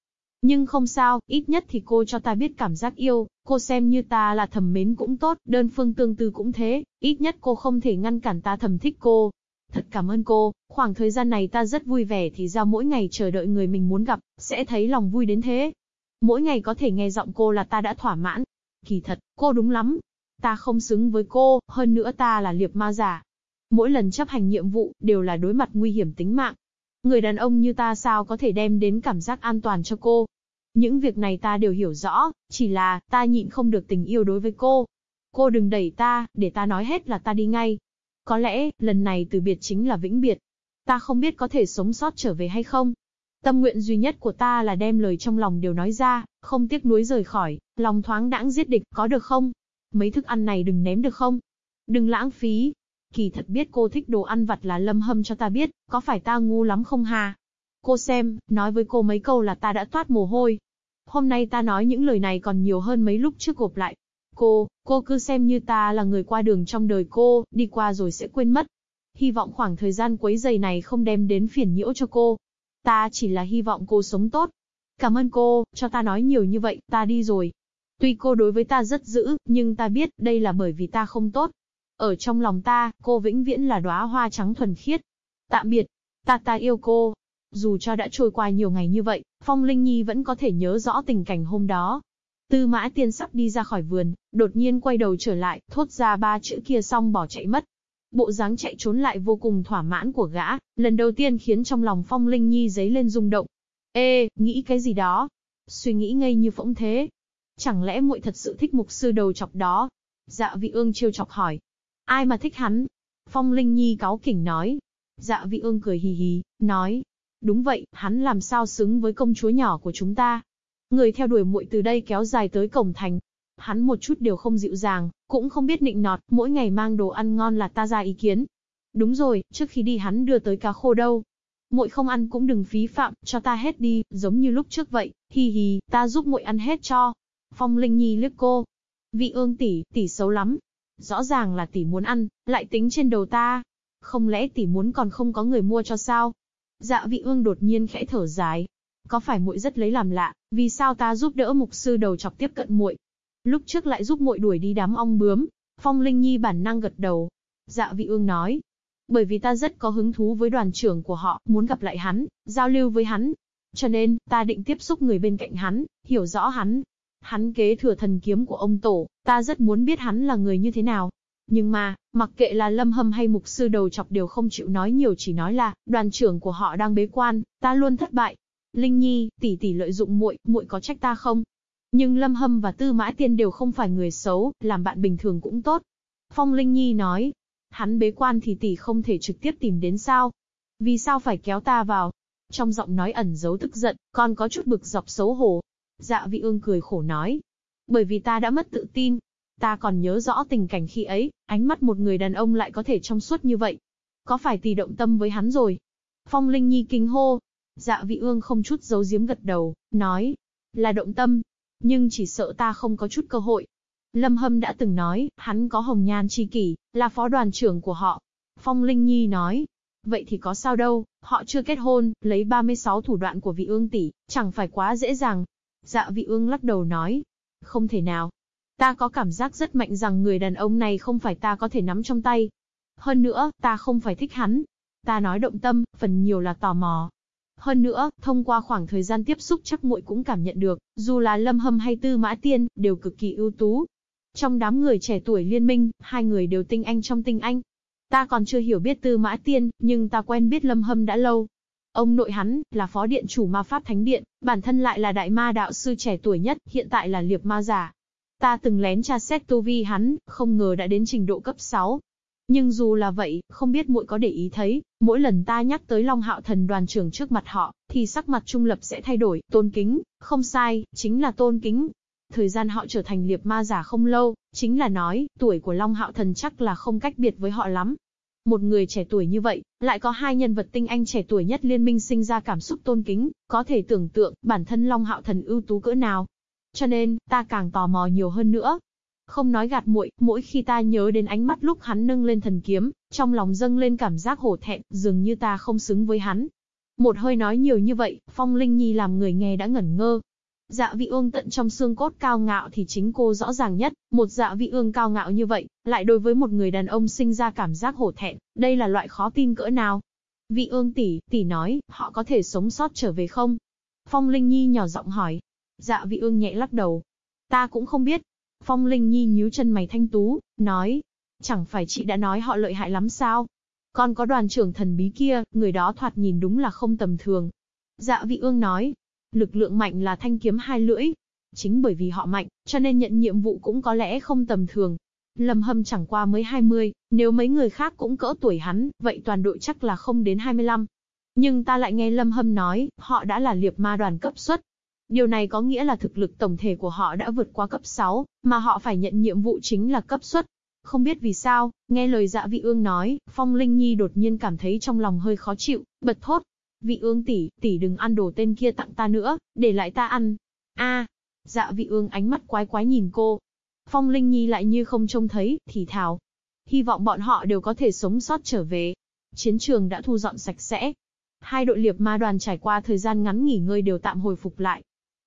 Nhưng không sao, ít nhất thì cô cho ta biết cảm giác yêu, cô xem như ta là thầm mến cũng tốt, đơn phương tương tư cũng thế, ít nhất cô không thể ngăn cản ta thầm thích cô. Thật cảm ơn cô, khoảng thời gian này ta rất vui vẻ thì ra mỗi ngày chờ đợi người mình muốn gặp, sẽ thấy lòng vui đến thế. Mỗi ngày có thể nghe giọng cô là ta đã thỏa mãn. Kỳ thật, cô đúng lắm. Ta không xứng với cô, hơn nữa ta là liệp ma giả, Mỗi lần chấp hành nhiệm vụ, đều là đối mặt nguy hiểm tính mạng. Người đàn ông như ta sao có thể đem đến cảm giác an toàn cho cô? Những việc này ta đều hiểu rõ, chỉ là, ta nhịn không được tình yêu đối với cô. Cô đừng đẩy ta, để ta nói hết là ta đi ngay. Có lẽ, lần này từ biệt chính là vĩnh biệt. Ta không biết có thể sống sót trở về hay không. Tâm nguyện duy nhất của ta là đem lời trong lòng đều nói ra, không tiếc nuối rời khỏi, lòng thoáng đãng giết địch, có được không? Mấy thức ăn này đừng ném được không? Đừng lãng phí, Kỳ thật biết cô thích đồ ăn vặt là lâm hâm cho ta biết, có phải ta ngu lắm không hà? Cô xem, nói với cô mấy câu là ta đã toát mồ hôi. Hôm nay ta nói những lời này còn nhiều hơn mấy lúc trước gộp lại. Cô, cô cứ xem như ta là người qua đường trong đời cô, đi qua rồi sẽ quên mất. Hy vọng khoảng thời gian quấy giày này không đem đến phiền nhiễu cho cô. Ta chỉ là hy vọng cô sống tốt. Cảm ơn cô, cho ta nói nhiều như vậy, ta đi rồi. Tuy cô đối với ta rất dữ, nhưng ta biết đây là bởi vì ta không tốt. Ở trong lòng ta, cô vĩnh viễn là đóa hoa trắng thuần khiết. Tạm biệt. Ta ta yêu cô. Dù cho đã trôi qua nhiều ngày như vậy, Phong Linh Nhi vẫn có thể nhớ rõ tình cảnh hôm đó. Tư mã tiên sắp đi ra khỏi vườn, đột nhiên quay đầu trở lại, thốt ra ba chữ kia xong bỏ chạy mất. Bộ dáng chạy trốn lại vô cùng thỏa mãn của gã, lần đầu tiên khiến trong lòng Phong Linh Nhi dấy lên rung động. Ê, nghĩ cái gì đó? Suy nghĩ ngây như phỗng thế. Chẳng lẽ muội thật sự thích mục sư đầu chọc đó? Dạ vị ương chiêu chọc hỏi. Ai mà thích hắn? Phong Linh Nhi cáo kỉnh nói. Dạ vị ương cười hì hì, nói. Đúng vậy, hắn làm sao xứng với công chúa nhỏ của chúng ta. Người theo đuổi muội từ đây kéo dài tới cổng thành. Hắn một chút đều không dịu dàng, cũng không biết nịnh nọt, mỗi ngày mang đồ ăn ngon là ta ra ý kiến. Đúng rồi, trước khi đi hắn đưa tới cá khô đâu. Muội không ăn cũng đừng phí phạm, cho ta hết đi, giống như lúc trước vậy, hi hi, ta giúp muội ăn hết cho. Phong Linh Nhi liếc cô. Vị ương tỷ, tỷ xấu lắm. Rõ ràng là tỷ muốn ăn, lại tính trên đầu ta. Không lẽ tỷ muốn còn không có người mua cho sao? Dạ vị ương đột nhiên khẽ thở dài. Có phải muội rất lấy làm lạ, vì sao ta giúp đỡ mục sư đầu chọc tiếp cận muội? Lúc trước lại giúp muội đuổi đi đám ong bướm. Phong Linh Nhi bản năng gật đầu. Dạ vị ương nói. Bởi vì ta rất có hứng thú với đoàn trưởng của họ, muốn gặp lại hắn, giao lưu với hắn. Cho nên, ta định tiếp xúc người bên cạnh hắn, hiểu rõ hắn. Hắn kế thừa thần kiếm của ông Tổ, ta rất muốn biết hắn là người như thế nào. Nhưng mà, mặc kệ là lâm hâm hay mục sư đầu chọc đều không chịu nói nhiều chỉ nói là, đoàn trưởng của họ đang bế quan, ta luôn thất bại. Linh Nhi, tỷ tỷ lợi dụng muội, muội có trách ta không? Nhưng Lâm Hâm và Tư Mã Tiên đều không phải người xấu, làm bạn bình thường cũng tốt. Phong Linh Nhi nói, hắn bế quan thì tỷ không thể trực tiếp tìm đến sao? Vì sao phải kéo ta vào? Trong giọng nói ẩn giấu tức giận, còn có chút bực dọc xấu hổ. Dạ vị ương cười khổ nói. Bởi vì ta đã mất tự tin. Ta còn nhớ rõ tình cảnh khi ấy, ánh mắt một người đàn ông lại có thể trong suốt như vậy. Có phải tỷ động tâm với hắn rồi? Phong Linh Nhi kinh hô. Dạ vị ương không chút giấu giếm gật đầu, nói. Là động tâm. Nhưng chỉ sợ ta không có chút cơ hội. Lâm Hâm đã từng nói, hắn có hồng nhan chi kỷ, là phó đoàn trưởng của họ. Phong Linh Nhi nói, vậy thì có sao đâu, họ chưa kết hôn, lấy 36 thủ đoạn của vị ương tỷ, chẳng phải quá dễ dàng. Dạ vị ương lắc đầu nói, không thể nào. Ta có cảm giác rất mạnh rằng người đàn ông này không phải ta có thể nắm trong tay. Hơn nữa, ta không phải thích hắn. Ta nói động tâm, phần nhiều là tò mò. Hơn nữa, thông qua khoảng thời gian tiếp xúc chắc muội cũng cảm nhận được, dù là Lâm Hâm hay Tư Mã Tiên, đều cực kỳ ưu tú. Trong đám người trẻ tuổi liên minh, hai người đều tinh anh trong tinh anh. Ta còn chưa hiểu biết Tư Mã Tiên, nhưng ta quen biết Lâm Hâm đã lâu. Ông nội hắn, là phó điện chủ ma pháp thánh điện, bản thân lại là đại ma đạo sư trẻ tuổi nhất, hiện tại là liệp ma giả. Ta từng lén tra xét tu vi hắn, không ngờ đã đến trình độ cấp 6. Nhưng dù là vậy, không biết muội có để ý thấy, mỗi lần ta nhắc tới Long Hạo Thần đoàn trưởng trước mặt họ, thì sắc mặt trung lập sẽ thay đổi, tôn kính, không sai, chính là tôn kính. Thời gian họ trở thành liệp ma giả không lâu, chính là nói, tuổi của Long Hạo Thần chắc là không cách biệt với họ lắm. Một người trẻ tuổi như vậy, lại có hai nhân vật tinh anh trẻ tuổi nhất liên minh sinh ra cảm xúc tôn kính, có thể tưởng tượng bản thân Long Hạo Thần ưu tú cỡ nào. Cho nên, ta càng tò mò nhiều hơn nữa, không nói gạt muội, mỗi khi ta nhớ đến ánh mắt lúc hắn nâng lên thần kiếm, trong lòng dâng lên cảm giác hổ thẹn, dường như ta không xứng với hắn. Một hơi nói nhiều như vậy, Phong Linh Nhi làm người nghe đã ngẩn ngơ. Dạ vị ương tận trong xương cốt cao ngạo thì chính cô rõ ràng nhất, một dạ vị ương cao ngạo như vậy, lại đối với một người đàn ông sinh ra cảm giác hổ thẹn, đây là loại khó tin cỡ nào. Vị ương tỷ, tỷ nói, họ có thể sống sót trở về không? Phong Linh Nhi nhỏ giọng hỏi. Dạ vị ương nhẹ lắc đầu. Ta cũng không biết, Phong Linh Nhi nhíu chân mày thanh tú, nói. Chẳng phải chị đã nói họ lợi hại lắm sao? Còn có đoàn trưởng thần bí kia, người đó thoạt nhìn đúng là không tầm thường. Dạ vị ương nói. Lực lượng mạnh là thanh kiếm hai lưỡi. Chính bởi vì họ mạnh, cho nên nhận nhiệm vụ cũng có lẽ không tầm thường. Lâm Hâm chẳng qua mới 20, nếu mấy người khác cũng cỡ tuổi hắn, vậy toàn đội chắc là không đến 25. Nhưng ta lại nghe Lâm Hâm nói, họ đã là liệp ma đoàn cấp xuất, Điều này có nghĩa là thực lực tổng thể của họ đã vượt qua cấp 6, mà họ phải nhận nhiệm vụ chính là cấp xuất. Không biết vì sao, nghe lời dạ vị ương nói, Phong Linh Nhi đột nhiên cảm thấy trong lòng hơi khó chịu, bật thốt. Vị ương tỷ, tỷ đừng ăn đồ tên kia tặng ta nữa, để lại ta ăn. a dạ vị ương ánh mắt quái quái nhìn cô. Phong Linh Nhi lại như không trông thấy, thì thào. Hy vọng bọn họ đều có thể sống sót trở về. Chiến trường đã thu dọn sạch sẽ. Hai đội liệp ma đoàn trải qua thời gian ngắn nghỉ ngơi đều tạm hồi phục lại.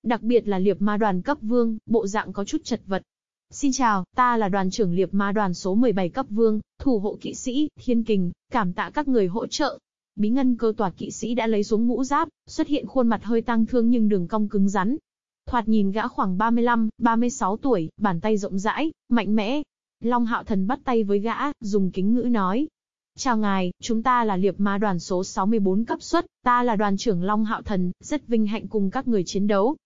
Đặc biệt là liệp ma đoàn cấp vương, bộ dạng có chút chật vật. Xin chào, ta là đoàn trưởng liệp ma đoàn số 17 cấp vương, thủ hộ kỵ sĩ, thiên kình, cảm tạ các người hỗ trợ. Bí ngân cơ tòa kỵ sĩ đã lấy xuống mũ giáp, xuất hiện khuôn mặt hơi tăng thương nhưng đường cong cứng rắn. Thoạt nhìn gã khoảng 35, 36 tuổi, bàn tay rộng rãi, mạnh mẽ. Long hạo thần bắt tay với gã, dùng kính ngữ nói. Chào ngài, chúng ta là liệp ma đoàn số 64 cấp suất, ta là đoàn trưởng Long hạo thần, rất vinh hạnh cùng các người chiến đấu.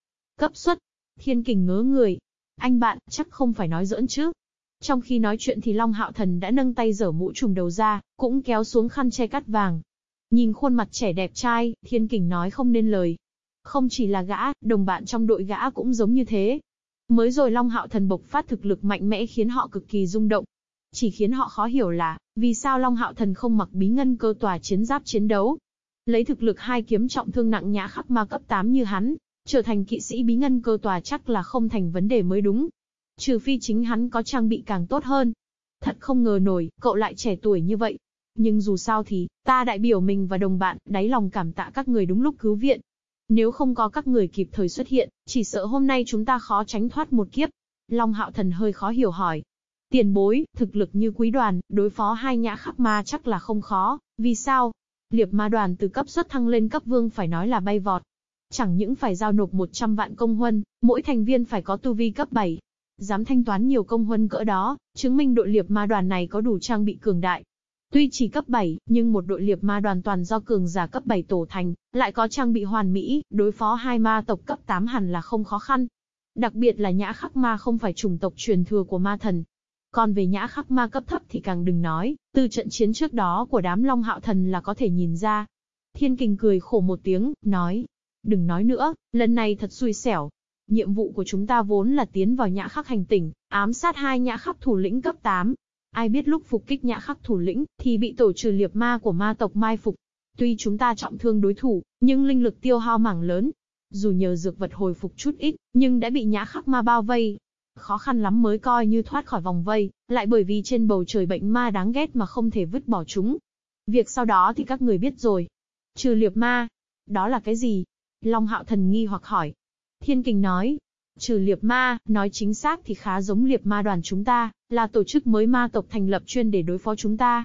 Cấp suất. Thiên kình ngớ người. Anh bạn, chắc không phải nói giỡn chứ. Trong khi nói chuyện thì Long Hạo Thần đã nâng tay giở mũ trùm đầu ra, cũng kéo xuống khăn che cắt vàng. Nhìn khuôn mặt trẻ đẹp trai, Thiên Kình nói không nên lời. Không chỉ là gã, đồng bạn trong đội gã cũng giống như thế. Mới rồi Long Hạo Thần bộc phát thực lực mạnh mẽ khiến họ cực kỳ rung động. Chỉ khiến họ khó hiểu là, vì sao Long Hạo Thần không mặc bí ngân cơ tòa chiến giáp chiến đấu. Lấy thực lực hai kiếm trọng thương nặng nhã khắc ma cấp 8 như hắn, trở thành kỵ sĩ bí ngân cơ tòa chắc là không thành vấn đề mới đúng. Trừ phi chính hắn có trang bị càng tốt hơn. Thật không ngờ nổi, cậu lại trẻ tuổi như vậy. Nhưng dù sao thì, ta đại biểu mình và đồng bạn, đáy lòng cảm tạ các người đúng lúc cứu viện. Nếu không có các người kịp thời xuất hiện, chỉ sợ hôm nay chúng ta khó tránh thoát một kiếp. Long hạo thần hơi khó hiểu hỏi. Tiền bối, thực lực như quý đoàn, đối phó hai nhã khắc ma chắc là không khó, vì sao? Liệp ma đoàn từ cấp xuất thăng lên cấp vương phải nói là bay vọt, Chẳng những phải giao nộp 100 vạn công huân, mỗi thành viên phải có tu vi cấp 7. Dám thanh toán nhiều công huân cỡ đó, chứng minh đội liệp ma đoàn này có đủ trang bị cường đại. Tuy chỉ cấp 7, nhưng một đội liệp ma đoàn toàn do cường giả cấp 7 tổ thành, lại có trang bị hoàn mỹ, đối phó hai ma tộc cấp 8 hẳn là không khó khăn. Đặc biệt là nhã khắc ma không phải chủng tộc truyền thừa của ma thần. Còn về nhã khắc ma cấp thấp thì càng đừng nói, từ trận chiến trước đó của đám long hạo thần là có thể nhìn ra. Thiên kình cười khổ một tiếng, nói, Đừng nói nữa, lần này thật xui xẻo. Nhiệm vụ của chúng ta vốn là tiến vào nhã khắc hành tỉnh, ám sát hai nhã khắc thủ lĩnh cấp 8. Ai biết lúc phục kích nhã khắc thủ lĩnh, thì bị tổ trừ liệp ma của ma tộc mai phục. Tuy chúng ta trọng thương đối thủ, nhưng linh lực tiêu hao mảng lớn. Dù nhờ dược vật hồi phục chút ít, nhưng đã bị nhã khắc ma bao vây. Khó khăn lắm mới coi như thoát khỏi vòng vây, lại bởi vì trên bầu trời bệnh ma đáng ghét mà không thể vứt bỏ chúng. Việc sau đó thì các người biết rồi. Trừ liệp ma. Đó là cái gì? Long hạo thần nghi hoặc hỏi. Thiên kình nói, trừ liệp ma, nói chính xác thì khá giống liệp ma đoàn chúng ta, là tổ chức mới ma tộc thành lập chuyên để đối phó chúng ta.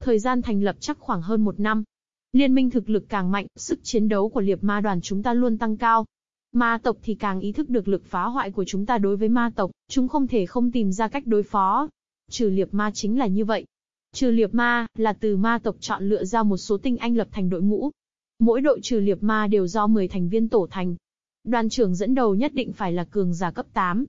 Thời gian thành lập chắc khoảng hơn một năm. Liên minh thực lực càng mạnh, sức chiến đấu của liệp ma đoàn chúng ta luôn tăng cao. Ma tộc thì càng ý thức được lực phá hoại của chúng ta đối với ma tộc, chúng không thể không tìm ra cách đối phó. Trừ liệp ma chính là như vậy. Trừ liệp ma, là từ ma tộc chọn lựa ra một số tinh anh lập thành đội ngũ, Mỗi đội trừ liệp ma đều do 10 thành viên tổ thành. Đoàn trưởng dẫn đầu nhất định phải là cường giả cấp 8.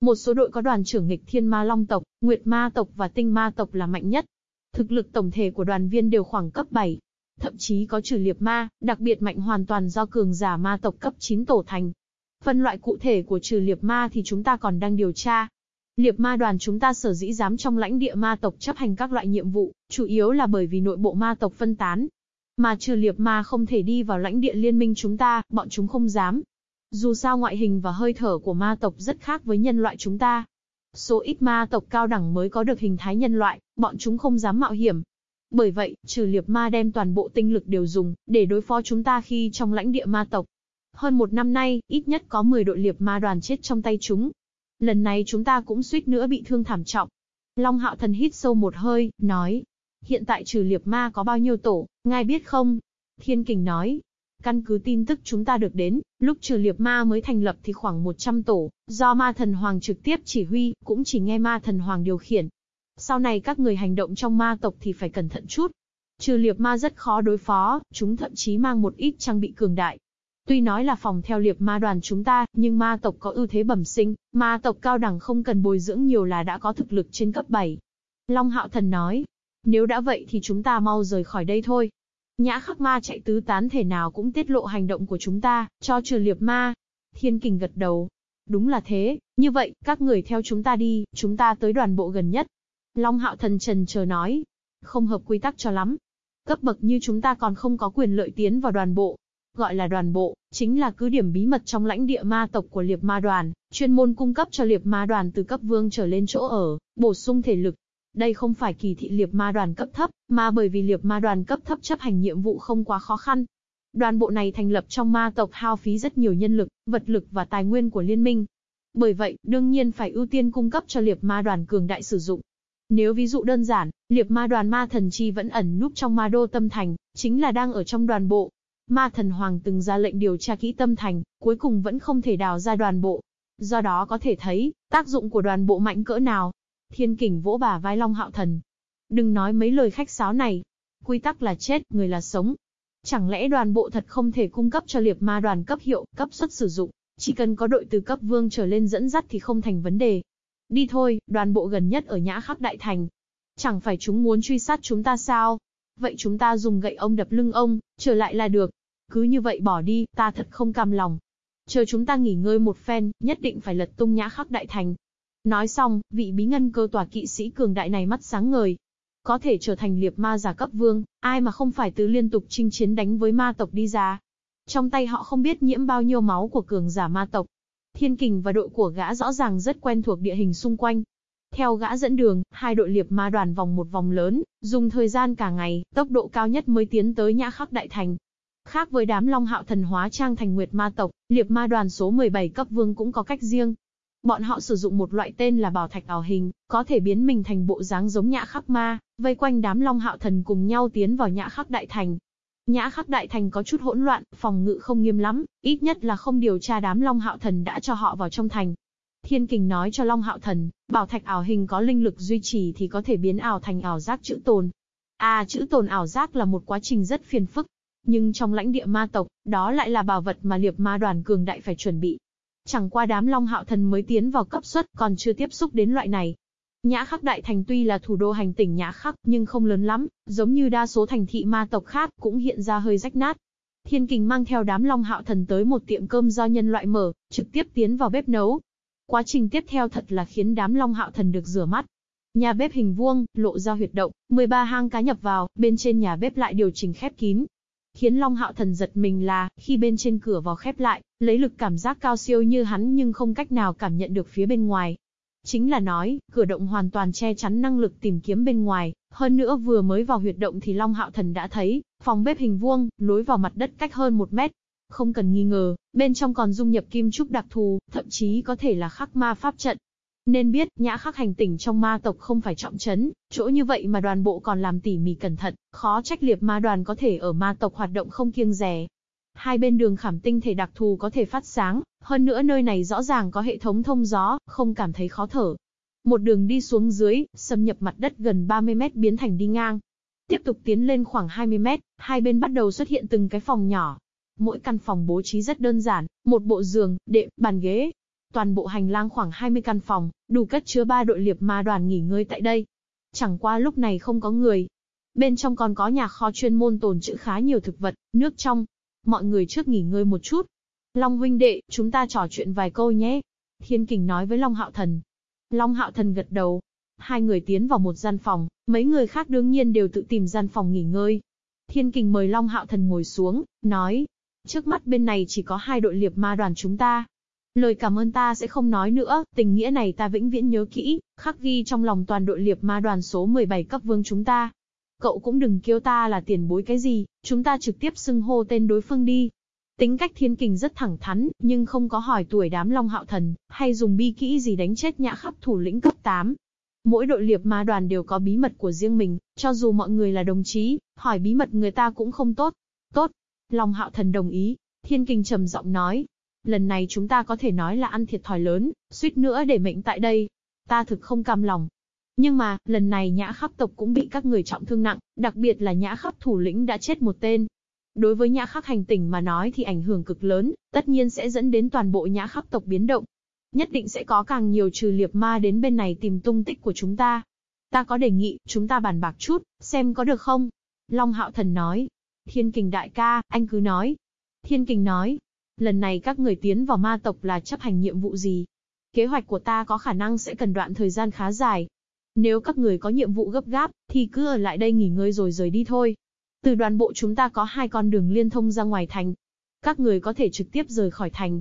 Một số đội có đoàn trưởng nghịch thiên ma long tộc, nguyệt ma tộc và tinh ma tộc là mạnh nhất. Thực lực tổng thể của đoàn viên đều khoảng cấp 7. Thậm chí có trừ liệp ma, đặc biệt mạnh hoàn toàn do cường giả ma tộc cấp 9 tổ thành. Phân loại cụ thể của trừ liệp ma thì chúng ta còn đang điều tra. Liệp ma đoàn chúng ta sở dĩ dám trong lãnh địa ma tộc chấp hành các loại nhiệm vụ, chủ yếu là bởi vì nội bộ ma tộc phân tán, mà trừ liệp ma không thể đi vào lãnh địa liên minh chúng ta, bọn chúng không dám. Dù sao ngoại hình và hơi thở của ma tộc rất khác với nhân loại chúng ta. Số ít ma tộc cao đẳng mới có được hình thái nhân loại, bọn chúng không dám mạo hiểm. Bởi vậy, trừ liệp ma đem toàn bộ tinh lực đều dùng, để đối phó chúng ta khi trong lãnh địa ma tộc. Hơn một năm nay, ít nhất có 10 đội liệp ma đoàn chết trong tay chúng. Lần này chúng ta cũng suýt nữa bị thương thảm trọng. Long hạo thần hít sâu một hơi, nói, Hiện tại trừ liệp ma có bao nhiêu tổ, ngài biết không? Thiên kình nói. Căn cứ tin tức chúng ta được đến, lúc trừ liệp ma mới thành lập thì khoảng 100 tổ, do ma thần hoàng trực tiếp chỉ huy, cũng chỉ nghe ma thần hoàng điều khiển. Sau này các người hành động trong ma tộc thì phải cẩn thận chút. Trừ liệp ma rất khó đối phó, chúng thậm chí mang một ít trang bị cường đại. Tuy nói là phòng theo liệp ma đoàn chúng ta, nhưng ma tộc có ưu thế bẩm sinh, ma tộc cao đẳng không cần bồi dưỡng nhiều là đã có thực lực trên cấp 7. Long Hạo Thần nói, nếu đã vậy thì chúng ta mau rời khỏi đây thôi. Nhã khắc ma chạy tứ tán thể nào cũng tiết lộ hành động của chúng ta, cho trừ liệp ma. Thiên kình gật đầu. Đúng là thế, như vậy, các người theo chúng ta đi, chúng ta tới đoàn bộ gần nhất. Long hạo thần trần chờ nói. Không hợp quy tắc cho lắm. Cấp bậc như chúng ta còn không có quyền lợi tiến vào đoàn bộ. Gọi là đoàn bộ, chính là cứ điểm bí mật trong lãnh địa ma tộc của liệp ma đoàn, chuyên môn cung cấp cho liệp ma đoàn từ cấp vương trở lên chỗ ở, bổ sung thể lực. Đây không phải kỳ thị liệp ma đoàn cấp thấp, mà bởi vì liệp ma đoàn cấp thấp chấp hành nhiệm vụ không quá khó khăn. Đoàn bộ này thành lập trong ma tộc hao phí rất nhiều nhân lực, vật lực và tài nguyên của liên minh. Bởi vậy, đương nhiên phải ưu tiên cung cấp cho liệp ma đoàn cường đại sử dụng. Nếu ví dụ đơn giản, liệp ma đoàn ma thần chi vẫn ẩn núp trong ma đô tâm thành, chính là đang ở trong đoàn bộ. Ma thần hoàng từng ra lệnh điều tra kỹ tâm thành, cuối cùng vẫn không thể đào ra đoàn bộ. Do đó có thể thấy, tác dụng của đoàn bộ mạnh cỡ nào. Thiên kình vỗ bà vai Long Hạo Thần. Đừng nói mấy lời khách sáo này. Quy tắc là chết, người là sống. Chẳng lẽ đoàn bộ thật không thể cung cấp cho liệp ma đoàn cấp hiệu, cấp xuất sử dụng, chỉ cần có đội từ cấp vương trở lên dẫn dắt thì không thành vấn đề. Đi thôi, đoàn bộ gần nhất ở Nhã Khắc Đại Thành. Chẳng phải chúng muốn truy sát chúng ta sao? Vậy chúng ta dùng gậy ông đập lưng ông, trở lại là được. Cứ như vậy bỏ đi, ta thật không cam lòng. Chờ chúng ta nghỉ ngơi một phen, nhất định phải lật tung Nhã Khắc Đại Thành. Nói xong, vị bí ngân cơ tòa kỵ sĩ cường đại này mắt sáng ngời. Có thể trở thành liệp ma giả cấp vương, ai mà không phải từ liên tục chinh chiến đánh với ma tộc đi ra. Trong tay họ không biết nhiễm bao nhiêu máu của cường giả ma tộc, Thiên Kình và đội của gã rõ ràng rất quen thuộc địa hình xung quanh. Theo gã dẫn đường, hai đội liệp ma đoàn vòng một vòng lớn, dùng thời gian cả ngày, tốc độ cao nhất mới tiến tới Nhã Khắc Đại Thành. Khác với đám Long Hạo thần hóa trang thành Nguyệt Ma tộc, liệp ma đoàn số 17 cấp vương cũng có cách riêng. Bọn họ sử dụng một loại tên là bảo thạch ảo hình, có thể biến mình thành bộ dáng giống Nhã Khắc Ma, vây quanh đám Long Hạo thần cùng nhau tiến vào Nhã Khắc Đại Thành, Nhã khắc đại thành có chút hỗn loạn, phòng ngự không nghiêm lắm, ít nhất là không điều tra đám Long Hạo Thần đã cho họ vào trong thành. Thiên Kình nói cho Long Hạo Thần, bảo thạch ảo hình có linh lực duy trì thì có thể biến ảo thành ảo giác chữ tồn. À, chữ tồn ảo giác là một quá trình rất phiền phức. Nhưng trong lãnh địa ma tộc, đó lại là bảo vật mà liệp ma đoàn cường đại phải chuẩn bị. Chẳng qua đám Long Hạo Thần mới tiến vào cấp suất, còn chưa tiếp xúc đến loại này, Nhã Khắc Đại Thành tuy là thủ đô hành tỉnh Nhã Khắc, nhưng không lớn lắm, giống như đa số thành thị ma tộc khác, cũng hiện ra hơi rách nát. Thiên Kình mang theo đám Long Hạo Thần tới một tiệm cơm do nhân loại mở, trực tiếp tiến vào bếp nấu. Quá trình tiếp theo thật là khiến đám Long Hạo Thần được rửa mắt. Nhà bếp hình vuông, lộ ra huyệt động, 13 hang cá nhập vào, bên trên nhà bếp lại điều chỉnh khép kín. Khiến Long Hạo Thần giật mình là, khi bên trên cửa vào khép lại, lấy lực cảm giác cao siêu như hắn nhưng không cách nào cảm nhận được phía bên ngoài. Chính là nói, cửa động hoàn toàn che chắn năng lực tìm kiếm bên ngoài, hơn nữa vừa mới vào huyệt động thì Long Hạo Thần đã thấy, phòng bếp hình vuông, lối vào mặt đất cách hơn một mét. Không cần nghi ngờ, bên trong còn dung nhập kim trúc đặc thù, thậm chí có thể là khắc ma pháp trận. Nên biết, nhã khắc hành tỉnh trong ma tộc không phải trọng trấn, chỗ như vậy mà đoàn bộ còn làm tỉ mỉ cẩn thận, khó trách liệp ma đoàn có thể ở ma tộc hoạt động không kiêng rẻ. Hai bên đường khảm tinh thể đặc thù có thể phát sáng, hơn nữa nơi này rõ ràng có hệ thống thông gió, không cảm thấy khó thở. Một đường đi xuống dưới, xâm nhập mặt đất gần 30 mét biến thành đi ngang. Tiếp tục tiến lên khoảng 20 mét, hai bên bắt đầu xuất hiện từng cái phòng nhỏ. Mỗi căn phòng bố trí rất đơn giản, một bộ giường, đệm, bàn ghế. Toàn bộ hành lang khoảng 20 căn phòng, đủ cất chứa ba đội liệp ma đoàn nghỉ ngơi tại đây. Chẳng qua lúc này không có người. Bên trong còn có nhà kho chuyên môn tồn trữ khá nhiều thực vật, nước trong, Mọi người trước nghỉ ngơi một chút. Long huynh đệ, chúng ta trò chuyện vài câu nhé. Thiên kình nói với Long hạo thần. Long hạo thần gật đầu. Hai người tiến vào một gian phòng, mấy người khác đương nhiên đều tự tìm gian phòng nghỉ ngơi. Thiên kình mời Long hạo thần ngồi xuống, nói. Trước mắt bên này chỉ có hai đội liệp ma đoàn chúng ta, Lời cảm ơn ta sẽ không nói nữa, tình nghĩa này ta vĩnh viễn nhớ kỹ, khắc ghi trong lòng toàn đội liệp ma đoàn số 17 cấp vương chúng ta. Cậu cũng đừng kêu ta là tiền bối cái gì, chúng ta trực tiếp xưng hô tên đối phương đi. Tính cách thiên kình rất thẳng thắn, nhưng không có hỏi tuổi đám long hạo thần, hay dùng bi kỹ gì đánh chết nhã khắp thủ lĩnh cấp 8. Mỗi đội liệp ma đoàn đều có bí mật của riêng mình, cho dù mọi người là đồng chí, hỏi bí mật người ta cũng không tốt. Tốt. Long hạo thần đồng ý. Thiên kình trầm giọng nói. Lần này chúng ta có thể nói là ăn thiệt thòi lớn, suýt nữa để mệnh tại đây. Ta thực không cam lòng, nhưng mà, lần này nhã khắc tộc cũng bị các người trọng thương nặng, đặc biệt là nhã khắc thủ lĩnh đã chết một tên. Đối với nhã khắc hành tỉnh mà nói thì ảnh hưởng cực lớn, tất nhiên sẽ dẫn đến toàn bộ nhã khắc tộc biến động. Nhất định sẽ có càng nhiều trừ liệp ma đến bên này tìm tung tích của chúng ta. Ta có đề nghị, chúng ta bàn bạc chút, xem có được không? Long hạo thần nói. Thiên kình đại ca, anh cứ nói. Thiên kình nói. Lần này các người tiến vào ma tộc là chấp hành nhiệm vụ gì? Kế hoạch của ta có khả năng sẽ cần đoạn thời gian khá dài, nếu các người có nhiệm vụ gấp gáp, thì cứ ở lại đây nghỉ ngơi rồi rời đi thôi. Từ đoàn bộ chúng ta có hai con đường liên thông ra ngoài thành. Các người có thể trực tiếp rời khỏi thành.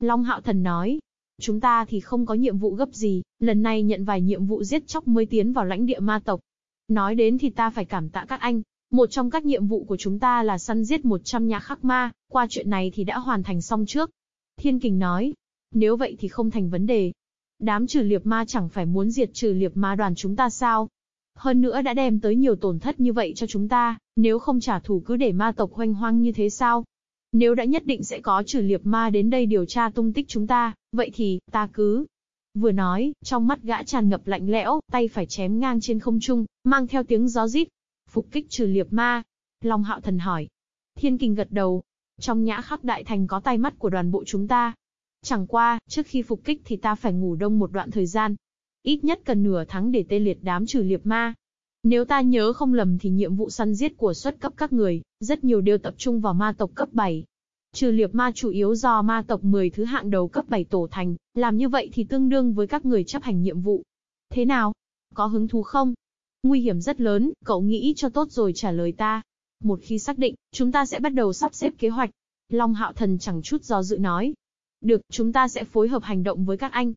Long Hạo Thần nói, chúng ta thì không có nhiệm vụ gấp gì, lần này nhận vài nhiệm vụ giết chóc mới tiến vào lãnh địa ma tộc. Nói đến thì ta phải cảm tạ các anh, một trong các nhiệm vụ của chúng ta là săn giết 100 nhà khắc ma, qua chuyện này thì đã hoàn thành xong trước. Thiên Kình nói, nếu vậy thì không thành vấn đề. Đám trừ liệp ma chẳng phải muốn diệt trừ liệp ma đoàn chúng ta sao? Hơn nữa đã đem tới nhiều tổn thất như vậy cho chúng ta, nếu không trả thù cứ để ma tộc hoanh hoang như thế sao? Nếu đã nhất định sẽ có trừ liệp ma đến đây điều tra tung tích chúng ta, vậy thì, ta cứ. Vừa nói, trong mắt gã tràn ngập lạnh lẽo, tay phải chém ngang trên không trung, mang theo tiếng gió rít. Phục kích trừ liệp ma. Long hạo thần hỏi. Thiên kinh gật đầu. Trong nhã khắc đại thành có tay mắt của đoàn bộ chúng ta. Chẳng qua, trước khi phục kích thì ta phải ngủ đông một đoạn thời gian. Ít nhất cần nửa tháng để tê liệt đám trừ liệp ma. Nếu ta nhớ không lầm thì nhiệm vụ săn giết của xuất cấp các người, rất nhiều đều tập trung vào ma tộc cấp 7. Trừ liệp ma chủ yếu do ma tộc 10 thứ hạng đầu cấp 7 tổ thành, làm như vậy thì tương đương với các người chấp hành nhiệm vụ. Thế nào? Có hứng thú không? Nguy hiểm rất lớn, cậu nghĩ cho tốt rồi trả lời ta. Một khi xác định, chúng ta sẽ bắt đầu sắp xếp kế hoạch. Long hạo thần chẳng chút do dự nói. Được, chúng ta sẽ phối hợp hành động với các anh.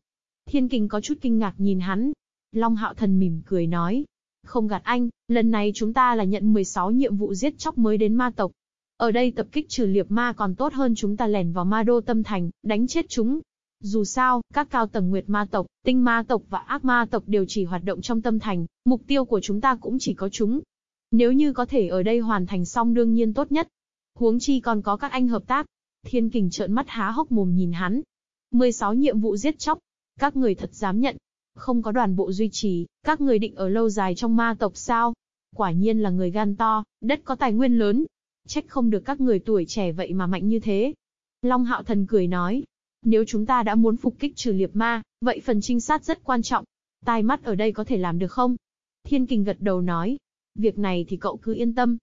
Thiên kình có chút kinh ngạc nhìn hắn. Long hạo thần mỉm cười nói, không gạt anh, lần này chúng ta là nhận 16 nhiệm vụ giết chóc mới đến ma tộc. Ở đây tập kích trừ liệp ma còn tốt hơn chúng ta lẻn vào ma đô tâm thành, đánh chết chúng. Dù sao, các cao tầng nguyệt ma tộc, tinh ma tộc và ác ma tộc đều chỉ hoạt động trong tâm thành, mục tiêu của chúng ta cũng chỉ có chúng. Nếu như có thể ở đây hoàn thành xong đương nhiên tốt nhất. Huống chi còn có các anh hợp tác. Thiên kình trợn mắt há hốc mồm nhìn hắn. 16 nhiệm vụ giết chóc. Các người thật dám nhận. Không có đoàn bộ duy trì, các người định ở lâu dài trong ma tộc sao? Quả nhiên là người gan to, đất có tài nguyên lớn. Trách không được các người tuổi trẻ vậy mà mạnh như thế. Long hạo thần cười nói. Nếu chúng ta đã muốn phục kích trừ liệp ma, vậy phần trinh sát rất quan trọng. Tai mắt ở đây có thể làm được không? Thiên kình gật đầu nói. Việc này thì cậu cứ yên tâm.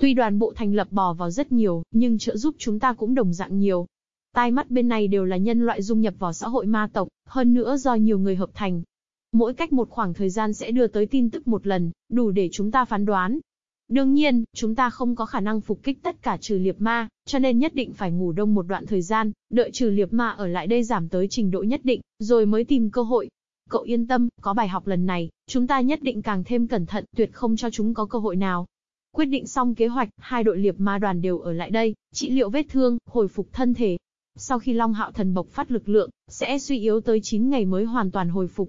Tuy đoàn bộ thành lập bò vào rất nhiều, nhưng trợ giúp chúng ta cũng đồng dạng nhiều. Tai mắt bên này đều là nhân loại dung nhập vào xã hội ma tộc, hơn nữa do nhiều người hợp thành, Mỗi cách một khoảng thời gian sẽ đưa tới tin tức một lần, đủ để chúng ta phán đoán. Đương nhiên, chúng ta không có khả năng phục kích tất cả trừ liệp ma, cho nên nhất định phải ngủ đông một đoạn thời gian, đợi trừ liệp ma ở lại đây giảm tới trình độ nhất định, rồi mới tìm cơ hội. Cậu yên tâm, có bài học lần này, chúng ta nhất định càng thêm cẩn thận, tuyệt không cho chúng có cơ hội nào. Quyết định xong kế hoạch, hai đội liệp ma đoàn đều ở lại đây, trị liệu vết thương, hồi phục thân thể. Sau khi Long Hạo Thần bộc phát lực lượng, sẽ suy yếu tới 9 ngày mới hoàn toàn hồi phục.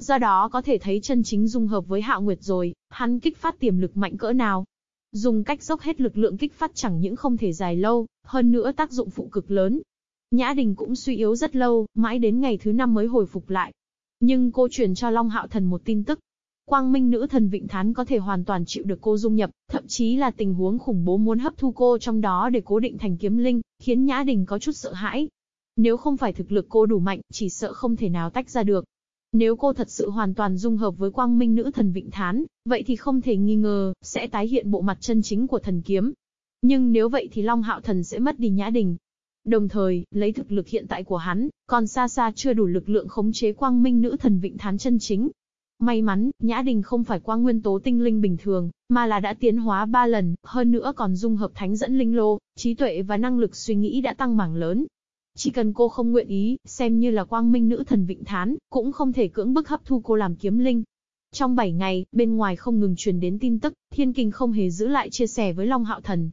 Do đó có thể thấy chân chính dung hợp với Hạo Nguyệt rồi, hắn kích phát tiềm lực mạnh cỡ nào. Dùng cách dốc hết lực lượng kích phát chẳng những không thể dài lâu, hơn nữa tác dụng phụ cực lớn. Nhã Đình cũng suy yếu rất lâu, mãi đến ngày thứ năm mới hồi phục lại. Nhưng cô truyền cho Long Hạo Thần một tin tức. Quang Minh nữ thần Vịnh Thán có thể hoàn toàn chịu được cô dung nhập, thậm chí là tình huống khủng bố muốn hấp thu cô trong đó để cố định thành kiếm linh, khiến Nhã Đình có chút sợ hãi. Nếu không phải thực lực cô đủ mạnh, chỉ sợ không thể nào tách ra được. Nếu cô thật sự hoàn toàn dung hợp với quang minh nữ thần Vịnh Thán, vậy thì không thể nghi ngờ, sẽ tái hiện bộ mặt chân chính của thần kiếm. Nhưng nếu vậy thì Long Hạo Thần sẽ mất đi Nhã Đình. Đồng thời, lấy thực lực hiện tại của hắn, còn xa xa chưa đủ lực lượng khống chế quang minh nữ thần Vịnh Thán chân chính. May mắn, Nhã Đình không phải quang nguyên tố tinh linh bình thường, mà là đã tiến hóa ba lần, hơn nữa còn dung hợp thánh dẫn linh lô, trí tuệ và năng lực suy nghĩ đã tăng mảng lớn, chỉ cần cô không nguyện ý, xem như là quang minh nữ thần Vịnh Thán, cũng không thể cưỡng bức hấp thu cô làm kiếm linh. Trong 7 ngày, bên ngoài không ngừng truyền đến tin tức, Thiên Kinh không hề giữ lại chia sẻ với Long Hạo Thần.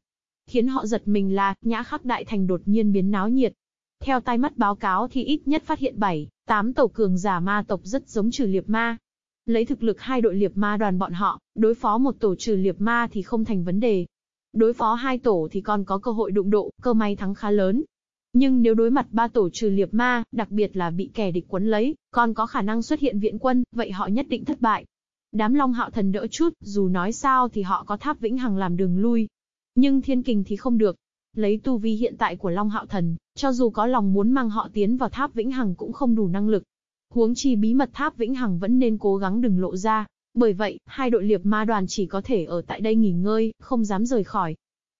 Khiến họ giật mình là, nhã khắc đại thành đột nhiên biến náo nhiệt. Theo tai mắt báo cáo thì ít nhất phát hiện 7, 8 tổ cường giả ma tộc rất giống trừ liệp ma. Lấy thực lực hai đội liệp ma đoàn bọn họ, đối phó một tổ trừ liệp ma thì không thành vấn đề. Đối phó hai tổ thì còn có cơ hội đụng độ, cơ may thắng khá lớn, nhưng nếu đối mặt ba tổ trừ liệp ma, đặc biệt là bị kẻ địch quấn lấy, còn có khả năng xuất hiện viện quân, vậy họ nhất định thất bại. Đám Long Hạo Thần đỡ chút, dù nói sao thì họ có tháp vĩnh hằng làm đường lui. Nhưng thiên kình thì không được. Lấy tu vi hiện tại của Long Hạo Thần, cho dù có lòng muốn mang họ tiến vào tháp vĩnh hằng cũng không đủ năng lực. Huống chi bí mật tháp vĩnh hằng vẫn nên cố gắng đừng lộ ra. Bởi vậy, hai đội liệp ma đoàn chỉ có thể ở tại đây nghỉ ngơi, không dám rời khỏi.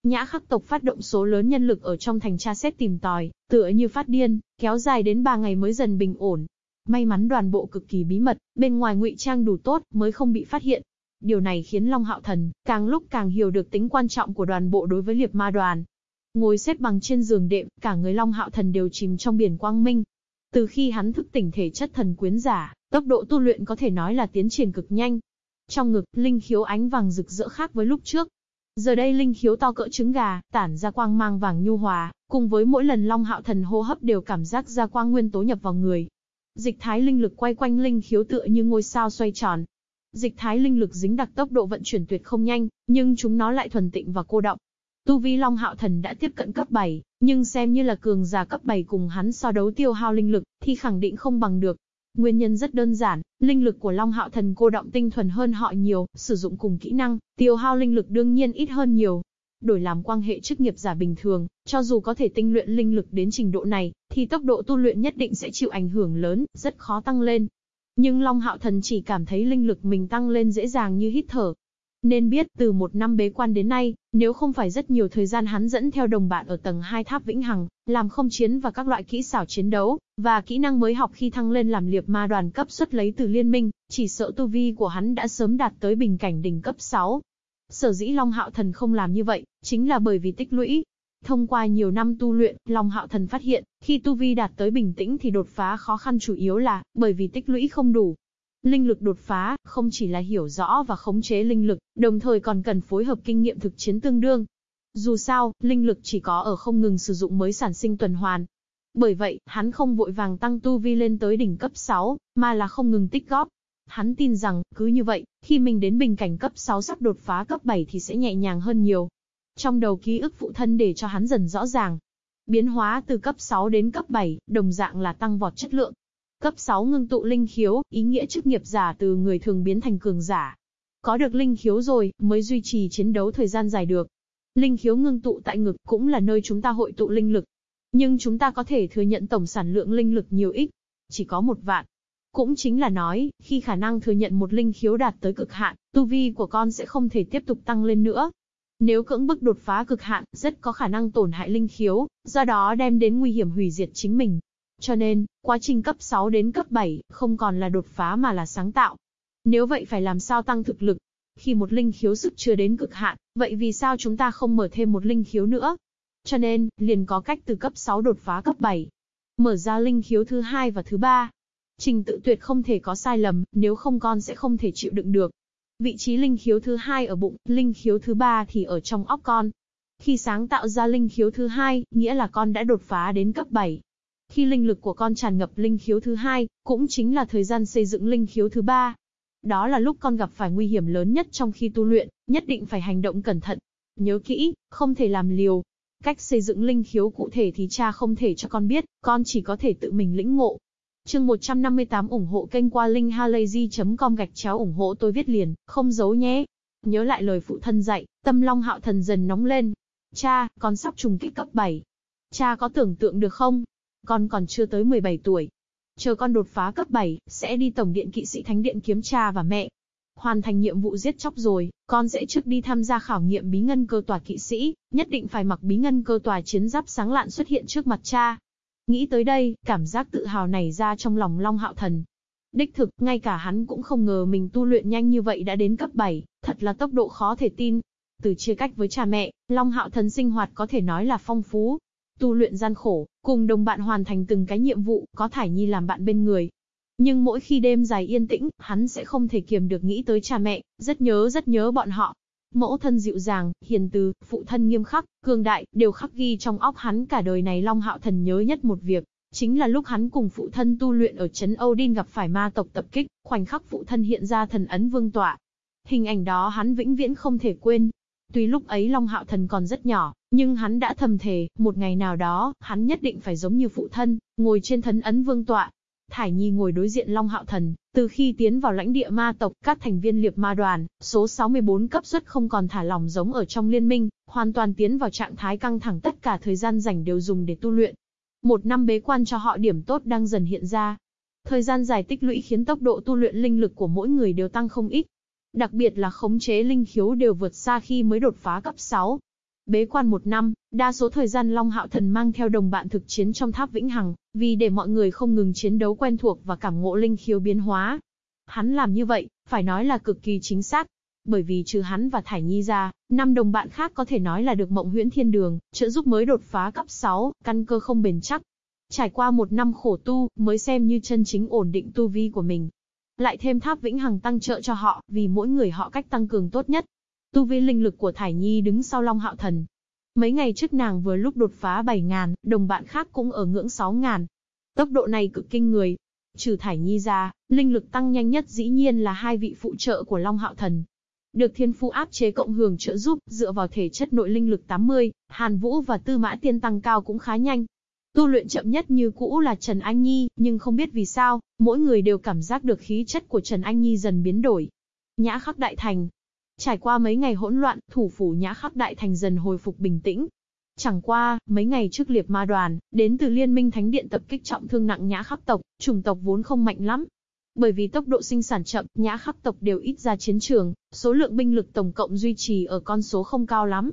Nhã khắc tộc phát động số lớn nhân lực ở trong thành tra xét tìm tòi, tựa như phát điên, kéo dài đến 3 ngày mới dần bình ổn. May mắn đoàn bộ cực kỳ bí mật, bên ngoài ngụy trang đủ tốt mới không bị phát hiện. Điều này khiến Long Hạo Thần càng lúc càng hiểu được tính quan trọng của đoàn bộ đối với liệp ma đoàn. Ngồi xếp bằng trên giường đệm, cả người Long Hạo Thần đều chìm trong biển quang minh. Từ khi hắn thức tỉnh thể chất thần quyến giả, tốc độ tu luyện có thể nói là tiến triển cực nhanh. Trong ngực, linh khiếu ánh vàng rực rỡ khác với lúc trước. Giờ đây linh khiếu to cỡ trứng gà, tản ra quang mang vàng nhu hòa, cùng với mỗi lần Long Hạo Thần hô hấp đều cảm giác ra quang nguyên tố nhập vào người. Dịch thái linh lực quay quanh linh khiếu tựa như ngôi sao xoay tròn. Dịch thái linh lực dính đặc tốc độ vận chuyển tuyệt không nhanh, nhưng chúng nó lại thuần tịnh và cô động. Tu vi Long Hạo Thần đã tiếp cận cấp 7, nhưng xem như là cường giả cấp 7 cùng hắn so đấu tiêu hao linh lực, thì khẳng định không bằng được. Nguyên nhân rất đơn giản, linh lực của Long Hạo Thần cô động tinh thuần hơn họ nhiều, sử dụng cùng kỹ năng, tiêu hao linh lực đương nhiên ít hơn nhiều. Đổi làm quan hệ chức nghiệp giả bình thường, cho dù có thể tinh luyện linh lực đến trình độ này, thì tốc độ tu luyện nhất định sẽ chịu ảnh hưởng lớn, rất khó tăng lên. Nhưng Long Hạo Thần chỉ cảm thấy linh lực mình tăng lên dễ dàng như hít thở, nên biết, từ một năm bế quan đến nay, nếu không phải rất nhiều thời gian hắn dẫn theo đồng bạn ở tầng 2 tháp Vĩnh Hằng, làm không chiến và các loại kỹ xảo chiến đấu, và kỹ năng mới học khi thăng lên làm liệp ma đoàn cấp xuất lấy từ liên minh, chỉ sợ tu vi của hắn đã sớm đạt tới bình cảnh đỉnh cấp 6. Sở dĩ Long Hạo Thần không làm như vậy, chính là bởi vì tích lũy. Thông qua nhiều năm tu luyện, Long Hạo Thần phát hiện, khi tu vi đạt tới bình tĩnh thì đột phá khó khăn chủ yếu là bởi vì tích lũy không đủ, Linh lực đột phá, không chỉ là hiểu rõ và khống chế linh lực, đồng thời còn cần phối hợp kinh nghiệm thực chiến tương đương. Dù sao, linh lực chỉ có ở không ngừng sử dụng mới sản sinh tuần hoàn. Bởi vậy, hắn không vội vàng tăng tu vi lên tới đỉnh cấp 6, mà là không ngừng tích góp. Hắn tin rằng, cứ như vậy, khi mình đến bình cảnh cấp 6 sắp đột phá cấp 7 thì sẽ nhẹ nhàng hơn nhiều. Trong đầu ký ức phụ thân để cho hắn dần rõ ràng. Biến hóa từ cấp 6 đến cấp 7, đồng dạng là tăng vọt chất lượng, Cấp 6 ngưng tụ linh khiếu, ý nghĩa chức nghiệp giả từ người thường biến thành cường giả. Có được linh khiếu rồi, mới duy trì chiến đấu thời gian dài được. Linh khiếu ngưng tụ tại ngực cũng là nơi chúng ta hội tụ linh lực. Nhưng chúng ta có thể thừa nhận tổng sản lượng linh lực nhiều ít. Chỉ có một vạn. Cũng chính là nói, khi khả năng thừa nhận một linh khiếu đạt tới cực hạn, tu vi của con sẽ không thể tiếp tục tăng lên nữa. Nếu cưỡng bức đột phá cực hạn, rất có khả năng tổn hại linh khiếu, do đó đem đến nguy hiểm hủy diệt chính mình. Cho nên, quá trình cấp 6 đến cấp 7, không còn là đột phá mà là sáng tạo. Nếu vậy phải làm sao tăng thực lực? Khi một linh khiếu sức chưa đến cực hạn, vậy vì sao chúng ta không mở thêm một linh khiếu nữa? Cho nên, liền có cách từ cấp 6 đột phá cấp 7. Mở ra linh khiếu thứ hai và thứ ba. Trình tự tuyệt không thể có sai lầm, nếu không con sẽ không thể chịu đựng được. Vị trí linh khiếu thứ hai ở bụng, linh khiếu thứ ba thì ở trong óc con. Khi sáng tạo ra linh khiếu thứ hai, nghĩa là con đã đột phá đến cấp 7. Khi linh lực của con tràn ngập linh khiếu thứ hai, cũng chính là thời gian xây dựng linh khiếu thứ ba. Đó là lúc con gặp phải nguy hiểm lớn nhất trong khi tu luyện, nhất định phải hành động cẩn thận. Nhớ kỹ, không thể làm liều. Cách xây dựng linh khiếu cụ thể thì cha không thể cho con biết, con chỉ có thể tự mình lĩnh ngộ. Chương 158 ủng hộ kênh qua linkhalazy.com gạch chéo ủng hộ tôi viết liền, không giấu nhé. Nhớ lại lời phụ thân dạy, tâm long hạo thần dần nóng lên. Cha, con sắp trùng kích cấp 7. Cha có tưởng tượng được không? Con còn chưa tới 17 tuổi. Chờ con đột phá cấp 7, sẽ đi tổng điện kỵ sĩ thánh điện kiếm cha và mẹ. Hoàn thành nhiệm vụ giết chóc rồi, con sẽ trước đi tham gia khảo nghiệm bí ngân cơ tòa kỵ sĩ, nhất định phải mặc bí ngân cơ tòa chiến giáp sáng lạn xuất hiện trước mặt cha. Nghĩ tới đây, cảm giác tự hào này ra trong lòng Long Hạo Thần. Đích thực, ngay cả hắn cũng không ngờ mình tu luyện nhanh như vậy đã đến cấp 7, thật là tốc độ khó thể tin. Từ chia cách với cha mẹ, Long Hạo Thần sinh hoạt có thể nói là phong phú, tu luyện gian khổ, cùng đồng bạn hoàn thành từng cái nhiệm vụ, có Thải Nhi làm bạn bên người. Nhưng mỗi khi đêm dài yên tĩnh, hắn sẽ không thể kiềm được nghĩ tới cha mẹ, rất nhớ rất nhớ bọn họ. Mẫu thân dịu dàng, hiền từ, phụ thân nghiêm khắc, cường đại, đều khắc ghi trong óc hắn cả đời này Long Hạo Thần nhớ nhất một việc. Chính là lúc hắn cùng phụ thân tu luyện ở trấn Odin gặp phải ma tộc tập kích, khoảnh khắc phụ thân hiện ra thần ấn vương tọa. Hình ảnh đó hắn vĩnh viễn không thể quên, Tuy lúc ấy Long Hạo Thần còn rất nhỏ, nhưng hắn đã thầm thề, một ngày nào đó, hắn nhất định phải giống như phụ thân, ngồi trên thấn ấn vương tọa. Thải Nhi ngồi đối diện Long Hạo Thần, từ khi tiến vào lãnh địa ma tộc, các thành viên liệp ma đoàn, số 64 cấp suất không còn thả lỏng giống ở trong liên minh, hoàn toàn tiến vào trạng thái căng thẳng tất cả thời gian dành đều dùng để tu luyện. Một năm bế quan cho họ điểm tốt đang dần hiện ra. Thời gian dài tích lũy khiến tốc độ tu luyện linh lực của mỗi người đều tăng không ít, Đặc biệt là khống chế linh khiếu đều vượt xa khi mới đột phá cấp 6. Bế quan một năm, đa số thời gian Long Hạo Thần mang theo đồng bạn thực chiến trong tháp Vĩnh Hằng, vì để mọi người không ngừng chiến đấu quen thuộc và cảm ngộ linh khiếu biến hóa. Hắn làm như vậy, phải nói là cực kỳ chính xác. Bởi vì trừ hắn và Thải Nhi ra, năm đồng bạn khác có thể nói là được mộng huyễn thiên đường, trợ giúp mới đột phá cấp 6, căn cơ không bền chắc. Trải qua một năm khổ tu, mới xem như chân chính ổn định tu vi của mình. Lại thêm tháp vĩnh hằng tăng trợ cho họ, vì mỗi người họ cách tăng cường tốt nhất. Tu vi linh lực của Thải Nhi đứng sau Long Hạo Thần. Mấy ngày trước nàng vừa lúc đột phá 7.000, đồng bạn khác cũng ở ngưỡng 6.000. Tốc độ này cực kinh người. Trừ Thải Nhi ra, linh lực tăng nhanh nhất dĩ nhiên là hai vị phụ trợ của Long Hạo Thần. Được thiên phu áp chế cộng hưởng trợ giúp, dựa vào thể chất nội linh lực 80, Hàn Vũ và Tư Mã Tiên tăng cao cũng khá nhanh. Tu luyện chậm nhất như cũ là Trần Anh Nhi, nhưng không biết vì sao, mỗi người đều cảm giác được khí chất của Trần Anh Nhi dần biến đổi. Nhã khắc đại thành. Trải qua mấy ngày hỗn loạn, thủ phủ nhã khắc đại thành dần hồi phục bình tĩnh. Chẳng qua, mấy ngày trước liệp ma đoàn, đến từ liên minh thánh điện tập kích trọng thương nặng nhã khắc tộc, chủng tộc vốn không mạnh lắm. Bởi vì tốc độ sinh sản chậm, nhã khắc tộc đều ít ra chiến trường, số lượng binh lực tổng cộng duy trì ở con số không cao lắm,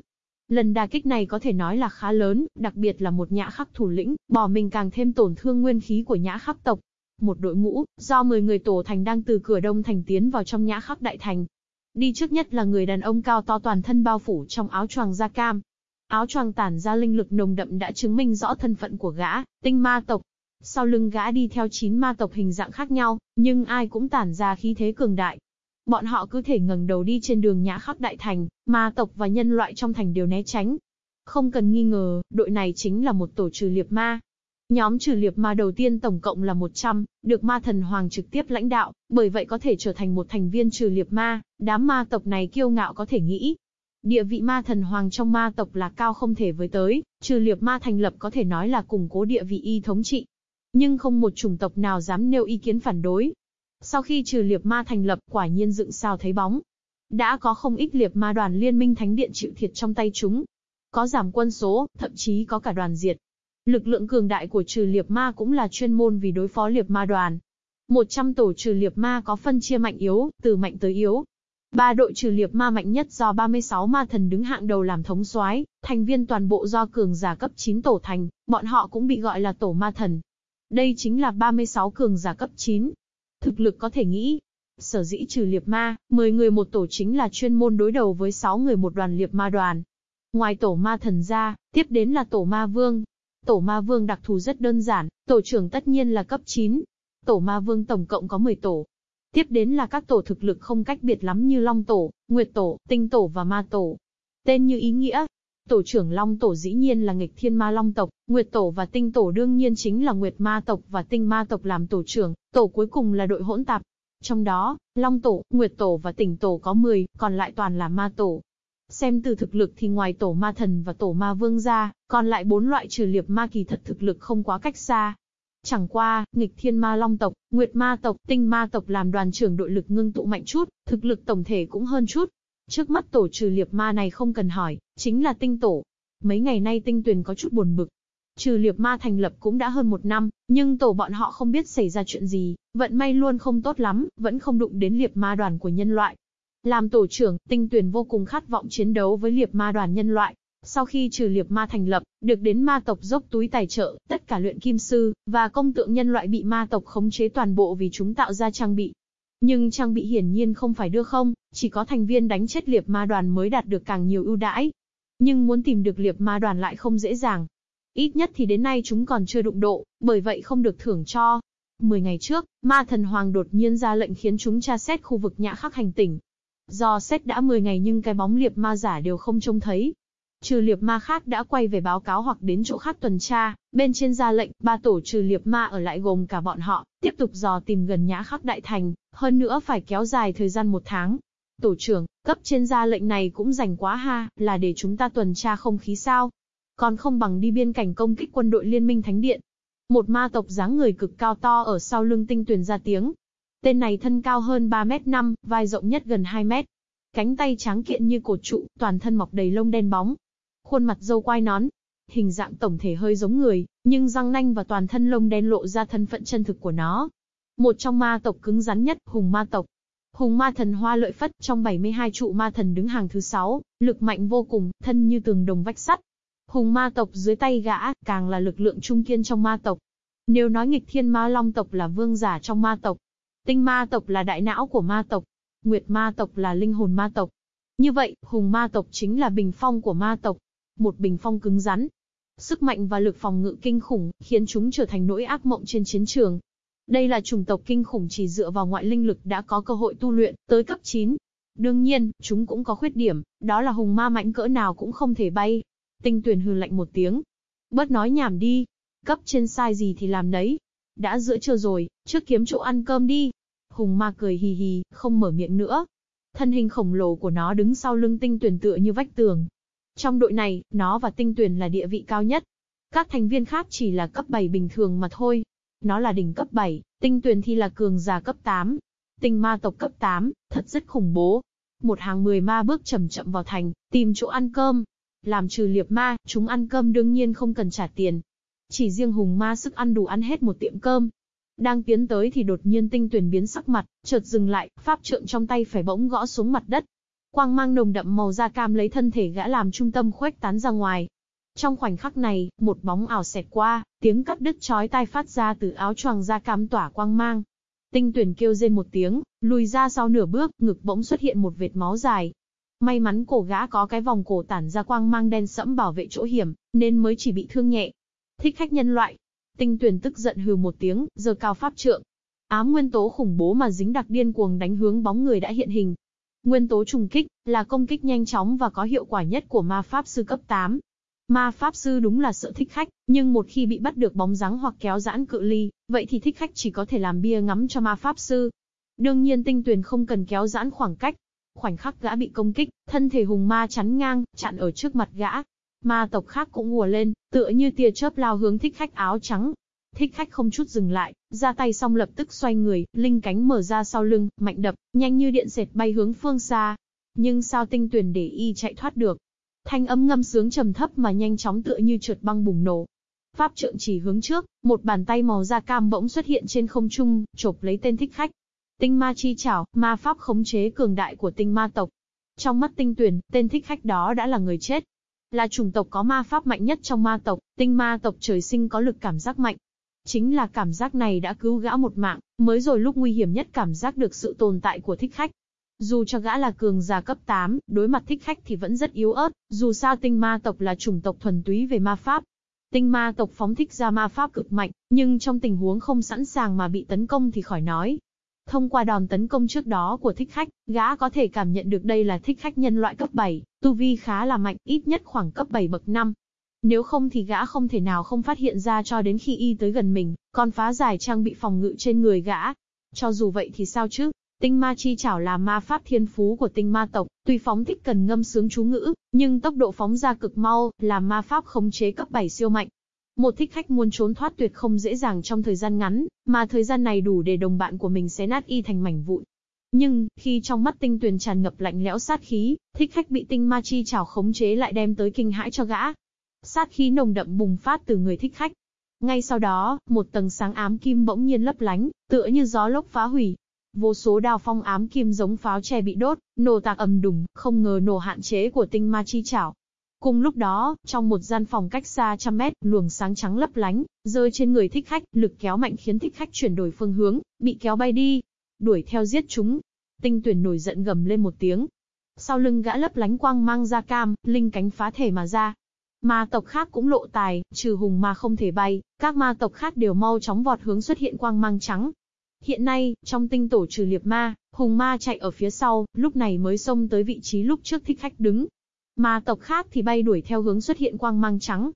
Lần đà kích này có thể nói là khá lớn, đặc biệt là một nhã khắc thủ lĩnh, bỏ mình càng thêm tổn thương nguyên khí của nhã khắc tộc. Một đội ngũ, do 10 người tổ thành đang từ cửa đông thành tiến vào trong nhã khắc đại thành. Đi trước nhất là người đàn ông cao to toàn thân bao phủ trong áo choàng da cam. Áo choàng tản ra linh lực nồng đậm đã chứng minh rõ thân phận của gã, tinh ma tộc. Sau lưng gã đi theo 9 ma tộc hình dạng khác nhau, nhưng ai cũng tản ra khí thế cường đại, Bọn họ cứ thể ngẩng đầu đi trên đường nhã khắc đại thành, ma tộc và nhân loại trong thành đều né tránh. Không cần nghi ngờ, đội này chính là một tổ trừ liệp ma. Nhóm trừ liệp ma đầu tiên tổng cộng là 100, được ma thần hoàng trực tiếp lãnh đạo, bởi vậy có thể trở thành một thành viên trừ liệp ma, đám ma tộc này kiêu ngạo có thể nghĩ. Địa vị ma thần hoàng trong ma tộc là cao không thể với tới, trừ liệp ma thành lập có thể nói là củng cố địa vị y thống trị. Nhưng không một chủng tộc nào dám nêu ý kiến phản đối, sau khi trừ liệp ma thành lập, quả nhiên dựng sao thấy bóng. Đã có không ít liệp ma đoàn liên minh thánh điện chịu thiệt trong tay chúng. Có giảm quân số, thậm chí có cả đoàn diệt. Lực lượng cường đại của trừ liệp ma cũng là chuyên môn vì đối phó liệp ma đoàn. 100 tổ trừ liệp ma có phân chia mạnh yếu, từ mạnh tới yếu. Ba đội trừ liệp ma mạnh nhất do 36 ma thần đứng hạng đầu làm thống soái, thành viên toàn bộ do cường giả cấp 9 tổ thành, bọn họ cũng bị gọi là tổ ma thần. Đây chính là 36 cường giả cấp 9, Thực lực có thể nghĩ. Sở dĩ trừ liệp ma, 10 người một tổ chính là chuyên môn đối đầu với 6 người một đoàn liệp ma đoàn. Ngoài tổ ma thần ra, tiếp đến là tổ ma vương. Tổ ma vương đặc thù rất đơn giản, tổ trưởng tất nhiên là cấp 9. Tổ ma vương tổng cộng có 10 tổ. Tiếp đến là các tổ thực lực không cách biệt lắm như Long Tổ, Nguyệt Tổ, Tinh Tổ và Ma Tổ. Tên như ý nghĩa, Tổ trưởng Long Tổ dĩ nhiên là nghịch thiên ma Long tộc, Nguyệt Tổ và Tinh Tổ đương nhiên chính là Nguyệt ma tộc và Tinh ma tộc làm tổ trưởng, tổ cuối cùng là đội hỗn tạp. Trong đó, Long Tổ, Nguyệt Tổ và Tinh Tổ có 10, còn lại toàn là ma tổ. Xem từ thực lực thì ngoài tổ ma thần và tổ ma vương ra, còn lại bốn loại trừ liệp ma kỳ thật thực lực không quá cách xa. Chẳng qua, nghịch thiên ma long tộc, nguyệt ma tộc, tinh ma tộc làm đoàn trưởng đội lực ngưng tụ mạnh chút, thực lực tổng thể cũng hơn chút, Trước mắt tổ trừ liệp ma này không cần hỏi, chính là tinh tổ. Mấy ngày nay tinh tuyền có chút buồn bực. Trừ liệp ma thành lập cũng đã hơn một năm, nhưng tổ bọn họ không biết xảy ra chuyện gì, vận may luôn không tốt lắm, vẫn không đụng đến liệp ma đoàn của nhân loại. Làm tổ trưởng, tinh tuyển vô cùng khát vọng chiến đấu với liệp ma đoàn nhân loại. Sau khi trừ liệp ma thành lập, được đến ma tộc dốc túi tài trợ, tất cả luyện kim sư, và công tượng nhân loại bị ma tộc khống chế toàn bộ vì chúng tạo ra trang bị, nhưng trang bị hiển nhiên không phải đưa không, chỉ có thành viên đánh chết liệp ma đoàn mới đạt được càng nhiều ưu đãi. Nhưng muốn tìm được liệp ma đoàn lại không dễ dàng. Ít nhất thì đến nay chúng còn chưa đụng độ, bởi vậy không được thưởng cho. Mười ngày trước, ma thần hoàng đột nhiên ra lệnh khiến chúng tra xét khu vực nhã khắc hành tỉnh. Do xét đã 10 ngày nhưng cái bóng liệp ma giả đều không trông thấy, trừ liệp ma khác đã quay về báo cáo hoặc đến chỗ khác tuần tra, bên trên ra lệnh, ba tổ trừ liệp ma ở lại gồm cả bọn họ, tiếp tục dò tìm gần nhã khắc đại thành, hơn nữa phải kéo dài thời gian một tháng. Tổ trưởng, cấp trên ra lệnh này cũng dành quá ha, là để chúng ta tuần tra không khí sao. Còn không bằng đi biên cảnh công kích quân đội liên minh thánh điện. Một ma tộc dáng người cực cao to ở sau lưng tinh tuyển ra tiếng. Tên này thân cao hơn 3 mét 5, vai rộng nhất gần 2 mét. Cánh tay trắng kiện như cột trụ, toàn thân mọc đầy lông đen bóng, khuôn mặt dâu quai nón. Hình dạng tổng thể hơi giống người, nhưng răng nanh và toàn thân lông đen lộ ra thân phận chân thực của nó. Một trong ma tộc cứng rắn nhất, hùng ma tộc. Hùng ma thần hoa lợi phất trong 72 trụ ma thần đứng hàng thứ 6, lực mạnh vô cùng, thân như tường đồng vách sắt. Hùng ma tộc dưới tay gã, càng là lực lượng trung kiên trong ma tộc. Nếu nói nghịch thiên ma long tộc là vương giả trong ma tộc, tinh ma tộc là đại não của ma tộc. Nguyệt ma tộc là linh hồn ma tộc. Như vậy, hùng ma tộc chính là bình phong của ma tộc. Một bình phong cứng rắn. Sức mạnh và lực phòng ngự kinh khủng, khiến chúng trở thành nỗi ác mộng trên chiến trường. Đây là chủng tộc kinh khủng chỉ dựa vào ngoại linh lực đã có cơ hội tu luyện, tới cấp 9. Đương nhiên, chúng cũng có khuyết điểm, đó là hùng ma mạnh cỡ nào cũng không thể bay. Tinh tuyển hừ lạnh một tiếng. Bớt nói nhảm đi. Cấp trên sai gì thì làm nấy. Đã giữa trưa rồi, trước kiếm chỗ ăn cơm đi. Hùng ma cười hì hì, không mở miệng nữa. Thân hình khổng lồ của nó đứng sau lưng tinh tuyển tựa như vách tường. Trong đội này, nó và tinh tuyển là địa vị cao nhất. Các thành viên khác chỉ là cấp 7 bình thường mà thôi. Nó là đỉnh cấp 7, tinh tuyển thì là cường giả cấp 8. Tinh ma tộc cấp 8, thật rất khủng bố. Một hàng 10 ma bước chậm chậm vào thành, tìm chỗ ăn cơm. Làm trừ liệp ma, chúng ăn cơm đương nhiên không cần trả tiền. Chỉ riêng hùng ma sức ăn đủ ăn hết một tiệm cơm, đang tiến tới thì đột nhiên tinh tuyển biến sắc mặt, chợt dừng lại, pháp trượng trong tay phải bỗng gõ xuống mặt đất. Quang mang nồng đậm màu da cam lấy thân thể gã làm trung tâm khuếch tán ra ngoài. Trong khoảnh khắc này, một bóng ảo xẹt qua, tiếng cắt đứt chói tai phát ra từ áo choàng da cam tỏa quang mang. Tinh tuyển kêu rên một tiếng, lùi ra sau nửa bước, ngực bỗng xuất hiện một vệt máu dài. May mắn cổ gã có cái vòng cổ tản ra quang mang đen sẫm bảo vệ chỗ hiểm, nên mới chỉ bị thương nhẹ. Thích khách nhân loại, Tinh tuyển tức giận hừ một tiếng, giơ cao pháp trượng. Ám nguyên tố khủng bố mà dính đặc điên cuồng đánh hướng bóng người đã hiện hình. Nguyên tố trùng kích, là công kích nhanh chóng và có hiệu quả nhất của ma pháp sư cấp 8. Ma pháp sư đúng là sợ thích khách, nhưng một khi bị bắt được bóng dáng hoặc kéo giãn cự ly, vậy thì thích khách chỉ có thể làm bia ngắm cho ma pháp sư. Đương nhiên tinh tuyển không cần kéo giãn khoảng cách. Khoảnh khắc gã bị công kích, thân thể hùng ma chắn ngang, chặn ở trước mặt gã, Ma tộc khác cũng ùa lên, tựa như tia chớp lao hướng thích khách áo trắng. Thích khách không chút dừng lại, ra tay xong lập tức xoay người, linh cánh mở ra sau lưng, mạnh đập, nhanh như điện sệt bay hướng phương xa. Nhưng sao tinh tuyển để y chạy thoát được? Thanh âm ngâm sướng trầm thấp mà nhanh chóng tựa như trượt băng bùng nổ. Pháp trượng chỉ hướng trước, một bàn tay màu da cam bỗng xuất hiện trên không trung, chộp lấy tên thích khách. Tinh ma chi chảo, ma pháp khống chế cường đại của tinh ma tộc. Trong mắt tinh tuyển, tên thích khách đó đã là người chết. Là chủng tộc có ma pháp mạnh nhất trong ma tộc, tinh ma tộc trời sinh có lực cảm giác mạnh. Chính là cảm giác này đã cứu gã một mạng, mới rồi lúc nguy hiểm nhất cảm giác được sự tồn tại của thích khách. Dù cho gã là cường giả cấp 8, đối mặt thích khách thì vẫn rất yếu ớt, dù sao tinh ma tộc là chủng tộc thuần túy về ma pháp. Tinh ma tộc phóng thích ra ma pháp cực mạnh, nhưng trong tình huống không sẵn sàng mà bị tấn công thì khỏi nói. Thông qua đòn tấn công trước đó của thích khách, gã có thể cảm nhận được đây là thích khách nhân loại cấp 7, tu vi khá là mạnh, ít nhất khoảng cấp 7 bậc 5. Nếu không thì gã không thể nào không phát hiện ra cho đến khi y tới gần mình, còn phá giải trang bị phòng ngự trên người gã. Cho dù vậy thì sao chứ? Tinh ma chi chảo là ma pháp thiên phú của tinh ma tộc, tuy phóng thích cần ngâm sướng chú ngữ, nhưng tốc độ phóng ra cực mau, là ma pháp khống chế cấp 7 siêu mạnh. Một thích khách muốn trốn thoát tuyệt không dễ dàng trong thời gian ngắn, mà thời gian này đủ để đồng bạn của mình xé nát y thành mảnh vụn. Nhưng, khi trong mắt tinh tuyền tràn ngập lạnh lẽo sát khí, thích khách bị tinh ma chi chảo khống chế lại đem tới kinh hãi cho gã. Sát khí nồng đậm bùng phát từ người thích khách. Ngay sau đó, một tầng sáng ám kim bỗng nhiên lấp lánh, tựa như gió lốc phá hủy. Vô số đao phong ám kim giống pháo tre bị đốt, nổ tạc ầm đùng, không ngờ nổ hạn chế của tinh ma chi chảo. Cùng lúc đó, trong một gian phòng cách xa trăm mét, luồng sáng trắng lấp lánh, rơi trên người thích khách, lực kéo mạnh khiến thích khách chuyển đổi phương hướng, bị kéo bay đi. Đuổi theo giết chúng. Tinh tuyển nổi giận gầm lên một tiếng. Sau lưng gã lấp lánh quang mang ra cam, linh cánh phá thể mà ra. Ma tộc khác cũng lộ tài, trừ hùng ma không thể bay, các ma tộc khác đều mau chóng vọt hướng xuất hiện quang mang trắng. Hiện nay, trong tinh tổ trừ liệp ma, hùng ma chạy ở phía sau, lúc này mới xông tới vị trí lúc trước thích khách đứng, Ma tộc khác thì bay đuổi theo hướng xuất hiện quang mang trắng.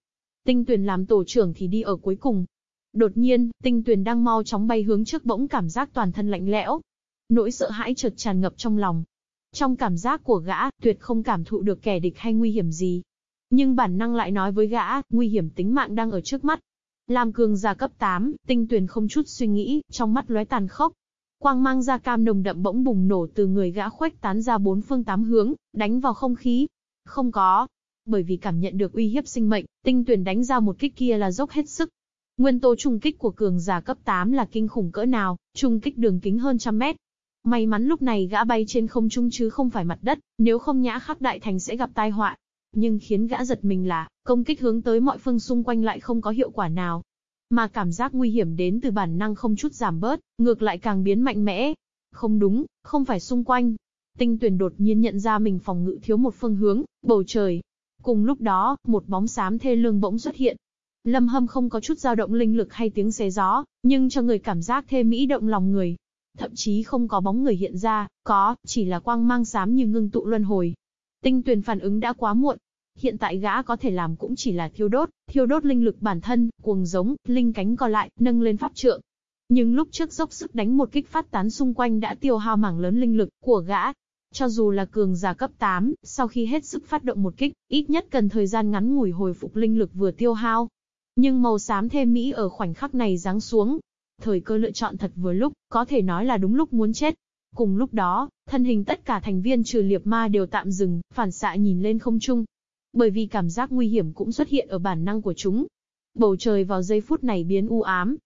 Tinh tuyển làm tổ trưởng thì đi ở cuối cùng. Đột nhiên, tinh tuyển đang mau chóng bay hướng trước bỗng cảm giác toàn thân lạnh lẽo. Nỗi sợ hãi chợt tràn ngập trong lòng. Trong cảm giác của gã, tuyệt không cảm thụ được kẻ địch hay nguy hiểm gì. Nhưng bản năng lại nói với gã, nguy hiểm tính mạng đang ở trước mắt. Làm cường gia cấp 8, tinh tuyển không chút suy nghĩ, trong mắt lóe tàn khốc. Quang mang da cam nồng đậm bỗng bùng nổ từ người gã khuếch tán ra bốn phương tám hướng, đánh vào không khí. Không có. Bởi vì cảm nhận được uy hiếp sinh mệnh, tinh tuyển đánh ra một kích kia là dốc hết sức. Nguyên tố trùng kích của cường giả cấp 8 là kinh khủng cỡ nào, trùng kích đường kính hơn trăm mét. May mắn lúc này gã bay trên không trung chứ không phải mặt đất, nếu không nhã khắc đại thành sẽ gặp tai họa. Nhưng khiến gã giật mình là, công kích hướng tới mọi phương xung quanh lại không có hiệu quả nào. Mà cảm giác nguy hiểm đến từ bản năng không chút giảm bớt, ngược lại càng biến mạnh mẽ. Không đúng, không phải xung quanh. Tinh tuyển đột nhiên nhận ra mình phòng ngự thiếu một phương hướng, bầu trời. Cùng lúc đó, một bóng xám thê lương bỗng xuất hiện. Lâm hâm không có chút dao động linh lực hay tiếng xé gió, nhưng cho người cảm giác thê mỹ động lòng người. Thậm chí không có bóng người hiện ra, có, chỉ là quang mang xám như ngưng tụ luân hồi. Tinh tuyển phản ứng đã quá muộn, hiện tại gã có thể làm cũng chỉ là thiêu đốt, thiêu đốt linh lực bản thân, cuồng giống, linh cánh co lại, nâng lên pháp trượng. Nhưng lúc trước dốc sức đánh một kích phát tán xung quanh đã tiêu hao mảng lớn linh lực của gã. Cho dù là cường giả cấp 8, sau khi hết sức phát động một kích, ít nhất cần thời gian ngắn ngủi hồi phục linh lực vừa tiêu hao. Nhưng màu xám thêm Mỹ ở khoảnh khắc này giáng xuống. Thời cơ lựa chọn thật vừa lúc, có thể nói là đúng lúc muốn chết. Cùng lúc đó, thân hình tất cả thành viên trừ liệp ma đều tạm dừng, phản xạ nhìn lên không trung, bởi vì cảm giác nguy hiểm cũng xuất hiện ở bản năng của chúng. Bầu trời vào giây phút này biến u ám.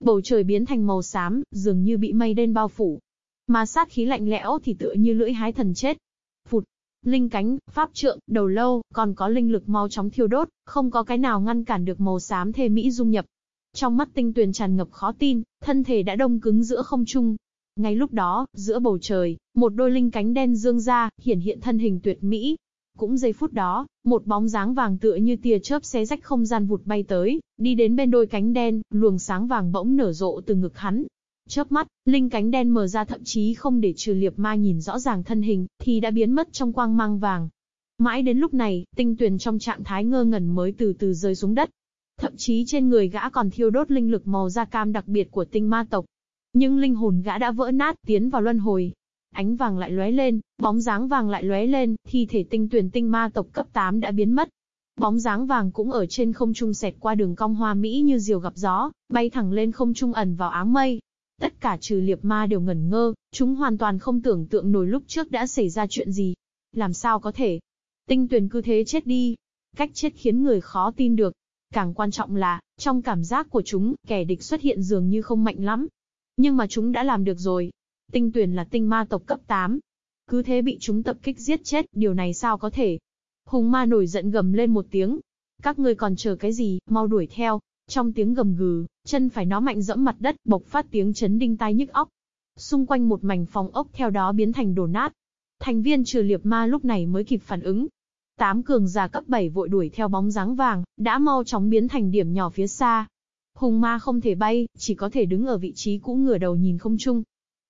Bầu trời biến thành màu xám, dường như bị mây đen bao phủ. Mà sát khí lạnh lẽo thì tựa như lưỡi hái thần chết. Phụt, linh cánh, pháp trượng, đầu lâu, còn có linh lực mau chóng thiêu đốt, không có cái nào ngăn cản được màu xám thê mỹ dung nhập. Trong mắt tinh tuyền tràn ngập khó tin, thân thể đã đông cứng giữa không trung. Ngay lúc đó, giữa bầu trời, một đôi linh cánh đen dương ra, hiển hiện thân hình tuyệt mỹ, cũng giây phút đó, một bóng dáng vàng tựa như tia chớp xé rách không gian vụt bay tới, đi đến bên đôi cánh đen, luồng sáng vàng bỗng nở rộ từ ngực hắn. Chớp mắt, linh cánh đen mở ra thậm chí không để trừ liệp ma nhìn rõ ràng thân hình, thì đã biến mất trong quang mang vàng. Mãi đến lúc này, tinh tuyền trong trạng thái ngơ ngẩn mới từ từ rơi xuống đất. Thậm chí trên người gã còn thiêu đốt linh lực màu da cam đặc biệt của tinh ma tộc. Nhưng linh hồn gã đã vỡ nát, tiến vào luân hồi, Ánh vàng lại lóe lên, bóng dáng vàng lại lóe lên, thi thể tinh tuyển tinh ma tộc cấp 8 đã biến mất. Bóng dáng vàng cũng ở trên không trung xẹt qua đường cong hoa mỹ như diều gặp gió, bay thẳng lên không trung ẩn vào áng mây. Tất cả trừ liệp ma đều ngẩn ngơ, chúng hoàn toàn không tưởng tượng nổi lúc trước đã xảy ra chuyện gì. Làm sao có thể? Tinh tuyển cứ thế chết đi. Cách chết khiến người khó tin được. Càng quan trọng là, trong cảm giác của chúng, kẻ địch xuất hiện dường như không mạnh lắm. Nhưng mà chúng đã làm được rồi, Tinh tuyển là tinh ma tộc cấp 8. Cứ thế bị chúng tập kích giết chết, điều này sao có thể? Hùng ma nổi giận gầm lên một tiếng. Các ngươi còn chờ cái gì, mau đuổi theo. Trong tiếng gầm gừ, chân phải nó mạnh dẫm mặt đất, bộc phát tiếng chấn đinh tai nhức óc. Xung quanh một mảnh phòng ốc theo đó biến thành đổ nát. Thành viên trừ liệp ma lúc này mới kịp phản ứng. Tám cường giả cấp 7 vội đuổi theo bóng dáng vàng, đã mau chóng biến thành điểm nhỏ phía xa. Hùng ma không thể bay, chỉ có thể đứng ở vị trí cũ ngửa đầu nhìn không chung.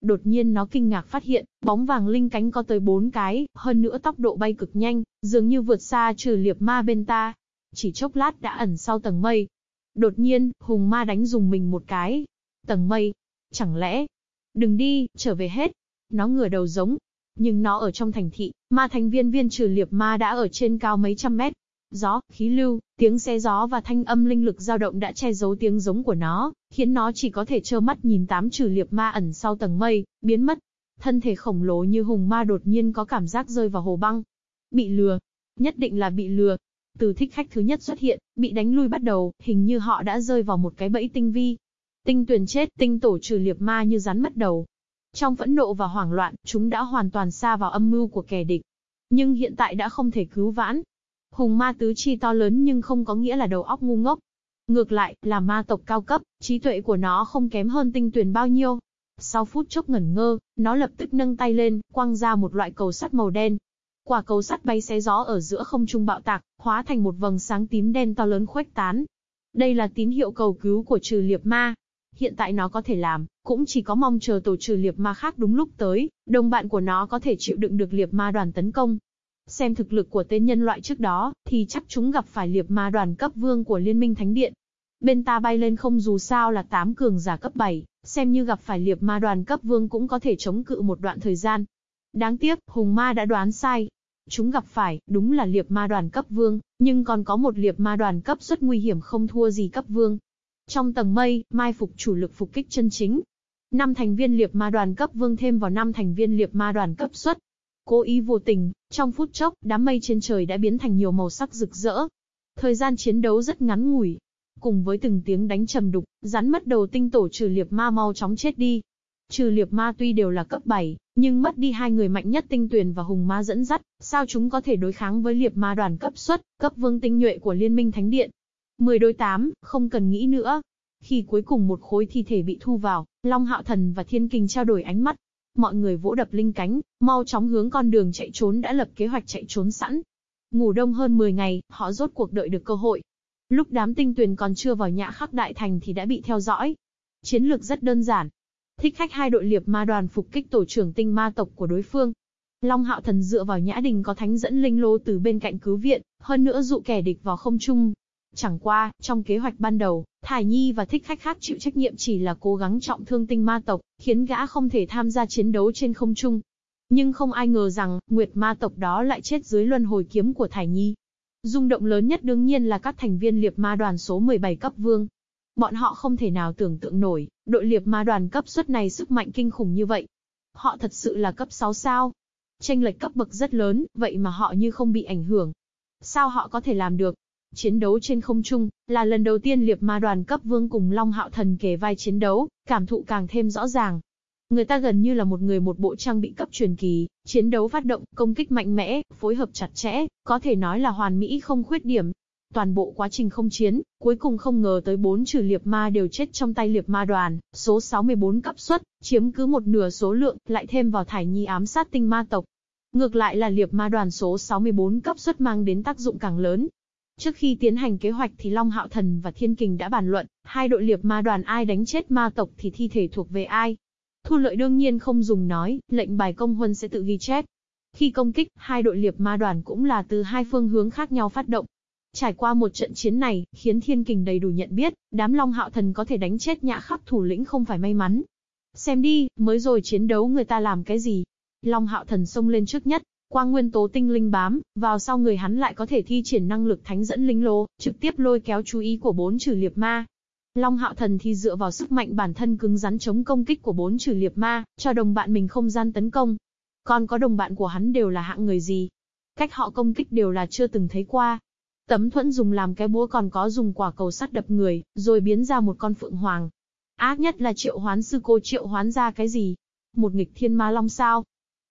Đột nhiên nó kinh ngạc phát hiện, bóng vàng linh cánh có tới bốn cái, hơn nữa tốc độ bay cực nhanh, dường như vượt xa trừ liệp ma bên ta. Chỉ chốc lát đã ẩn sau tầng mây. Đột nhiên, hùng ma đánh dùng mình một cái. Tầng mây. Chẳng lẽ? Đừng đi, trở về hết. Nó ngửa đầu giống. Nhưng nó ở trong thành thị, ma thành viên viên trừ liệp ma đã ở trên cao mấy trăm mét. Gió, khí lưu, tiếng xe gió và thanh âm linh lực dao động đã che giấu tiếng giống của nó, khiến nó chỉ có thể trơ mắt nhìn tám trừ liệp ma ẩn sau tầng mây, biến mất. Thân thể khổng lồ như hùng ma đột nhiên có cảm giác rơi vào hồ băng. Bị lừa. Nhất định là bị lừa. Từ thích khách thứ nhất xuất hiện, bị đánh lui bắt đầu, hình như họ đã rơi vào một cái bẫy tinh vi. Tinh tuyển chết, tinh tổ trừ liệp ma như rắn mất đầu. Trong phẫn nộ và hoảng loạn, chúng đã hoàn toàn xa vào âm mưu của kẻ địch. Nhưng hiện tại đã không thể cứu vãn, Hùng ma tứ chi to lớn nhưng không có nghĩa là đầu óc ngu ngốc. Ngược lại, là ma tộc cao cấp, trí tuệ của nó không kém hơn tinh tuyển bao nhiêu. Sau phút chốc ngẩn ngơ, nó lập tức nâng tay lên, quăng ra một loại cầu sắt màu đen. Quả cầu sắt bay xé gió ở giữa không trung bạo tạc, hóa thành một vầng sáng tím đen to lớn khuếch tán. Đây là tín hiệu cầu cứu của trừ liệp ma. Hiện tại nó có thể làm, cũng chỉ có mong chờ tổ trừ liệp ma khác đúng lúc tới, đồng bạn của nó có thể chịu đựng được liệp ma đoàn tấn công, Xem thực lực của tên nhân loại trước đó, thì chắc chúng gặp phải liệp ma đoàn cấp vương của Liên minh Thánh Điện. Bên ta bay lên không dù sao là 8 cường giả cấp 7, xem như gặp phải liệp ma đoàn cấp vương cũng có thể chống cự một đoạn thời gian. Đáng tiếc, Hùng Ma đã đoán sai. Chúng gặp phải, đúng là liệp ma đoàn cấp vương, nhưng còn có một liệp ma đoàn cấp rất nguy hiểm không thua gì cấp vương. Trong tầng mây, mai phục chủ lực phục kích chân chính. Năm thành viên liệp ma đoàn cấp vương thêm vào năm thành viên liệp ma đoàn cấp xuất, Cố ý vô tình, trong phút chốc, đám mây trên trời đã biến thành nhiều màu sắc rực rỡ. Thời gian chiến đấu rất ngắn ngủi. Cùng với từng tiếng đánh trầm đục, rắn mất đầu tinh tổ trừ liệp ma mau chóng chết đi. Trừ liệp ma tuy đều là cấp 7, nhưng mất đi hai người mạnh nhất tinh tuyển và hùng ma dẫn dắt, sao chúng có thể đối kháng với liệp ma đoàn cấp xuất, cấp vương tinh nhuệ của Liên minh Thánh Điện. 10 đôi 8, không cần nghĩ nữa. Khi cuối cùng một khối thi thể bị thu vào, Long Hạo Thần và Thiên Kình trao đổi ánh mắt, mọi người vỗ đập linh cánh, mau chóng hướng con đường chạy trốn đã lập kế hoạch chạy trốn sẵn. Ngủ đông hơn 10 ngày, họ rốt cuộc đợi được cơ hội. Lúc đám tinh tuyền còn chưa vào nhã khắc đại thành thì đã bị theo dõi. Chiến lược rất đơn giản. Thích khách hai đội liệp ma đoàn phục kích tổ trưởng tinh ma tộc của đối phương. Long hạo thần dựa vào nhã đình có thánh dẫn linh lô từ bên cạnh cứu viện, hơn nữa dụ kẻ địch vào không trung. Chẳng qua, trong kế hoạch ban đầu, Thải Nhi và thích khách khác chịu trách nhiệm chỉ là cố gắng trọng thương tinh ma tộc, khiến gã không thể tham gia chiến đấu trên không trung. Nhưng không ai ngờ rằng, Nguyệt ma tộc đó lại chết dưới luân hồi kiếm của Thải Nhi. Dung động lớn nhất đương nhiên là các thành viên liệp ma đoàn số 17 cấp vương. Bọn họ không thể nào tưởng tượng nổi, đội liệp ma đoàn cấp suất này sức mạnh kinh khủng như vậy. Họ thật sự là cấp 6 sao. Tranh lệch cấp bậc rất lớn, vậy mà họ như không bị ảnh hưởng. Sao họ có thể làm được? Chiến đấu trên không trung, là lần đầu tiên liệp ma đoàn cấp vương cùng Long Hạo Thần kề vai chiến đấu, cảm thụ càng thêm rõ ràng. Người ta gần như là một người một bộ trang bị cấp truyền kỳ, chiến đấu phát động, công kích mạnh mẽ, phối hợp chặt chẽ, có thể nói là hoàn mỹ không khuyết điểm. Toàn bộ quá trình không chiến, cuối cùng không ngờ tới bốn trừ liệp ma đều chết trong tay liệp ma đoàn, số 64 cấp suất, chiếm cứ một nửa số lượng, lại thêm vào thải nhi ám sát tinh ma tộc. Ngược lại là liệp ma đoàn số 64 cấp suất mang đến tác dụng càng lớn, Trước khi tiến hành kế hoạch thì Long Hạo Thần và Thiên Kình đã bàn luận, hai đội liệp ma đoàn ai đánh chết ma tộc thì thi thể thuộc về ai. Thu lợi đương nhiên không dùng nói, lệnh bài công huân sẽ tự ghi chép. Khi công kích, hai đội liệp ma đoàn cũng là từ hai phương hướng khác nhau phát động. Trải qua một trận chiến này, khiến Thiên Kình đầy đủ nhận biết, đám Long Hạo Thần có thể đánh chết nhã khắc thủ lĩnh không phải may mắn. Xem đi, mới rồi chiến đấu người ta làm cái gì? Long Hạo Thần xông lên trước nhất, Quang nguyên tố tinh linh bám, vào sau người hắn lại có thể thi triển năng lực thánh dẫn linh lô, trực tiếp lôi kéo chú ý của bốn trừ liệp ma. Long hạo thần thì dựa vào sức mạnh bản thân cứng rắn chống công kích của bốn trừ liệp ma, cho đồng bạn mình không gian tấn công. Còn có đồng bạn của hắn đều là hạng người gì? Cách họ công kích đều là chưa từng thấy qua. Tấm thuẫn dùng làm cái búa còn có dùng quả cầu sắt đập người, rồi biến ra một con phượng hoàng. Ác nhất là triệu hoán sư cô triệu hoán ra cái gì? Một nghịch thiên ma long sao?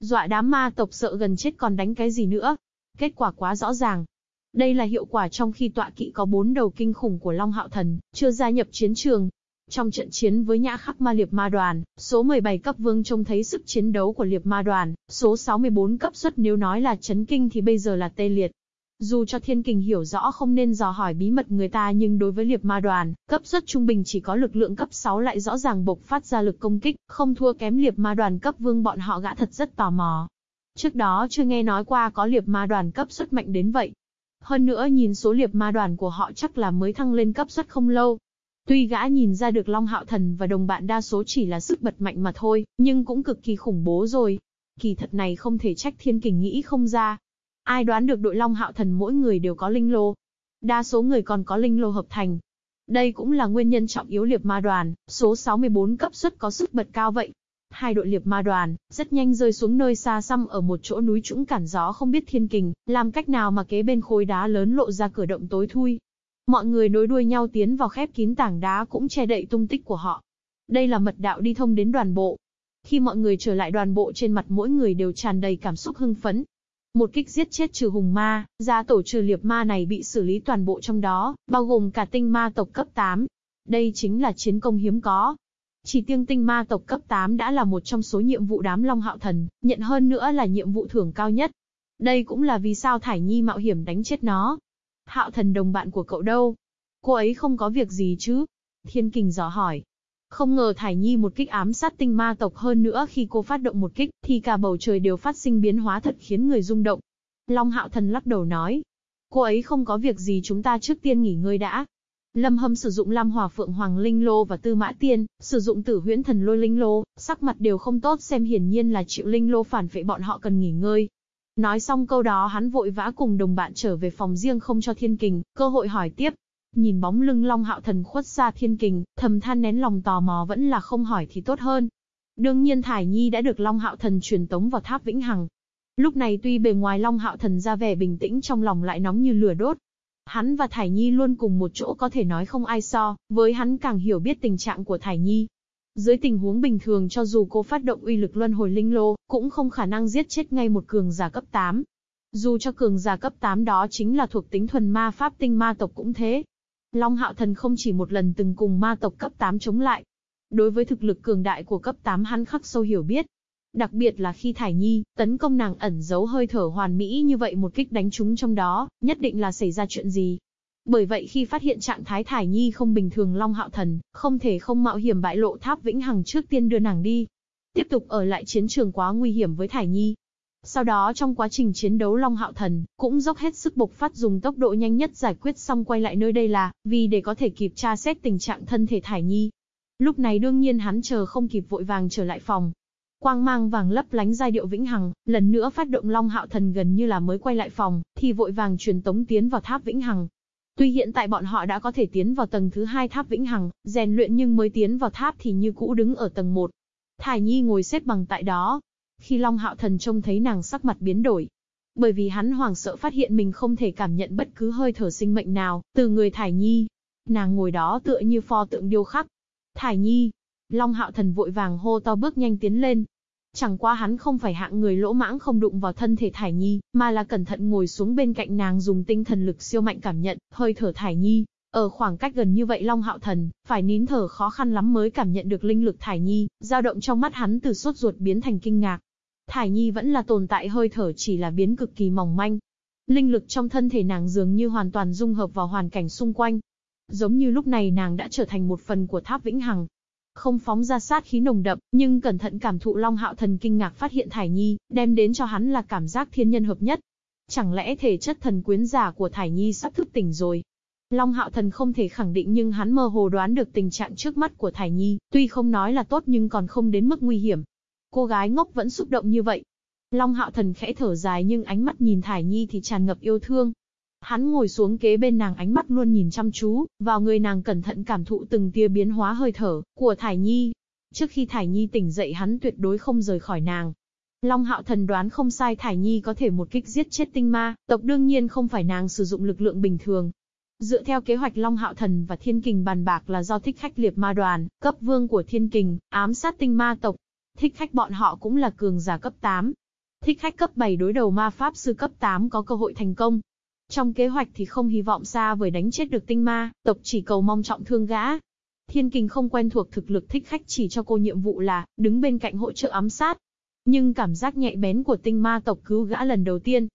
Dọa đám ma tộc sợ gần chết còn đánh cái gì nữa. Kết quả quá rõ ràng. Đây là hiệu quả trong khi tọa kỵ có bốn đầu kinh khủng của Long Hạo Thần, chưa gia nhập chiến trường. Trong trận chiến với nhã khắc ma liệp ma đoàn, số 17 cấp vương trông thấy sức chiến đấu của liệp ma đoàn, số 64 cấp xuất nếu nói là chấn kinh thì bây giờ là tê liệt. Dù cho thiên kình hiểu rõ không nên dò hỏi bí mật người ta nhưng đối với liệp ma đoàn, cấp suất trung bình chỉ có lực lượng cấp 6 lại rõ ràng bộc phát ra lực công kích, không thua kém liệp ma đoàn cấp vương bọn họ gã thật rất tò mò. Trước đó chưa nghe nói qua có liệp ma đoàn cấp suất mạnh đến vậy. Hơn nữa nhìn số liệp ma đoàn của họ chắc là mới thăng lên cấp suất không lâu. Tuy gã nhìn ra được Long Hạo Thần và đồng bạn đa số chỉ là sức bật mạnh mà thôi, nhưng cũng cực kỳ khủng bố rồi. Kỳ thật này không thể trách thiên kình nghĩ không ra, Ai đoán được đội Long Hạo Thần mỗi người đều có linh lô. Đa số người còn có linh lô hợp thành. Đây cũng là nguyên nhân trọng yếu liệp ma đoàn, số 64 cấp suất có sức bật cao vậy. Hai đội liệp ma đoàn, rất nhanh rơi xuống nơi xa xăm ở một chỗ núi trũng cản gió không biết thiên kình, làm cách nào mà kế bên khối đá lớn lộ ra cửa động tối thui. Mọi người nối đuôi nhau tiến vào khép kín tảng đá cũng che đậy tung tích của họ. Đây là mật đạo đi thông đến đoàn bộ. Khi mọi người trở lại đoàn bộ trên mặt mỗi người đều tràn đầy cảm xúc hưng phấn, một kích giết chết trừ hùng ma, gia tổ trừ liệp ma này bị xử lý toàn bộ trong đó, bao gồm cả tinh ma tộc cấp 8. Đây chính là chiến công hiếm có. Chỉ tiêng tinh ma tộc cấp 8 đã là một trong số nhiệm vụ đám Long Hạo Thần, nhận hơn nữa là nhiệm vụ thưởng cao nhất. Đây cũng là vì sao Thải Nhi mạo hiểm đánh chết nó. Hạo Thần đồng bạn của cậu đâu? Cô ấy không có việc gì chứ? Thiên Kình dò hỏi. Không ngờ Thải Nhi một kích ám sát tinh ma tộc hơn nữa khi cô phát động một kích, thì cả bầu trời đều phát sinh biến hóa thật khiến người rung động. Long Hạo Thần lắc đầu nói. Cô ấy không có việc gì chúng ta trước tiên nghỉ ngơi đã. Lâm Hâm sử dụng Lam Hỏa Phượng Hoàng Linh Lô và Tư Mã Tiên, sử dụng Tử Huyễn Thần Lôi Linh Lô, sắc mặt đều không tốt xem hiển nhiên là chịu Linh Lô phản vệ bọn họ cần nghỉ ngơi. Nói xong câu đó hắn vội vã cùng đồng bạn trở về phòng riêng không cho Thiên Kình, cơ hội hỏi tiếp. Nhìn bóng lưng Long Hạo Thần khuất xa thiên kình, thầm than nén lòng tò mò vẫn là không hỏi thì tốt hơn. Đương nhiên Thải Nhi đã được Long Hạo Thần truyền tống vào tháp Vĩnh Hằng. Lúc này tuy bề ngoài Long Hạo Thần ra vẻ bình tĩnh trong lòng lại nóng như lửa đốt. Hắn và Thải Nhi luôn cùng một chỗ có thể nói không ai so, với hắn càng hiểu biết tình trạng của Thải Nhi. Dưới tình huống bình thường cho dù cô phát động uy lực luân hồi linh lô, cũng không khả năng giết chết ngay một cường giả cấp 8. Dù cho cường giả cấp 8 đó chính là thuộc tính thuần ma pháp tinh ma tộc cũng thế. Long Hạo Thần không chỉ một lần từng cùng ma tộc cấp 8 chống lại. Đối với thực lực cường đại của cấp 8 hắn khắc sâu hiểu biết. Đặc biệt là khi Thải Nhi, tấn công nàng ẩn giấu hơi thở hoàn mỹ như vậy một kích đánh trúng trong đó, nhất định là xảy ra chuyện gì. Bởi vậy khi phát hiện trạng thái Thải Nhi không bình thường Long Hạo Thần, không thể không mạo hiểm bại lộ tháp vĩnh hằng trước tiên đưa nàng đi. Tiếp tục ở lại chiến trường quá nguy hiểm với Thải Nhi. Sau đó trong quá trình chiến đấu Long Hạo Thần, cũng dốc hết sức bộc phát dùng tốc độ nhanh nhất giải quyết xong quay lại nơi đây là, vì để có thể kịp tra xét tình trạng thân thể Thải Nhi. Lúc này đương nhiên hắn chờ không kịp vội vàng trở lại phòng, Quang mang vàng lấp lánh giai điệu vĩnh hằng, lần nữa phát động Long Hạo Thần gần như là mới quay lại phòng, thì vội vàng truyền tống tiến vào tháp vĩnh hằng. Tuy hiện tại bọn họ đã có thể tiến vào tầng thứ hai tháp vĩnh hằng, rèn luyện nhưng mới tiến vào tháp thì như cũ đứng ở tầng 1. Thải Nhi ngồi xếp bằng tại đó. Khi Long Hạo Thần trông thấy nàng sắc mặt biến đổi, bởi vì hắn hoàng sợ phát hiện mình không thể cảm nhận bất cứ hơi thở sinh mệnh nào từ người Thải Nhi. Nàng ngồi đó tựa như pho tượng điêu khắc. Thải Nhi, Long Hạo Thần vội vàng hô to bước nhanh tiến lên. Chẳng qua hắn không phải hạng người lỗ mãng không đụng vào thân thể Thải Nhi, mà là cẩn thận ngồi xuống bên cạnh nàng dùng tinh thần lực siêu mạnh cảm nhận, hơi thở Thải Nhi. Ở khoảng cách gần như vậy Long Hạo Thần, phải nín thở khó khăn lắm mới cảm nhận được linh lực Thải Nhi, dao động trong mắt hắn từ sốt ruột biến thành kinh ngạc. Thải Nhi vẫn là tồn tại hơi thở chỉ là biến cực kỳ mỏng manh. Linh lực trong thân thể nàng dường như hoàn toàn dung hợp vào hoàn cảnh xung quanh. Giống như lúc này nàng đã trở thành một phần của tháp vĩnh hằng, không phóng ra sát khí nồng đậm, nhưng cẩn thận cảm thụ Long Hạo Thần kinh ngạc phát hiện Thải Nhi, đem đến cho hắn là cảm giác thiên nhân hợp nhất. Chẳng lẽ thể chất thần quyến giả của Thải Nhi sắp thức tỉnh rồi? Long Hạo Thần không thể khẳng định nhưng hắn mơ hồ đoán được tình trạng trước mắt của Thải Nhi, tuy không nói là tốt nhưng còn không đến mức nguy hiểm. Cô gái ngốc vẫn xúc động như vậy. Long Hạo Thần khẽ thở dài nhưng ánh mắt nhìn Thải Nhi thì tràn ngập yêu thương. Hắn ngồi xuống kế bên nàng ánh mắt luôn nhìn chăm chú, vào người nàng cẩn thận cảm thụ từng tia biến hóa hơi thở của Thải Nhi. Trước khi Thải Nhi tỉnh dậy hắn tuyệt đối không rời khỏi nàng. Long hạo thần đoán không sai Thải Nhi có thể một kích giết chết tinh ma, tộc đương nhiên không phải nàng sử dụng lực lượng bình thường. Dựa theo kế hoạch Long Hạo Thần và Thiên Kình bàn bạc là do thích khách liệp ma đoàn, cấp vương của Thiên Kình, ám sát tinh ma tộc. Thích khách bọn họ cũng là cường giả cấp 8. Thích khách cấp 7 đối đầu ma pháp sư cấp 8 có cơ hội thành công. Trong kế hoạch thì không hy vọng xa vời đánh chết được tinh ma, tộc chỉ cầu mong trọng thương gã. Thiên kình không quen thuộc thực lực thích khách chỉ cho cô nhiệm vụ là, đứng bên cạnh hỗ trợ ám sát. Nhưng cảm giác nhạy bén của tinh ma tộc cứu gã lần đầu tiên.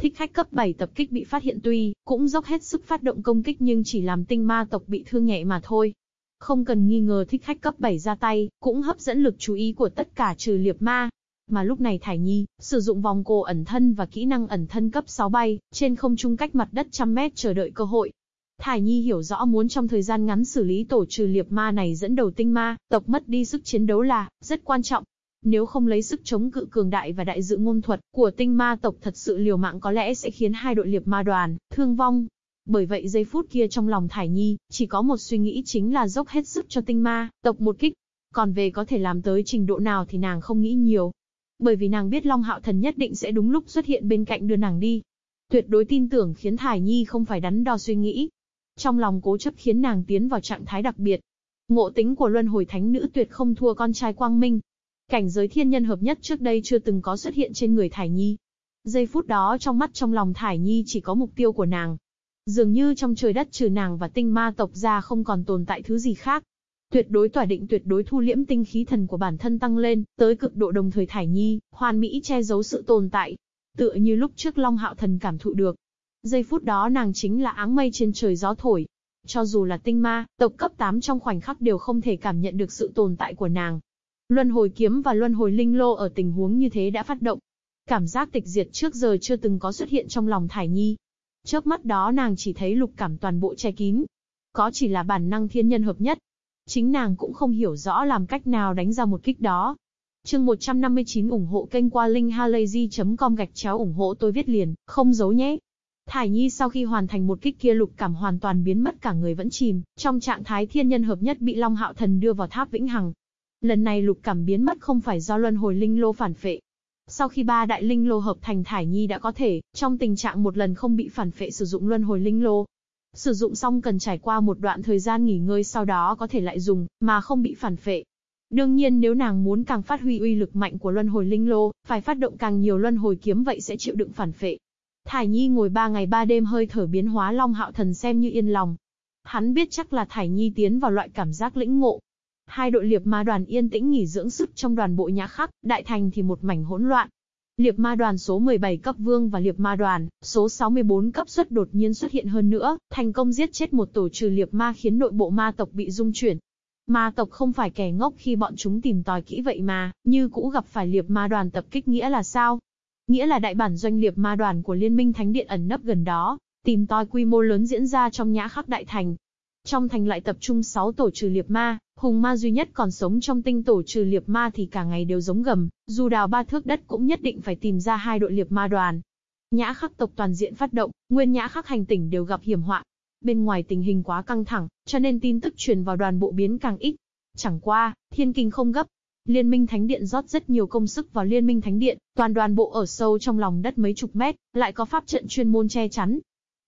Thích khách cấp 7 tập kích bị phát hiện tuy, cũng dốc hết sức phát động công kích nhưng chỉ làm tinh ma tộc bị thương nhẹ mà thôi. Không cần nghi ngờ thích khách cấp 7 ra tay, cũng hấp dẫn lực chú ý của tất cả trừ liệp ma, mà lúc này Thải Nhi, sử dụng vòng cổ ẩn thân và kỹ năng ẩn thân cấp 6 bay, trên không trung cách mặt đất trăm mét chờ đợi cơ hội. Thải Nhi hiểu rõ muốn trong thời gian ngắn xử lý tổ trừ liệp ma này dẫn đầu tinh ma, tộc mất đi sức chiến đấu là, rất quan trọng. Nếu không lấy sức chống cự cường đại và đại dự ngôn thuật của tinh ma tộc thật sự liều mạng có lẽ sẽ khiến hai đội liệp ma đoàn, thương vong. Bởi vậy giây phút kia trong lòng Thải Nhi, chỉ có một suy nghĩ chính là dốc hết sức cho tinh ma, tộc một kích. Còn về có thể làm tới trình độ nào thì nàng không nghĩ nhiều, bởi vì nàng biết Long Hạo Thần nhất định sẽ đúng lúc xuất hiện bên cạnh đưa nàng đi. Tuyệt đối tin tưởng khiến Thải Nhi không phải đắn đo suy nghĩ. Trong lòng cố chấp khiến nàng tiến vào trạng thái đặc biệt. Ngộ tính của luân hồi thánh nữ tuyệt không thua con trai Quang Minh. Cảnh giới thiên nhân hợp nhất trước đây chưa từng có xuất hiện trên người Thải Nhi. Giây phút đó trong mắt trong lòng Thải Nhi chỉ có mục tiêu của nàng. Dường như trong trời đất trừ nàng và tinh ma tộc ra không còn tồn tại thứ gì khác. Tuyệt đối tỏa định tuyệt đối thu liễm tinh khí thần của bản thân tăng lên, tới cực độ đồng thời thải nhi, hoàn mỹ che giấu sự tồn tại. Tựa như lúc trước Long Hạo Thần cảm thụ được. Giây phút đó nàng chính là áng mây trên trời gió thổi. Cho dù là tinh ma, tộc cấp 8 trong khoảnh khắc đều không thể cảm nhận được sự tồn tại của nàng. Luân hồi kiếm và luân hồi linh lô ở tình huống như thế đã phát động. Cảm giác tịch diệt trước giờ chưa từng có xuất hiện trong lòng Thải Nhi. Chớp mắt đó nàng chỉ thấy lục cảm toàn bộ che kín. Có chỉ là bản năng thiên nhân hợp nhất, Chính nàng cũng không hiểu rõ làm cách nào đánh ra một kích đó. Chương 159 ủng hộ kênh qua linkhalazy.com gạch chéo ủng hộ tôi viết liền, không giấu nhé. Thải Nhi sau khi hoàn thành một kích kia lục cảm hoàn toàn biến mất cả người vẫn chìm, trong trạng thái thiên nhân hợp nhất bị Long Hạo Thần đưa vào tháp vĩnh hằng. Lần này lục cảm biến mất không phải do luân hồi linh lô phản phệ. Sau khi ba đại linh lô hợp thành Thải Nhi đã có thể, trong tình trạng một lần không bị phản phệ sử dụng luân hồi linh lô, Sử dụng xong cần trải qua một đoạn thời gian nghỉ ngơi sau đó có thể lại dùng, mà không bị phản phệ. Đương nhiên nếu nàng muốn càng phát huy uy lực mạnh của luân hồi linh lô, phải phát động càng nhiều luân hồi kiếm vậy sẽ chịu đựng phản phệ. Thải Nhi ngồi ba ngày ba đêm hơi thở biến hóa Long Hạo Thần xem như yên lòng. Hắn biết chắc là Thải Nhi tiến vào loại cảm giác lĩnh ngộ. Hai đội liệp ma đoàn yên tĩnh nghỉ dưỡng sức trong đoàn bộ nhã khắc, đại thành thì một mảnh hỗn loạn. Liệp ma đoàn số 17 cấp vương và liệp ma đoàn số 64 cấp xuất đột nhiên xuất hiện hơn nữa, thành công giết chết một tổ trừ liệp ma khiến nội bộ ma tộc bị dung chuyển. Ma tộc không phải kẻ ngốc khi bọn chúng tìm tòi kỹ vậy mà, như cũ gặp phải liệp ma đoàn tập kích nghĩa là sao? Nghĩa là đại bản doanh liệp ma đoàn của Liên minh Thánh Điện ẩn nấp gần đó, tìm tòi quy mô lớn diễn ra trong nhã khắc đại thành. Trong thành lại tập trung 6 tổ trừ liệp ma, hùng ma duy nhất còn sống trong tinh tổ trừ liệp ma thì cả ngày đều giống gầm, dù đào ba thước đất cũng nhất định phải tìm ra hai đội liệp ma đoàn. Nhã khắc tộc toàn diện phát động, nguyên nhã khắc hành tỉnh đều gặp hiểm họa. Bên ngoài tình hình quá căng thẳng, cho nên tin tức truyền vào đoàn bộ biến càng ít. Chẳng qua, thiên kinh không gấp, Liên minh Thánh Điện rót rất nhiều công sức vào Liên minh Thánh Điện, toàn đoàn bộ ở sâu trong lòng đất mấy chục mét, lại có pháp trận chuyên môn che chắn.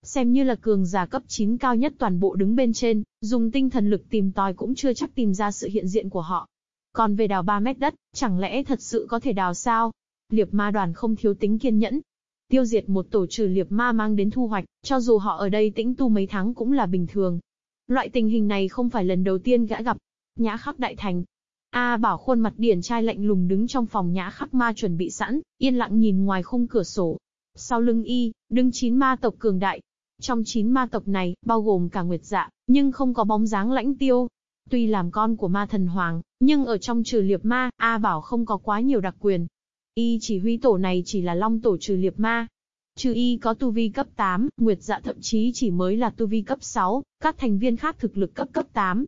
Xem như là cường giả cấp 9 cao nhất toàn bộ đứng bên trên, dùng tinh thần lực tìm tòi cũng chưa chắc tìm ra sự hiện diện của họ. Còn về đào 3 mét đất, chẳng lẽ thật sự có thể đào sao? Liệp ma đoàn không thiếu tính kiên nhẫn. Tiêu diệt một tổ trừ liệp ma mang đến thu hoạch, cho dù họ ở đây tĩnh tu mấy tháng cũng là bình thường. Loại tình hình này không phải lần đầu tiên gã gặp. Nhã khắc đại thành, A Bảo khuôn mặt điển trai lạnh lùng đứng trong phòng nhã khắc ma chuẩn bị sẵn, yên lặng nhìn ngoài khung cửa sổ. Sau lưng y, đứng chín ma tộc cường đại. Trong chín ma tộc này, bao gồm cả Nguyệt Dạ, nhưng không có bóng dáng lãnh tiêu. Tuy làm con của ma thần hoàng, nhưng ở trong trừ liệp ma, A Bảo không có quá nhiều đặc quyền. Y chỉ huy tổ này chỉ là long tổ trừ liệp ma. Trừ y có tu vi cấp 8, Nguyệt Dạ thậm chí chỉ mới là tu vi cấp 6, các thành viên khác thực lực cấp cấp 8,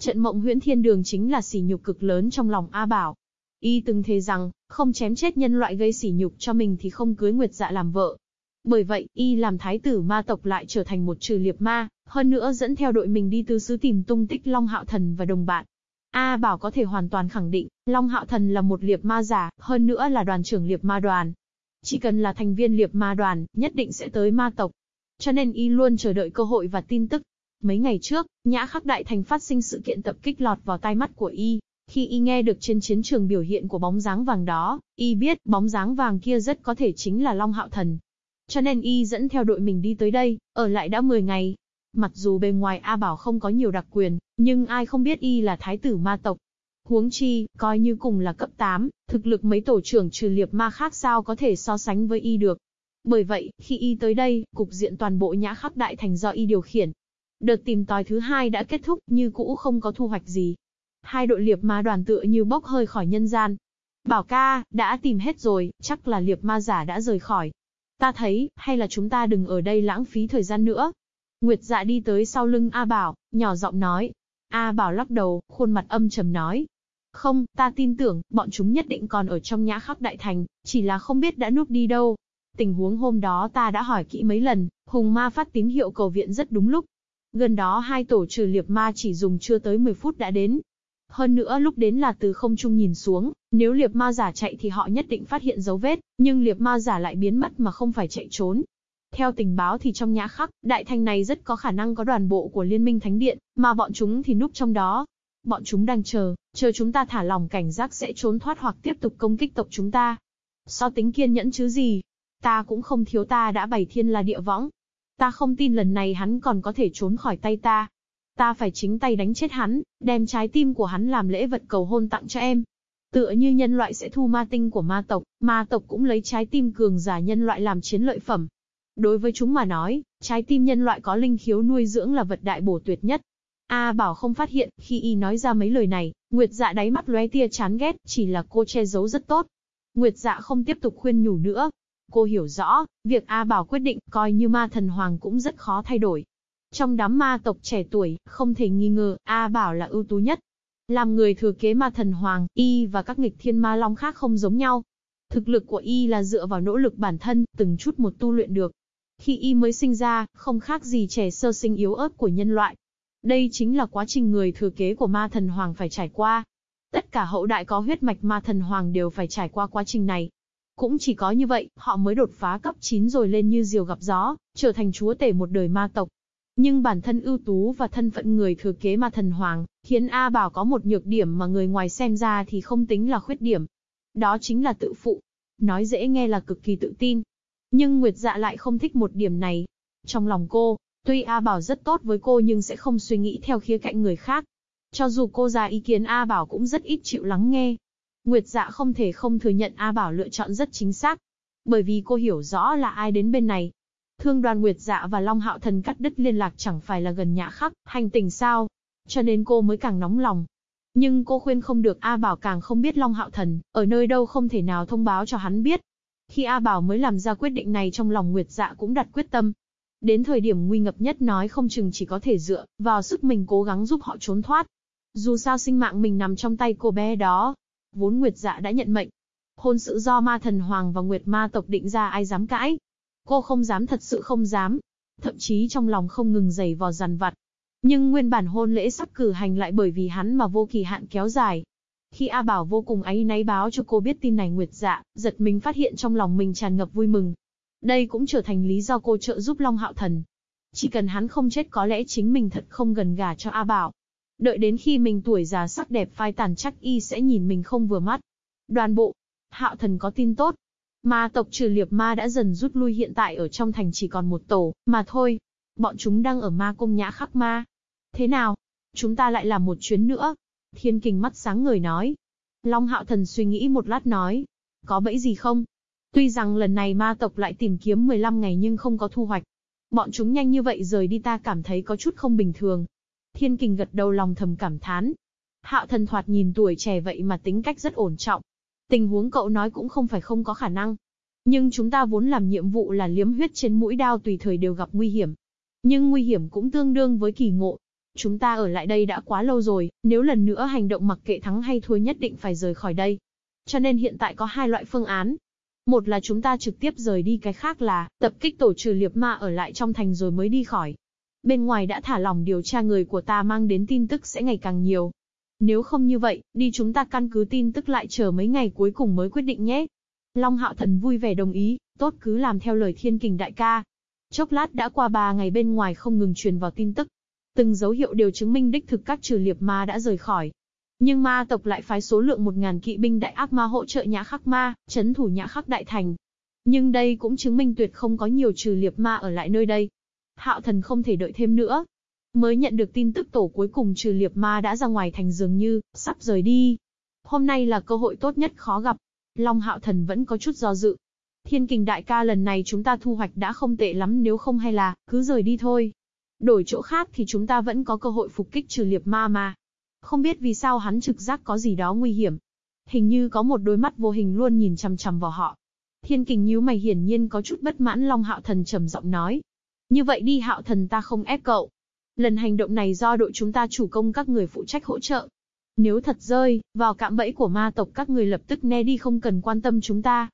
Trận mộng huyễn thiên đường chính là sỉ nhục cực lớn trong lòng A Bảo. Y từng thề rằng, không chém chết nhân loại gây sỉ nhục cho mình thì không cưới Nguyệt Dạ làm vợ. Bởi vậy, Y làm thái tử ma tộc lại trở thành một trừ liệp ma, hơn nữa dẫn theo đội mình đi tứ xứ tìm tung tích Long Hạo Thần và đồng bạn. A Bảo có thể hoàn toàn khẳng định, Long Hạo Thần là một liệp ma giả, hơn nữa là đoàn trưởng liệp ma đoàn. Chỉ cần là thành viên liệp ma đoàn, nhất định sẽ tới ma tộc. Cho nên y luôn chờ đợi cơ hội và tin tức. Mấy ngày trước, Nhã Khắc Đại Thành phát sinh sự kiện tập kích lọt vào tai mắt của y. Khi y nghe được trên chiến trường biểu hiện của bóng dáng vàng đó, y biết bóng dáng vàng kia rất có thể chính là Long Hạo Thần. Cho nên y dẫn theo đội mình đi tới đây, ở lại đã 10 ngày. Mặc dù bề ngoài A Bảo không có nhiều đặc quyền, nhưng ai không biết y là thái tử ma tộc. Huống chi, coi như cùng là cấp 8, thực lực mấy tổ trưởng trừ liệp ma khác sao có thể so sánh với y được. Bởi vậy, khi y tới đây, cục diện toàn bộ nhã khắc đại thành do y điều khiển, Đợt tìm tòi thứ hai đã kết thúc, như cũ không có thu hoạch gì. Hai đội liệp ma đoàn tựa như bốc hơi khỏi nhân gian. Bảo ca, đã tìm hết rồi, chắc là liệp ma giả đã rời khỏi. Ta thấy, hay là chúng ta đừng ở đây lãng phí thời gian nữa. Nguyệt dạ đi tới sau lưng A Bảo, nhỏ giọng nói. A Bảo lắc đầu, khuôn mặt âm trầm nói. Không, ta tin tưởng, bọn chúng nhất định còn ở trong nhã khắc đại thành, chỉ là không biết đã núp đi đâu. Tình huống hôm đó ta đã hỏi kỹ mấy lần, Hùng Ma phát tín hiệu cầu viện rất đúng lúc, Gần đó hai tổ trừ liệp ma chỉ dùng chưa tới 10 phút đã đến. Hơn nữa lúc đến là từ không trung nhìn xuống, nếu liệp ma giả chạy thì họ nhất định phát hiện dấu vết, nhưng liệp ma giả lại biến mất mà không phải chạy trốn. Theo tình báo thì trong nhã khắc, đại thành này rất có khả năng có đoàn bộ của Liên minh Thánh Điện, mà bọn chúng thì núp trong đó. Bọn chúng đang chờ, chờ chúng ta thả lòng cảnh giác sẽ trốn thoát hoặc tiếp tục công kích tộc chúng ta. So tính kiên nhẫn chứ gì? Ta cũng không thiếu ta đã bày thiên là địa võng, Ta không tin lần này hắn còn có thể trốn khỏi tay ta. Ta phải chính tay đánh chết hắn, đem trái tim của hắn làm lễ vật cầu hôn tặng cho em. Tựa như nhân loại sẽ thu ma tinh của ma tộc, ma tộc cũng lấy trái tim cường giả nhân loại làm chiến lợi phẩm. Đối với chúng mà nói, trái tim nhân loại có linh khiếu nuôi dưỡng là vật đại bổ tuyệt nhất. A Bảo không phát hiện, khi y nói ra mấy lời này, Nguyệt Dạ đáy mắt lóe tia chán ghét, chỉ là cô che giấu rất tốt. Nguyệt Dạ không tiếp tục khuyên nhủ nữa, Cô hiểu rõ, việc A Bảo quyết định, coi như ma thần hoàng cũng rất khó thay đổi. Trong đám ma tộc trẻ tuổi, không thể nghi ngờ, A Bảo là ưu tú nhất. Làm người thừa kế ma thần hoàng, Y và các nghịch thiên ma long khác không giống nhau. Thực lực của Y là dựa vào nỗ lực bản thân, từng chút một tu luyện được. Khi Y mới sinh ra, không khác gì trẻ sơ sinh yếu ớt của nhân loại. Đây chính là quá trình người thừa kế của ma thần hoàng phải trải qua. Tất cả hậu đại có huyết mạch ma thần hoàng đều phải trải qua quá trình này. Cũng chỉ có như vậy, họ mới đột phá cấp 9 rồi lên như diều gặp gió, trở thành chúa tể một đời ma tộc. Nhưng bản thân ưu tú và thân phận người thừa kế ma thần hoàng, khiến A Bảo có một nhược điểm mà người ngoài xem ra thì không tính là khuyết điểm. Đó chính là tự phụ. Nói dễ nghe là cực kỳ tự tin. Nhưng Nguyệt Dạ lại không thích một điểm này. Trong lòng cô, tuy A Bảo rất tốt với cô nhưng sẽ không suy nghĩ theo khía cạnh người khác. Cho dù cô ra ý kiến A Bảo cũng rất ít chịu lắng nghe. Nguyệt dạ không thể không thừa nhận A Bảo lựa chọn rất chính xác. Bởi vì cô hiểu rõ là ai đến bên này. Thương đoàn Nguyệt dạ và Long Hạo Thần cắt đứt liên lạc chẳng phải là gần nhã khắc, hành tình sao. Cho nên cô mới càng nóng lòng. Nhưng cô khuyên không được A Bảo càng không biết Long Hạo Thần, ở nơi đâu không thể nào thông báo cho hắn biết. Khi A Bảo mới làm ra quyết định này trong lòng Nguyệt dạ cũng đặt quyết tâm, Đến thời điểm nguy ngập nhất nói không chừng chỉ có thể dựa vào sức mình cố gắng giúp họ trốn thoát. Dù sao sinh mạng mình nằm trong tay cô bé đó. Vốn Nguyệt dạ đã nhận mệnh. Hôn sự do ma thần hoàng và Nguyệt ma tộc định ra ai dám cãi. Cô không dám thật sự không dám. Thậm chí trong lòng không ngừng giày vò dằn vặt. Nhưng nguyên bản hôn lễ sắp cử hành lại bởi vì hắn mà vô kỳ hạn kéo dài. Khi A Bảo vô cùng áy náy báo cho cô biết tin này Nguyệt dạ, giật mình phát hiện trong lòng mình tràn ngập vui mừng. Đây cũng trở thành lý do cô trợ giúp Long Hạo Thần. Chỉ cần hắn không chết có lẽ chính mình thật không gần gà cho A Bảo. Đợi đến khi mình tuổi già sắc đẹp phai tàn chắc y sẽ nhìn mình không vừa mắt. Đoàn bộ, Hạo Thần có tin tốt. Ma tộc trừ liệp ma đã dần rút lui hiện tại ở trong thành chỉ còn một tổ, mà thôi. Bọn chúng đang ở ma cung nhã khắc ma. Thế nào? Chúng ta lại làm một chuyến nữa. Thiên kình mắt sáng người nói. Long Hạo Thần suy nghĩ một lát nói. Có bẫy gì không? Tuy rằng lần này ma tộc lại tìm kiếm 15 ngày nhưng không có thu hoạch. Bọn chúng nhanh như vậy rời đi ta cảm thấy có chút không bình thường. Thiên kình gật đầu lòng thầm cảm thán. Hạo thần thoạt nhìn tuổi trẻ vậy mà tính cách rất ổn trọng. Tình huống cậu nói cũng không phải không có khả năng. Nhưng chúng ta vốn làm nhiệm vụ là liếm huyết trên mũi đao tùy thời đều gặp nguy hiểm. Nhưng nguy hiểm cũng tương đương với kỳ ngộ. Chúng ta ở lại đây đã quá lâu rồi, nếu lần nữa hành động mặc kệ thắng hay thua nhất định phải rời khỏi đây. Cho nên hiện tại có hai loại phương án, một là chúng ta trực tiếp rời đi cái khác là, tập kích tổ trừ liệp ma ở lại trong thành rồi mới đi khỏi. Bên ngoài đã thả lỏng điều tra người của ta mang đến tin tức sẽ ngày càng nhiều. Nếu không như vậy, đi chúng ta căn cứ tin tức lại chờ mấy ngày cuối cùng mới quyết định nhé. Long Hạo Thần vui vẻ đồng ý, tốt cứ làm theo lời thiên kình đại ca. Chốc lát đã qua ba ngày bên ngoài không ngừng truyền vào tin tức. Từng dấu hiệu đều chứng minh đích thực các trừ liệp ma đã rời khỏi. Nhưng ma tộc lại phái số lượng 1.000 kỵ binh đại ác ma hỗ trợ nhã khắc ma, chấn thủ nhã khắc đại thành. Nhưng đây cũng chứng minh tuyệt không có nhiều trừ liệp ma ở lại nơi đây. Hạo thần không thể đợi thêm nữa. Mới nhận được tin tức tổ cuối cùng trừ liệp ma đã ra ngoài thành dường như, sắp rời đi. Hôm nay là cơ hội tốt nhất khó gặp. Long hạo thần vẫn có chút do dự. Thiên kình đại ca lần này chúng ta thu hoạch đã không tệ lắm nếu không hay là, cứ rời đi thôi. Đổi chỗ khác thì chúng ta vẫn có cơ hội phục kích trừ liệp ma mà. Không biết vì sao hắn trực giác có gì đó nguy hiểm. Hình như có một đôi mắt vô hình luôn nhìn chằm chằm vào họ. Thiên kình nhíu mày hiển nhiên có chút bất mãn Long Hạo Thần trầm giọng nói. Như vậy đi Hạo Thần ta không ép cậu. Lần hành động này do đội chúng ta chủ công các người phụ trách hỗ trợ. Nếu thật rơi, vào cạm bẫy của ma tộc các người lập tức né đi không cần quan tâm chúng ta.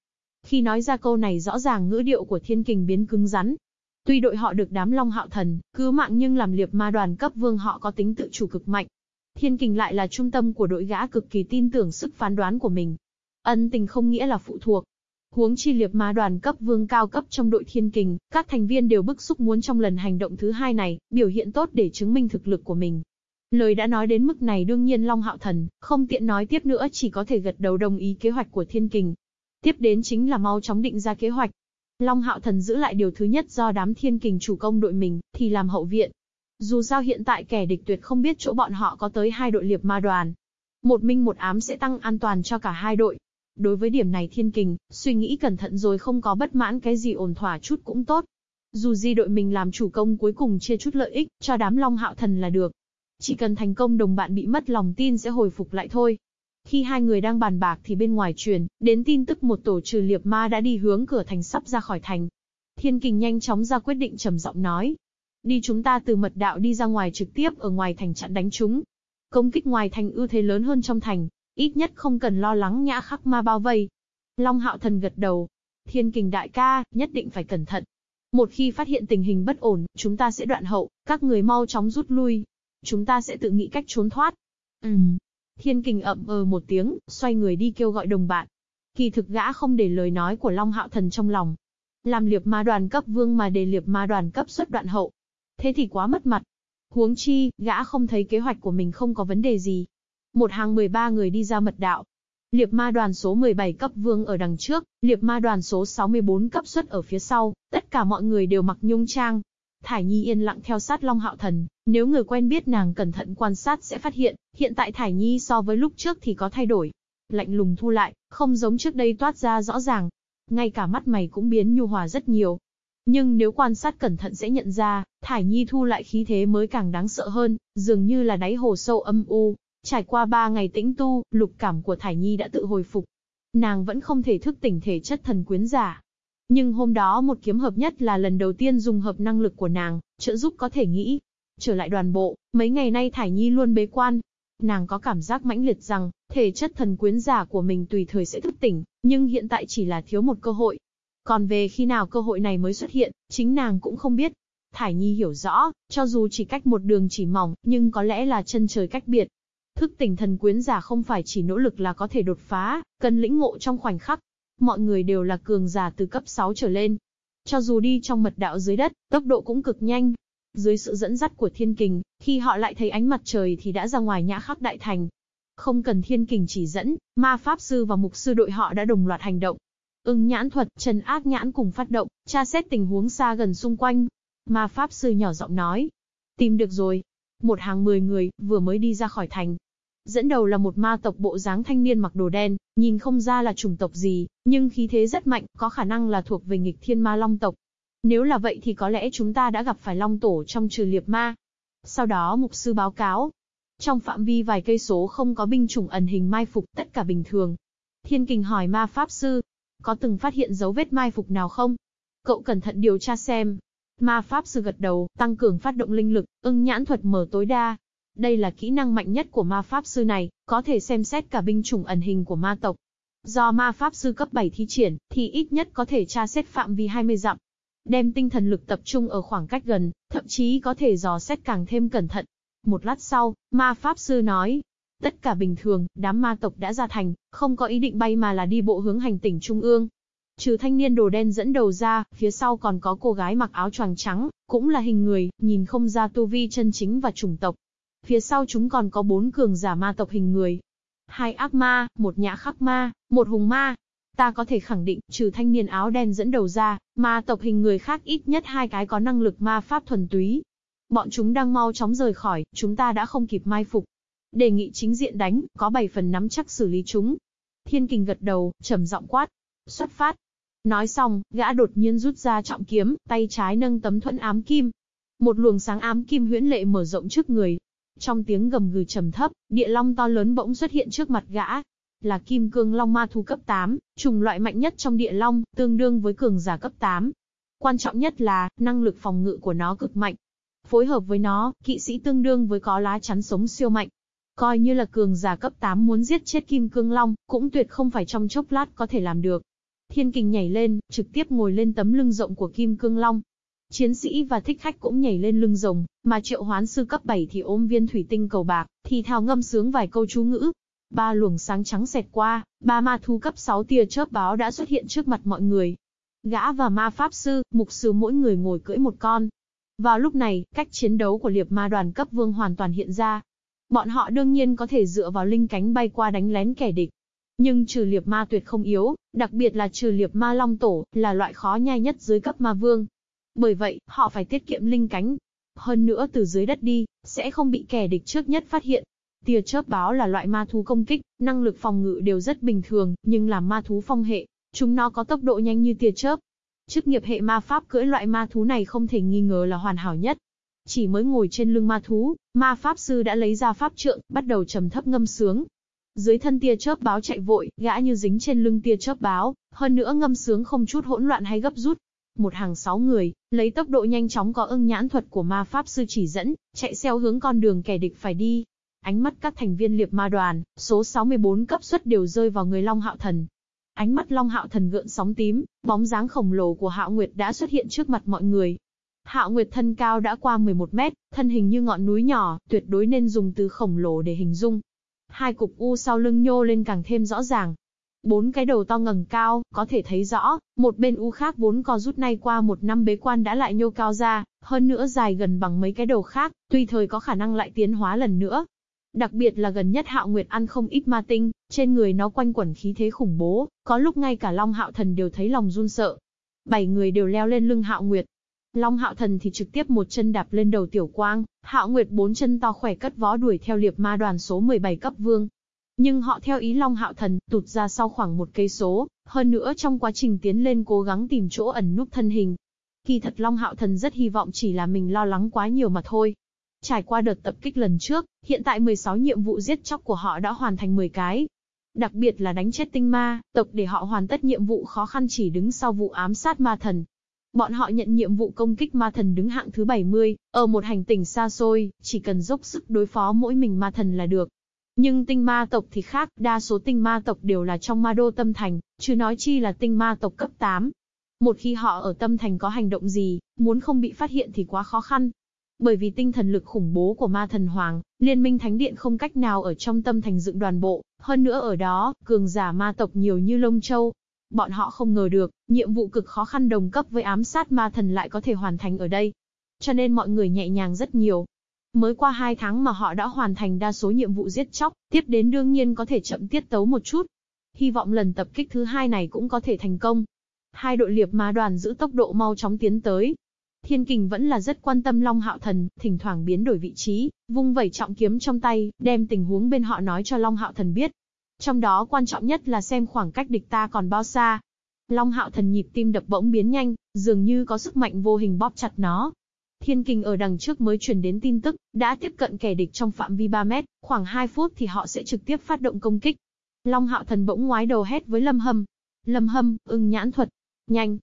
Khi nói ra câu này rõ ràng ngữ điệu của thiên kình biến cứng rắn. Tuy đội họ được đám long hạo thần, cứu mạng nhưng làm liệp ma đoàn cấp vương họ có tính tự chủ cực mạnh. Thiên kình lại là trung tâm của đội gã cực kỳ tin tưởng sức phán đoán của mình. Ân tình không nghĩa là phụ thuộc. Huống chi liệp ma đoàn cấp vương cao cấp trong đội thiên kình, các thành viên đều bức xúc muốn trong lần hành động thứ hai này, biểu hiện tốt để chứng minh thực lực của mình. Lời đã nói đến mức này đương nhiên Long Hạo Thần, không tiện nói tiếp nữa chỉ có thể gật đầu đồng ý kế hoạch của thiên kình. Tiếp đến chính là mau chóng định ra kế hoạch. Long Hạo Thần giữ lại điều thứ nhất do đám thiên kình chủ công đội mình, thì làm hậu viện, dù sao hiện tại kẻ địch tuyệt không biết chỗ bọn họ có tới hai đội liệp ma đoàn. Một minh một ám sẽ tăng an toàn cho cả hai đội. Đối với điểm này thiên kình, suy nghĩ cẩn thận rồi không có bất mãn cái gì ổn thỏa chút cũng tốt. Dù gì đội mình làm chủ công cuối cùng chia chút lợi ích cho đám long hạo thần là được. Chỉ cần thành công đồng bạn bị mất lòng tin sẽ hồi phục lại thôi. Khi hai người đang bàn bạc thì bên ngoài truyền, đến tin tức một tổ trừ liệp ma đã đi hướng cửa thành sắp ra khỏi thành. Thiên kình nhanh chóng ra quyết định trầm giọng nói, Đi chúng ta từ mật đạo đi ra ngoài trực tiếp ở ngoài thành chặn đánh chúng. Công kích ngoài thành ưu thế lớn hơn trong thành, ít nhất không cần lo lắng nhã khắc ma bao vây. Long hạo thần gật đầu. Thiên kình đại ca, nhất định phải cẩn thận. Một khi phát hiện tình hình bất ổn, chúng ta sẽ đoạn hậu, các người mau chóng rút lui. Chúng ta sẽ tự nghĩ cách trốn thoát. Ừm. Thiên kình ậm ờ một tiếng, xoay người đi kêu gọi đồng bạn. Kỳ thực gã không để lời nói của Long Hạo Thần trong lòng. Làm liệp ma đoàn cấp vương mà đề liệp ma đoàn cấp xuất đoạn hậu, Thế thì quá mất mặt. Huống chi, gã không thấy kế hoạch của mình không có vấn đề gì. Một hàng 13 người đi ra mật đạo. Liệp ma đoàn số 17 cấp vương ở đằng trước, liệp ma đoàn số 64 cấp xuất ở phía sau, tất cả mọi người đều mặc nhung trang. Thải Nhi yên lặng theo sát Long Hạo Thần, nếu người quen biết nàng cẩn thận quan sát sẽ phát hiện, hiện tại Thải Nhi so với lúc trước thì có thay đổi. Lạnh lùng thu lại, không giống trước đây toát ra rõ ràng. Ngay cả mắt mày cũng biến nhu hòa rất nhiều. Nhưng nếu quan sát cẩn thận sẽ nhận ra, Thải Nhi thu lại khí thế mới càng đáng sợ hơn, dường như là đáy hồ sâu âm u. Trải qua ba ngày tĩnh tu, lục cảm của Thải Nhi đã tự hồi phục. Nàng vẫn không thể thức tỉnh thể chất thần quyến giả, nhưng hôm đó một kiếm hợp nhất là lần đầu tiên dùng hợp năng lực của nàng, trợ giúp có thể nghĩ. Trở lại đoàn bộ, mấy ngày nay Thải Nhi luôn bế quan. Nàng có cảm giác mãnh liệt rằng, thể chất thần quyến giả của mình tùy thời sẽ thức tỉnh, nhưng hiện tại chỉ là thiếu một cơ hội. Còn về khi nào cơ hội này mới xuất hiện, chính nàng cũng không biết. Thải Nhi hiểu rõ, cho dù chỉ cách một đường chỉ mỏng, nhưng có lẽ là chân trời cách biệt. Thức tỉnh thần quyến giả không phải chỉ nỗ lực là có thể đột phá, cần lĩnh ngộ trong khoảnh khắc, mọi người đều là cường giả từ cấp 6 trở lên. Cho dù đi trong mật đạo dưới đất, tốc độ cũng cực nhanh. Dưới sự dẫn dắt của thiên kình, khi họ lại thấy ánh mặt trời thì đã ra ngoài nhã khắc đại thành. Không cần thiên kình chỉ dẫn, ma pháp sư và mục sư đội họ đã đồng loạt hành động. Ưng nhãn thuật, trần ác nhãn cùng phát động, tra xét tình huống xa gần xung quanh. Ma pháp sư nhỏ giọng nói. Tìm được rồi. Một hàng mười người, vừa mới đi ra khỏi thành, Dẫn đầu là một ma tộc bộ dáng thanh niên mặc đồ đen, nhìn không ra là chủng tộc gì, nhưng khí thế rất mạnh, có khả năng là thuộc về nghịch thiên ma long tộc. Nếu là vậy thì có lẽ chúng ta đã gặp phải long tổ trong trừ liệp ma. Sau đó mục sư báo cáo. Trong phạm vi vài cây số không có binh chủng ẩn hình mai phục, tất cả bình thường. Thiên kình hỏi ma pháp sư, có từng phát hiện dấu vết mai phục nào không? Cậu cẩn thận điều tra xem. Ma pháp sư gật đầu, tăng cường phát động linh lực, ưng nhãn thuật mở tối đa, đây là kỹ năng mạnh nhất của ma pháp sư này, có thể xem xét cả binh chủng ẩn hình của ma tộc. Do ma pháp sư cấp 7 thi triển, thì ít nhất có thể tra xét phạm vi 20 dặm. Đem tinh thần lực tập trung ở khoảng cách gần, thậm chí có thể dò xét càng thêm cẩn thận. Một lát sau, ma pháp sư nói, tất cả bình thường, đám ma tộc đã ra thành, không có ý định bay mà là đi bộ hướng hành tỉnh trung ương. Trừ thanh niên đồ đen dẫn đầu ra, phía sau còn có cô gái mặc áo choàng trắng, cũng là hình người, nhìn không ra tu vi chân chính và chủng tộc. Phía sau chúng còn có bốn cường giả ma tộc hình người. Hai ác ma, một nhã khắc ma, một hùng ma. Ta có thể khẳng định, trừ thanh niên áo đen dẫn đầu ra, ma tộc hình người khác ít nhất hai cái có năng lực ma pháp thuần túy. Bọn chúng đang mau chóng rời khỏi, chúng ta đã không kịp mai phục. Đề nghị chính diện đánh, có bảy phần nắm chắc xử lý chúng. Thiên kình gật đầu, trầm giọng quát. Xuất phát. Nói xong, gã đột nhiên rút ra trọng kiếm, tay trái nâng tấm thuẫn ám kim. Một luồng sáng ám kim huyễn lệ mở rộng trước người, trong tiếng gầm gừ trầm thấp, địa long to lớn bỗng xuất hiện trước mặt gã. Là kim cương long ma thú cấp 8, trùng loại mạnh nhất trong địa long, tương đương với cường giả cấp 8. Quan trọng nhất là, năng lực phòng ngự của nó cực mạnh. Phối hợp với nó, kỵ sĩ tương đương với có lá chắn sống siêu mạnh. Coi như là cường giả cấp 8 muốn giết chết kim cương long, cũng tuyệt không phải trong chốc lát có thể làm được. Thiên kình nhảy lên, trực tiếp ngồi lên tấm lưng rộng của kim cương long, Chiến sĩ và thích khách cũng nhảy lên lưng rồng, mà triệu hoán sư cấp 7 thì ôm viên thủy tinh cầu bạc, thì thào ngâm sướng vài câu chú ngữ. Ba luồng sáng trắng xẹt qua, ba ma thu cấp 6 tia chớp báo đã xuất hiện trước mặt mọi người. Gã và ma pháp sư, mục sư mỗi người ngồi cưỡi một con. Vào lúc này, cách chiến đấu của liệp ma đoàn cấp vương hoàn toàn hiện ra. Bọn họ đương nhiên có thể dựa vào linh cánh bay qua đánh lén kẻ địch. Nhưng trừ liệp ma tuyệt không yếu, đặc biệt là trừ liệp ma long tổ, là loại khó nhai nhất dưới cấp ma vương. Bởi vậy, họ phải tiết kiệm linh cánh. Hơn nữa từ dưới đất đi, sẽ không bị kẻ địch trước nhất phát hiện. Tia chớp báo là loại ma thú công kích, năng lực phòng ngự đều rất bình thường, nhưng là ma thú phong hệ, chúng nó có tốc độ nhanh như tia chớp. Chức nghiệp hệ ma pháp cưỡi loại ma thú này không thể nghi ngờ là hoàn hảo nhất. Chỉ mới ngồi trên lưng ma thú, ma pháp sư đã lấy ra pháp trượng, bắt đầu trầm thấp ngâm sướng. Dưới thân tia chớp báo chạy vội, gã như dính trên lưng tia chớp báo, hơn nữa ngâm sướng không chút hỗn loạn hay gấp rút, một hàng sáu người, lấy tốc độ nhanh chóng có ưng nhãn thuật của ma pháp sư chỉ dẫn, chạy xeo hướng con đường kẻ địch phải đi. Ánh mắt các thành viên liệp ma đoàn, số 64 cấp suất đều rơi vào người Long Hạo Thần. Ánh mắt Long Hạo Thần gợn sóng tím, bóng dáng khổng lồ của Hạo Nguyệt đã xuất hiện trước mặt mọi người. Hạo Nguyệt thân cao đã qua 11 mét, thân hình như ngọn núi nhỏ, tuyệt đối nên dùng từ khổng lồ để hình dung. Hai cục u sau lưng nhô lên càng thêm rõ ràng, Bốn cái đầu to ngẩng cao, có thể thấy rõ, một bên u khác vốn co rút nay qua một năm bế quan đã lại nhô cao ra, hơn nữa dài gần bằng mấy cái đầu khác, tùy thời có khả năng lại tiến hóa lần nữa. Đặc biệt là gần nhất Hạo Nguyệt ăn không ít ma tinh, trên người nó quanh quẩn khí thế khủng bố, có lúc ngay cả Long Hạo Thần đều thấy lòng run sợ. Bảy người đều leo lên lưng Hạo Nguyệt. Long Hạo Thần thì trực tiếp một chân đạp lên đầu Tiểu Quang, Hạo Nguyệt bốn chân to khỏe cất vó đuổi theo liệp ma đoàn số 17 cấp vương. Nhưng họ theo ý Long Hạo Thần, tụt ra sau khoảng một cây số, hơn nữa trong quá trình tiến lên cố gắng tìm chỗ ẩn núp thân hình. Kỳ thật Long Hạo Thần rất hy vọng chỉ là mình lo lắng quá nhiều mà thôi. Trải qua đợt tập kích lần trước, hiện tại 16 nhiệm vụ giết chóc của họ đã hoàn thành 10 cái. Đặc biệt là đánh chết tinh ma, tộc để họ hoàn tất nhiệm vụ khó khăn chỉ đứng sau vụ ám sát ma thần. Bọn họ nhận nhiệm vụ công kích ma thần đứng hạng thứ 70, ở một hành tinh xa xôi, chỉ cần dốc sức đối phó mỗi mình ma thần là được. Nhưng tinh ma tộc thì khác, đa số tinh ma tộc đều là trong ma đô tâm thành, chứ nói chi là tinh ma tộc cấp 8. Một khi họ ở tâm thành có hành động gì, muốn không bị phát hiện thì quá khó khăn. Bởi vì tinh thần lực khủng bố của ma thần hoàng, liên minh thánh điện không cách nào ở trong tâm thành dựng đoàn bộ, hơn nữa ở đó, cường giả ma tộc nhiều như lông châu. Bọn họ không ngờ được, nhiệm vụ cực khó khăn đồng cấp với ám sát ma thần lại có thể hoàn thành ở đây. Cho nên mọi người nhẹ nhàng rất nhiều, Mới qua 2 tháng mà họ đã hoàn thành đa số nhiệm vụ giết chóc, tiếp đến đương nhiên có thể chậm tiết tấu một chút. Hy vọng lần tập kích thứ hai này cũng có thể thành công. Hai đội liệp ma đoàn giữ tốc độ mau chóng tiến tới. Thiên kình vẫn là rất quan tâm Long Hạo Thần, thỉnh thoảng biến đổi vị trí, vung vẩy trọng kiếm trong tay, đem tình huống bên họ nói cho Long Hạo Thần biết. Trong đó quan trọng nhất là xem khoảng cách địch ta còn bao xa. Long Hạo Thần nhịp tim đập bỗng biến nhanh, dường như có sức mạnh vô hình bóp chặt nó, Thiên kình ở đằng trước mới truyền đến tin tức, đã tiếp cận kẻ địch trong phạm vi 3 mét, khoảng 2 phút thì họ sẽ trực tiếp phát động công kích. Long hạo thần bỗng ngoái đầu hét với Lâm Hâm. Lâm Hâm, ưng nhãn thuật. Nhanh.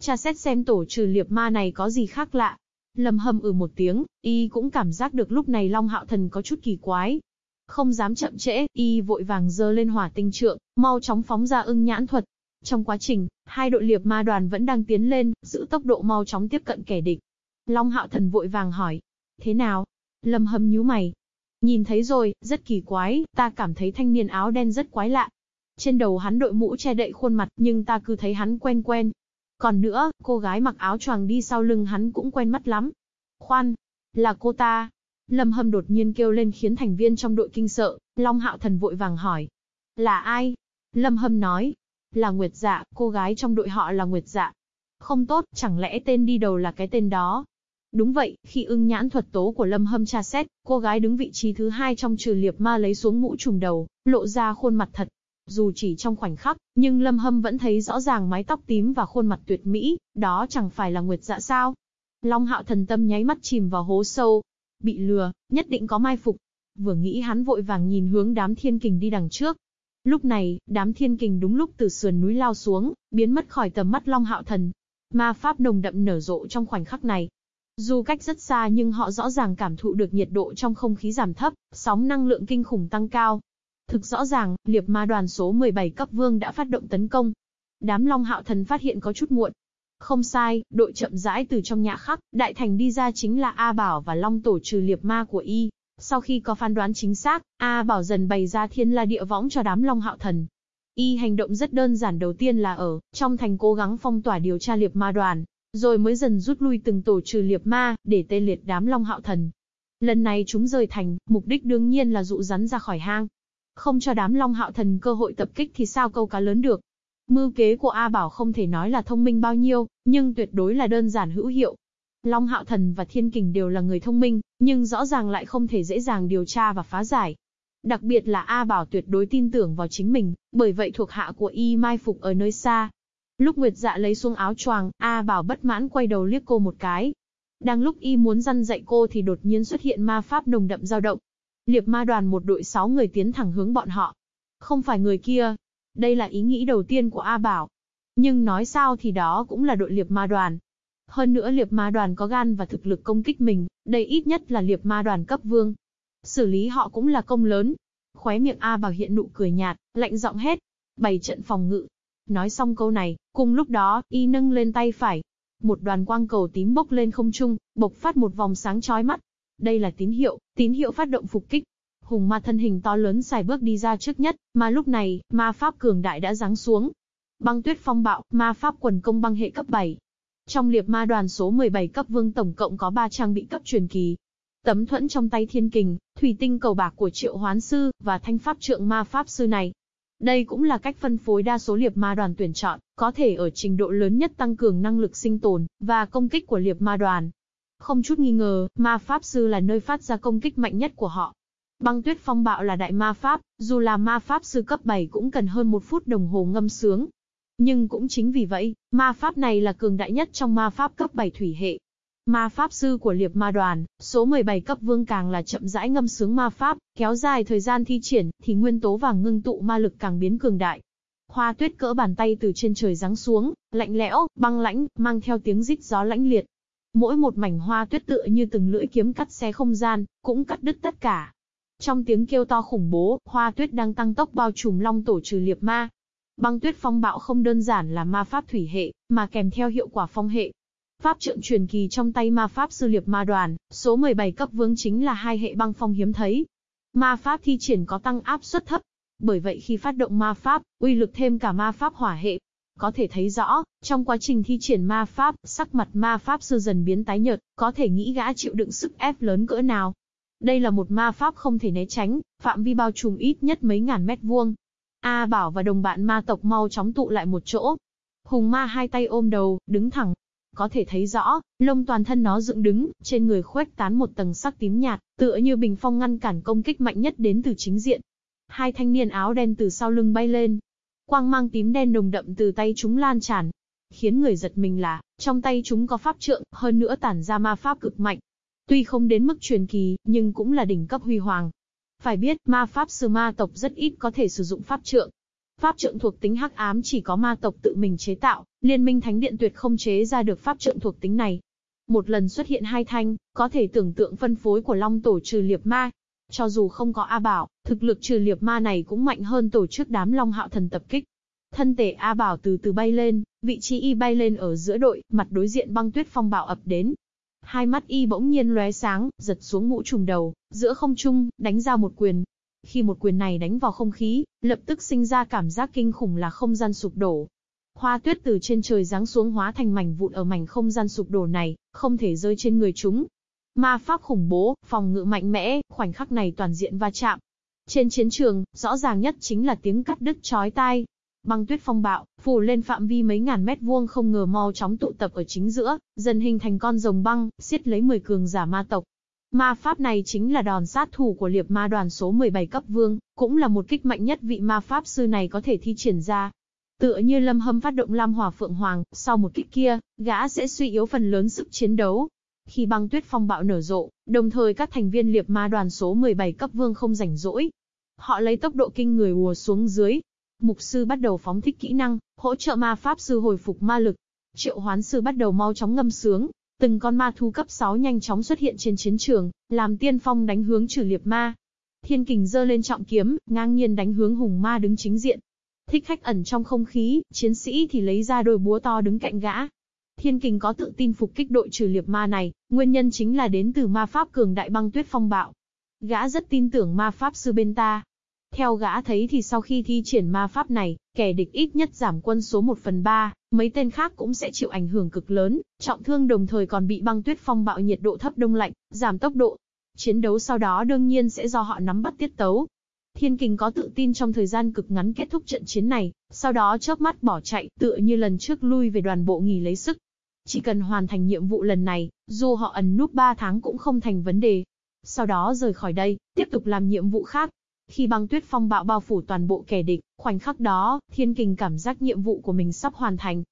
Cha xét xem tổ trừ liệp ma này có gì khác lạ. Lâm Hâm ừ một tiếng, y cũng cảm giác được lúc này Long hạo thần có chút kỳ quái. Không dám chậm trễ, y vội vàng dơ lên hỏa tinh trượng, mau chóng phóng ra ưng nhãn thuật. Trong quá trình, hai đội liệp ma đoàn vẫn đang tiến lên, giữ tốc độ mau chóng tiếp cận kẻ địch. Long hạo thần vội vàng hỏi. Thế nào? Lâm hâm nhíu mày. Nhìn thấy rồi, rất kỳ quái, ta cảm thấy thanh niên áo đen rất quái lạ. Trên đầu hắn đội mũ che đậy khuôn mặt, nhưng ta cứ thấy hắn quen quen. Còn nữa, cô gái mặc áo choàng đi sau lưng hắn cũng quen mắt lắm. Khoan, là cô ta. Lâm hâm đột nhiên kêu lên khiến thành viên trong đội kinh sợ, Long hạo thần vội vàng hỏi. Là ai? Lâm hâm nói. Là Nguyệt Dạ, cô gái trong đội họ là Nguyệt Dạ. Không tốt, chẳng lẽ tên đi đầu là cái tên đó? Đúng vậy, khi ưng nhãn thuật tố của Lâm Hâm tra xét, cô gái đứng vị trí thứ hai trong trừ liệp ma lấy xuống mũ trùm đầu, lộ ra khuôn mặt thật. Dù chỉ trong khoảnh khắc, nhưng Lâm Hâm vẫn thấy rõ ràng mái tóc tím và khuôn mặt tuyệt mỹ, đó chẳng phải là Nguyệt Dạ sao? Long Hạo thần tâm nháy mắt chìm vào hố sâu. Bị lừa, nhất định có mai phục. Vừa nghĩ hắn vội vàng nhìn hướng đám thiên kình đi đằng trước. Lúc này, đám thiên kình đúng lúc từ sườn núi lao xuống, biến mất khỏi tầm mắt Long Hạo thần. Ma pháp nồng đậm nở rộ trong khoảnh khắc này, dù cách rất xa nhưng họ rõ ràng cảm thụ được nhiệt độ trong không khí giảm thấp, sóng năng lượng kinh khủng tăng cao. Thực rõ ràng, liệp ma đoàn số 17 cấp vương đã phát động tấn công. Đám Long Hạo Thần phát hiện có chút muộn. Không sai, đội chậm rãi từ trong nhà khắc, đại thành đi ra chính là A Bảo và Long tổ trừ liệp ma của Y. Sau khi có phán đoán chính xác, A Bảo dần bày ra thiên la địa võng cho đám Long Hạo Thần. Y hành động rất đơn giản đầu tiên là ở, trong thành cố gắng phong tỏa điều tra liệp ma đoàn, rồi mới dần rút lui từng tổ trừ liệp ma, để tê liệt đám Long Hạo Thần. Lần này chúng rời thành, mục đích đương nhiên là dụ rắn ra khỏi hang. Không cho đám Long Hạo Thần cơ hội tập kích thì sao câu cá lớn được. Mưu kế của A Bảo không thể nói là thông minh bao nhiêu, nhưng tuyệt đối là đơn giản hữu hiệu. Long Hạo Thần và Thiên Kình đều là người thông minh, nhưng rõ ràng lại không thể dễ dàng điều tra và phá giải. Đặc biệt là A Bảo tuyệt đối tin tưởng vào chính mình, bởi vậy thuộc hạ của Y mai phục ở nơi xa, Lúc Nguyệt Dạ lấy xuống áo choàng, A Bảo bất mãn quay đầu liếc cô một cái. Đang lúc y muốn răn dạy cô thì đột nhiên xuất hiện ma pháp nồng đậm dao động. Liệp ma đoàn một đội sáu người tiến thẳng hướng bọn họ. Không phải người kia. Đây là ý nghĩ đầu tiên của A Bảo. Nhưng nói sao thì đó cũng là đội liệp ma đoàn. Hơn nữa liệp ma đoàn có gan và thực lực công kích mình, đây ít nhất là liệp ma đoàn cấp vương. Xử lý họ cũng là công lớn. Khóe miệng A Bảo hiện nụ cười nhạt, lạnh giọng hết. Bày trận phòng ngự, Nói xong câu này, cùng lúc đó, y nâng lên tay phải. Một đoàn quang cầu tím bốc lên không trung, bộc phát một vòng sáng chói mắt. Đây là tín hiệu, tín hiệu phát động phục kích. Hùng ma thân hình to lớn xài bước đi ra trước nhất, mà lúc này, ma pháp cường đại đã giáng xuống. Băng tuyết phong bạo, ma pháp quần công băng hệ cấp 7. Trong liệp ma đoàn số 17 cấp vương tổng cộng có 3 trang bị cấp truyền kỳ. Tấm thuẫn trong tay thiên kình, thủy tinh cầu bạc của triệu hoán sư, và thanh pháp trượng ma pháp sư này, đây cũng là cách phân phối đa số liệp ma đoàn tuyển chọn, có thể ở trình độ lớn nhất tăng cường năng lực sinh tồn và công kích của liệp ma đoàn. Không chút nghi ngờ, ma pháp sư là nơi phát ra công kích mạnh nhất của họ. Băng tuyết phong bạo là đại ma pháp, dù là ma pháp sư cấp 7 cũng cần hơn một phút đồng hồ ngâm sướng. Nhưng cũng chính vì vậy, ma pháp này là cường đại nhất trong ma pháp cấp 7 thủy hệ. Ma pháp sư của liệp ma đoàn, số 17 cấp vương càng là chậm rãi ngâm sướng ma pháp, kéo dài thời gian thi triển, thì nguyên tố vàng ngưng tụ ma lực càng biến cường đại. Hoa tuyết cỡ bàn tay từ trên trời giáng xuống, lạnh lẽo, băng lãnh, mang theo tiếng rít gió lãnh liệt. Mỗi một mảnh hoa tuyết tựa như từng lưỡi kiếm cắt xé không gian, cũng cắt đứt tất cả. Trong tiếng kêu to khủng bố, hoa tuyết đang tăng tốc bao trùm long tổ trừ liệp ma. Băng tuyết phong bạo không đơn giản là ma pháp thủy hệ, mà kèm theo hiệu quả phong hệ. Pháp trượng truyền kỳ trong tay ma pháp sư liệp ma đoàn, số 17 cấp vương chính là hai hệ băng phong hiếm thấy. Ma pháp thi triển có tăng áp suất thấp. Bởi vậy khi phát động ma pháp, uy lực thêm cả ma pháp hỏa hệ. Có thể thấy rõ, trong quá trình thi triển ma pháp, sắc mặt ma pháp sư dần biến tái nhợt, có thể nghĩ gã chịu đựng sức ép lớn cỡ nào. Đây là một ma pháp không thể né tránh, phạm vi bao trùm ít nhất mấy ngàn mét vuông. A Bảo và đồng bạn ma tộc mau chóng tụ lại một chỗ. Hùng ma hai tay ôm đầu, đứng thẳng, có thể thấy rõ, lông toàn thân nó dựng đứng, trên người khuếch tán một tầng sắc tím nhạt, tựa như bình phong ngăn cản công kích mạnh nhất đến từ chính diện. Hai thanh niên áo đen từ sau lưng bay lên. Quang mang tím đen nồng đậm từ tay chúng lan tràn. Khiến người giật mình là, trong tay chúng có pháp trượng, hơn nữa tản ra ma pháp cực mạnh. Tuy không đến mức truyền kỳ, nhưng cũng là đỉnh cấp huy hoàng. Phải biết, ma pháp sư ma tộc rất ít có thể sử dụng pháp trượng, Pháp trượng thuộc tính hắc ám chỉ có ma tộc tự mình chế tạo, liên minh thánh điện tuyệt không chế ra được pháp trượng thuộc tính này. Một lần xuất hiện hai thanh, có thể tưởng tượng phân phối của long tổ trừ liệp ma. Cho dù không có A Bảo, thực lực trừ liệp ma này cũng mạnh hơn tổ chức đám long hạo thần tập kích. Thân thể A Bảo từ từ bay lên, vị trí y bay lên ở giữa đội, mặt đối diện băng tuyết phong bạo ập đến. Hai mắt y bỗng nhiên lóe sáng, giật xuống mũ trùm đầu, giữa không trung, đánh ra một quyền, khi một quyền này đánh vào không khí, lập tức sinh ra cảm giác kinh khủng là không gian sụp đổ. Hoa tuyết từ trên trời giáng xuống hóa thành mảnh vụn ở mảnh không gian sụp đổ này, không thể rơi trên người chúng. Ma pháp khủng bố, phòng ngự mạnh mẽ, khoảnh khắc này toàn diện va chạm. Trên chiến trường, rõ ràng nhất chính là tiếng cắt đứt chói tai. Băng tuyết phong bạo, phủ lên phạm vi mấy ngàn mét vuông không ngờ mau chóng tụ tập ở chính giữa, dần hình thành con rồng băng, siết lấy 10 cường giả ma tộc, Ma pháp này chính là đòn sát thủ của liệp ma đoàn số 17 cấp vương, cũng là một kích mạnh nhất vị ma pháp sư này có thể thi triển ra. Tựa như lâm hâm phát động Lam Hỏa Phượng Hoàng, sau một kích kia, gã sẽ suy yếu phần lớn sức chiến đấu. Khi băng tuyết phong bạo nở rộ, đồng thời các thành viên liệp ma đoàn số 17 cấp vương không rảnh rỗi. Họ lấy tốc độ kinh người ùa xuống dưới. Mục sư bắt đầu phóng thích kỹ năng, hỗ trợ ma pháp sư hồi phục ma lực. Triệu hoán sư bắt đầu mau chóng ngâm sướng, Từng con ma thú cấp 6 nhanh chóng xuất hiện trên chiến trường, làm tiên phong đánh hướng trừ liệp ma. Thiên kình giơ lên trọng kiếm, ngang nhiên đánh hướng hùng ma đứng chính diện. Thích khách ẩn trong không khí, chiến sĩ thì lấy ra đôi búa to đứng cạnh gã. Thiên kình có tự tin phục kích đội trừ liệp ma này, nguyên nhân chính là đến từ ma pháp cường đại băng tuyết phong bạo. Gã rất tin tưởng ma pháp sư bên ta, theo gã thấy thì sau khi thi triển ma pháp này, kẻ địch ít nhất giảm quân số 1 phần 3, mấy tên khác cũng sẽ chịu ảnh hưởng cực lớn, trọng thương đồng thời còn bị băng tuyết phong bạo nhiệt độ thấp đông lạnh, giảm tốc độ. Chiến đấu sau đó đương nhiên sẽ do họ nắm bắt tiết tấu. Thiên Kình có tự tin trong thời gian cực ngắn kết thúc trận chiến này, sau đó chớp mắt bỏ chạy, tựa như lần trước lui về đoàn bộ nghỉ lấy sức. Chỉ cần hoàn thành nhiệm vụ lần này, dù họ ẩn núp 3 tháng cũng không thành vấn đề. Sau đó rời khỏi đây, tiếp tục làm nhiệm vụ khác. Khi băng tuyết phong bạo bao phủ toàn bộ kẻ địch, khoảnh khắc đó, thiên kình cảm giác nhiệm vụ của mình sắp hoàn thành.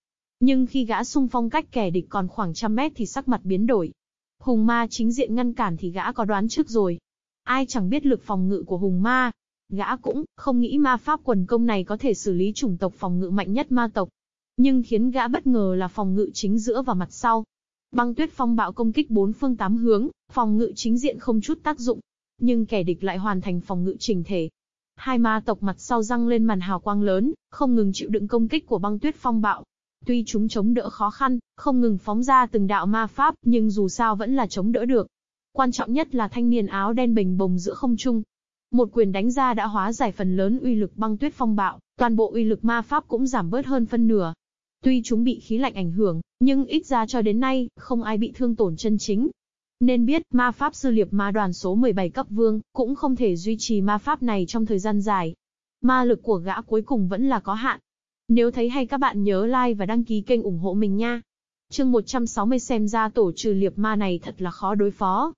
Nhưng khi gã xung phong cách kẻ địch còn khoảng trăm mét thì sắc mặt biến đổi. Hùng ma chính diện ngăn cản thì gã có đoán trước rồi. Ai chẳng biết lực phòng ngự của hùng ma. Gã cũng không nghĩ ma pháp quần công này có thể xử lý chủng tộc phòng ngự mạnh nhất ma tộc. Nhưng khiến gã bất ngờ là phòng ngự chính giữa và mặt sau. Băng tuyết phong bạo công kích bốn phương tám hướng, phòng ngự chính diện không chút tác dụng, nhưng kẻ địch lại hoàn thành phòng ngự trình thể. Hai ma tộc mặt sau răng lên màn hào quang lớn, không ngừng chịu đựng công kích của băng tuyết phong bạo. Tuy chúng chống đỡ khó khăn, không ngừng phóng ra từng đạo ma pháp, nhưng dù sao vẫn là chống đỡ được. Quan trọng nhất là thanh niên áo đen bình bồng giữa không trung. Một quyền đánh ra đã hóa giải phần lớn uy lực băng tuyết phong bạo, toàn bộ uy lực ma pháp cũng giảm bớt hơn phân nửa. Tuy chúng bị khí lạnh ảnh hưởng, nhưng ít ra cho đến nay, không ai bị thương tổn chân chính, nên biết, ma pháp sư liệp ma đoàn số 17 cấp vương, cũng không thể duy trì ma pháp này trong thời gian dài. Ma lực của gã cuối cùng vẫn là có hạn. Nếu thấy hay các bạn nhớ like và đăng ký kênh ủng hộ mình nha. Chương 160 xem ra tổ trừ liệp ma này thật là khó đối phó.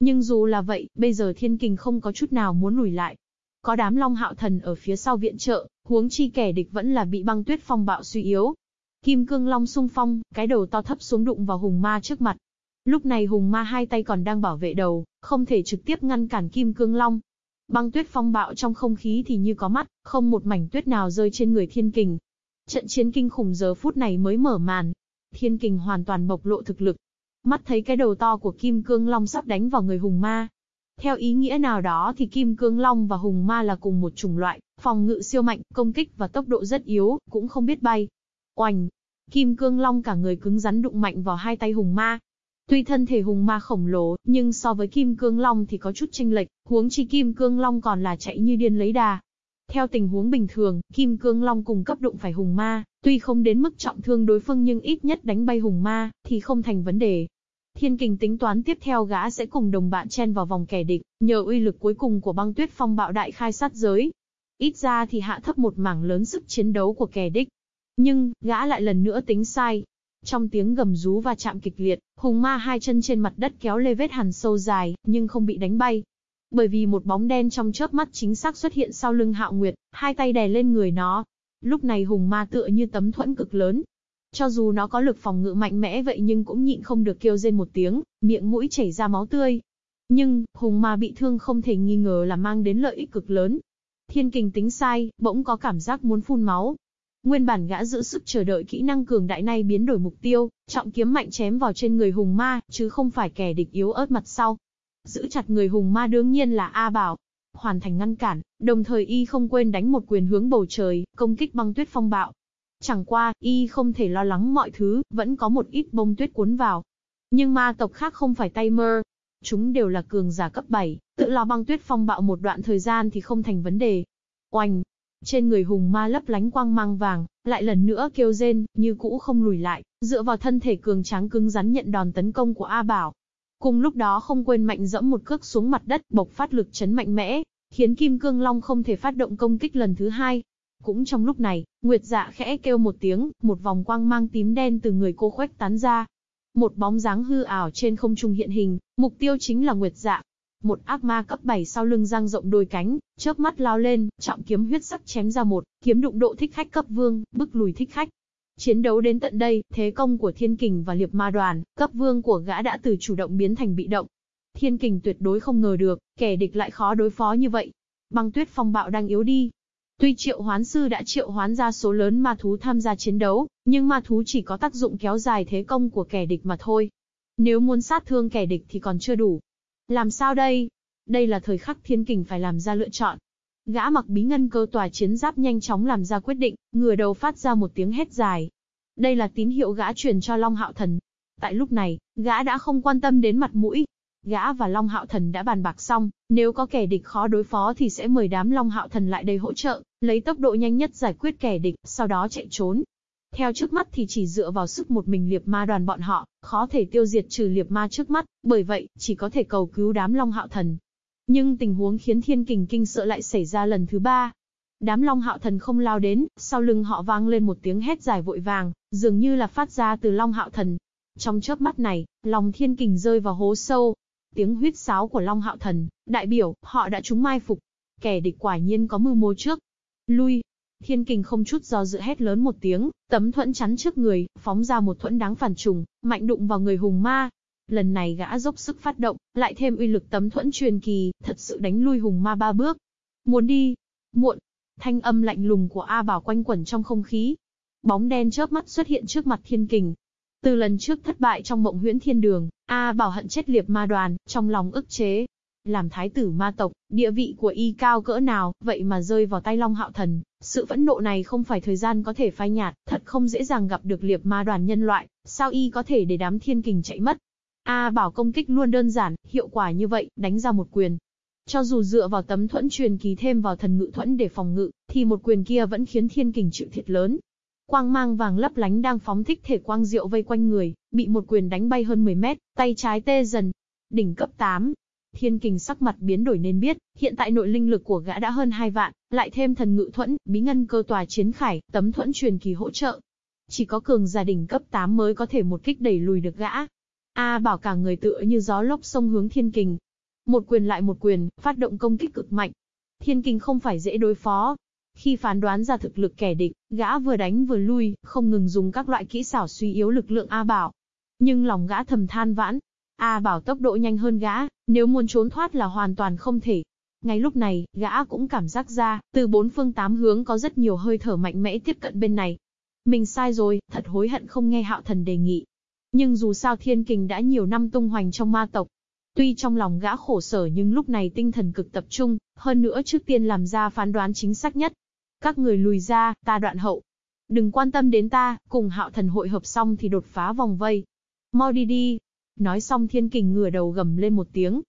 Nhưng dù là vậy, bây giờ thiên kình không có chút nào muốn lùi lại. Có đám long hạo thần ở phía sau viện trợ, huống chi kẻ địch vẫn là bị băng tuyết phong bạo suy yếu. Kim cương long sung phong, cái đầu to thấp xuống đụng vào hùng ma trước mặt. Lúc này hùng ma hai tay còn đang bảo vệ đầu, không thể trực tiếp ngăn cản kim cương long. Băng tuyết phong bạo trong không khí thì như có mắt, không một mảnh tuyết nào rơi trên người thiên kình. Trận chiến kinh khủng giờ phút này mới mở màn. Thiên kình hoàn toàn bộc lộ thực lực. Mắt thấy cái đầu to của kim cương long sắp đánh vào người hùng ma, theo ý nghĩa nào đó thì Kim Cương Long và Hùng Ma là cùng một chủng loại, phòng ngự siêu mạnh, công kích và tốc độ rất yếu, cũng không biết bay. Oành! Kim Cương Long cả người cứng rắn đụng mạnh vào hai tay Hùng Ma. Tuy thân thể Hùng Ma khổng lồ, nhưng so với Kim Cương Long thì có chút chênh lệch, huống chi Kim Cương Long còn là chạy như điên lấy đà. Theo tình huống bình thường, Kim Cương Long cùng cấp đụng phải Hùng Ma, tuy không đến mức trọng thương đối phương nhưng ít nhất đánh bay Hùng Ma, thì không thành vấn đề. Thiên kình tính toán tiếp theo gã sẽ cùng đồng bạn chen vào vòng kẻ địch, nhờ uy lực cuối cùng của băng tuyết phong bạo đại khai sát giới. Ít ra thì hạ thấp một mảng lớn sức chiến đấu của kẻ địch. Nhưng, gã lại lần nữa tính sai. Trong tiếng gầm rú và chạm kịch liệt, hùng ma hai chân trên mặt đất kéo lê vết hằn sâu dài, nhưng không bị đánh bay. Bởi vì một bóng đen trong chớp mắt chính xác xuất hiện sau lưng hạo nguyệt, hai tay đè lên người nó. Lúc này hùng ma tựa như tấm thuẫn cực lớn, cho dù nó có lực phòng ngự mạnh mẽ vậy nhưng cũng nhịn không được kêu rên một tiếng, miệng mũi chảy ra máu tươi. Nhưng, hùng ma bị thương không thể nghi ngờ là mang đến lợi ích cực lớn. Thiên kình tính sai, bỗng có cảm giác muốn phun máu. Nguyên bản gã giữ sức chờ đợi kỹ năng cường đại này biến đổi mục tiêu, trọng kiếm mạnh chém vào trên người hùng ma, chứ không phải kẻ địch yếu ớt mặt sau. Giữ chặt người hùng ma đương nhiên là A Bảo. Hoàn thành ngăn cản, đồng thời y không quên đánh một quyền hướng bầu trời, công kích băng tuyết phong bạo. Chẳng qua, y không thể lo lắng mọi thứ, vẫn có một ít bông tuyết cuốn vào. Nhưng ma tộc khác không phải tay mơ. Chúng đều là cường giả cấp 7, tự lo băng tuyết phong bạo một đoạn thời gian thì không thành vấn đề. Oanh! Trên người hùng ma lấp lánh quang mang vàng, lại lần nữa kêu rên, như cũ không lùi lại, dựa vào thân thể cường tráng cứng rắn nhận đòn tấn công của A Bảo. Cùng lúc đó không quên mạnh dẫm một cước xuống mặt đất, bộc phát lực chấn mạnh mẽ, khiến Kim Cương Long không thể phát động công kích lần thứ hai, cũng trong lúc này, Nguyệt Dạ khẽ kêu một tiếng, một vòng quang mang tím đen từ người cô khoách tán ra. Một bóng dáng hư ảo trên không trung hiện hình, mục tiêu chính là Nguyệt Dạ. Một ác ma cấp 7 sau lưng giang rộng đôi cánh, chớp mắt lao lên, trọng kiếm huyết sắc chém ra một, kiếm đụng độ thích khách cấp vương, bức lùi thích khách. Chiến đấu đến tận đây, thế công của Thiên Kình và Liệp Ma Đoàn, cấp vương của gã đã từ chủ động biến thành bị động. Thiên Kình tuyệt đối không ngờ được, kẻ địch lại khó đối phó như vậy. Băng tuyết phong bạo đang yếu đi, Tuy triệu hoán sư đã triệu hoán ra số lớn ma thú tham gia chiến đấu, nhưng ma thú chỉ có tác dụng kéo dài thế công của kẻ địch mà thôi. Nếu muốn sát thương kẻ địch thì còn chưa đủ. Làm sao đây? Đây là thời khắc thiên kình phải làm ra lựa chọn. Gã mặc bí ngân cơ tòa chiến giáp nhanh chóng làm ra quyết định, ngửa đầu phát ra một tiếng hét dài. Đây là tín hiệu gã truyền cho Long Hạo Thần. Tại lúc này, gã đã không quan tâm đến mặt mũi, Gã và Long Hạo Thần đã bàn bạc xong, nếu có kẻ địch khó đối phó thì sẽ mời đám Long Hạo Thần lại đây hỗ trợ, lấy tốc độ nhanh nhất giải quyết kẻ địch, sau đó chạy trốn. Theo trước mắt thì chỉ dựa vào sức một mình liệp ma đoàn bọn họ, khó thể tiêu diệt trừ liệp ma trước mắt, bởi vậy, chỉ có thể cầu cứu đám Long Hạo Thần. Nhưng tình huống khiến thiên kình kinh sợ lại xảy ra lần thứ ba. Đám Long Hạo Thần không lao đến, sau lưng họ vang lên một tiếng hét dài vội vàng, dường như là phát ra từ Long Hạo Thần. Trong chớp mắt này, lòng thiên kình rơi vào hố sâu, Tiếng huyết sáo của Long Hạo Thần, đại biểu, họ đã trúng mai phục. Kẻ địch quả nhiên có mưu mô trước. Lui. Thiên kình không chút do dự hét lớn một tiếng, tấm thuẫn chắn trước người, phóng ra một thuẫn đáng phản trùng, mạnh đụng vào người hùng ma. Lần này gã dốc sức phát động, lại thêm uy lực tấm thuẫn truyền kỳ, thật sự đánh lui hùng ma ba bước. Muốn đi. Muộn. Thanh âm lạnh lùng của A Bảo quanh quẩn trong không khí. Bóng đen chớp mắt xuất hiện trước mặt thiên kình, từ lần trước thất bại trong mộng huyễn thiên đường, A Bảo hận chết liệp ma đoàn, trong lòng ức chế. Làm thái tử ma tộc, địa vị của y cao cỡ nào, vậy mà rơi vào tay Long Hạo Thần. Sự phẫn nộ này không phải thời gian có thể phai nhạt, thật không dễ dàng gặp được liệp ma đoàn nhân loại, sao y có thể để đám thiên kình chạy mất. A Bảo công kích luôn đơn giản, hiệu quả như vậy, đánh ra một quyền. Cho dù dựa vào tấm thuẫn truyền kỳ thêm vào thần ngự thuẫn để phòng ngự, thì một quyền kia vẫn khiến thiên kình chịu thiệt lớn, Quang mang vàng lấp lánh đang phóng thích thể quang diệu vây quanh người, bị một quyền đánh bay hơn 10 mét, tay trái tê dần. Đỉnh cấp 8. Thiên kình sắc mặt biến đổi nên biết, hiện tại nội linh lực của gã đã hơn 2 vạn, lại thêm thần ngự thuẫn, bí ngân cơ tòa chiến khải, tấm thuẫn truyền kỳ hỗ trợ. Chỉ có cường gia đình cấp 8 mới có thể một kích đẩy lùi được gã. A bảo cả người tựa như gió lốc sông hướng thiên kình. Một quyền lại một quyền, phát động công kích cực mạnh. Thiên kình không phải dễ đối phó, khi phán đoán ra thực lực kẻ địch, gã vừa đánh vừa lui, không ngừng dùng các loại kỹ xảo suy yếu lực lượng A Bảo. Nhưng lòng gã thầm than vãn. A Bảo tốc độ nhanh hơn gã, nếu muốn trốn thoát là hoàn toàn không thể. Ngay lúc này, gã cũng cảm giác ra, từ bốn phương tám hướng có rất nhiều hơi thở mạnh mẽ tiếp cận bên này. Mình sai rồi, thật hối hận không nghe hạo thần đề nghị. Nhưng dù sao thiên kình đã nhiều năm tung hoành trong ma tộc, Tuy trong lòng gã khổ sở nhưng lúc này tinh thần cực tập trung, hơn nữa trước tiên làm ra phán đoán chính xác nhất. Các người lùi ra, ta đoạn hậu. Đừng quan tâm đến ta, cùng hạo thần hội hợp xong thì đột phá vòng vây. Mau đi đi. Nói xong thiên kình ngửa đầu gầm lên một tiếng.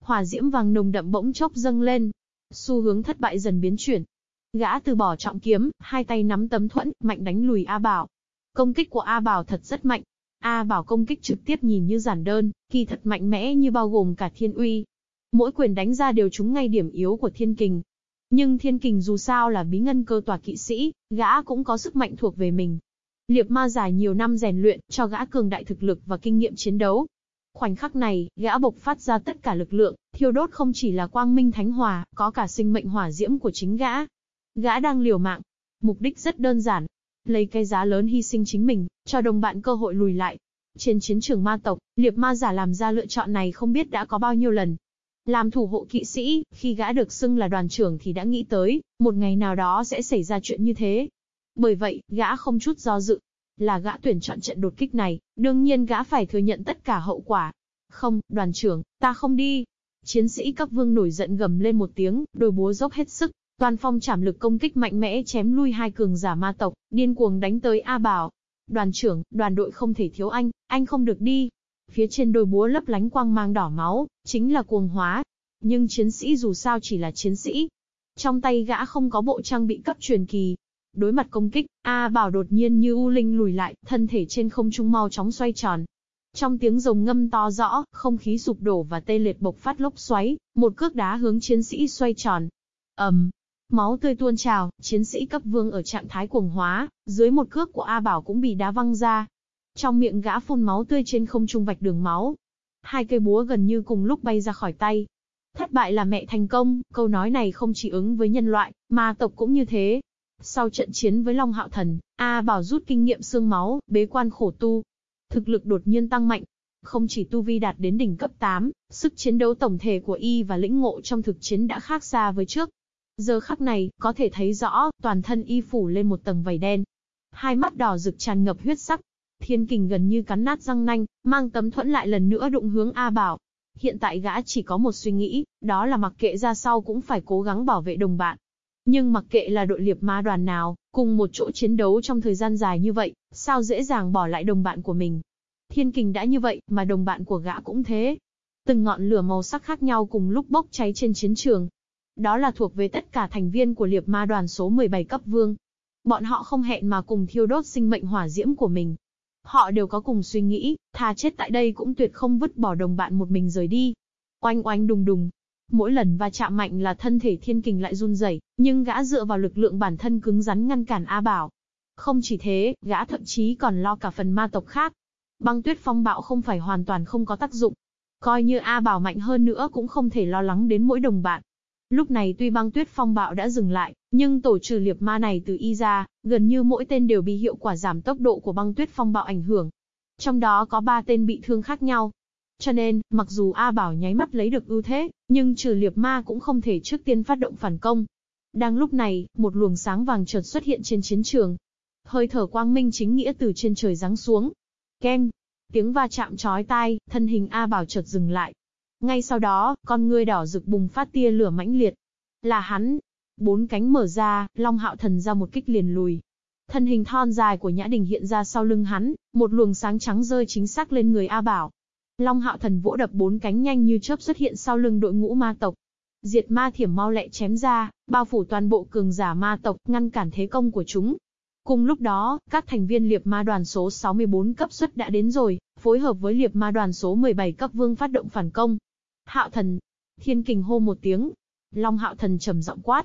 Hỏa diễm vàng nồng đậm bỗng chốc dâng lên. Xu hướng thất bại dần biến chuyển. Gã từ bỏ trọng kiếm, hai tay nắm tấm thuẫn, mạnh đánh lùi A Bảo. Công kích của A Bảo thật rất mạnh. A Bảo công kích trực tiếp nhìn như giản đơn, kỳ thật mạnh mẽ như bao gồm cả thiên uy. Mỗi quyền đánh ra đều trúng ngay điểm yếu của thiên kình, nhưng thiên kình dù sao là bí ngân cơ tòa kỵ sĩ, gã cũng có sức mạnh thuộc về mình. Liệp ma dài nhiều năm rèn luyện, cho gã cường đại thực lực và kinh nghiệm chiến đấu. Khoảnh khắc này, gã bộc phát ra tất cả lực lượng, thiêu đốt không chỉ là quang minh thánh hòa, có cả sinh mệnh hỏa diễm của chính gã. Gã đang liều mạng. Mục đích rất đơn giản. Lấy cái giá lớn hy sinh chính mình, cho đồng bạn cơ hội lùi lại. Trên chiến trường ma tộc, liệp ma giả làm ra lựa chọn này không biết đã có bao nhiêu lần. Làm thủ hộ kỵ sĩ, khi gã được xưng là đoàn trưởng thì đã nghĩ tới, một ngày nào đó sẽ xảy ra chuyện như thế. Bởi vậy, gã không chút do dự. Là gã tuyển chọn trận đột kích này, đương nhiên gã phải thừa nhận tất cả hậu quả. Không, đoàn trưởng, ta không đi. Chiến sĩ cấp vương nổi giận gầm lên một tiếng, đôi búa dốc hết sức, toàn phong chảm lực công kích mạnh mẽ chém lui hai cường giả ma tộc, điên cuồng đánh tới A Bảo. Đoàn trưởng, đoàn đội không thể thiếu anh, anh không được đi. Phía trên đôi búa lấp lánh quang mang đỏ máu, chính là cuồng hóa. Nhưng chiến sĩ dù sao chỉ là chiến sĩ. Trong tay gã không có bộ trang bị cấp truyền kỳ. Đối mặt công kích, A Bảo đột nhiên như u linh lùi lại, thân thể trên không trung mau chóng xoay tròn. Trong tiếng rồng ngâm to rõ, không khí sụp đổ và tê liệt bộc phát lốc xoáy, một cước đá hướng chiến sĩ xoay tròn. ầm, um, máu tươi tuôn trào, chiến sĩ cấp vương ở trạng thái cuồng hóa, dưới một cước của A Bảo cũng bị đá văng ra. Trong miệng gã phun máu tươi trên không trung vạch đường máu. Hai cây búa gần như cùng lúc bay ra khỏi tay. Thất bại là mẹ thành công, câu nói này không chỉ ứng với nhân loại, mà tộc cũng như thế. Sau trận chiến với Long Hạo Thần, A Bảo rút kinh nghiệm xương máu, bế quan khổ tu. Thực lực đột nhiên tăng mạnh. Không chỉ tu vi đạt đến đỉnh cấp 8, sức chiến đấu tổng thể của y và lĩnh ngộ trong thực chiến đã khác xa với trước. Giờ khắc này, có thể thấy rõ, toàn thân y phủ lên một tầng vảy đen. Hai mắt đỏ rực tràn ngập huyết sắc, Thiên kình gần như cắn nát răng nanh, mang tấm thuẫn lại lần nữa đụng hướng A Bảo. Hiện tại gã chỉ có một suy nghĩ, đó là mặc kệ ra sau cũng phải cố gắng bảo vệ đồng bạn. Nhưng mặc kệ là đội liệp ma đoàn nào, cùng một chỗ chiến đấu trong thời gian dài như vậy, sao dễ dàng bỏ lại đồng bạn của mình. Thiên kình đã như vậy, mà đồng bạn của gã cũng thế. Từng ngọn lửa màu sắc khác nhau cùng lúc bốc cháy trên chiến trường. Đó là thuộc về tất cả thành viên của liệp ma đoàn số 17 cấp vương. Bọn họ không hẹn mà cùng thiêu đốt sinh mệnh hỏa diễm của mình. Họ đều có cùng suy nghĩ, thà chết tại đây cũng tuyệt không vứt bỏ đồng bạn một mình rời đi. Oanh oanh đùng đùng. Mỗi lần va chạm mạnh là thân thể thiên kình lại run rẩy, nhưng gã dựa vào lực lượng bản thân cứng rắn ngăn cản A Bảo. Không chỉ thế, gã thậm chí còn lo cả phần ma tộc khác. Băng tuyết phong bạo không phải hoàn toàn không có tác dụng. Coi như A Bảo mạnh hơn nữa cũng không thể lo lắng đến mỗi đồng bạn. Lúc này tuy băng tuyết phong bạo đã dừng lại, nhưng tổ trừ liệp ma này từ y ra, gần như mỗi tên đều bị hiệu quả giảm tốc độ của băng tuyết phong bạo ảnh hưởng. Trong đó có ba tên bị thương khác nhau. Cho nên, mặc dù A Bảo nháy mắt lấy được ưu thế, nhưng trừ liệp ma cũng không thể trước tiên phát động phản công. Đang lúc này, một luồng sáng vàng chợt xuất hiện trên chiến trường. Hơi thở quang minh chính nghĩa từ trên trời giáng xuống. Keng, tiếng va chạm chói tai, thân hình A Bảo chợt dừng lại, ngay sau đó, con ngươi đỏ rực bùng phát tia lửa mãnh liệt. Là hắn. Bốn cánh mở ra, Long Hạo Thần ra một kích liền lùi. Thân hình thon dài của Nhã Đình hiện ra sau lưng hắn, một luồng sáng trắng rơi chính xác lên người A Bảo. Long Hạo Thần vỗ đập bốn cánh nhanh như chớp xuất hiện sau lưng đội ngũ ma tộc. Diệt ma thiểm mau lẹ chém ra, bao phủ toàn bộ cường giả ma tộc, ngăn cản thế công của chúng. Cùng lúc đó, các thành viên liệp ma đoàn số 64 cấp xuất đã đến rồi, phối hợp với liệp ma đoàn số 17 cấp vương phát động phản công. Hạo thần, Thiên kình hô một tiếng. Long hạo thần trầm giọng quát.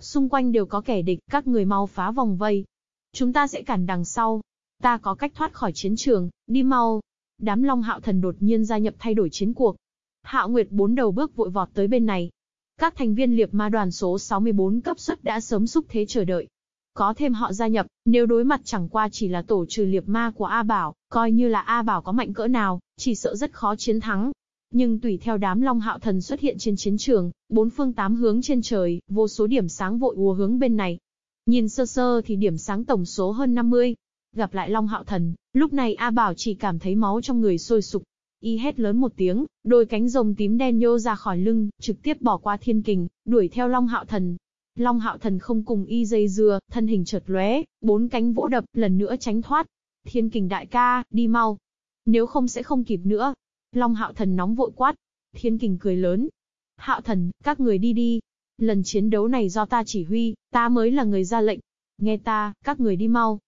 Xung quanh đều có kẻ địch, các người mau phá vòng vây. Chúng ta sẽ cản đằng sau. Ta có cách thoát khỏi chiến trường, đi mau. Đám Long hạo thần đột nhiên gia nhập thay đổi chiến cuộc. Hạo Nguyệt bốn đầu bước vội vọt tới bên này. Các thành viên liệp ma đoàn số 64 cấp suất đã sớm xúc thế chờ đợi. Có thêm họ gia nhập, nếu đối mặt chẳng qua chỉ là tổ trừ liệp ma của A Bảo, coi như là A Bảo có mạnh cỡ nào, chỉ sợ rất khó chiến thắng. Nhưng tùy theo đám Long Hạo Thần xuất hiện trên chiến trường, bốn phương tám hướng trên trời, vô số điểm sáng vội ùa hướng bên này. Nhìn sơ sơ thì điểm sáng tổng số hơn 50. Gặp lại Long Hạo Thần, lúc này A Bảo chỉ cảm thấy máu trong người sôi sục. Y hét lớn một tiếng, đôi cánh rồng tím đen nhô ra khỏi lưng, trực tiếp bỏ qua thiên kình, đuổi theo Long Hạo Thần. Long Hạo Thần không cùng y dây dưa, thân hình chợt lóe, bốn cánh vỗ đập, lần nữa tránh thoát. Thiên kình đại ca, đi mau. Nếu không sẽ không kịp nữa. Long Hạo Thần nóng vội quát. Thiên kình cười lớn. Hạo Thần, các người đi đi. Lần chiến đấu này do ta chỉ huy, ta mới là người ra lệnh. Nghe ta, các người đi mau.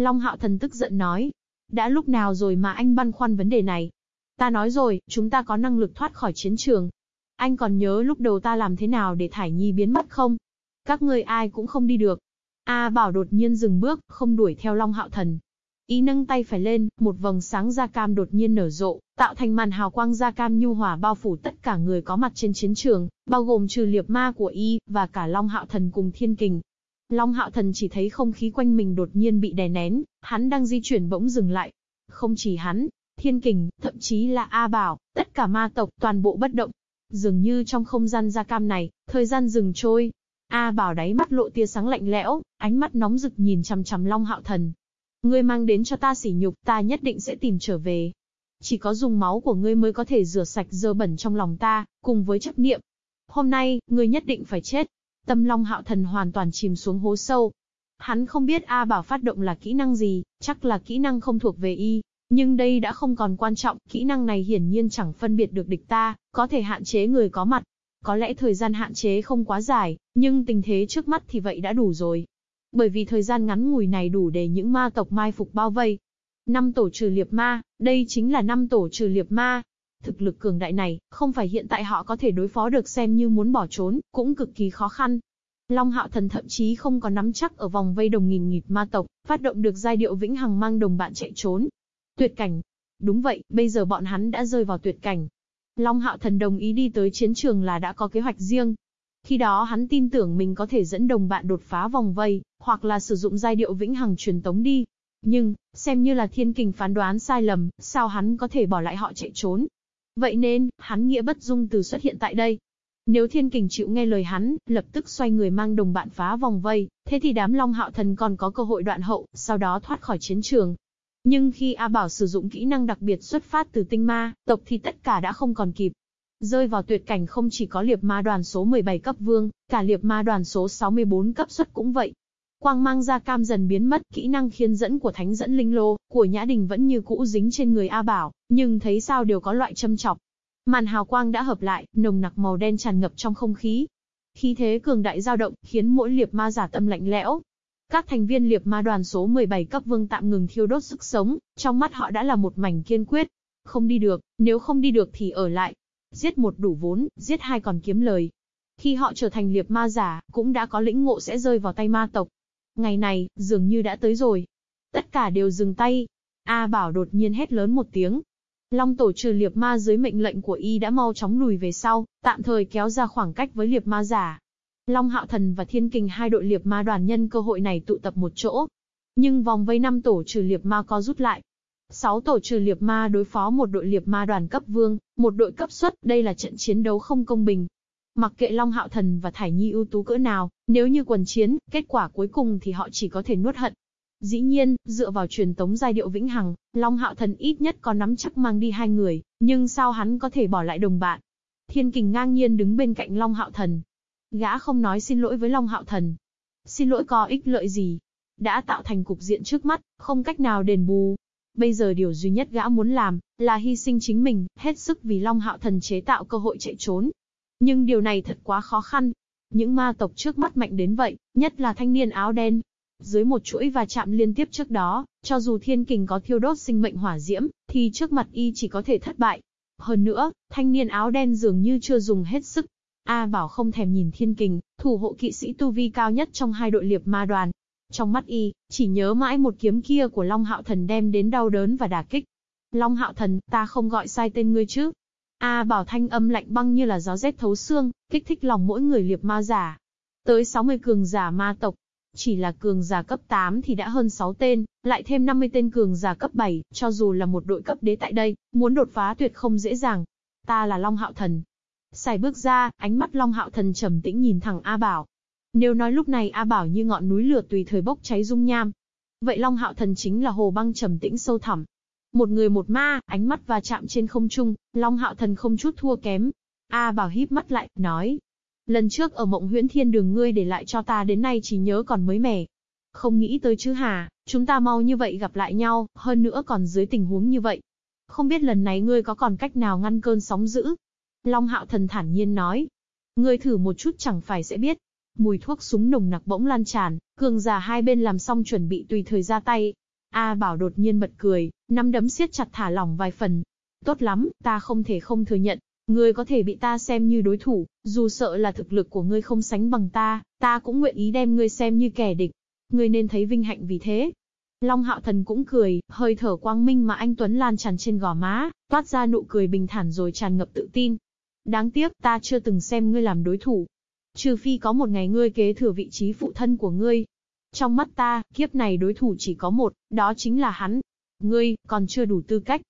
Long Hạo Thần tức giận nói. Đã lúc nào rồi mà anh băn khoăn vấn đề này? Ta nói rồi, chúng ta có năng lực thoát khỏi chiến trường. Anh còn nhớ lúc đầu ta làm thế nào để Thải Nhi biến mất không? Các ngươi ai cũng không đi được. A Bảo đột nhiên dừng bước, không đuổi theo Long Hạo Thần. Y nâng tay phải lên, một vầng sáng da cam đột nhiên nở rộ, tạo thành màn hào quang da cam nhu hòa bao phủ tất cả người có mặt trên chiến trường, bao gồm trừ liệp ma của Y, và cả Long Hạo Thần cùng Thiên Kình. Long Hạo Thần chỉ thấy không khí quanh mình đột nhiên bị đè nén, hắn đang di chuyển bỗng dừng lại. Không chỉ hắn, Thiên Kình, thậm chí là A Bảo, tất cả ma tộc, toàn bộ bất động. Dường như trong không gian gia cam này, thời gian dừng trôi, A Bảo đáy mắt lộ tia sáng lạnh lẽo, ánh mắt nóng rực nhìn chằm chằm Long Hạo Thần. Ngươi mang đến cho ta sỉ nhục, ta nhất định sẽ tìm trở về. Chỉ có dùng máu của ngươi mới có thể rửa sạch dơ bẩn trong lòng ta, cùng với chấp niệm. Hôm nay, ngươi nhất định phải chết. Tâm Long Hạo Thần hoàn toàn chìm xuống hố sâu. Hắn không biết A Bảo phát động là kỹ năng gì, chắc là kỹ năng không thuộc về y. Nhưng đây đã không còn quan trọng, kỹ năng này hiển nhiên chẳng phân biệt được địch ta, có thể hạn chế người có mặt, có lẽ thời gian hạn chế không quá dài, nhưng tình thế trước mắt thì vậy đã đủ rồi. Bởi vì thời gian ngắn ngủi này đủ để những ma tộc mai phục bao vây. Năm tổ trừ liệp ma, đây chính là năm tổ trừ liệp ma. Thực lực cường đại này, không phải hiện tại họ có thể đối phó được xem như muốn bỏ trốn, cũng cực kỳ khó khăn. Long Hạo Thần thậm chí không có nắm chắc ở vòng vây đồng nghìn nghịt ma tộc, phát động được giai điệu vĩnh hằng mang đồng bạn chạy trốn. Tuyệt cảnh. Đúng vậy, bây giờ bọn hắn đã rơi vào tuyệt cảnh, Long Hạo Thần đồng ý đi tới chiến trường là đã có kế hoạch riêng. Khi đó hắn tin tưởng mình có thể dẫn đồng bạn đột phá vòng vây, hoặc là sử dụng giai điệu vĩnh hằng truyền tống đi. Nhưng, xem như là thiên kình phán đoán sai lầm, sao hắn có thể bỏ lại họ chạy trốn. Vậy nên, hắn nghĩa bất dung từ xuất hiện tại đây. Nếu thiên kình chịu nghe lời hắn, lập tức xoay người mang đồng bạn phá vòng vây, thế thì đám long hạo thần còn có cơ hội đoạn hậu, sau đó thoát khỏi chiến trường, nhưng khi A Bảo sử dụng kỹ năng đặc biệt xuất phát từ tinh ma, tộc thì tất cả đã không còn kịp. Rơi vào tuyệt cảnh không chỉ có liệp ma đoàn số 17 cấp vương, cả liệp ma đoàn số 64 cấp xuất cũng vậy. Quang mang ra cam dần biến mất, kỹ năng khiên dẫn của thánh dẫn linh lô, của Nhã Đình vẫn như cũ dính trên người A Bảo, nhưng thấy sao đều có loại châm chọc. Màn hào quang đã hợp lại, nồng nặc màu đen tràn ngập trong không khí. Khí thế cường đại dao động, khiến mỗi liệp ma giả tâm lạnh lẽo, các thành viên liệp ma đoàn số 17 cấp vương tạm ngừng thiêu đốt sức sống, trong mắt họ đã là một mảnh kiên quyết. Không đi được, nếu không đi được thì ở lại. Giết một đủ vốn, giết hai còn kiếm lời. Khi họ trở thành liệp ma giả, cũng đã có lĩnh ngộ sẽ rơi vào tay ma tộc. Ngày này, dường như đã tới rồi. Tất cả đều dừng tay. A Bảo đột nhiên hét lớn một tiếng. Long tổ trừ liệp ma dưới mệnh lệnh của y đã mau chóng lùi về sau, tạm thời kéo ra khoảng cách với liệp ma giả. Long Hạo Thần và Thiên Kình hai đội liệp ma đoàn nhân cơ hội này tụ tập một chỗ. Nhưng vòng vây năm tổ trừ liệp ma có rút lại. Sáu tổ trừ liệp ma đối phó một đội liệp ma đoàn cấp vương, một đội cấp xuất, đây là trận chiến đấu không công bình. Mặc kệ Long Hạo Thần và Thải Nhi ưu tú cỡ nào, nếu như quần chiến, kết quả cuối cùng thì họ chỉ có thể nuốt hận. Dĩ nhiên, dựa vào truyền tống giai điệu vĩnh hằng, Long Hạo Thần ít nhất có nắm chắc mang đi hai người, nhưng sao hắn có thể bỏ lại đồng bạn? Thiên Kình ngang nhiên đứng bên cạnh Long Hạo Thần, Gã không nói xin lỗi với Long Hạo Thần. Xin lỗi có ích lợi gì? Đã tạo thành cục diện trước mắt, không cách nào đền bù. Bây giờ điều duy nhất gã muốn làm, là hy sinh chính mình, hết sức vì Long Hạo Thần chế tạo cơ hội chạy trốn. Nhưng điều này thật quá khó khăn. Những ma tộc trước mắt mạnh đến vậy, nhất là thanh niên áo đen. Dưới một chuỗi và chạm liên tiếp trước đó, cho dù thiên kình có thiêu đốt sinh mệnh hỏa diễm, thì trước mặt y chỉ có thể thất bại. Hơn nữa, thanh niên áo đen dường như chưa dùng hết sức. A Bảo không thèm nhìn thiên kình, thủ hộ kỵ sĩ tu vi cao nhất trong hai đội liệp ma đoàn. Trong mắt y, chỉ nhớ mãi một kiếm kia của Long Hạo Thần đem đến đau đớn và đả kích. Long Hạo Thần, ta không gọi sai tên ngươi chứ? A Bảo thanh âm lạnh băng như là gió rét thấu xương, kích thích lòng mỗi người liệp ma giả. Tới 60 cường giả ma tộc, chỉ là cường giả cấp 8 thì đã hơn 6 tên, lại thêm 50 tên cường giả cấp 7, cho dù là một đội cấp đế tại đây, muốn đột phá tuyệt không dễ dàng. Ta là Long Hạo Thần. Xài bước ra, ánh mắt Long Hạo Thần trầm tĩnh nhìn thẳng A Bảo. Nếu nói lúc này A Bảo như ngọn núi lửa tùy thời bốc cháy dung nham. Vậy Long Hạo Thần chính là hồ băng trầm tĩnh sâu thẳm. Một người một ma, ánh mắt va chạm trên không trung, Long Hạo Thần không chút thua kém. A Bảo híp mắt lại, nói, Lần trước ở mộng huyễn thiên đường ngươi để lại cho ta đến nay chỉ nhớ còn mới mẻ. Không nghĩ tới chứ hà, chúng ta mau như vậy gặp lại nhau, hơn nữa còn dưới tình huống như vậy. Không biết lần này ngươi có còn cách nào ngăn cơn sóng dữ? Long hạo thần thản nhiên nói. Ngươi thử một chút chẳng phải sẽ biết. Mùi thuốc súng nồng nặc bỗng lan tràn, cường giả hai bên làm xong chuẩn bị tùy thời ra tay. A bảo đột nhiên bật cười, nắm đấm siết chặt thả lỏng vài phần. Tốt lắm, ta không thể không thừa nhận, Ngươi có thể bị ta xem như đối thủ, dù sợ là thực lực của ngươi không sánh bằng ta, ta cũng nguyện ý đem ngươi xem như kẻ địch. Ngươi nên thấy vinh hạnh vì thế. Long hạo thần cũng cười, hơi thở quang minh mà anh Tuấn lan tràn trên gò má, toát ra nụ cười bình thản rồi tràn ngập tự tin. Đáng tiếc, ta chưa từng xem ngươi làm đối thủ. Trừ phi có một ngày ngươi kế thừa vị trí phụ thân của ngươi. Trong mắt ta, kiếp này đối thủ chỉ có một, đó chính là hắn. Ngươi, còn chưa đủ tư cách.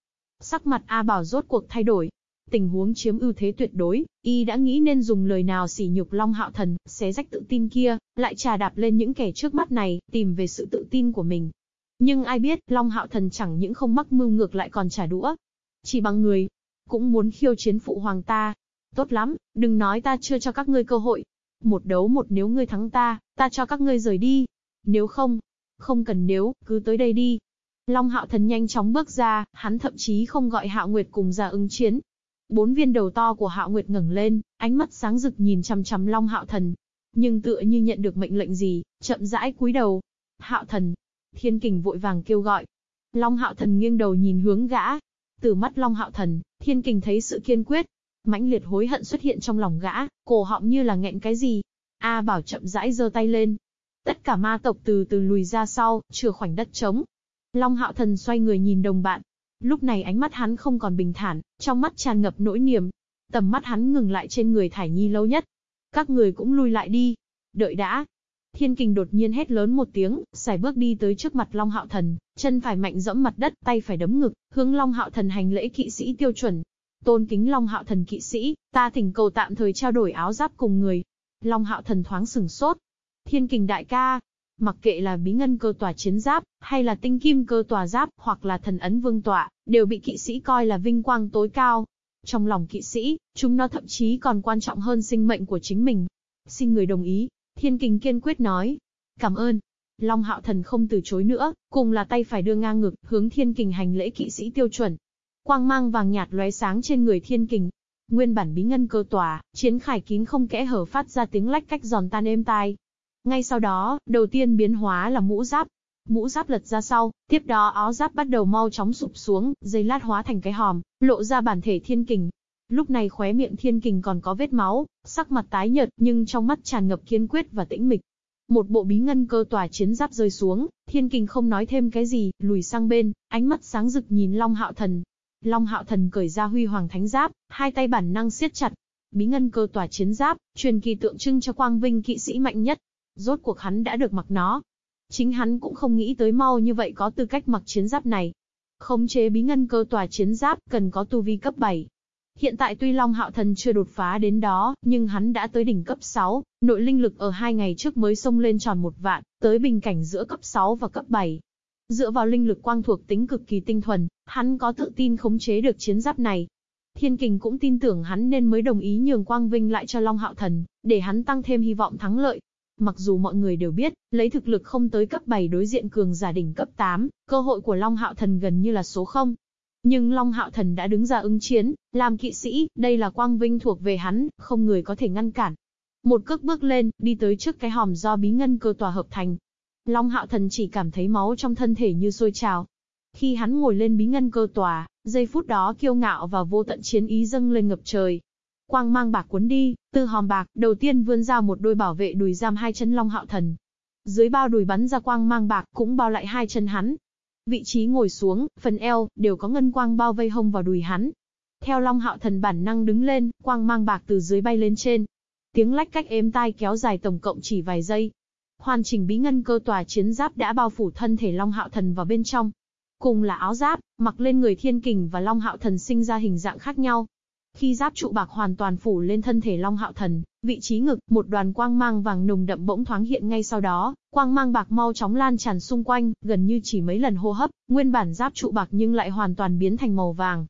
Sắc mặt A Bảo rốt cuộc thay đổi, Tình huống chiếm ưu thế tuyệt đối, y đã nghĩ nên dùng lời nào sỉ nhục Long Hạo Thần, xé rách tự tin kia, lại trà đạp lên những kẻ trước mắt này, tìm về sự tự tin của mình. Nhưng ai biết, Long Hạo Thần chẳng những không mắc mưu ngược lại còn trả đũa. Chỉ bằng người, cũng muốn khiêu chiến phụ hoàng ta. Tốt lắm, đừng nói ta chưa cho các ngươi cơ hội. Một đấu một nếu ngươi thắng ta, ta cho các ngươi rời đi. Nếu không, không cần nếu, cứ tới đây đi. Long Hạo Thần nhanh chóng bước ra, hắn thậm chí không gọi Hạo Nguyệt cùng ra ứng chiến, Bốn viên đầu to của Hạo Nguyệt ngẩng lên, ánh mắt sáng rực nhìn chằm chằm Long Hạo Thần. Nhưng tựa như nhận được mệnh lệnh gì, chậm rãi cúi đầu. Hạo Thần. Thiên kình vội vàng kêu gọi. Long Hạo Thần nghiêng đầu nhìn hướng gã. Từ mắt Long Hạo Thần, Thiên kình thấy sự kiên quyết. mãnh liệt hối hận xuất hiện trong lòng gã, cổ họng như là nghẹn cái gì. A Bảo chậm rãi giơ tay lên. Tất cả ma tộc từ từ lùi ra sau, chừa khoảnh đất trống. Long Hạo Thần xoay người nhìn đồng bạn, Lúc này ánh mắt hắn không còn bình thản, trong mắt tràn ngập nỗi niềm. Tầm mắt hắn ngừng lại trên người Thải Nhi lâu nhất. Các người cũng lui lại đi. Đợi đã. Thiên kình đột nhiên hét lớn một tiếng, xài bước đi tới trước mặt Long Hạo Thần, chân phải mạnh dẫm mặt đất, tay phải đấm ngực, hướng Long Hạo Thần hành lễ kỵ sĩ tiêu chuẩn. Tôn kính Long Hạo Thần kỵ sĩ, ta thỉnh cầu tạm thời trao đổi áo giáp cùng người. Long Hạo Thần thoáng sừng sốt. Thiên kình đại ca, Mặc kệ là bí ngân cơ tòa chiến giáp, hay là tinh kim cơ tòa giáp, hoặc là thần ấn vương tọa, đều bị kỵ sĩ coi là vinh quang tối cao. Trong lòng kỵ sĩ, chúng nó thậm chí còn quan trọng hơn sinh mệnh của chính mình. Xin người đồng ý, thiên kình kiên quyết nói. Cảm ơn. Long hạo thần không từ chối nữa, cùng là tay phải đưa ngang ngực, hướng thiên kình hành lễ kỵ sĩ tiêu chuẩn. Quang mang vàng nhạt lóe sáng trên người thiên kình. Nguyên bản bí ngân cơ tòa, chiến khải kín không kẽ hở phát ra tiếng lách cách giòn tan êm tai, ngay sau đó, đầu tiên biến hóa là mũ giáp. Mũ giáp lật ra sau, tiếp đó áo giáp bắt đầu mau chóng sụp xuống, dây lát hóa thành cái hòm, lộ ra bản thể thiên kình. Lúc này khóe miệng thiên kình còn có vết máu, sắc mặt tái nhợt nhưng trong mắt tràn ngập kiên quyết và tĩnh mịch. Một bộ bí ngân cơ tòa chiến giáp rơi xuống, thiên kình không nói thêm cái gì, lùi sang bên, ánh mắt sáng rực nhìn Long Hạo Thần. Long Hạo Thần cởi ra huy hoàng thánh giáp, hai tay bản năng siết chặt. Bí ngân cơ tòa chiến giáp, truyền kỳ tượng trưng cho quang vinh kỵ sĩ mạnh nhất, Rốt cuộc hắn đã được mặc nó. Chính hắn cũng không nghĩ tới mau như vậy có tư cách mặc chiến giáp này. Khống chế bí ngân cơ tòa chiến giáp cần có tu vi cấp 7. Hiện tại tuy Long Hạo Thần chưa đột phá đến đó, nhưng hắn đã tới đỉnh cấp 6, nội linh lực ở hai ngày trước mới xông lên tròn một vạn, tới bình cảnh giữa cấp 6 và cấp 7. Dựa vào linh lực quang thuộc tính cực kỳ tinh thuần, hắn có tự tin khống chế được chiến giáp này. Thiên Kình cũng tin tưởng hắn nên mới đồng ý nhường Quang Vinh lại cho Long Hạo Thần, để hắn tăng thêm hy vọng thắng lợi. Mặc dù mọi người đều biết, lấy thực lực không tới cấp 7 đối diện cường giả đỉnh cấp 8, cơ hội của Long Hạo Thần gần như là số 0. Nhưng Long Hạo Thần đã đứng ra ứng chiến, làm kỵ sĩ, đây là quang vinh thuộc về hắn, không người có thể ngăn cản. Một cước bước lên, đi tới trước cái hòm do bí ngân cơ tòa hợp thành. Long Hạo Thần chỉ cảm thấy máu trong thân thể như sôi trào. Khi hắn ngồi lên bí ngân cơ tòa, Giây phút đó kiêu ngạo và vô tận chiến ý dâng lên ngập trời. Quang mang bạc cuốn đi, từ hòm bạc, đầu tiên vươn ra một đôi bảo vệ đùi giam hai chân Long Hạo Thần. Dưới bao đùi bắn ra quang mang bạc cũng bao lại hai chân hắn. Vị trí ngồi xuống, phần eo, đều có ngân quang bao vây hông vào đùi hắn. Theo Long Hạo Thần bản năng đứng lên, quang mang bạc từ dưới bay lên trên. Tiếng lách cách êm tai kéo dài tổng cộng chỉ vài giây. Hoàn chỉnh bí ngân cơ tòa chiến giáp đã bao phủ thân thể Long Hạo Thần vào bên trong. Cùng là áo giáp, mặc lên người thiên kình và Long Hạo Thần sinh ra hình dạng khác nhau. Khi giáp trụ bạc hoàn toàn phủ lên thân thể Long Hạo Thần, vị trí ngực, một đoàn quang mang vàng nồng đậm bỗng thoáng hiện ngay sau đó, quang mang bạc mau chóng lan tràn xung quanh, gần như chỉ mấy lần hô hấp, nguyên bản giáp trụ bạc nhưng lại hoàn toàn biến thành màu vàng.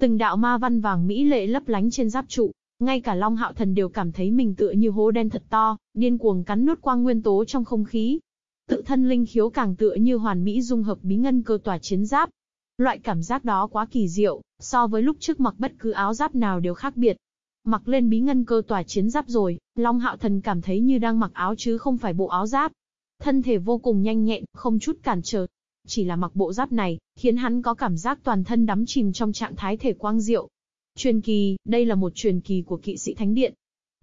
Từng đạo ma văn vàng mỹ lệ lấp lánh trên giáp trụ, ngay cả Long Hạo Thần đều cảm thấy mình tựa như hố đen thật to, điên cuồng cắn nuốt quang nguyên tố trong không khí. Tự thân linh khiếu càng tựa như hoàn mỹ dung hợp bí ngân cơ tỏa chiến giáp. Loại cảm giác đó quá kỳ diệu, so với lúc trước mặc bất cứ áo giáp nào đều khác biệt. Mặc lên bí ngân cơ tòa chiến giáp rồi, Long Hạo Thần cảm thấy như đang mặc áo chứ không phải bộ áo giáp. Thân thể vô cùng nhanh nhẹn, không chút cản trở. Chỉ là mặc bộ giáp này, khiến hắn có cảm giác toàn thân đắm chìm trong trạng thái thể quang diệu, Truyền kỳ, đây là một truyền kỳ của kỵ sĩ Thánh Điện.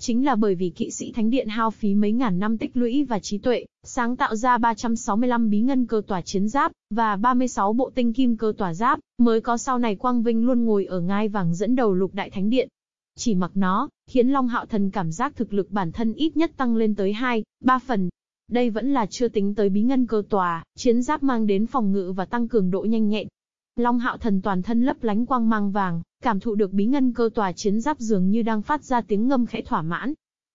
Chính là bởi vì kỵ sĩ Thánh Điện hao phí mấy ngàn năm tích lũy và trí tuệ, sáng tạo ra 365 bí ngân cơ tỏa chiến giáp, và 36 bộ tinh kim cơ tỏa giáp, mới có sau này Quang Vinh luôn ngồi ở ngai vàng dẫn đầu lục đại Thánh Điện. Chỉ mặc nó, khiến Long Hạo Thần cảm giác thực lực bản thân ít nhất tăng lên tới 2, 3 phần. Đây vẫn là chưa tính tới bí ngân cơ tòa, chiến giáp mang đến phòng ngự và tăng cường độ nhanh nhẹn, Long hạo thần toàn thân lấp lánh quang mang vàng, cảm thụ được bí ngân cơ tòa chiến giáp dường như đang phát ra tiếng ngâm khẽ thỏa mãn.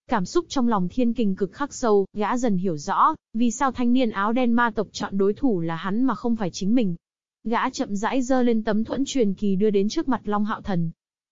Cảm xúc trong lòng thiên kình cực khắc sâu, gã dần hiểu rõ, vì sao thanh niên áo đen ma tộc chọn đối thủ là hắn mà không phải chính mình. Gã chậm rãi dơ lên tấm thuẫn truyền kỳ đưa đến trước mặt Long Hạo Thần.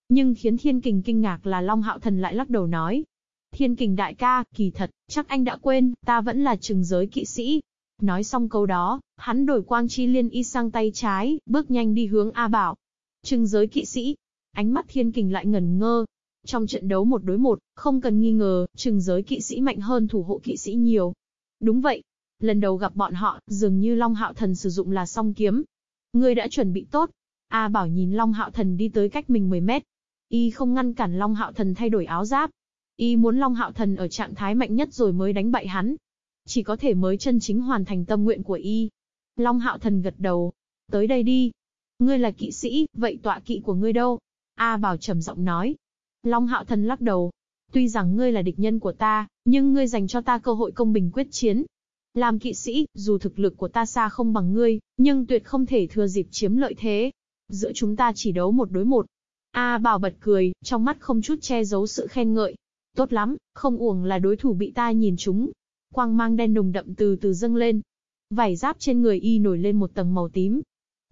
Nhưng khiến thiên kình kinh ngạc là Long Hạo Thần lại lắc đầu nói. Thiên kình đại ca, kỳ thật, chắc anh đã quên, ta vẫn là trừng giới kỵ sĩ, Nói xong câu đó, hắn đổi quang chi liên y sang tay trái, bước nhanh đi hướng A Bảo. Trưng giới kỵ sĩ. Ánh mắt thiên kình lại ngẩn ngơ. Trong trận đấu một đối một, không cần nghi ngờ, trừng giới kỵ sĩ mạnh hơn thủ hộ kỵ sĩ nhiều. Đúng vậy. Lần đầu gặp bọn họ, dường như Long Hạo Thần sử dụng là song kiếm. Ngươi đã chuẩn bị tốt. A Bảo nhìn Long Hạo Thần đi tới cách mình 10 mét. Y không ngăn cản Long Hạo Thần thay đổi áo giáp. Y muốn Long Hạo Thần ở trạng thái mạnh nhất rồi mới đánh bại hắn. Chỉ có thể mới chân chính hoàn thành tâm nguyện của y. Long hạo thần gật đầu. Tới đây đi. Ngươi là kỵ sĩ, vậy tọa kỵ của ngươi đâu? A bảo trầm giọng nói. Long hạo thần lắc đầu. Tuy rằng ngươi là địch nhân của ta, nhưng ngươi dành cho ta cơ hội công bình quyết chiến. Làm kỵ sĩ, dù thực lực của ta xa không bằng ngươi, nhưng tuyệt không thể thừa dịp chiếm lợi thế. Giữa chúng ta chỉ đấu một đối một. A bảo bật cười, trong mắt không chút che giấu sự khen ngợi. Tốt lắm, không uổng là đối thủ bị ta nhìn chúng, Quang mang đen nùng đậm từ từ dâng lên. vải giáp trên người y nổi lên một tầng màu tím.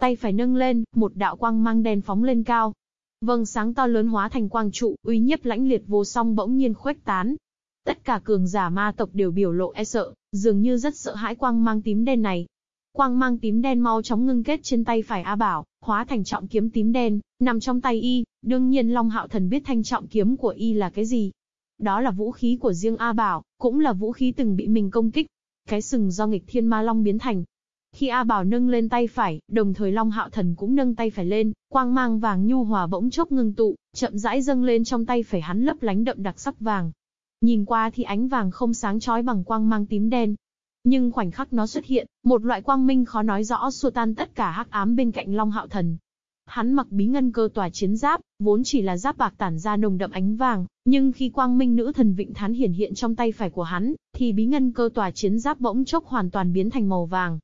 Tay phải nâng lên, một đạo quang mang đen phóng lên cao. Vâng sáng to lớn hóa thành quang trụ, uy nhiếp lãnh liệt vô song bỗng nhiên khuếch tán. Tất cả cường giả ma tộc đều biểu lộ e sợ, dường như rất sợ hãi quang mang tím đen này. Quang mang tím đen mau chóng ngưng kết trên tay phải A Bảo, hóa thành trọng kiếm tím đen, nằm trong tay y, đương nhiên Long Hạo Thần biết thanh trọng kiếm của y là cái gì, đó là vũ khí của riêng A Bảo, cũng là vũ khí từng bị mình công kích. Cái sừng do nghịch thiên ma long biến thành. Khi A Bảo nâng lên tay phải, đồng thời Long Hạo Thần cũng nâng tay phải lên, quang mang vàng nhu hòa bỗng chốc ngưng tụ, chậm rãi dâng lên trong tay phải hắn lấp lánh đậm đặc sắc vàng. Nhìn qua thì ánh vàng không sáng chói bằng quang mang tím đen, nhưng khoảnh khắc nó xuất hiện, một loại quang minh khó nói rõ xua tan tất cả hắc ám bên cạnh Long Hạo Thần. Hắn mặc bí ngân cơ tòa chiến giáp, vốn chỉ là giáp bạc tản ra nồng đậm ánh vàng, nhưng khi quang minh nữ thần vịnh thán hiển hiện trong tay phải của hắn, thì bí ngân cơ tòa chiến giáp bỗng chốc hoàn toàn biến thành màu vàng.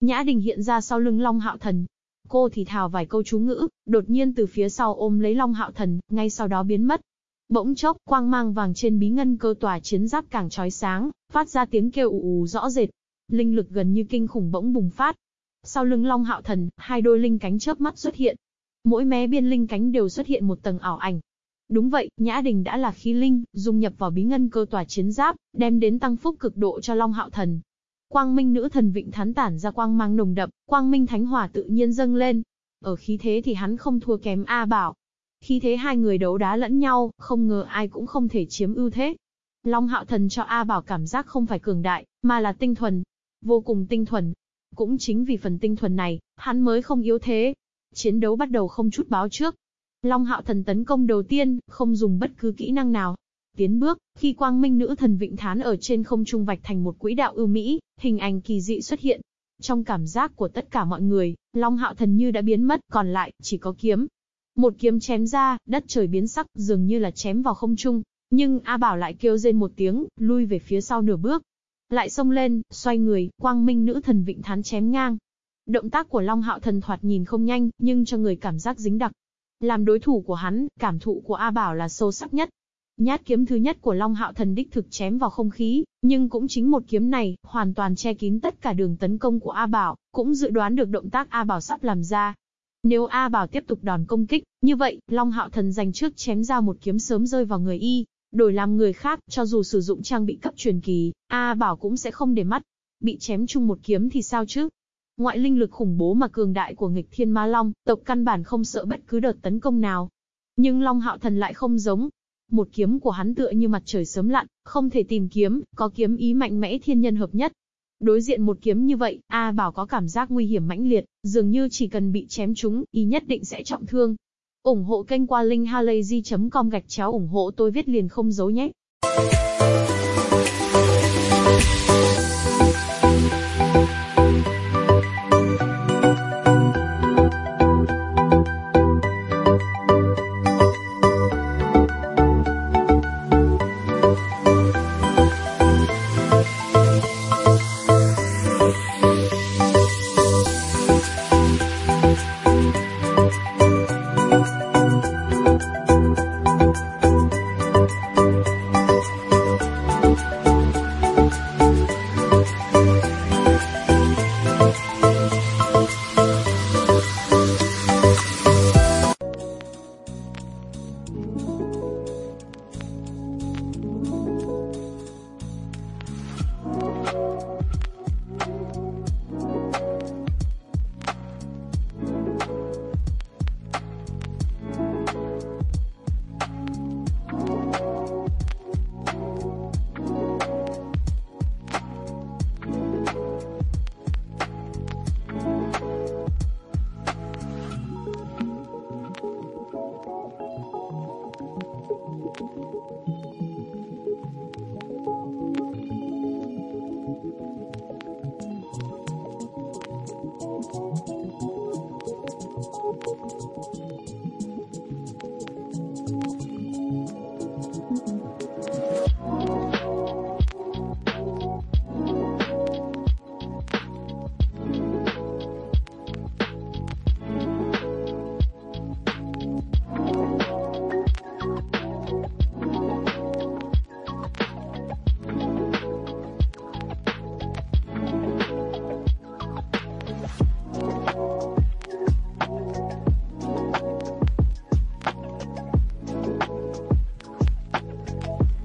Nhã đình hiện ra sau lưng Long Hạo Thần. Cô thì thào vài câu chú ngữ, đột nhiên từ phía sau ôm lấy Long Hạo Thần, ngay sau đó biến mất. Bỗng chốc, quang mang vàng trên bí ngân cơ tòa chiến giáp càng chói sáng, phát ra tiếng kêu ù ù rõ rệt. Linh lực gần như kinh khủng bỗng bùng phát. Sau lưng Long Hạo Thần, hai đôi linh cánh chớp mắt xuất hiện, Mỗi mé biên linh cánh đều xuất hiện một tầng ảo ảnh. Đúng vậy, Nhã Đình đã là khí linh, dung nhập vào bí ngân cơ tòa chiến giáp, đem đến tăng phúc cực độ cho Long Hạo Thần. Quang Minh nữ thần vịnh thán tản ra quang mang nồng đậm, Quang Minh thánh hỏa tự nhiên dâng lên. Ở khí thế thì hắn không thua kém A Bảo. Khí thế hai người đấu đá lẫn nhau, không ngờ ai cũng không thể chiếm ưu thế. Long Hạo Thần cho A Bảo cảm giác không phải cường đại, mà là tinh thuần. Vô cùng tinh thuần. Cũng chính vì phần tinh thuần này, hắn mới không yếu thế. chiến đấu bắt đầu không chút báo trước. Long hạo thần tấn công đầu tiên, không dùng bất cứ kỹ năng nào. Tiến bước, khi quang minh nữ thần vịnh thán ở trên không trung vạch thành một quỹ đạo ưu mỹ, hình ảnh kỳ dị xuất hiện. Trong cảm giác của tất cả mọi người, Long hạo thần như đã biến mất, còn lại, chỉ có kiếm. Một kiếm chém ra, đất trời biến sắc, dường như là chém vào không trung. Nhưng A Bảo lại kêu rên một tiếng, lui về phía sau nửa bước. Lại xông lên, xoay người, quang minh nữ thần vịnh thán chém ngang. Động tác của Long Hạo Thần thoạt nhìn không nhanh, nhưng cho người cảm giác dính đặc. Làm đối thủ của hắn, cảm thụ của A Bảo là sâu sắc nhất. Nhát kiếm thứ nhất của Long Hạo Thần đích thực chém vào không khí, nhưng cũng chính một kiếm này, hoàn toàn che kín tất cả đường tấn công của A Bảo, cũng dự đoán được động tác A Bảo sắp làm ra. Nếu A Bảo tiếp tục đòn công kích, như vậy, Long Hạo Thần giành trước chém ra một kiếm sớm rơi vào người y, đổi làm người khác, cho dù sử dụng trang bị cấp truyền kỳ, A Bảo cũng sẽ không để mắt. Bị chém chung một kiếm thì sao chứ? Ngoại linh lực khủng bố mà cường đại của nghịch thiên ma long, tộc căn bản không sợ bất cứ đợt tấn công nào. Nhưng Long Hạo Thần lại không giống. Một kiếm của hắn tựa như mặt trời sớm lặn, không thể tìm kiếm, có kiếm ý mạnh mẽ thiên nhân hợp nhất. Đối diện một kiếm như vậy, A Bảo có cảm giác nguy hiểm mãnh liệt, dường như chỉ cần bị chém trúng, y nhất định sẽ trọng thương ủng hộ kênh qua linkhalazy.com gạch chéo ủng hộ tôi viết liền không giấu nhé.